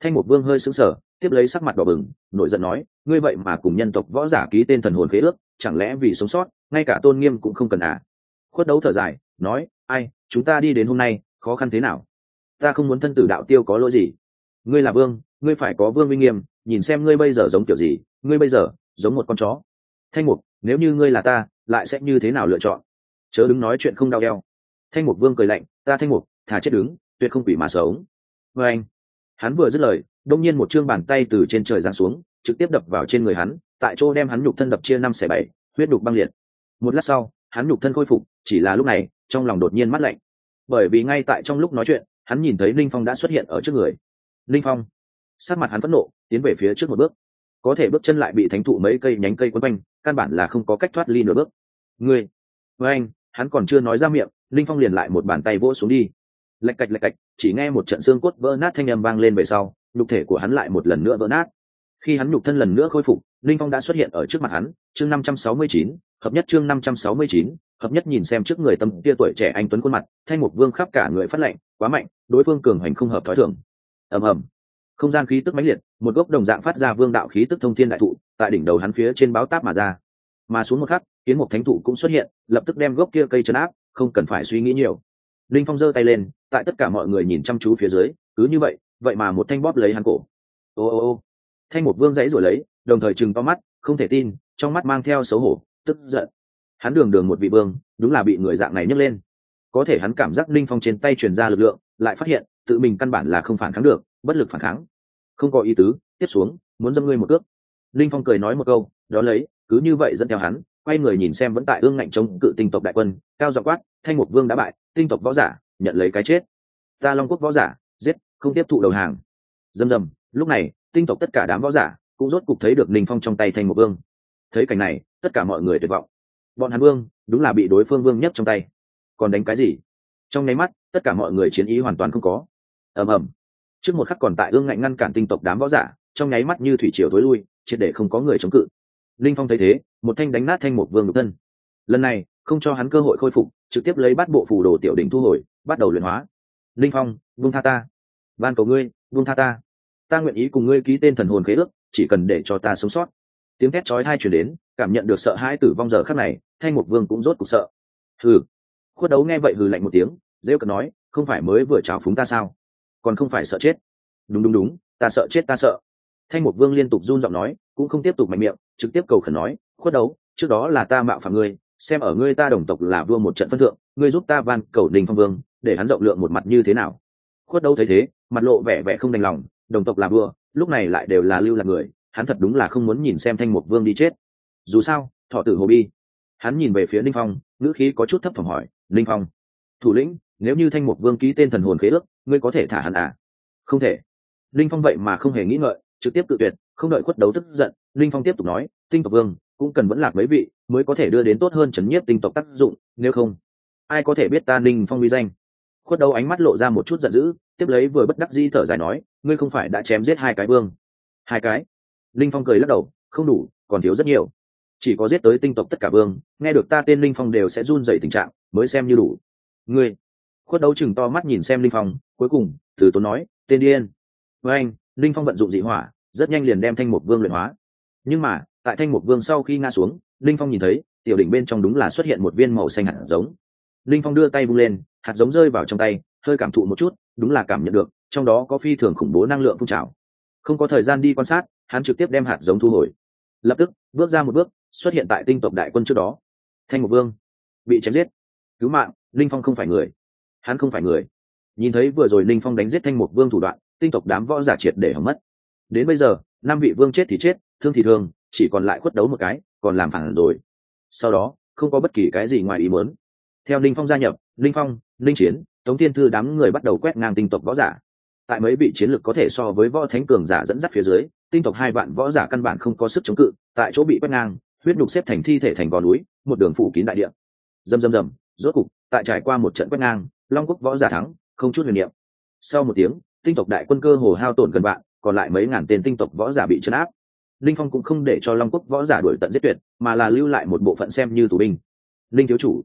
Thanh mục vương hơi sững sờ, tiếp lấy sắc mặt đỏ bừng, nổi giận nói, ngươi vậy mà cùng nhân tộc võ giả ký tên thần hồn khế ước, chẳng lẽ vì sống sót, ngay cả tôn nghiêm cũng không cần à? Khuất đấu thở dài, nói, ai, chúng ta đi đến hôm nay, khó khăn thế nào? Ta không muốn thân tử đạo tiêu có lỗi gì ngươi là vương, ngươi phải có vương uy nghiêm, nhìn xem ngươi bây giờ giống kiểu gì, ngươi bây giờ giống một con chó. Thanh mục, nếu như ngươi là ta, lại sẽ như thế nào lựa chọn? Chớ đứng nói chuyện không đau đeo thanh mục vương cười lạnh, ta thanh mục, thà chết đứng, tuyệt không quỷ mà sống. Vê anh, hắn vừa dứt lời, đông nhiên một chương bàn tay từ trên trời giáng xuống, trực tiếp đập vào trên người hắn, tại chỗ đem hắn nhục thân đập chia năm xẻ bảy, huyết đục băng liệt. Một lát sau, hắn nhục thân khôi phục, chỉ là lúc này, trong lòng đột nhiên mắt lạnh. Bởi vì ngay tại trong lúc nói chuyện, hắn nhìn thấy linh phong đã xuất hiện ở trước người linh phong. Sát mặt hắn phẫn nộ, tiến về phía trước một bước. Có thể bước chân lại bị thánh thụ mấy cây nhánh cây quấn quanh, căn bản là không có cách thoát ly nửa bước. Ngươi, với anh, hắn còn chưa nói ra miệng, linh phong liền lại một bàn tay vỗ xuống đi. Lạch cạch lạch cạch, chỉ nghe một trận xương cốt vỡ nát thanh âm vang lên về sau, nhục thể của hắn lại một lần nữa vỡ nát. Khi hắn nhục thân lần nữa khôi phục, linh phong đã xuất hiện ở trước mặt hắn, chương năm trăm sáu mươi chín, hợp nhất chương năm trăm sáu mươi chín, hợp nhất nhìn xem trước người tâm tia tuổi trẻ anh tuấn khuôn mặt, thanh mục vương khắp cả người phát lệnh, quá mạnh, đối phương cường hành không hợp thói thường ầm ầm. Không gian khí tức mãnh liệt, một gốc đồng dạng phát ra vương đạo khí tức thông thiên đại thụ, tại đỉnh đầu hắn phía trên báo táp mà ra. Mà xuống một khắc, kiến một thánh thụ cũng xuất hiện, lập tức đem gốc kia cây chấn áp, không cần phải suy nghĩ nhiều. Linh phong giơ tay lên, tại tất cả mọi người nhìn chăm chú phía dưới, cứ như vậy vậy mà một thanh bóp lấy hắn cổ. Ô ô ô. Thanh một vương dãy rồi lấy, đồng thời chừng to mắt, không thể tin, trong mắt mang theo xấu hổ, tức giận. Hắn đường đường một vị vương, đúng là bị người dạng này nhấc lên. Có thể hắn cảm giác linh phong trên tay truyền ra lực lượng, lại phát hiện tự mình căn bản là không phản kháng được, bất lực phản kháng. Không có ý tứ, tiếp xuống, muốn dâm ngươi một cước. Linh phong cười nói một câu, đó lấy, cứ như vậy dẫn theo hắn, quay người nhìn xem vẫn tại ương ngạnh chống cự tinh tộc đại quân, cao dọ quát, thanh mục vương đã bại, tinh tộc võ giả, nhận lấy cái chết. Ta long quốc võ giả, giết, không tiếp thụ đầu hàng. Dầm dầm, lúc này, tinh tộc tất cả đám võ giả cũng rốt cục thấy được ninh phong trong tay thanh mục vương. Thấy cảnh này, tất cả mọi người tuyệt vọng. Bọn hắn vương, đúng là bị đối phương vương nhất trong tay. Còn đánh cái gì? Trong nháy mắt, tất cả mọi người chiến ý hoàn toàn không có ầm ầm. Trước một khắc còn tại ương ngạnh ngăn cản tinh tộc đám võ giả, trong nháy mắt như thủy triều tối lui, triệt để không có người chống cự. Linh phong thấy thế, một thanh đánh nát thanh một vương độc thân. Lần này, không cho hắn cơ hội khôi phục, trực tiếp lấy bắt bộ phù đồ tiểu đỉnh thu hồi, bắt đầu luyện hóa. Linh phong vung tha ta. Van cầu ngươi vung tha ta. Ta nguyện ý cùng ngươi ký tên thần hồn khế ước, chỉ cần để cho ta sống sót. Tiếng thét chói hai chuyển đến, cảm nhận được sợ hãi tử vong giờ khắc này, thanh một vương cũng rốt cuộc sợ. Hừ. Khuất đấu nghe vậy hừ lạnh một tiếng, rêu cợt nói, không phải mới vừa chào phúng ta sao? Còn không phải sợ chết. Đúng đúng đúng, ta sợ chết, ta sợ. Thanh một vương liên tục run giọng nói, cũng không tiếp tục mạnh miệng, trực tiếp cầu khẩn nói, khuất đấu, trước đó là ta mạo phạm ngươi, xem ở ngươi ta đồng tộc là vua một trận phân thượng, ngươi giúp ta van cầu đình phong vương, để hắn rộng lượng một mặt như thế nào? Khuất đấu thấy thế, mặt lộ vẻ vẻ không đành lòng, đồng tộc là vua, lúc này lại đều là lưu là người, hắn thật đúng là không muốn nhìn xem thanh mục vương đi chết. Dù sao, thọ tử hồ bi, hắn nhìn về phía ninh phong, ngữ khí có chút thấp thỏm hỏi, ninh phong thủ lĩnh, nếu như thanh mục vương ký tên thần hồn khế ước, ngươi có thể thả hắn à? Không thể. Linh phong vậy mà không hề nghĩ ngợi, trực tiếp tự tuyệt, không đợi khuất đấu tức giận, Linh phong tiếp tục nói, tinh tộc vương, cũng cần vẫn lạc mấy vị, mới có thể đưa đến tốt hơn chấn nhiếp tinh tộc tác dụng, nếu không, ai có thể biết ta ninh phong uy danh? Khuất đấu ánh mắt lộ ra một chút giận dữ, tiếp lấy vừa bất đắc di thở dài nói, ngươi không phải đã chém giết hai cái vương. Hai cái? Linh phong cười lắc đầu, không đủ, còn thiếu rất nhiều. Chỉ có giết tới tinh tộc tất cả vương, nghe được ta tên linh phong đều sẽ run dậy tình trạng, mới xem như đủ ngươi. Khuất đấu chừng to mắt nhìn xem linh phong, cuối cùng, từ tốn nói, tên điên. Với anh, linh phong vận dụng dị hỏa, rất nhanh liền đem thanh mục vương luyện hóa. Nhưng mà, tại thanh mục vương sau khi ngã xuống, linh phong nhìn thấy, tiểu đỉnh bên trong đúng là xuất hiện một viên màu xanh hạt giống. Linh phong đưa tay vung lên, hạt giống rơi vào trong tay, hơi cảm thụ một chút, đúng là cảm nhận được, trong đó có phi thường khủng bố năng lượng phun trào. Không có thời gian đi quan sát, hắn trực tiếp đem hạt giống thu hồi. Lập tức, bước ra một bước, xuất hiện tại tinh tộc đại quân trước đó. Thanh mục vương bị chém giết. Cứu mạng linh phong không phải người. Hắn không phải người. Nhìn thấy vừa rồi linh phong đánh giết thanh mục vương thủ đoạn, tinh tộc đám võ giả triệt để hỏng mất. Đến bây giờ, năm vị vương chết thì chết, thương thì thương, chỉ còn lại khuất đấu một cái, còn làm phản rồi. Sau đó, không có bất kỳ cái gì ngoài ý muốn. Theo linh phong gia nhập, linh phong, linh chiến, tống thiên thư đám người bắt đầu quét ngang tinh tộc võ giả. Tại mấy vị chiến lược có thể so với võ thánh cường giả dẫn dắt phía dưới, tinh tộc hai vạn võ giả căn bản không có sức chống cự, tại chỗ bị quét ngang, huyết nhục xếp thành thi thể thành gò núi, một đường phủ kín đại địa. Dầm dầm dầm, rốt cục tại trải qua một trận quét ngang, long quốc võ giả thắng, không chút huyền niệm. Sau một tiếng, tinh tộc đại quân cơ hồ hao tổn gần vạn, còn lại mấy ngàn tên tinh tộc võ giả bị chấn áp. Linh phong cũng không để cho long quốc võ giả đuổi tận giết tuyệt, mà là lưu lại một bộ phận xem như tù binh. Linh thiếu chủ.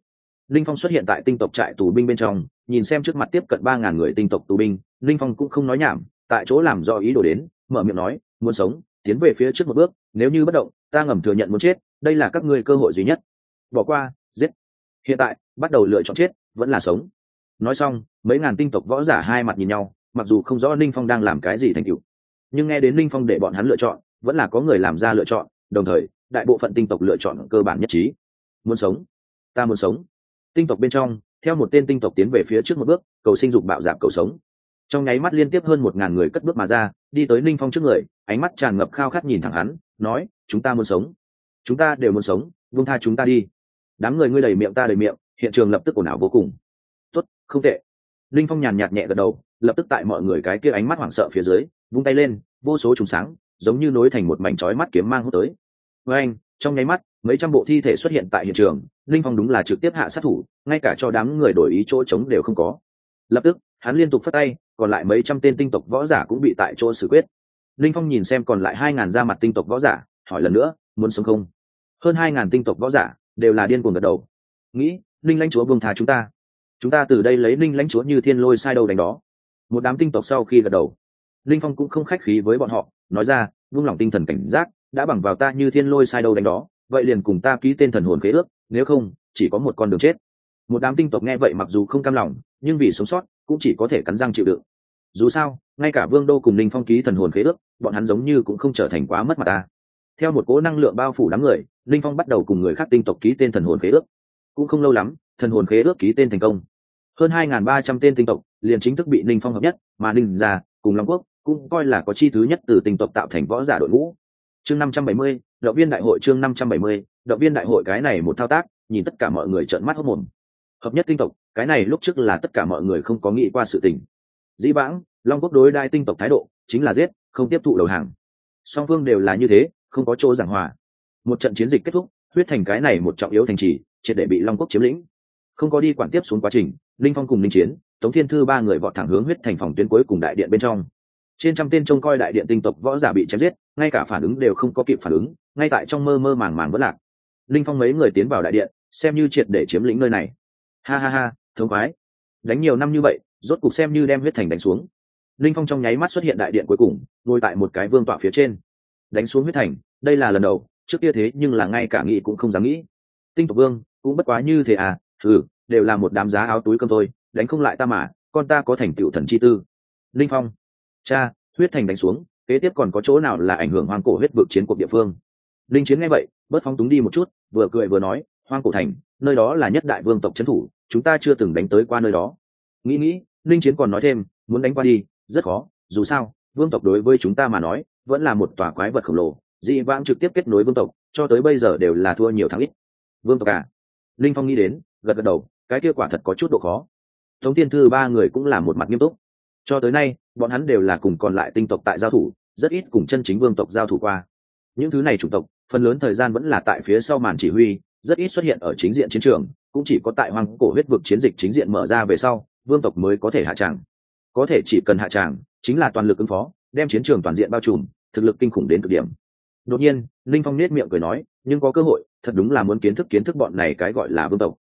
Linh phong xuất hiện tại tinh tộc trại tù binh bên trong, nhìn xem trước mặt tiếp cận ba ngàn người tinh tộc tù binh, linh phong cũng không nói nhảm, tại chỗ làm do ý đồ đến, mở miệng nói, muốn sống, tiến về phía trước một bước, nếu như bất động, ta ngầm thừa nhận muốn chết, đây là các ngươi cơ hội duy nhất. Bỏ qua, giết hiện tại, bắt đầu lựa chọn chết, vẫn là sống. Nói xong, mấy ngàn tinh tộc võ giả hai mặt nhìn nhau, mặc dù không rõ linh phong đang làm cái gì thành cựu nhưng nghe đến linh phong để bọn hắn lựa chọn, vẫn là có người làm ra lựa chọn, đồng thời, đại bộ phận tinh tộc lựa chọn cơ bản nhất trí. Muốn sống, ta muốn sống. Tinh tộc bên trong, theo một tên tinh tộc tiến về phía trước một bước, cầu sinh dục bạo dạp cầu sống. Trong nháy mắt liên tiếp hơn một ngàn người cất bước mà ra, đi tới ninh phong trước người, ánh mắt tràn ngập khao khát nhìn thẳng hắn, nói, chúng ta muốn sống. Chúng ta đều muốn sống vung tha chúng ta đi đám người ngươi đầy miệng ta đầy miệng, hiện trường lập tức ồn ào vô cùng. Tốt, không tệ. Linh phong nhàn nhạt nhẹ gật đầu, lập tức tại mọi người cái kia ánh mắt hoảng sợ phía dưới, vung tay lên, vô số trùng sáng, giống như nối thành một mảnh trói mắt kiếm mang hút tới. Với anh, trong nháy mắt, mấy trăm bộ thi thể xuất hiện tại hiện trường, linh phong đúng là trực tiếp hạ sát thủ, ngay cả cho đám người đổi ý chỗ trống đều không có. Lập tức, hắn liên tục phất tay, còn lại mấy trăm tên tinh tộc võ giả cũng bị tại chỗ xử quyết. Linh phong nhìn xem còn lại hai ngàn da mặt tinh tộc võ giả, hỏi lần nữa, muốn sống không? Hơn hai ngàn tinh tộc võ giả đều là điên cuồng gật đầu. Nghĩ linh lãnh chúa buông thà chúng ta. Chúng ta từ đây lấy linh lãnh chúa như thiên lôi sai đầu đánh đó. Một đám tinh tộc sau khi gật đầu linh phong cũng không khách khí với bọn họ, nói ra, vung lòng tinh thần cảnh giác, đã bằng vào ta như thiên lôi sai đầu đánh đó, vậy liền cùng ta ký tên thần hồn khế ước, nếu không, chỉ có một con đường chết. Một đám tinh tộc nghe vậy mặc dù không cam lòng, nhưng vì sống sót, cũng chỉ có thể cắn răng chịu đựng. Dù sao, ngay cả vương đô cùng linh phong ký thần hồn khế ước, bọn hắn giống như cũng không trở thành quá mất mặt ta. Theo một cố năng lượng bao phủ đám người linh phong bắt đầu cùng người khác tinh tộc ký tên thần hồn khế ước. Cũng không lâu lắm, thần hồn khế ước ký tên thành công. Hơn hai ba trăm tên tinh tộc liền chính thức bị linh phong hợp nhất, mà ninh già cùng long quốc cũng coi là có chi thứ nhất từ tinh tộc tạo thành võ giả đội ngũ. Chương năm trăm bảy mươi, động viên đại hội chương năm trăm bảy mươi, động viên đại hội cái này một thao tác, nhìn tất cả mọi người trợn mắt hốc mồm. Hợp nhất tinh tộc, cái này lúc trước là tất cả mọi người không có nghĩ qua sự tình. Dĩ vãng, long quốc đối đai tinh tộc thái độ chính là giết, không tiếp thụ đầu hàng. Song phương đều là như thế, không có chỗ giảng hòa một trận chiến dịch kết thúc, huyết thành cái này một trọng yếu thành trì, triệt để bị long quốc chiếm lĩnh. Không có đi quản tiếp xuống quá trình, linh phong cùng linh chiến, tống thiên thư ba người vọt thẳng hướng huyết thành phòng tuyến cuối cùng đại điện bên trong. Trên trăm tên trông coi đại điện tinh tộc võ giả bị chém giết, ngay cả phản ứng đều không có kịp phản ứng, ngay tại trong mơ mơ màng màng vất lạc. Linh phong mấy người tiến vào đại điện, xem như triệt để chiếm lĩnh nơi này. Ha ha ha, thống khoái. Đánh nhiều năm như vậy, rốt cục xem như đem huyết thành đánh xuống. Linh phong trong nháy mắt xuất hiện đại điện cuối cùng, ngồi tại một cái vương tọa phía trên. Đánh xuống huyết thành, đây là lần đầu trước kia thế nhưng là ngay cả nghĩ cũng không dám nghĩ. Tinh tộc vương, cũng bất quá như thế à ừ đều là một đám giá áo túi cơm thôi, đánh không lại ta mà, con ta có thành tựu thần chi tư. Linh phong, cha, huyết thành đánh xuống, kế tiếp còn có chỗ nào là ảnh hưởng hoang cổ huyết vực chiến cuộc địa phương? Linh chiến nghe vậy, bớt phóng túng đi một chút, vừa cười vừa nói, hoang cổ thành, nơi đó là nhất đại vương tộc trấn thủ, chúng ta chưa từng đánh tới qua nơi đó. Nghĩ nghĩ, linh chiến còn nói thêm, muốn đánh qua đi, rất khó, dù sao, vương tộc đối với chúng ta mà nói, vẫn là một tòa quái vật khổng lồ dị vãng trực tiếp kết nối vương tộc, cho tới bây giờ đều là thua nhiều thắng ít. Vương tộc à? Linh phong nghĩ đến, gật gật đầu, cái kia quả thật có chút độ khó. Tống tiên thư ba người cũng là một mặt nghiêm túc. Cho tới nay, bọn hắn đều là cùng còn lại tinh tộc tại giao thủ, rất ít cùng chân chính vương tộc giao thủ qua. Những thứ này chủng tộc, phần lớn thời gian vẫn là tại phía sau màn chỉ huy, rất ít xuất hiện ở chính diện chiến trường, cũng chỉ có tại hoang cổ huyết vực chiến dịch chính diện mở ra về sau, vương tộc mới có thể hạ tràng. Có thể chỉ cần hạ tràng, chính là toàn lực ứng phó, đem chiến trường toàn diện bao trùm, thực lực kinh khủng đến cực điểm đột nhiên, linh phong nết miệng cười nói, nhưng có cơ hội, thật đúng là muốn kiến thức kiến thức bọn này cái gọi là vương tộc.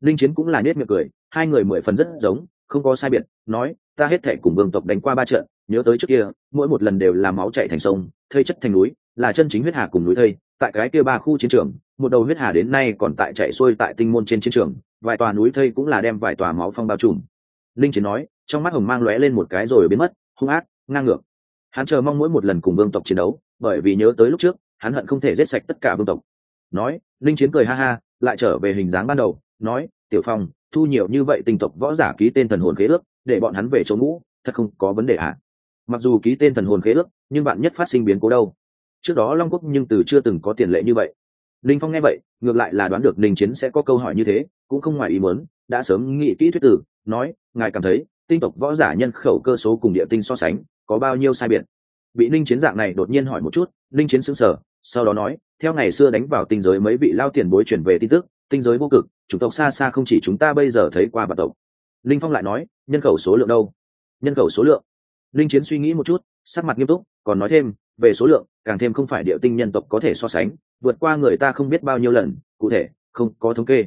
Linh chiến cũng là nết miệng cười, hai người mười phần rất giống, không có sai biệt, nói, ta hết thể cùng vương tộc đánh qua ba trận, nhớ tới trước kia, mỗi một lần đều là máu chạy thành sông, thây chất thành núi, là chân chính huyết hà cùng núi thây. Tại cái kia ba khu chiến trường, một đầu huyết hà đến nay còn tại chạy xuôi tại tinh môn trên chiến trường, vài tòa núi thây cũng là đem vài tòa máu phong bao trùm. Linh chiến nói, trong mắt hồng mang lóe lên một cái rồi biến mất, hung ác, ngang ngược. Hắn chờ mong mỗi một lần cùng vương tộc chiến đấu bởi vì nhớ tới lúc trước, hắn hận không thể giết sạch tất cả vương tộc. Nói, linh chiến cười ha ha, lại trở về hình dáng ban đầu, nói, tiểu phong, thu nhiều như vậy tinh tộc võ giả ký tên thần hồn khế ước, để bọn hắn về chỗ ngũ, thật không có vấn đề ạ mặc dù ký tên thần hồn khế ước, nhưng bạn nhất phát sinh biến cố đâu. Trước đó long quốc nhưng từ chưa từng có tiền lệ như vậy. Linh phong nghe vậy, ngược lại là đoán được ninh chiến sẽ có câu hỏi như thế, cũng không ngoài ý muốn, đã sớm nghĩ kỹ thuyết tử, nói, ngài cảm thấy, tinh tộc võ giả nhân khẩu cơ số cùng địa tinh so sánh, có bao nhiêu sai biệt? Bị ninh chiến dạng này đột nhiên hỏi một chút, ninh chiến sững sở sau đó nói, theo ngày xưa đánh vào tinh giới mấy vị lao tiền bối chuyển về tin tức, tinh giới vô cực, chủng tộc xa xa không chỉ chúng ta bây giờ thấy qua bản tộc. Linh phong lại nói, nhân khẩu số lượng đâu? Nhân khẩu số lượng? Linh chiến suy nghĩ một chút, sắc mặt nghiêm túc, còn nói thêm, về số lượng, càng thêm không phải địa tinh nhân tộc có thể so sánh, vượt qua người ta không biết bao nhiêu lần, cụ thể, không có thống kê.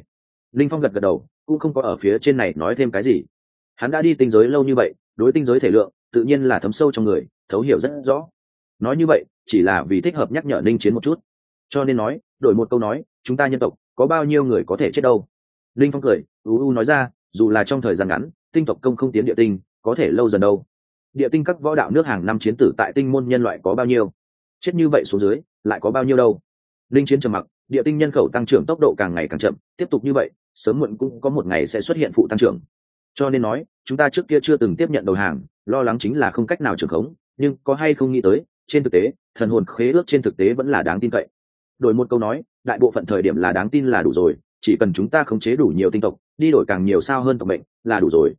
Linh phong gật gật đầu, cũng không có ở phía trên này nói thêm cái gì. Hắn đã đi tinh giới lâu như vậy, đối tinh giới thể lượng, tự nhiên là thấm sâu trong người thấu hiểu rất rõ. Nói như vậy, chỉ là vì thích hợp nhắc nhở linh chiến một chút. Cho nên nói, đổi một câu nói, chúng ta nhân tộc, có bao nhiêu người có thể chết đâu? Linh phong cười u u nói ra, dù là trong thời gian ngắn, tinh tộc công không tiến địa tinh, có thể lâu dần đâu. Địa tinh các võ đạo nước hàng năm chiến tử tại tinh môn nhân loại có bao nhiêu? Chết như vậy xuống dưới, lại có bao nhiêu đâu? Linh chiến trầm mặc, địa tinh nhân khẩu tăng trưởng tốc độ càng ngày càng chậm, tiếp tục như vậy, sớm muộn cũng có một ngày sẽ xuất hiện phụ tăng trưởng. Cho nên nói, chúng ta trước kia chưa từng tiếp nhận đầu hàng, lo lắng chính là không cách nào trưởng khống nhưng có hay không nghĩ tới, trên thực tế, thần hồn khế ước trên thực tế vẫn là đáng tin cậy. Đổi một câu nói, đại bộ phận thời điểm là đáng tin là đủ rồi, chỉ cần chúng ta khống chế đủ nhiều tinh tộc, đi đổi càng nhiều sao hơn tộc mệnh, là đủ rồi.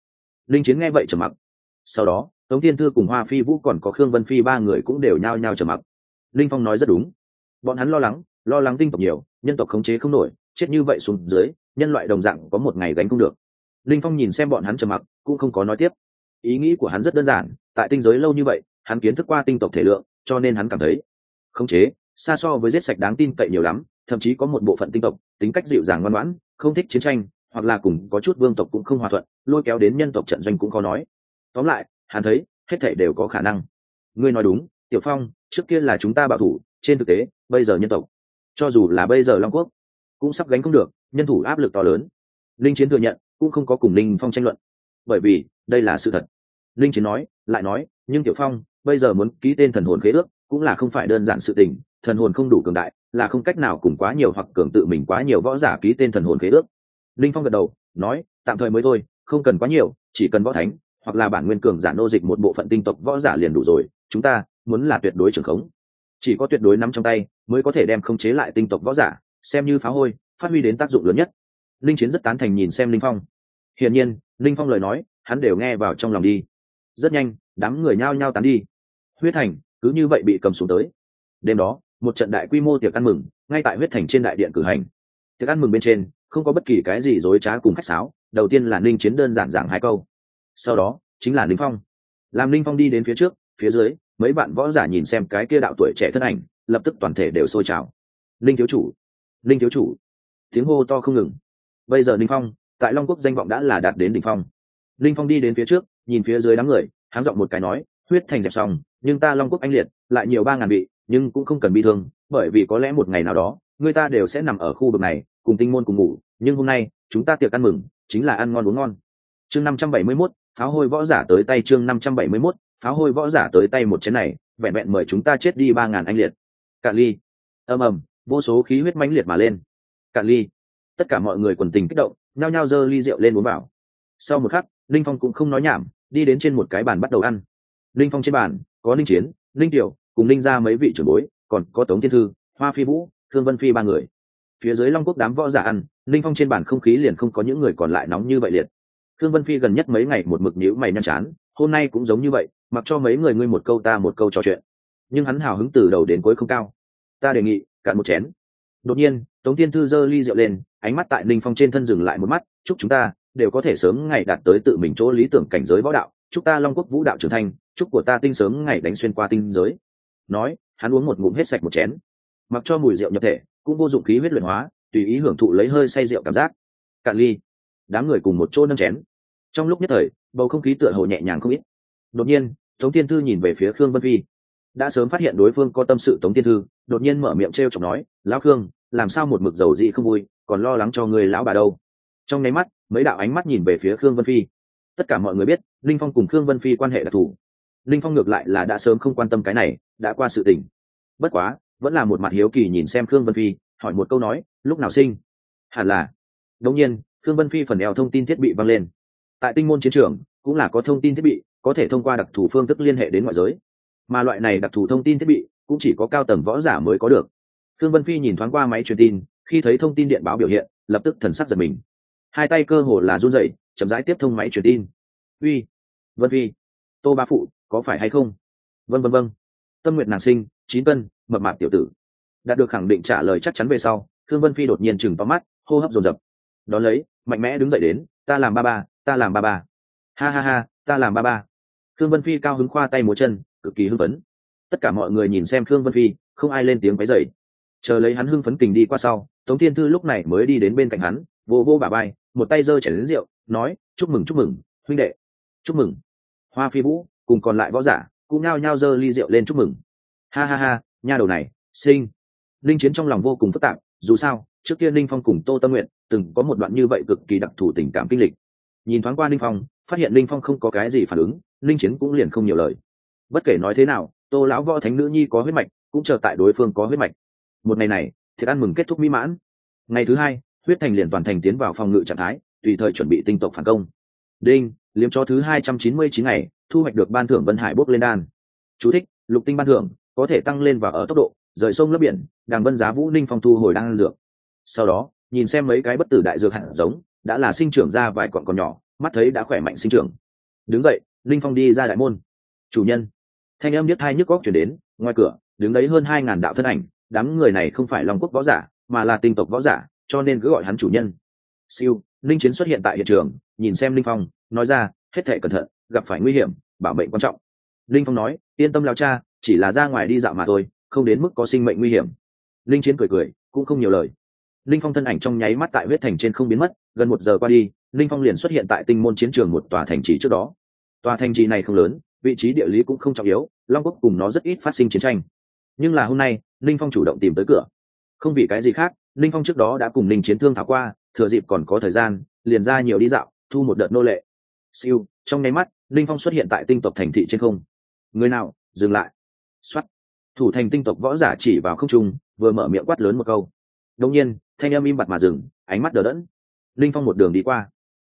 Linh chiến nghe vậy trầm mặc. Sau đó, tống thiên thư cùng hoa phi vũ còn có khương vân phi ba người cũng đều nhao nhao trầm mặc. Linh phong nói rất đúng. Bọn hắn lo lắng lo lắng tinh tộc nhiều, nhân tộc khống chế không nổi, chết như vậy xuống dưới, nhân loại đồng dạng có một ngày gánh không được. Linh phong nhìn xem bọn hắn trầm mặc, cũng không có nói tiếp. Ý nghĩ của hắn rất đơn giản, tại tinh giới lâu như vậy hắn kiến thức qua tinh tộc thể lượng, cho nên hắn cảm thấy khống chế, xa so với giết sạch đáng tin cậy nhiều lắm, thậm chí có một bộ phận tinh tộc, tính cách dịu dàng ngoan ngoãn, không thích chiến tranh, hoặc là cùng có chút vương tộc cũng không hòa thuận, lôi kéo đến nhân tộc trận doanh cũng khó nói. Tóm lại, hắn thấy, hết thể đều có khả năng. Ngươi nói đúng, tiểu phong, trước kia là chúng ta bảo thủ, trên thực tế, bây giờ nhân tộc. Cho dù là bây giờ long quốc, cũng sắp gánh không được, nhân thủ áp lực to lớn. Linh chiến thừa nhận, cũng không có cùng linh phong tranh luận. Bởi vì, đây là sự thật linh chiến nói, lại nói, nhưng tiểu phong, bây giờ muốn ký tên thần hồn khế ước, cũng là không phải đơn giản sự tình, thần hồn không đủ cường đại, là không cách nào cùng quá nhiều hoặc cường tự mình quá nhiều võ giả ký tên thần hồn khế ước. Linh phong gật đầu, nói, tạm thời mới thôi, không cần quá nhiều, chỉ cần võ thánh, hoặc là bản nguyên cường giả nô dịch một bộ phận tinh tộc võ giả liền đủ rồi, chúng ta muốn là tuyệt đối trường khống. Chỉ có tuyệt đối nắm trong tay, mới có thể đem khống chế lại tinh tộc võ giả, xem như phá hôi, phát huy đến tác dụng lớn nhất. Linh chiến rất tán thành nhìn xem linh phong. Hiển nhiên, linh phong lời nói, hắn đều nghe vào trong lòng đi rất nhanh, đám người nhao nhao tán đi. Huyết thành cứ như vậy bị cầm xuống tới. Đêm đó, một trận đại quy mô tiệc ăn mừng, ngay tại huyết thành trên đại điện cử hành. Tiệc ăn mừng bên trên, không có bất kỳ cái gì dối trá cùng khách sáo, đầu tiên là ninh chiến đơn giản giảng hai câu. Sau đó, chính là ninh phong. Làm ninh phong đi đến phía trước, phía dưới, mấy bạn võ giả nhìn xem cái kia đạo tuổi trẻ thân ảnh, lập tức toàn thể đều sôi trào. Linh thiếu chủ linh thiếu chủ. Tiếng hô to không ngừng. Bây giờ ninh phong, tại long quốc danh vọng đã là đạt đến đỉnh phong. Ninh phong đi đến phía trước nhìn phía dưới đám người háng giọng một cái nói huyết thành dẹp xong nhưng ta long quốc anh liệt lại nhiều ba ngàn vị nhưng cũng không cần bị thương bởi vì có lẽ một ngày nào đó người ta đều sẽ nằm ở khu vực này cùng tinh môn cùng ngủ nhưng hôm nay chúng ta tiệc ăn mừng chính là ăn ngon uống ngon. Chương năm trăm bảy mươi 571, pháo hôi võ giả tới tay chương năm trăm bảy mươi 571, pháo hôi võ giả tới tay một chén này vẹn vẹn mời chúng ta chết đi ba ngàn anh liệt. Cạn ly. Ầm ầm vô số khí huyết mãnh liệt mà lên. Cạn ly. Tất cả mọi người quần tình kích động nhao nhao giơ ly rượu lên uống vào. Sau một khắc linh phong cũng không nói nhảm đi đến trên một cái bàn bắt đầu ăn. Linh phong trên bàn, có linh chiến linh tiểu, cùng linh ra mấy vị trưởng bối, còn có tống thiên thư, hoa phi vũ thương vân phi ba người. Phía dưới long quốc đám võ giả ăn linh phong trên bàn không khí liền không có những người còn lại nóng như vậy liệt. Thương vân phi gần nhất mấy ngày một mực nhíu mày nhăn chán, hôm nay cũng giống như vậy, mặc cho mấy người ngươi một câu ta một câu trò chuyện. Nhưng hắn hào hứng từ đầu đến cuối không cao. Ta đề nghị, cạn một chén. Đột nhiên, tống tiên thư giơ ly rượu lên, ánh mắt tại ninh phong trên thân dừng lại một mắt, chúc chúng ta đều có thể sớm ngày đạt tới tự mình chỗ lý tưởng cảnh giới võ đạo. Chúc ta long quốc vũ đạo trưởng thành, chúc của ta tinh sớm ngày đánh xuyên qua tinh giới. Nói, hắn uống một ngụm hết sạch một chén. Mặc cho mùi rượu nhập thể, cũng vô dụng khí huyết luyện hóa, tùy ý hưởng thụ lấy hơi say rượu cảm giác. Cạn ly, đám người cùng một chỗ nâng chén. Trong lúc nhất thời, bầu không khí tựa hồ nhẹ nhàng không ít. Đột nhiên, tống tiên thư nhìn về phía khương vân phi. Đã sớm phát hiện đối phương có tâm sự tống tiên thư, đột nhiên mở miệng t r e o chọc nói, lão khương, làm sao một mực dầu dị không vui, còn lo lắng cho người lão bà đâu? Trong nháy mắt mấy đạo ánh mắt nhìn về phía khương vân phi. Tất cả mọi người biết, linh phong cùng khương vân phi quan hệ đặc thù. Linh phong ngược lại là đã sớm không quan tâm cái này, đã qua sự tình. Bất quá, vẫn là một mặt hiếu kỳ nhìn xem khương vân phi, hỏi một câu nói, lúc nào sinh? Hẳn là. Đông nhiên, khương vân phi phần eo thông tin thiết bị văng lên. Tại tinh môn chiến trường, cũng là có thông tin thiết bị, có thể thông qua đặc thù phương thức liên hệ đến ngoại giới. Mà loại này đặc thù thông tin thiết bị, cũng chỉ có cao tầng võ giả mới có được. Khương vân phi nhìn thoáng qua máy truyền tin, khi thấy thông tin điện báo biểu hiện, lập tức thần sắc giật mình hai tay cơ hồ là run rẩy, chậm rãi tiếp thông máy truyền tin. Uy, vân phi, tô ba phụ, có phải hay không? Vân vân vân tâm nguyện nàng sinh, chín cân, mập mạp tiểu tử. Đạt được khẳng định trả lời chắc chắn về sau thương vân phi đột nhiên chừng to mắt, hô hấp dồn dập. Đón lấy, mạnh mẽ đứng dậy đến, ta làm ba ba, ta làm ba ba. Ha ha ha, ta làm ba ba. Thương vân phi cao hứng khoa tay múa chân, cực kỳ hưng phấn. Tất cả mọi người nhìn xem thương vân phi, không ai lên tiếng váy dậy chờ lấy hắn hưng phấn kình đi qua sau, tống thiên thư lúc này mới đi đến bên cạnh hắn, vô vô bà bay một tay giơ chảy đến rượu, nói, chúc mừng chúc mừng, huynh đệ, chúc mừng. Hoa phi vũ, cùng còn lại võ giả, cũng nhao nhao giơ ly rượu lên chúc mừng. Ha ha ha, nha đầu này sinh linh chiến trong lòng vô cùng phức tạp, dù sao, trước kia linh phong cùng tô tâm nguyện từng có một đoạn như vậy cực kỳ đặc thù tình cảm kinh lịch. Nhìn thoáng qua linh phong, phát hiện linh phong không có cái gì phản ứng, linh chiến cũng liền không nhiều lời. Bất kể nói thế nào, tô lão võ thánh nữ nhi có huyết mạch, cũng chờ tại đối phương có huyết mạch. Một ngày này, thiệt ăn mừng kết thúc mỹ mãn. Ngày thứ hai huyết thành liền toàn thành tiến vào phòng ngự trạng thái, tùy thời chuẩn bị tinh tộc phản công. Đinh, liếm cho thứ hai trăm chín mươi chín ngày, thu hoạch được ban thưởng vân hải bốc lên đan. Chú thích, lục tinh ban thưởng, có thể tăng lên và ở tốc độ, rời sông lấp biển, đàng vân giá vũ ninh phong thu hồi đan dược. Sau đó, nhìn xem mấy cái bất tử đại dược hạt giống, đã là sinh trưởng ra vài quọn còn nhỏ, mắt thấy đã khỏe mạnh sinh trưởng. Đứng dậy linh phong đi ra đại môn. Chủ nhân. Thanh âm biết hai nhức góc chuyển đến, ngoài cửa, đứng đấy hơn hai ngàn đạo thân ảnh, đám người này không phải long quốc võ giả, mà là tinh tộc võ giả cho nên cứ gọi hắn chủ nhân. Siêu, linh chiến xuất hiện tại hiện trường, nhìn xem linh phong, nói ra, hết thể cẩn thận, gặp phải nguy hiểm, bảo mệnh quan trọng. Linh phong nói, yên tâm lao cha, chỉ là ra ngoài đi dạo mà thôi, không đến mức có sinh mệnh nguy hiểm. Linh chiến cười cười, cũng không nhiều lời. Linh phong thân ảnh trong nháy mắt tại huyết thành trên không biến mất, gần một giờ qua đi, linh phong liền xuất hiện tại tinh môn chiến trường một tòa thành trì trước đó. Tòa thành trì này không lớn, vị trí địa lý cũng không trọng yếu, long quốc cùng nó rất ít phát sinh chiến tranh. Nhưng là hôm nay, linh phong chủ động tìm tới cửa. Không vì cái gì khác linh phong trước đó đã cùng Ninh chiến thương thảo qua, thừa dịp còn có thời gian, liền ra nhiều đi dạo, thu một đợt nô lệ. Siêu, trong nháy mắt, linh phong xuất hiện tại tinh tộc thành thị trên không. Người nào, dừng lại. Xuất thủ thành tinh tộc võ giả chỉ vào không trung, vừa mở miệng quát lớn một câu. Đông nhiên, thanh âm im bặt mà dừng, ánh mắt đờ đẫn. Linh phong một đường đi qua.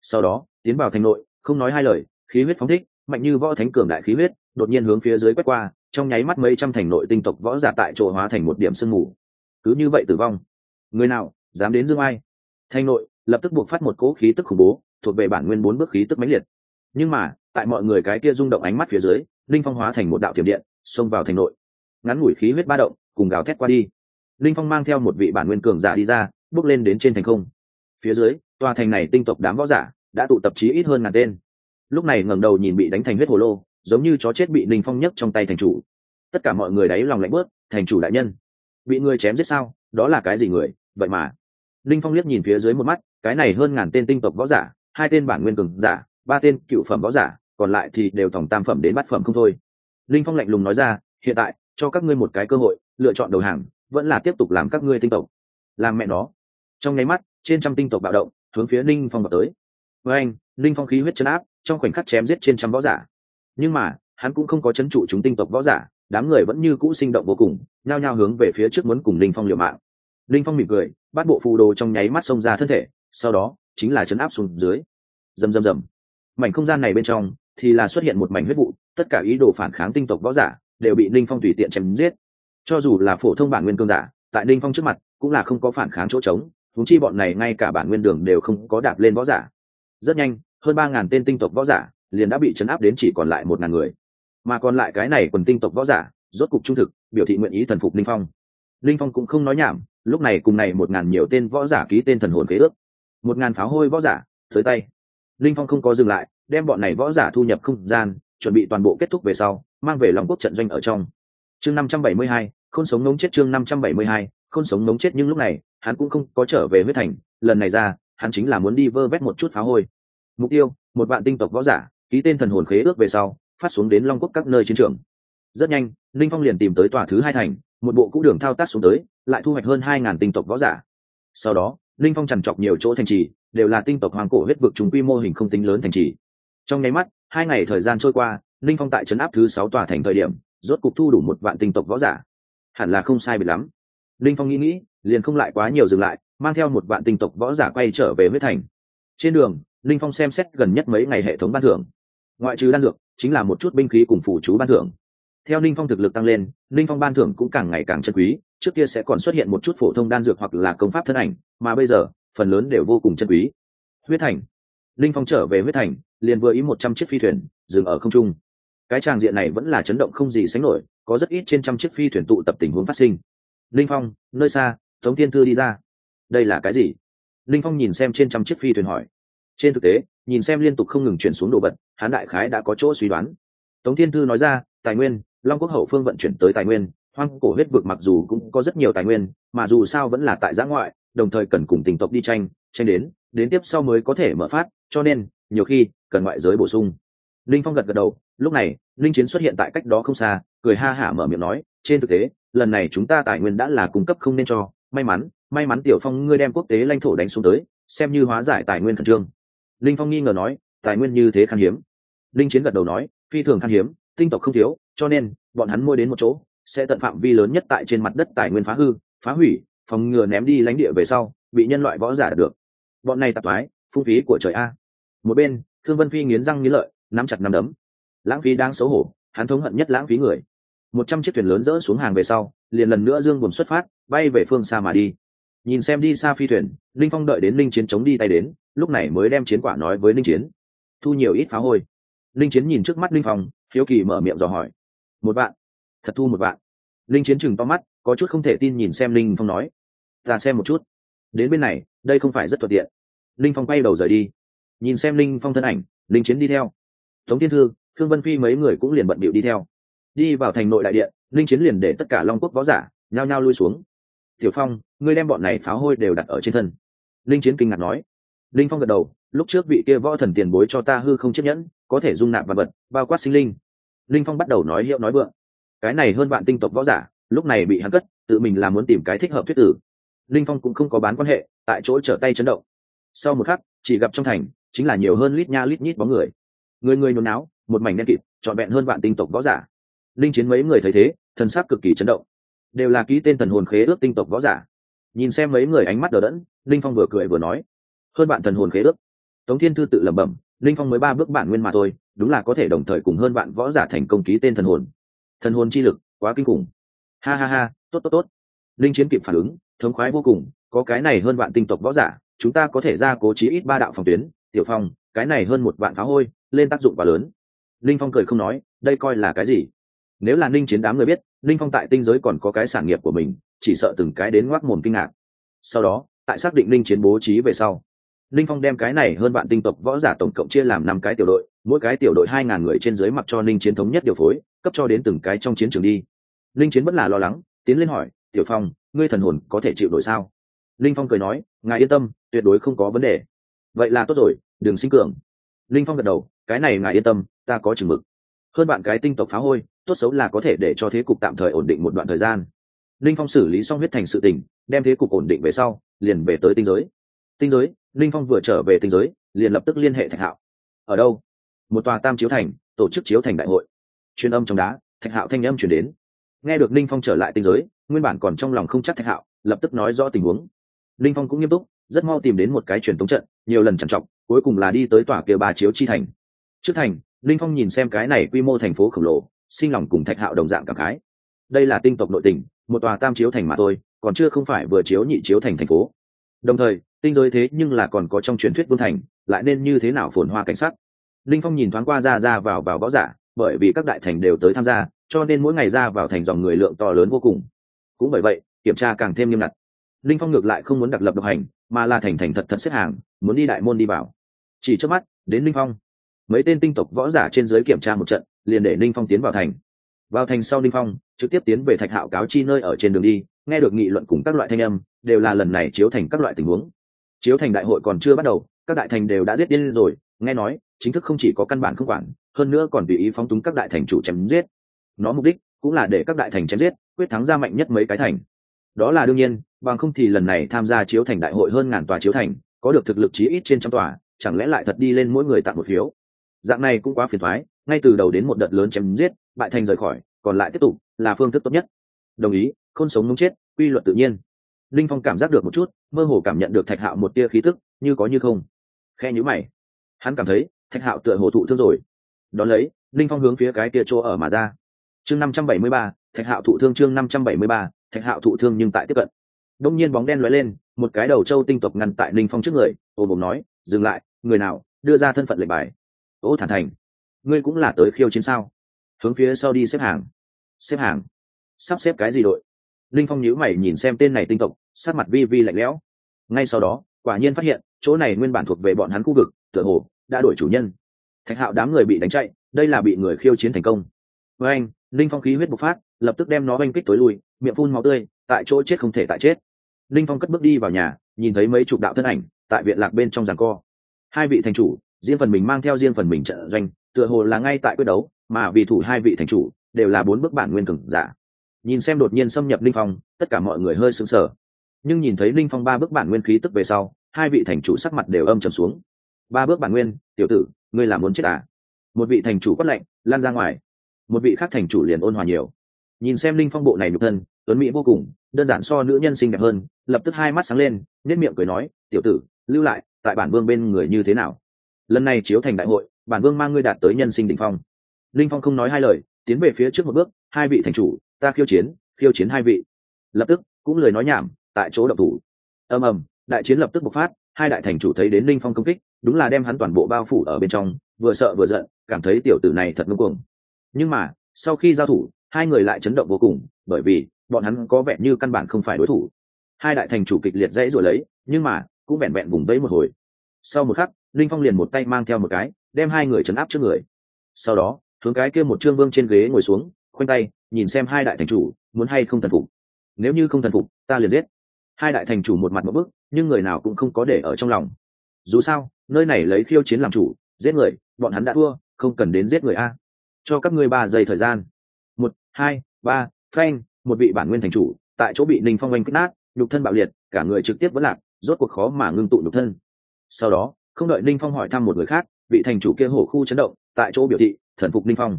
Sau đó, tiến vào thành nội, không nói hai lời, khí huyết phóng thích, mạnh như võ thánh cường đại khí huyết, đột nhiên hướng phía dưới quét qua, trong nháy mắt mấy trăm thành nội tinh tộc võ giả tại chỗ hóa thành một điểm sương mù. Cứ như vậy tử vong người nào, dám đến dương ai? Thành nội, lập tức buộc phát một cỗ khí tức khủng bố, thuộc về bản nguyên bốn bước khí tức mãnh liệt. Nhưng mà, tại mọi người cái kia rung động ánh mắt phía dưới, linh phong hóa thành một đạo tiềm điện, xông vào thành nội. Ngắn ngủi khí huyết ba động, cùng gào thét qua đi. Linh phong mang theo một vị bản nguyên cường giả đi ra, bước lên đến trên thành không. Phía dưới, tòa thành này tinh tộc đám võ giả, đã tụ tập chí ít hơn ngàn tên. Lúc này ngẩng đầu nhìn bị đánh thành huyết hồ lô, giống như chó chết bị linh phong nhấc trong tay thành chủ. Tất cả mọi người đáy lòng lạnh bớt, thành chủ đại nhân, bị người chém giết sao? Đó là cái gì người? Vậy mà, linh phong liếc nhìn phía dưới một mắt, cái này hơn ngàn tên tinh tộc võ giả, hai tên bản nguyên cường giả, ba tên cựu phẩm võ giả, còn lại thì đều tổng tam phẩm đến bát phẩm không thôi. Linh phong lạnh lùng nói ra, hiện tại, cho các ngươi một cái cơ hội, lựa chọn đầu hàng, vẫn là tiếp tục làm các ngươi tinh tộc. Làm mẹ nó. Trong nháy mắt, trên trăm tinh tộc bạo động, hướng phía linh phong vào tới. Với anh, linh phong khí huyết chấn áp, trong khoảnh khắc chém giết trên trăm võ giả. Nhưng mà, hắn cũng không có chấn trụ chúng tinh tộc võ giả, đám người vẫn như cũ sinh động vô cùng, nhao nhao hướng về phía trước muốn cùng linh phong liều mạng. Linh phong mỉm cười, bắt bộ phù đồ trong nháy mắt xông ra thân thể, sau đó, chính là chấn áp xuống dưới. Rầm rầm rầm. Mảnh không gian này bên trong, thì là xuất hiện một mảnh huyết vụ, tất cả ý đồ phản kháng tinh tộc võ giả đều bị Linh phong tùy tiện chém giết. Cho dù là phổ thông bản nguyên cương giả, tại Linh phong trước mặt, cũng là không có phản kháng chỗ trống thúng chi bọn này ngay cả bản nguyên đường đều không có đạp lên võ giả. Rất nhanh, hơn ba ngàn tên tinh tộc võ giả liền đã bị chấn áp đến chỉ còn lại một ngàn người. Mà còn lại cái này quần tinh tộc võ giả, rốt cục trung thực, biểu thị nguyện ý thần phục Linh phong. Linh phong cũng không nói nhảm lúc này cùng này một ngàn nhiều tên võ giả ký tên thần hồn kế ước. Một ngàn pháo hôi võ giả, tới tay. Linh phong không có dừng lại, đem bọn này võ giả thu nhập không gian, chuẩn bị toàn bộ kết thúc về sau, mang về lòng quốc trận doanh ở trong. Chương năm trăm bảy mươi hai không sống nống chết chương năm trăm bảy mươi hai không sống nống chết nhưng lúc này, hắn cũng không có trở về huyết thành. Lần này ra, hắn chính là muốn đi vơ vét một chút pháo hôi. Mục tiêu, một vạn tinh tộc võ giả, ký tên thần hồn khế ước về sau, phát xuống đến long quốc các nơi chiến trường. Rất nhanh, linh phong liền tìm tới tòa thứ hai thành, một bộ cũ đường thao tác xuống tới lại thu hoạch hơn hai ngàn tinh tộc võ giả. Sau đó, linh phong trằn trọc nhiều chỗ thành trì, đều là tinh tộc hoàng cổ huyết vực chúng quy mô hình không tính lớn thành trì. Trong nháy mắt, hai ngày thời gian trôi qua, linh phong tại trấn áp thứ sáu tòa thành thời điểm, rốt cục thu đủ một vạn tinh tộc võ giả. Hẳn là không sai biệt lắm. Linh phong nghĩ nghĩ, liền không lại quá nhiều dừng lại, mang theo một vạn tinh tộc võ giả quay trở về huyết thành. Trên đường, linh phong xem xét gần nhất mấy ngày hệ thống ban thưởng. Ngoại trừ đan dược, chính là một chút binh khí cùng phủ chú ban thưởng. Theo linh phong thực lực tăng lên, linh phong ban thưởng cũng càng ngày càng chân quý trước kia sẽ còn xuất hiện một chút phổ thông đan dược hoặc là công pháp thân ảnh, mà bây giờ, phần lớn đều vô cùng chân quý. Huyết thành. Linh phong trở về huyết thành, liền vừa ý một trăm chiếc phi thuyền, dừng ở không trung. Cái tràng diện này vẫn là chấn động không gì sánh nổi, có rất ít trên trăm chiếc phi thuyền tụ tập tình huống phát sinh. Linh phong, nơi xa, tống thiên thư đi ra. Đây là cái gì? Linh phong nhìn xem trên trăm chiếc phi thuyền hỏi. Trên thực tế, nhìn xem liên tục không ngừng chuyển xuống đồ vật hán đại khái đã có chỗ suy đoán. Tống thiên thư nói ra, tài nguyên, long quốc hậu phương vận chuyển tới tài nguyên hoang cổ huyết vực mặc dù cũng có rất nhiều tài nguyên, mà dù sao vẫn là tại giã ngoại, đồng thời cần cùng tình tộc đi tranh tranh đến đến tiếp sau mới có thể mở phát, cho nên, nhiều khi, cần ngoại giới bổ sung. Linh phong gật gật đầu, lúc này, linh chiến xuất hiện tại cách đó không xa, cười ha hả mở miệng nói, trên thực tế, lần này chúng ta tài nguyên đã là cung cấp không nên cho. May mắn may mắn tiểu phong ngươi đem quốc tế lãnh thổ đánh xuống tới, xem như hóa giải tài nguyên khẩn trương. Linh phong nghi ngờ nói, tài nguyên như thế khan hiếm. Linh chiến gật đầu nói, phi thường khan hiếm, tinh tộc không thiếu, cho nên, bọn hắn mua đến một chỗ sẽ tận phạm vi lớn nhất tại trên mặt đất tài nguyên phá hư, phá hủy, phòng ngừa ném đi lãnh địa về sau, bị nhân loại võ giả được. Bọn này tạp thoái, phung phí của trời a. Một bên, thương vân phi nghiến răng nghiến lợi, nắm chặt nắm đấm. Lãng phí đang xấu hổ, hắn thống hận nhất lãng phí người. Một trăm chiếc thuyền lớn rỡ xuống hàng về sau, liền lần nữa dương buồn xuất phát, bay về phương xa mà đi. Nhìn xem đi xa phi thuyền, linh phong đợi đến linh chiến chống đi tay đến, lúc này mới đem chiến quả nói với linh chiến. Thu nhiều ít phá hôi. Linh chiến nhìn trước mắt linh phong, hiếu kỳ mở miệng dò hỏi. Một bạn thật thu một vạn. Linh chiến chừng to mắt, có chút không thể tin nhìn xem linh phong nói. Ta xem một chút. Đến bên này, đây không phải rất thuận tiện. Linh phong quay đầu rời đi. Nhìn xem linh phong thân ảnh, linh chiến đi theo. Tống thiên thư thương vân phi mấy người cũng liền bận bịu đi theo. Đi vào thành nội đại điện, linh chiến liền để tất cả long quốc võ giả nhao nhao lui xuống. Tiểu phong, ngươi đem bọn này pháo hôi đều đặt ở trên thân. Linh chiến kinh ngạc nói. Linh phong gật đầu, lúc trước vị kia võ thần tiền bối cho ta hư không chiếc nhẫn, có thể dung nạp vật vật, bao quát sinh linh. Linh phong bắt đầu nói hiệu nói vượng cái này hơn bạn tinh tộc võ giả, lúc này bị hắn cất, tự mình là muốn tìm cái thích hợp thuyết tử. Linh phong cũng không có bán quan hệ, tại chỗ trở tay chấn động. Sau một khắc, chỉ gặp trong thành, chính là nhiều hơn lít nha lít nhít bóng người. Người người nôn náo, một mảnh đen kịt, trọn vẹn hơn vạn tinh tộc võ giả. Linh chiến mấy người thấy thế, thần sắc cực kỳ chấn động. Đều là ký tên thần hồn khế ước tinh tộc võ giả. Nhìn xem mấy người ánh mắt đờ đẫn, linh phong vừa cười vừa nói, hơn bạn thần hồn khế ước. Tống thiên thư tự lẩm bẩm, linh phong mới ba bước bản nguyên mà thôi, đúng là có thể đồng thời cùng hơn bạn võ giả thành công ký tên thần hồn thần hồn chi lực, quá kinh khủng. Ha ha ha, tốt tốt tốt. Linh chiến kịp phản ứng, thống khoái vô cùng, có cái này hơn bạn tinh tộc võ giả, chúng ta có thể ra cố trí ít ba đạo phòng tuyến. Tiểu phong, cái này hơn một vạn pháo hôi, lên tác dụng quá lớn. Linh phong cười không nói, đây coi là cái gì? Nếu là ninh chiến đám người biết, linh phong tại tinh giới còn có cái sản nghiệp của mình, chỉ sợ từng cái đến ngoác mồm kinh ngạc. Sau đó, tại xác định linh chiến bố trí về sau, linh phong đem cái này hơn bạn tinh tộc võ giả tổng cộng chia làm năm cái tiểu đội, mỗi cái tiểu đội hai ngàn người trên dưới mặc cho linh chiến thống nhất điều phối cấp cho đến từng cái trong chiến trường đi. Linh chiến vẫn là lo lắng, tiến lên hỏi, tiểu phong, ngươi thần hồn có thể chịu nổi sao? Linh phong cười nói, ngài yên tâm, tuyệt đối không có vấn đề. Vậy là tốt rồi, đừng sinh cường. Linh phong gật đầu, cái này ngài yên tâm, ta có chừng mực. Hơn bạn cái tinh tộc phá hôi, tốt xấu là có thể để cho thế cục tạm thời ổn định một đoạn thời gian. Linh phong xử lý xong huyết thành sự tình, đem thế cục ổn định về sau, liền về tới tinh giới. Tinh giới, linh phong vừa trở về tinh giới, liền lập tức liên hệ thạch hạo. Ở đâu? Một tòa tam chiếu thành, tổ chức chiếu thành đại hội truyền âm trong đá, thạch hạo thanh âm chuyển đến. Nghe được linh phong trở lại tinh giới, nguyên bản còn trong lòng không chắc thạch hạo, lập tức nói rõ tình huống. Linh phong cũng nghiêm túc, rất mau tìm đến một cái truyền tống trận, nhiều lần trằn trọc, cuối cùng là đi tới tòa kia ba chiếu chi thành. Trước thành linh phong nhìn xem cái này quy mô thành phố khổng lồ, sinh lòng cùng thạch hạo đồng dạng cảm khái. Đây là tinh tộc nội tình một tòa tam chiếu thành mà thôi, còn chưa không phải vừa chiếu nhị chiếu thành thành phố. Đồng thời, tinh giới thế nhưng là còn có trong truyền thuyết vương thành, lại nên như thế nào phồn hoa cảnh sắc? Linh phong nhìn thoáng qua ra ra vào vào võ giả bởi vì các đại thành đều tới tham gia, cho nên mỗi ngày ra vào thành dòng người lượng to lớn vô cùng. Cũng bởi vậy, kiểm tra càng thêm nghiêm ngặt. Linh phong ngược lại không muốn đặc lập độc hành, mà là thành thành thật thật xếp hàng, muốn đi đại môn đi vào. Chỉ trước mắt, đến linh phong. Mấy tên tinh tộc võ giả trên dưới kiểm tra một trận, liền để linh phong tiến vào thành. Vào thành sau linh phong, trực tiếp tiến về thạch hạo cáo chi nơi ở trên đường đi, nghe được nghị luận cùng các loại thanh âm, đều là lần này chiếu thành các loại tình huống. Chiếu thành đại hội còn chưa bắt đầu, các đại thành đều đã giết điên rồi, nghe nói, chính thức không chỉ có căn bản không quản hơn nữa còn tùy ý phóng túng các đại thành chủ chém giết. Nó mục đích cũng là để các đại thành chém giết, quyết thắng ra mạnh nhất mấy cái thành. Đó là đương nhiên, bằng không thì lần này tham gia chiếu thành đại hội hơn ngàn tòa chiếu thành, có được thực lực chí ít trên trăm tòa, chẳng lẽ lại thật đi lên mỗi người tặng một phiếu? Dạng này cũng quá phiền thoái ngay từ đầu đến một đợt lớn chém giết, bại thành rời khỏi, còn lại tiếp tục là phương thức tốt nhất. Đồng ý không sống muốn chết, quy luật tự nhiên. Linh phong cảm giác được một chút, mơ hồ cảm nhận được thạch hạo một tia khí tức, như có như không. Khe nhữ mày. Hắn cảm thấy, thạch hạo tựa hồ thụ thương rồi đón lấy, linh phong hướng phía cái kia chỗ ở mà ra. Chương năm trăm bảy mươi ba, thạch hạo thụ thương chương năm trăm bảy mươi ba, thạch hạo thụ thương nhưng tại tiếp cận. Đông nhiên bóng đen lóe lên, một cái đầu châu tinh tộc ngăn tại linh phong trước người ô bồm nói, dừng lại, người nào, đưa ra thân phận lệnh bài. Ô thản thành, ngươi cũng là tới khiêu chiến sao? Hướng phía sau đi xếp hàng. Xếp hàng? Sắp xếp cái gì đội? Linh phong nhíu mày nhìn xem tên này tinh tộc sát mặt vi vi lạnh lẽo. Ngay sau đó, quả nhiên phát hiện, chỗ này nguyên bản thuộc về bọn hắn khu vực, tựa hồ, đã đổi chủ nhân thạch hạo đám người bị đánh chạy, đây là bị người khiêu chiến thành công. Với anh, linh phong khí huyết bộc phát, lập tức đem nó oanh kích tối lui, miệng phun máu tươi, tại chỗ chết không thể tại chết. Linh phong cất bước đi vào nhà, nhìn thấy mấy chục đạo thân ảnh, tại viện lạc bên trong giàn co. Hai vị thành chủ, riêng phần mình mang theo riêng phần mình trận doanh, tựa hồ là ngay tại quyết đấu, mà vì thủ hai vị thành chủ, đều là bốn bức bản nguyên cường giả. Nhìn xem đột nhiên xâm nhập linh phong, tất cả mọi người hơi sững sờ. Nhưng nhìn thấy linh phong ba bước bản nguyên khí tức về sau, hai vị thành chủ sắc mặt đều âm trầm xuống. Ba bước bản nguyên, tiểu tử ngươi là muốn chết à? Một vị thành chủ quát lạnh, lan ra ngoài. Một vị khác thành chủ liền ôn hòa nhiều. Nhìn xem linh phong bộ này nhục thân, tuấn mỹ vô cùng, đơn giản so nữ nhân xinh đẹp hơn, lập tức hai mắt sáng lên nết miệng cười nói, tiểu tử, lưu lại, tại bản vương bên người như thế nào? Lần này chiếu thành đại hội, bản vương mang ngươi đạt tới nhân sinh đ ỉ n h phong. Linh phong không nói hai lời, tiến về phía trước một bước, hai vị thành chủ, ta khiêu chiến khiêu chiến hai vị. Lập tức, cũng lời nói nhảm, tại chỗ độc thủ. Ầm ầm, đại chiến lập tức bộc phát, hai đại thành chủ thấy đến linh phong công kích đúng là đem hắn toàn bộ bao phủ ở bên trong, vừa sợ vừa giận, cảm thấy tiểu tử này thật ngưng cuồng. Nhưng mà, sau khi giao thủ, hai người lại chấn động vô cùng, bởi vì, bọn hắn có vẻ như căn bản không phải đối thủ. Hai đại thành chủ kịch liệt dãy rồi lấy, nhưng mà, cũng vẹn vẹn vùng vẫy một hồi. Sau một khắc, linh phong liền một tay mang theo một cái, đem hai người chấn áp trước người. Sau đó, hướng cái kia một trương vương trên ghế ngồi xuống, khoanh tay, nhìn xem hai đại thành chủ, muốn hay không thần phục. Nếu như không thần phục, ta liền giết. Hai đại thành chủ một mặt một bức, nhưng người nào cũng không có để ở trong lòng dù sao, nơi này lấy khiêu chiến làm chủ, giết người, bọn hắn đã thua, không cần đến giết người a. Cho các ngươi ba giây thời gian. Một, hai, ba, phanh, một vị bản nguyên thành chủ, tại chỗ bị ninh phong oanh kích nát, nhục thân bạo liệt, cả người trực tiếp vẫn lạc, rốt cuộc khó mà ngưng tụ nhục thân. Sau đó, không đợi ninh phong hỏi thăm một người khác, vị thành chủ kia hổ khu chấn động, tại chỗ biểu thị, thần phục ninh phong.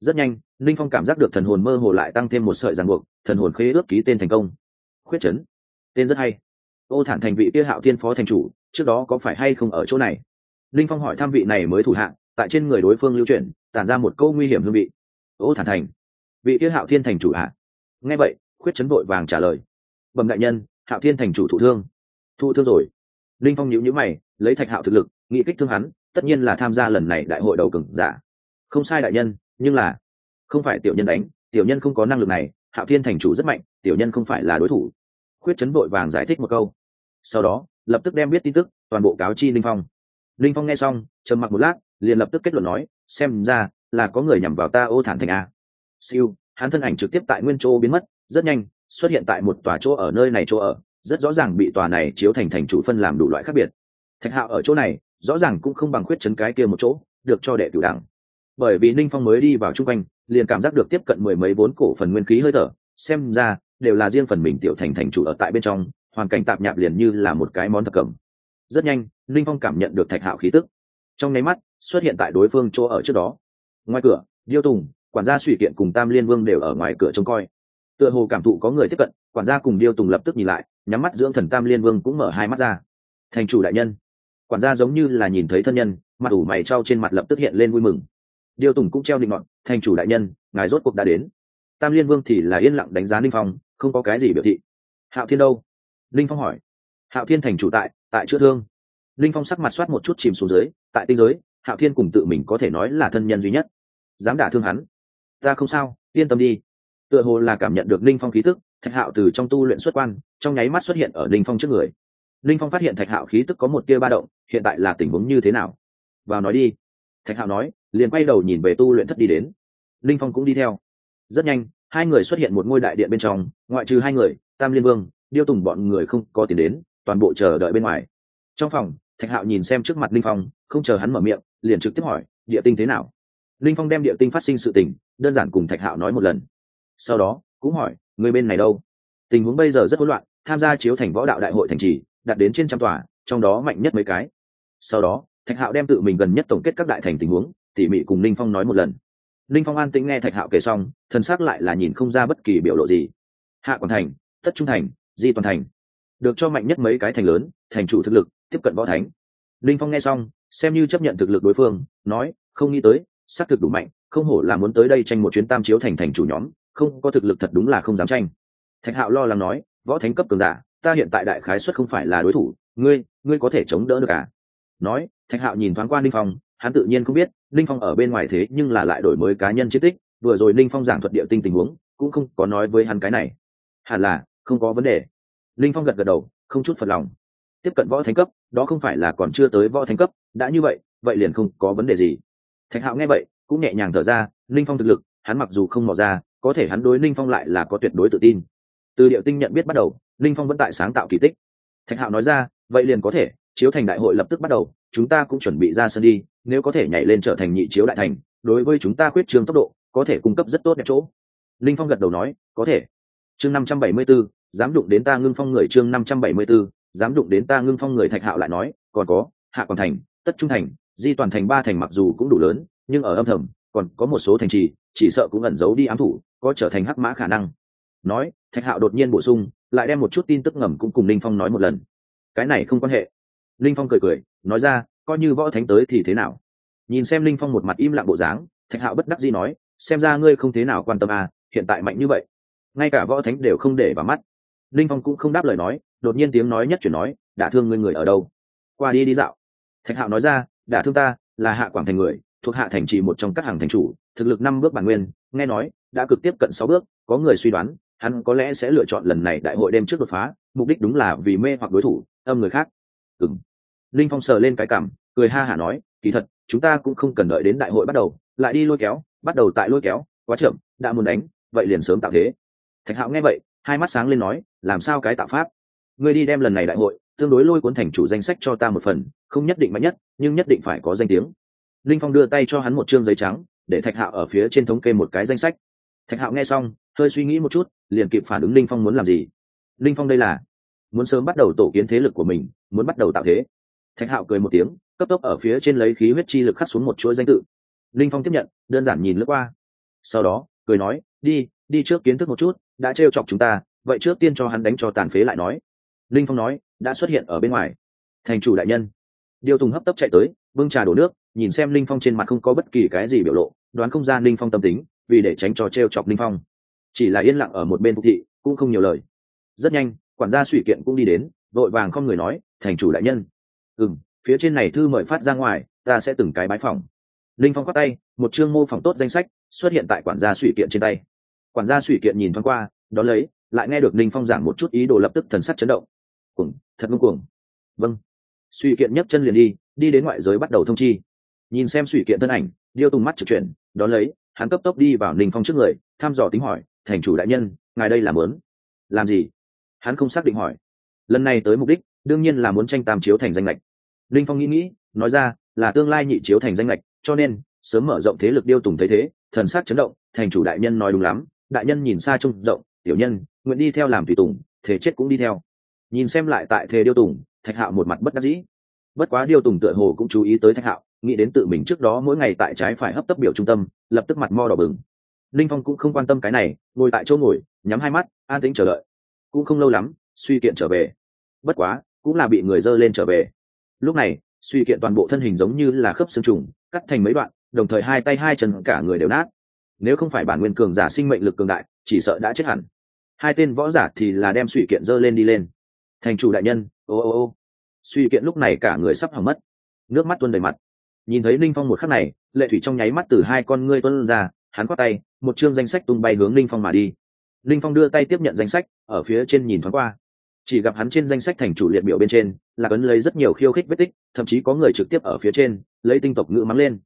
Rất nhanh, ninh phong cảm giác được thần hồn mơ hồ lại tăng thêm một sợi ràng buộc, thần hồn khế ước ký tên thành công. Khuyết chấn. Tên rất hay ô thản thành vị kia hạo thiên phó thành chủ, trước đó có phải hay không ở chỗ này? Linh phong hỏi thăm vị này mới thủ hạng tại trên người đối phương lưu chuyển, tản ra một câu nguy hiểm hương vị. Ô thản thành, vị kia hạo thiên thành chủ hạ nghe vậy, khuyết chấn vội vàng trả lời. Bẩm đại nhân, hạo thiên thành chủ thụ thương. Thụ thương rồi. Linh phong nhíu nhíu mày, lấy thạch hạo thực lực, nghị kích thương hắn, tất nhiên là tham gia lần này đại hội đầu cừng giả. Không sai đại nhân, nhưng là, không phải tiểu nhân đánh, tiểu nhân không có năng lực này, hạo thiên thành chủ rất mạnh, tiểu nhân không phải là đối thủ. Khuyết chấn vội vàng giải thích một câu sau đó, lập tức đem biết tin tức, toàn bộ cáo chi linh phong. Linh phong nghe xong, trầm mặc một lát, liền lập tức kết luận nói, xem ra là có người nhằm vào ta ô thản thành a. Siêu, hắn thân ảnh trực tiếp tại nguyên chỗ biến mất, rất nhanh, xuất hiện tại một tòa chỗ ở nơi này chỗ ở, rất rõ ràng bị tòa này chiếu thành thành chủ phân làm đủ loại khác biệt. Thạch hạo ở chỗ này, rõ ràng cũng không bằng khuyết chấn cái kia một chỗ, được cho đệ cửu đẳng. Bởi vì ninh phong mới đi vào chung quanh, liền cảm giác được tiếp cận mười mấy bốn cổ phần nguyên khí hơi thở, xem ra đều là riêng phần mình tiểu thành thành chủ ở tại bên trong hoàn cảnh tạp nhạp liền như là một cái món thập cẩm. Rất nhanh, linh phong cảm nhận được thạch hạo khí tức. Trong nháy mắt, xuất hiện tại đối phương chỗ ở trước đó. Ngoài cửa, điêu tùng, quản gia suy kiện cùng tam liên vương đều ở ngoài cửa trông coi. Tựa hồ cảm thụ có người tiếp cận, quản gia cùng điêu tùng lập tức nhìn lại, nhắm mắt dưỡng thần tam liên vương cũng mở hai mắt ra. Thành chủ đại nhân. Quản gia giống như là nhìn thấy thân nhân, mặt ủ mày trao trên mặt lập tức hiện lên vui mừng. Điêu tùng cũng treo định ngọn thành chủ đại nhân, ngài rốt cuộc đã đến. Tam liên vương thì là yên lặng đánh giá linh phong, không có cái gì biểu thị. Hạo thiên đâu? Linh phong hỏi. Hạo thiên thành chủ tại tại chữa thương. Linh phong sắc mặt soát một chút chìm xuống dưới, tại tinh giới, hạo thiên cùng tự mình có thể nói là thân nhân duy nhất. Dám đả thương hắn. Ta không sao, yên tâm đi. Tựa hồ là cảm nhận được linh phong khí tức, thạch hạo từ trong tu luyện xuất quan, trong nháy mắt xuất hiện ở linh phong trước người. Linh phong phát hiện thạch hạo khí tức có một tia ba động, hiện tại là tình huống như thế nào? Vào nói đi. Thạch hạo nói, liền quay đầu nhìn về tu luyện thất đi đến. Linh phong cũng đi theo. Rất nhanh, hai người xuất hiện một ngôi đại điện bên trong, ngoại trừ hai người, tam liên vương điêu tùng bọn người không có tiền đến, toàn bộ chờ đợi bên ngoài. Trong phòng, thạch hạo nhìn xem trước mặt linh phong, không chờ hắn mở miệng, liền trực tiếp hỏi, địa tinh thế nào? Linh phong đem địa tinh phát sinh sự tình, đơn giản cùng thạch hạo nói một lần. Sau đó, cũng hỏi, người bên này đâu? Tình huống bây giờ rất hỗn loạn, tham gia chiếu thành võ đạo đại hội thành trì đạt đến trên trăm tòa, trong đó mạnh nhất mấy cái. Sau đó, thạch hạo đem tự mình gần nhất tổng kết các đại thành tình huống, tỉ mỉ cùng linh phong nói một lần. Linh phong an tĩnh nghe thạch hạo kể xong thân xác lại là nhìn không ra bất kỳ biểu lộ gì. Hạ quảng thành, tất trung thành di toàn thành. Được cho mạnh nhất mấy cái thành lớn, thành chủ thực lực, tiếp cận võ thánh. Linh phong nghe xong, xem như chấp nhận thực lực đối phương, nói, không nghĩ tới, xác thực đủ mạnh, không hổ là muốn tới đây tranh một chuyến tam chiếu thành thành chủ nhóm, không có thực lực thật đúng là không dám tranh. Thạch hạo lo lắng nói, võ thánh cấp cường giả, ta hiện tại đại khái xuất không phải là đối thủ, ngươi ngươi có thể chống đỡ được à? Nói, thạch hạo nhìn thoáng qua ninh phong, hắn tự nhiên không biết ninh phong ở bên ngoài thế nhưng là lại đổi mới cá nhân chiến tích, vừa rồi ninh phong giảng thuật địa tinh tình huống, cũng không có nói với hắn cái này. Hẳn là, không có vấn đề. Linh phong gật gật đầu, không chút phật lòng. Tiếp cận võ thánh cấp, đó không phải là còn chưa tới võ thánh cấp, đã như vậy vậy liền không có vấn đề gì. Thạch hạo nghe vậy, cũng nhẹ nhàng thở ra, Linh phong thực lực, hắn mặc dù không mò ra, có thể hắn đối Linh phong lại là có tuyệt đối tự tin. Từ điệu tinh nhận biết bắt đầu, Linh phong vẫn tại sáng tạo kỳ tích. Thạch hạo nói ra, vậy liền có thể, chiếu thành đại hội lập tức bắt đầu, chúng ta cũng chuẩn bị ra sân đi, nếu có thể nhảy lên trở thành nhị chiếu đại thành, đối với chúng ta khuyết trường tốc độ, có thể cung cấp rất tốt đẹp chỗ. Linh phong gật đầu nói, có thể. Chương năm trăm bảy mươi b ố dám đụng đến ta ngưng phong người chương năm trăm bảy mươi b ố dám đụng đến ta ngưng phong người thạch hạo lại nói, còn có, hạ còn thành, tất trung thành, di toàn thành ba thành mặc dù cũng đủ lớn, nhưng ở âm thầm, còn có một số thành trì, chỉ sợ cũng ẩn giấu đi ám thủ, có trở thành hắc mã khả năng. Nói, thạch hạo đột nhiên bổ sung, lại đem một chút tin tức ngầm cũng cùng linh phong nói một lần. Cái này không quan hệ. Linh phong cười cười, nói ra, coi như võ thánh tới thì thế nào? Nhìn xem linh phong một mặt im lặng bộ dáng, thạch hạo bất đắc dĩ nói, xem ra ngươi không thế nào quan tâm à hiện tại mạnh như vậy. Ngay cả võ thánh đều không để vào mắt linh phong cũng không đáp lời nói, đột nhiên tiếng nói nhất chuyển nói đã thương ngươi người ở đâu? Qua đi đi dạo. Thạch hạo nói ra đã thương ta, là hạ quảng thành người, thuộc hạ thành trì một trong các hàng thành chủ, thực lực năm bước bản nguyên, nghe nói, đã cực tiếp cận sáu bước, có người suy đoán, hắn có lẽ sẽ lựa chọn lần này đại hội đêm trước đột phá, mục đích đúng là vì mê hoặc đối thủ, âm người khác. Ừng linh phong sờ lên cái cảm, cười ha hả nói, kỳ thật, chúng ta cũng không cần đợi đến đại hội bắt đầu, lại đi lôi kéo, bắt đầu tại lôi kéo, quá chậm, đã muốn đánh, vậy liền sớm tạo thế. Thạch hạo nghe vậy, hai mắt sáng lên nói làm sao cái tạo pháp? Ngươi đi đem lần này đại hội, tương đối lôi cuốn thành chủ danh sách cho ta một phần, không nhất định mạnh nhất, nhưng nhất định phải có danh tiếng. Linh phong đưa tay cho hắn một chương giấy trắng, để thạch hạo ở phía trên thống kê một cái danh sách. Thạch hạo nghe xong, hơi suy nghĩ một chút, liền kịp phản ứng linh phong muốn làm gì. Linh phong đây là, muốn sớm bắt đầu tổ kiến thế lực của mình, muốn bắt đầu tạo thế. Thạch hạo cười một tiếng, cấp tốc ở phía trên lấy khí huyết chi lực khắc xuống một chuỗi danh tự. Linh phong tiếp nhận, đơn giản nhìn lướt qua. Sau đó, cười nói, đi đi trước kiến thức một chút, đã trêu chọc chúng ta vậy trước tiên cho hắn đánh cho tàn phế lại nói. Linh phong nói, đã xuất hiện ở bên ngoài. Thành chủ đại nhân. Điều tùng hấp tấp chạy tới, bưng trà đổ nước, nhìn xem linh phong trên mặt không có bất kỳ cái gì biểu lộ, đoán không ra linh phong tâm tính, vì để tránh cho o chọc linh phong. Chỉ là yên lặng ở một bên phục thị, cũng không nhiều lời. Rất nhanh, quản gia suy kiện cũng đi đến, vội vàng không người nói, thành chủ đại nhân. Ừ m phía trên này thư mời phát ra ngoài, ta sẽ từng cái bái phòng linh phong khoác tay, một chương mô phỏng tốt danh sách xuất hiện tại quản gia suy kiện trên tay. Quản gia suy kiện nhìn thoáng qua, đón lấy lại nghe được Ninh phong giảng một chút ý đồ lập tức thần sắc chấn động. Cuồng, thật ngưng cuồng. Vâng. Suy kiện nhấc chân liền đi đi đến ngoại giới bắt đầu thông chi. Nhìn xem suy kiện thân ảnh, điêu tùng mắt trực chuyển, đón lấy, hắn cấp tốc đi vào ninh phong trước người, thăm dò tính hỏi, thành chủ đại nhân, ngài đây làm lớn làm gì? Hắn không xác định hỏi. Lần này tới mục đích, đương nhiên là muốn tranh tam chiếu thành danh lệch ninh phong nghĩ nghĩ, nói ra, là tương lai nhị chiếu thành danh lệch cho nên, sớm mở rộng thế lực điêu tùng thấy thế, thần sắc chấn động, thành chủ đại nhân nói đúng lắm, đại nhân nhìn xa trông rộng tiểu nhân, nguyện đi theo làm tùy tùng thế chết cũng đi theo. Nhìn xem lại tại thề điêu tùng, thạch hạo một mặt bất đắc dĩ. Bất quá điêu tùng tựa hồ cũng chú ý tới thạch hạo, nghĩ đến tự mình trước đó mỗi ngày tại trái phải hấp tấp biểu trung tâm, lập tức mặt mo đỏ bừng. Linh phong cũng không quan tâm cái này, ngồi tại chỗ ngồi, nhắm hai mắt, an tĩnh chờ đợi. Cũng không lâu lắm, suy kiện trở về. Bất quá, cũng là bị người dơ lên trở về. Lúc này, suy kiện toàn bộ thân hình giống như là khớp xương trùng, cắt thành mấy đoạn, đồng thời hai tay hai chân cả người đều nát nếu không phải bản nguyên cường giả sinh mệnh lực cường đại, chỉ sợ đã chết hẳn. Hai tên võ giả thì là đem suy kiện dơ lên đi lên. Thành chủ đại nhân, ô ô ô. Suy kiện lúc này cả người sắp hỏng mất. Nước mắt tuôn đầy mặt. Nhìn thấy linh phong một khắc này, lệ thủy trong nháy mắt từ hai con ngươi tuân ra, hắn quát tay, một chương danh sách tung bay hướng linh phong mà đi. Linh phong đưa tay tiếp nhận danh sách, ở phía trên nhìn thoáng qua. Chỉ gặp hắn trên danh sách thành chủ liệt biểu bên trên, là cấn lấy rất nhiều khiêu khích vết tích, thậm chí có người trực tiếp ở phía trên, lấy tinh tộc ngữ mắng lên.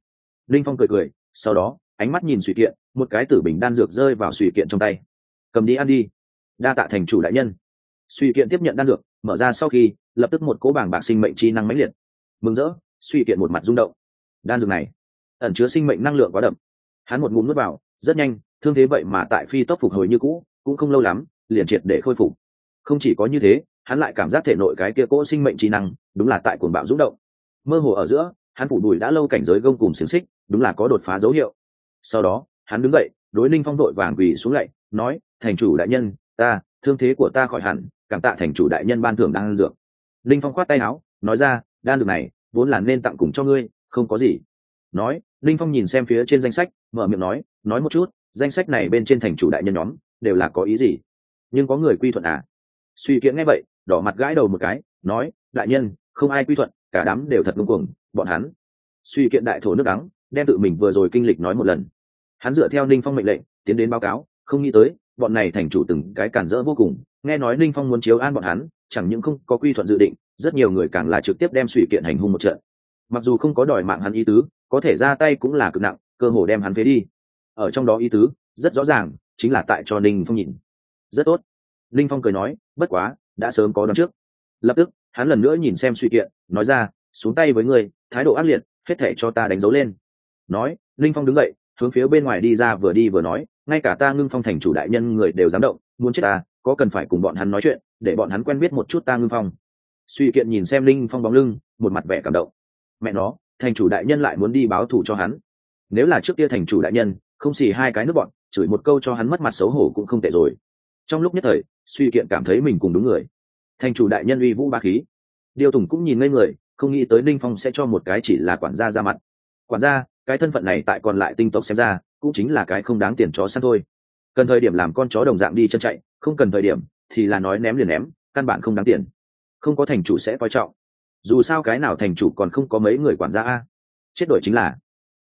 Linh phong cười cười, sau đó ánh mắt nhìn suy kiện, một cái tử bình đan dược rơi vào suy kiện trong tay. Cầm đi ăn đi. Đa tạ thành chủ đại nhân. Suy kiện tiếp nhận đan dược, mở ra sau khi, lập tức một cố bảng bạc sinh mệnh chi năng mãnh liệt. Mừng rỡ, suy kiện một mặt rung động. Đan dược này, ẩn chứa sinh mệnh năng lượng quá đậm. Hắn một ngụm nuốt vào, rất nhanh, thương thế vậy mà tại phi tốc phục hồi như cũ, cũng không lâu lắm, liền triệt để khôi phục. Không chỉ có như thế, hắn lại cảm giác thể nội cái kia cỗ sinh mệnh trí năng, đúng là tại cuồng bạo rung động. Mơ hồ ở giữa, hắn phủ đùi đã lâu cảnh giới gông cùng xiềng xích, đúng là có đột phá dấu hiệu sau đó, hắn đứng dậy, đối ninh phong đội vàng quỳ xuống lạy, nói, thành chủ đại nhân, ta, thương thế của ta khỏi hẳn, cảm tạ thành chủ đại nhân ban thưởng đan dược. Ninh phong khoát tay áo, nói ra, đan dược này, vốn là nên tặng cùng cho ngươi, không có gì. Nói, ninh phong nhìn xem phía trên danh sách, mở miệng nói nói một chút, danh sách này bên trên thành chủ đại nhân nhóm, đều là có ý gì? Nhưng có người quy thuận à? Suy kiện nghe vậy, đỏ mặt gãi đầu một cái, nói, đại nhân, không ai quy thuận, cả đám đều thật ngưng cuồng, bọn hắn. Suy kiện đại thổ nước đắng, đem tự mình vừa rồi kinh lịch nói một lần hắn dựa theo ninh phong mệnh lệnh, tiến đến báo cáo, không nghĩ tới, bọn này thành chủ từng cái cản rỡ vô cùng. Nghe nói ninh phong muốn chiếu an bọn hắn, chẳng những không có quy thuận dự định, rất nhiều người càng là trực tiếp đem suy kiện hành hung một trận. Mặc dù không có đòi mạng hắn ý tứ, có thể ra tay cũng là cực nặng, cơ hồ đem hắn phế đi. Ở trong đó ý tứ, rất rõ ràng, chính là tại cho ninh phong nhìn. Rất tốt. Ninh phong cười nói, bất quá, đã sớm có đón trước. Lập tức, hắn lần nữa nhìn xem suy kiện, nói ra, xuống tay với người thái độ ác liệt, hết thể cho ta đánh dấu lên. Nói, ninh phong đứng dậy hướng phía bên ngoài đi ra vừa đi vừa nói, ngay cả ta ngưng phong thành chủ đại nhân người đều dám động, muốn chết ta, có cần phải cùng bọn hắn nói chuyện, để bọn hắn quen biết một chút ta ngưng phong. Suy kiện nhìn xem linh phong bóng lưng, một mặt vẻ cảm động. Mẹ nó, thành chủ đại nhân lại muốn đi báo thù cho hắn. Nếu là trước kia thành chủ đại nhân, không xì hai cái nước bọn, chửi một câu cho hắn mất mặt xấu hổ cũng không tệ rồi. Trong lúc nhất thời, suy kiện cảm thấy mình cùng đúng người. Thành chủ đại nhân uy vũ ba khí. Điều tùng cũng nhìn ngây người, không nghĩ tới ninh phong sẽ cho một cái chỉ là quản gia ra mặt. Quản gia cái thân phận này tại còn lại tinh tộc xem ra, cũng chính là cái không đáng tiền chó săn thôi. Cần thời điểm làm con chó đồng dạng đi chân chạy, không cần thời điểm, thì là nói ném liền ném, căn bản không đáng tiền. Không có thành chủ sẽ coi trọng. Dù sao cái nào thành chủ còn không có mấy người quản gia a. Chết đổi chính là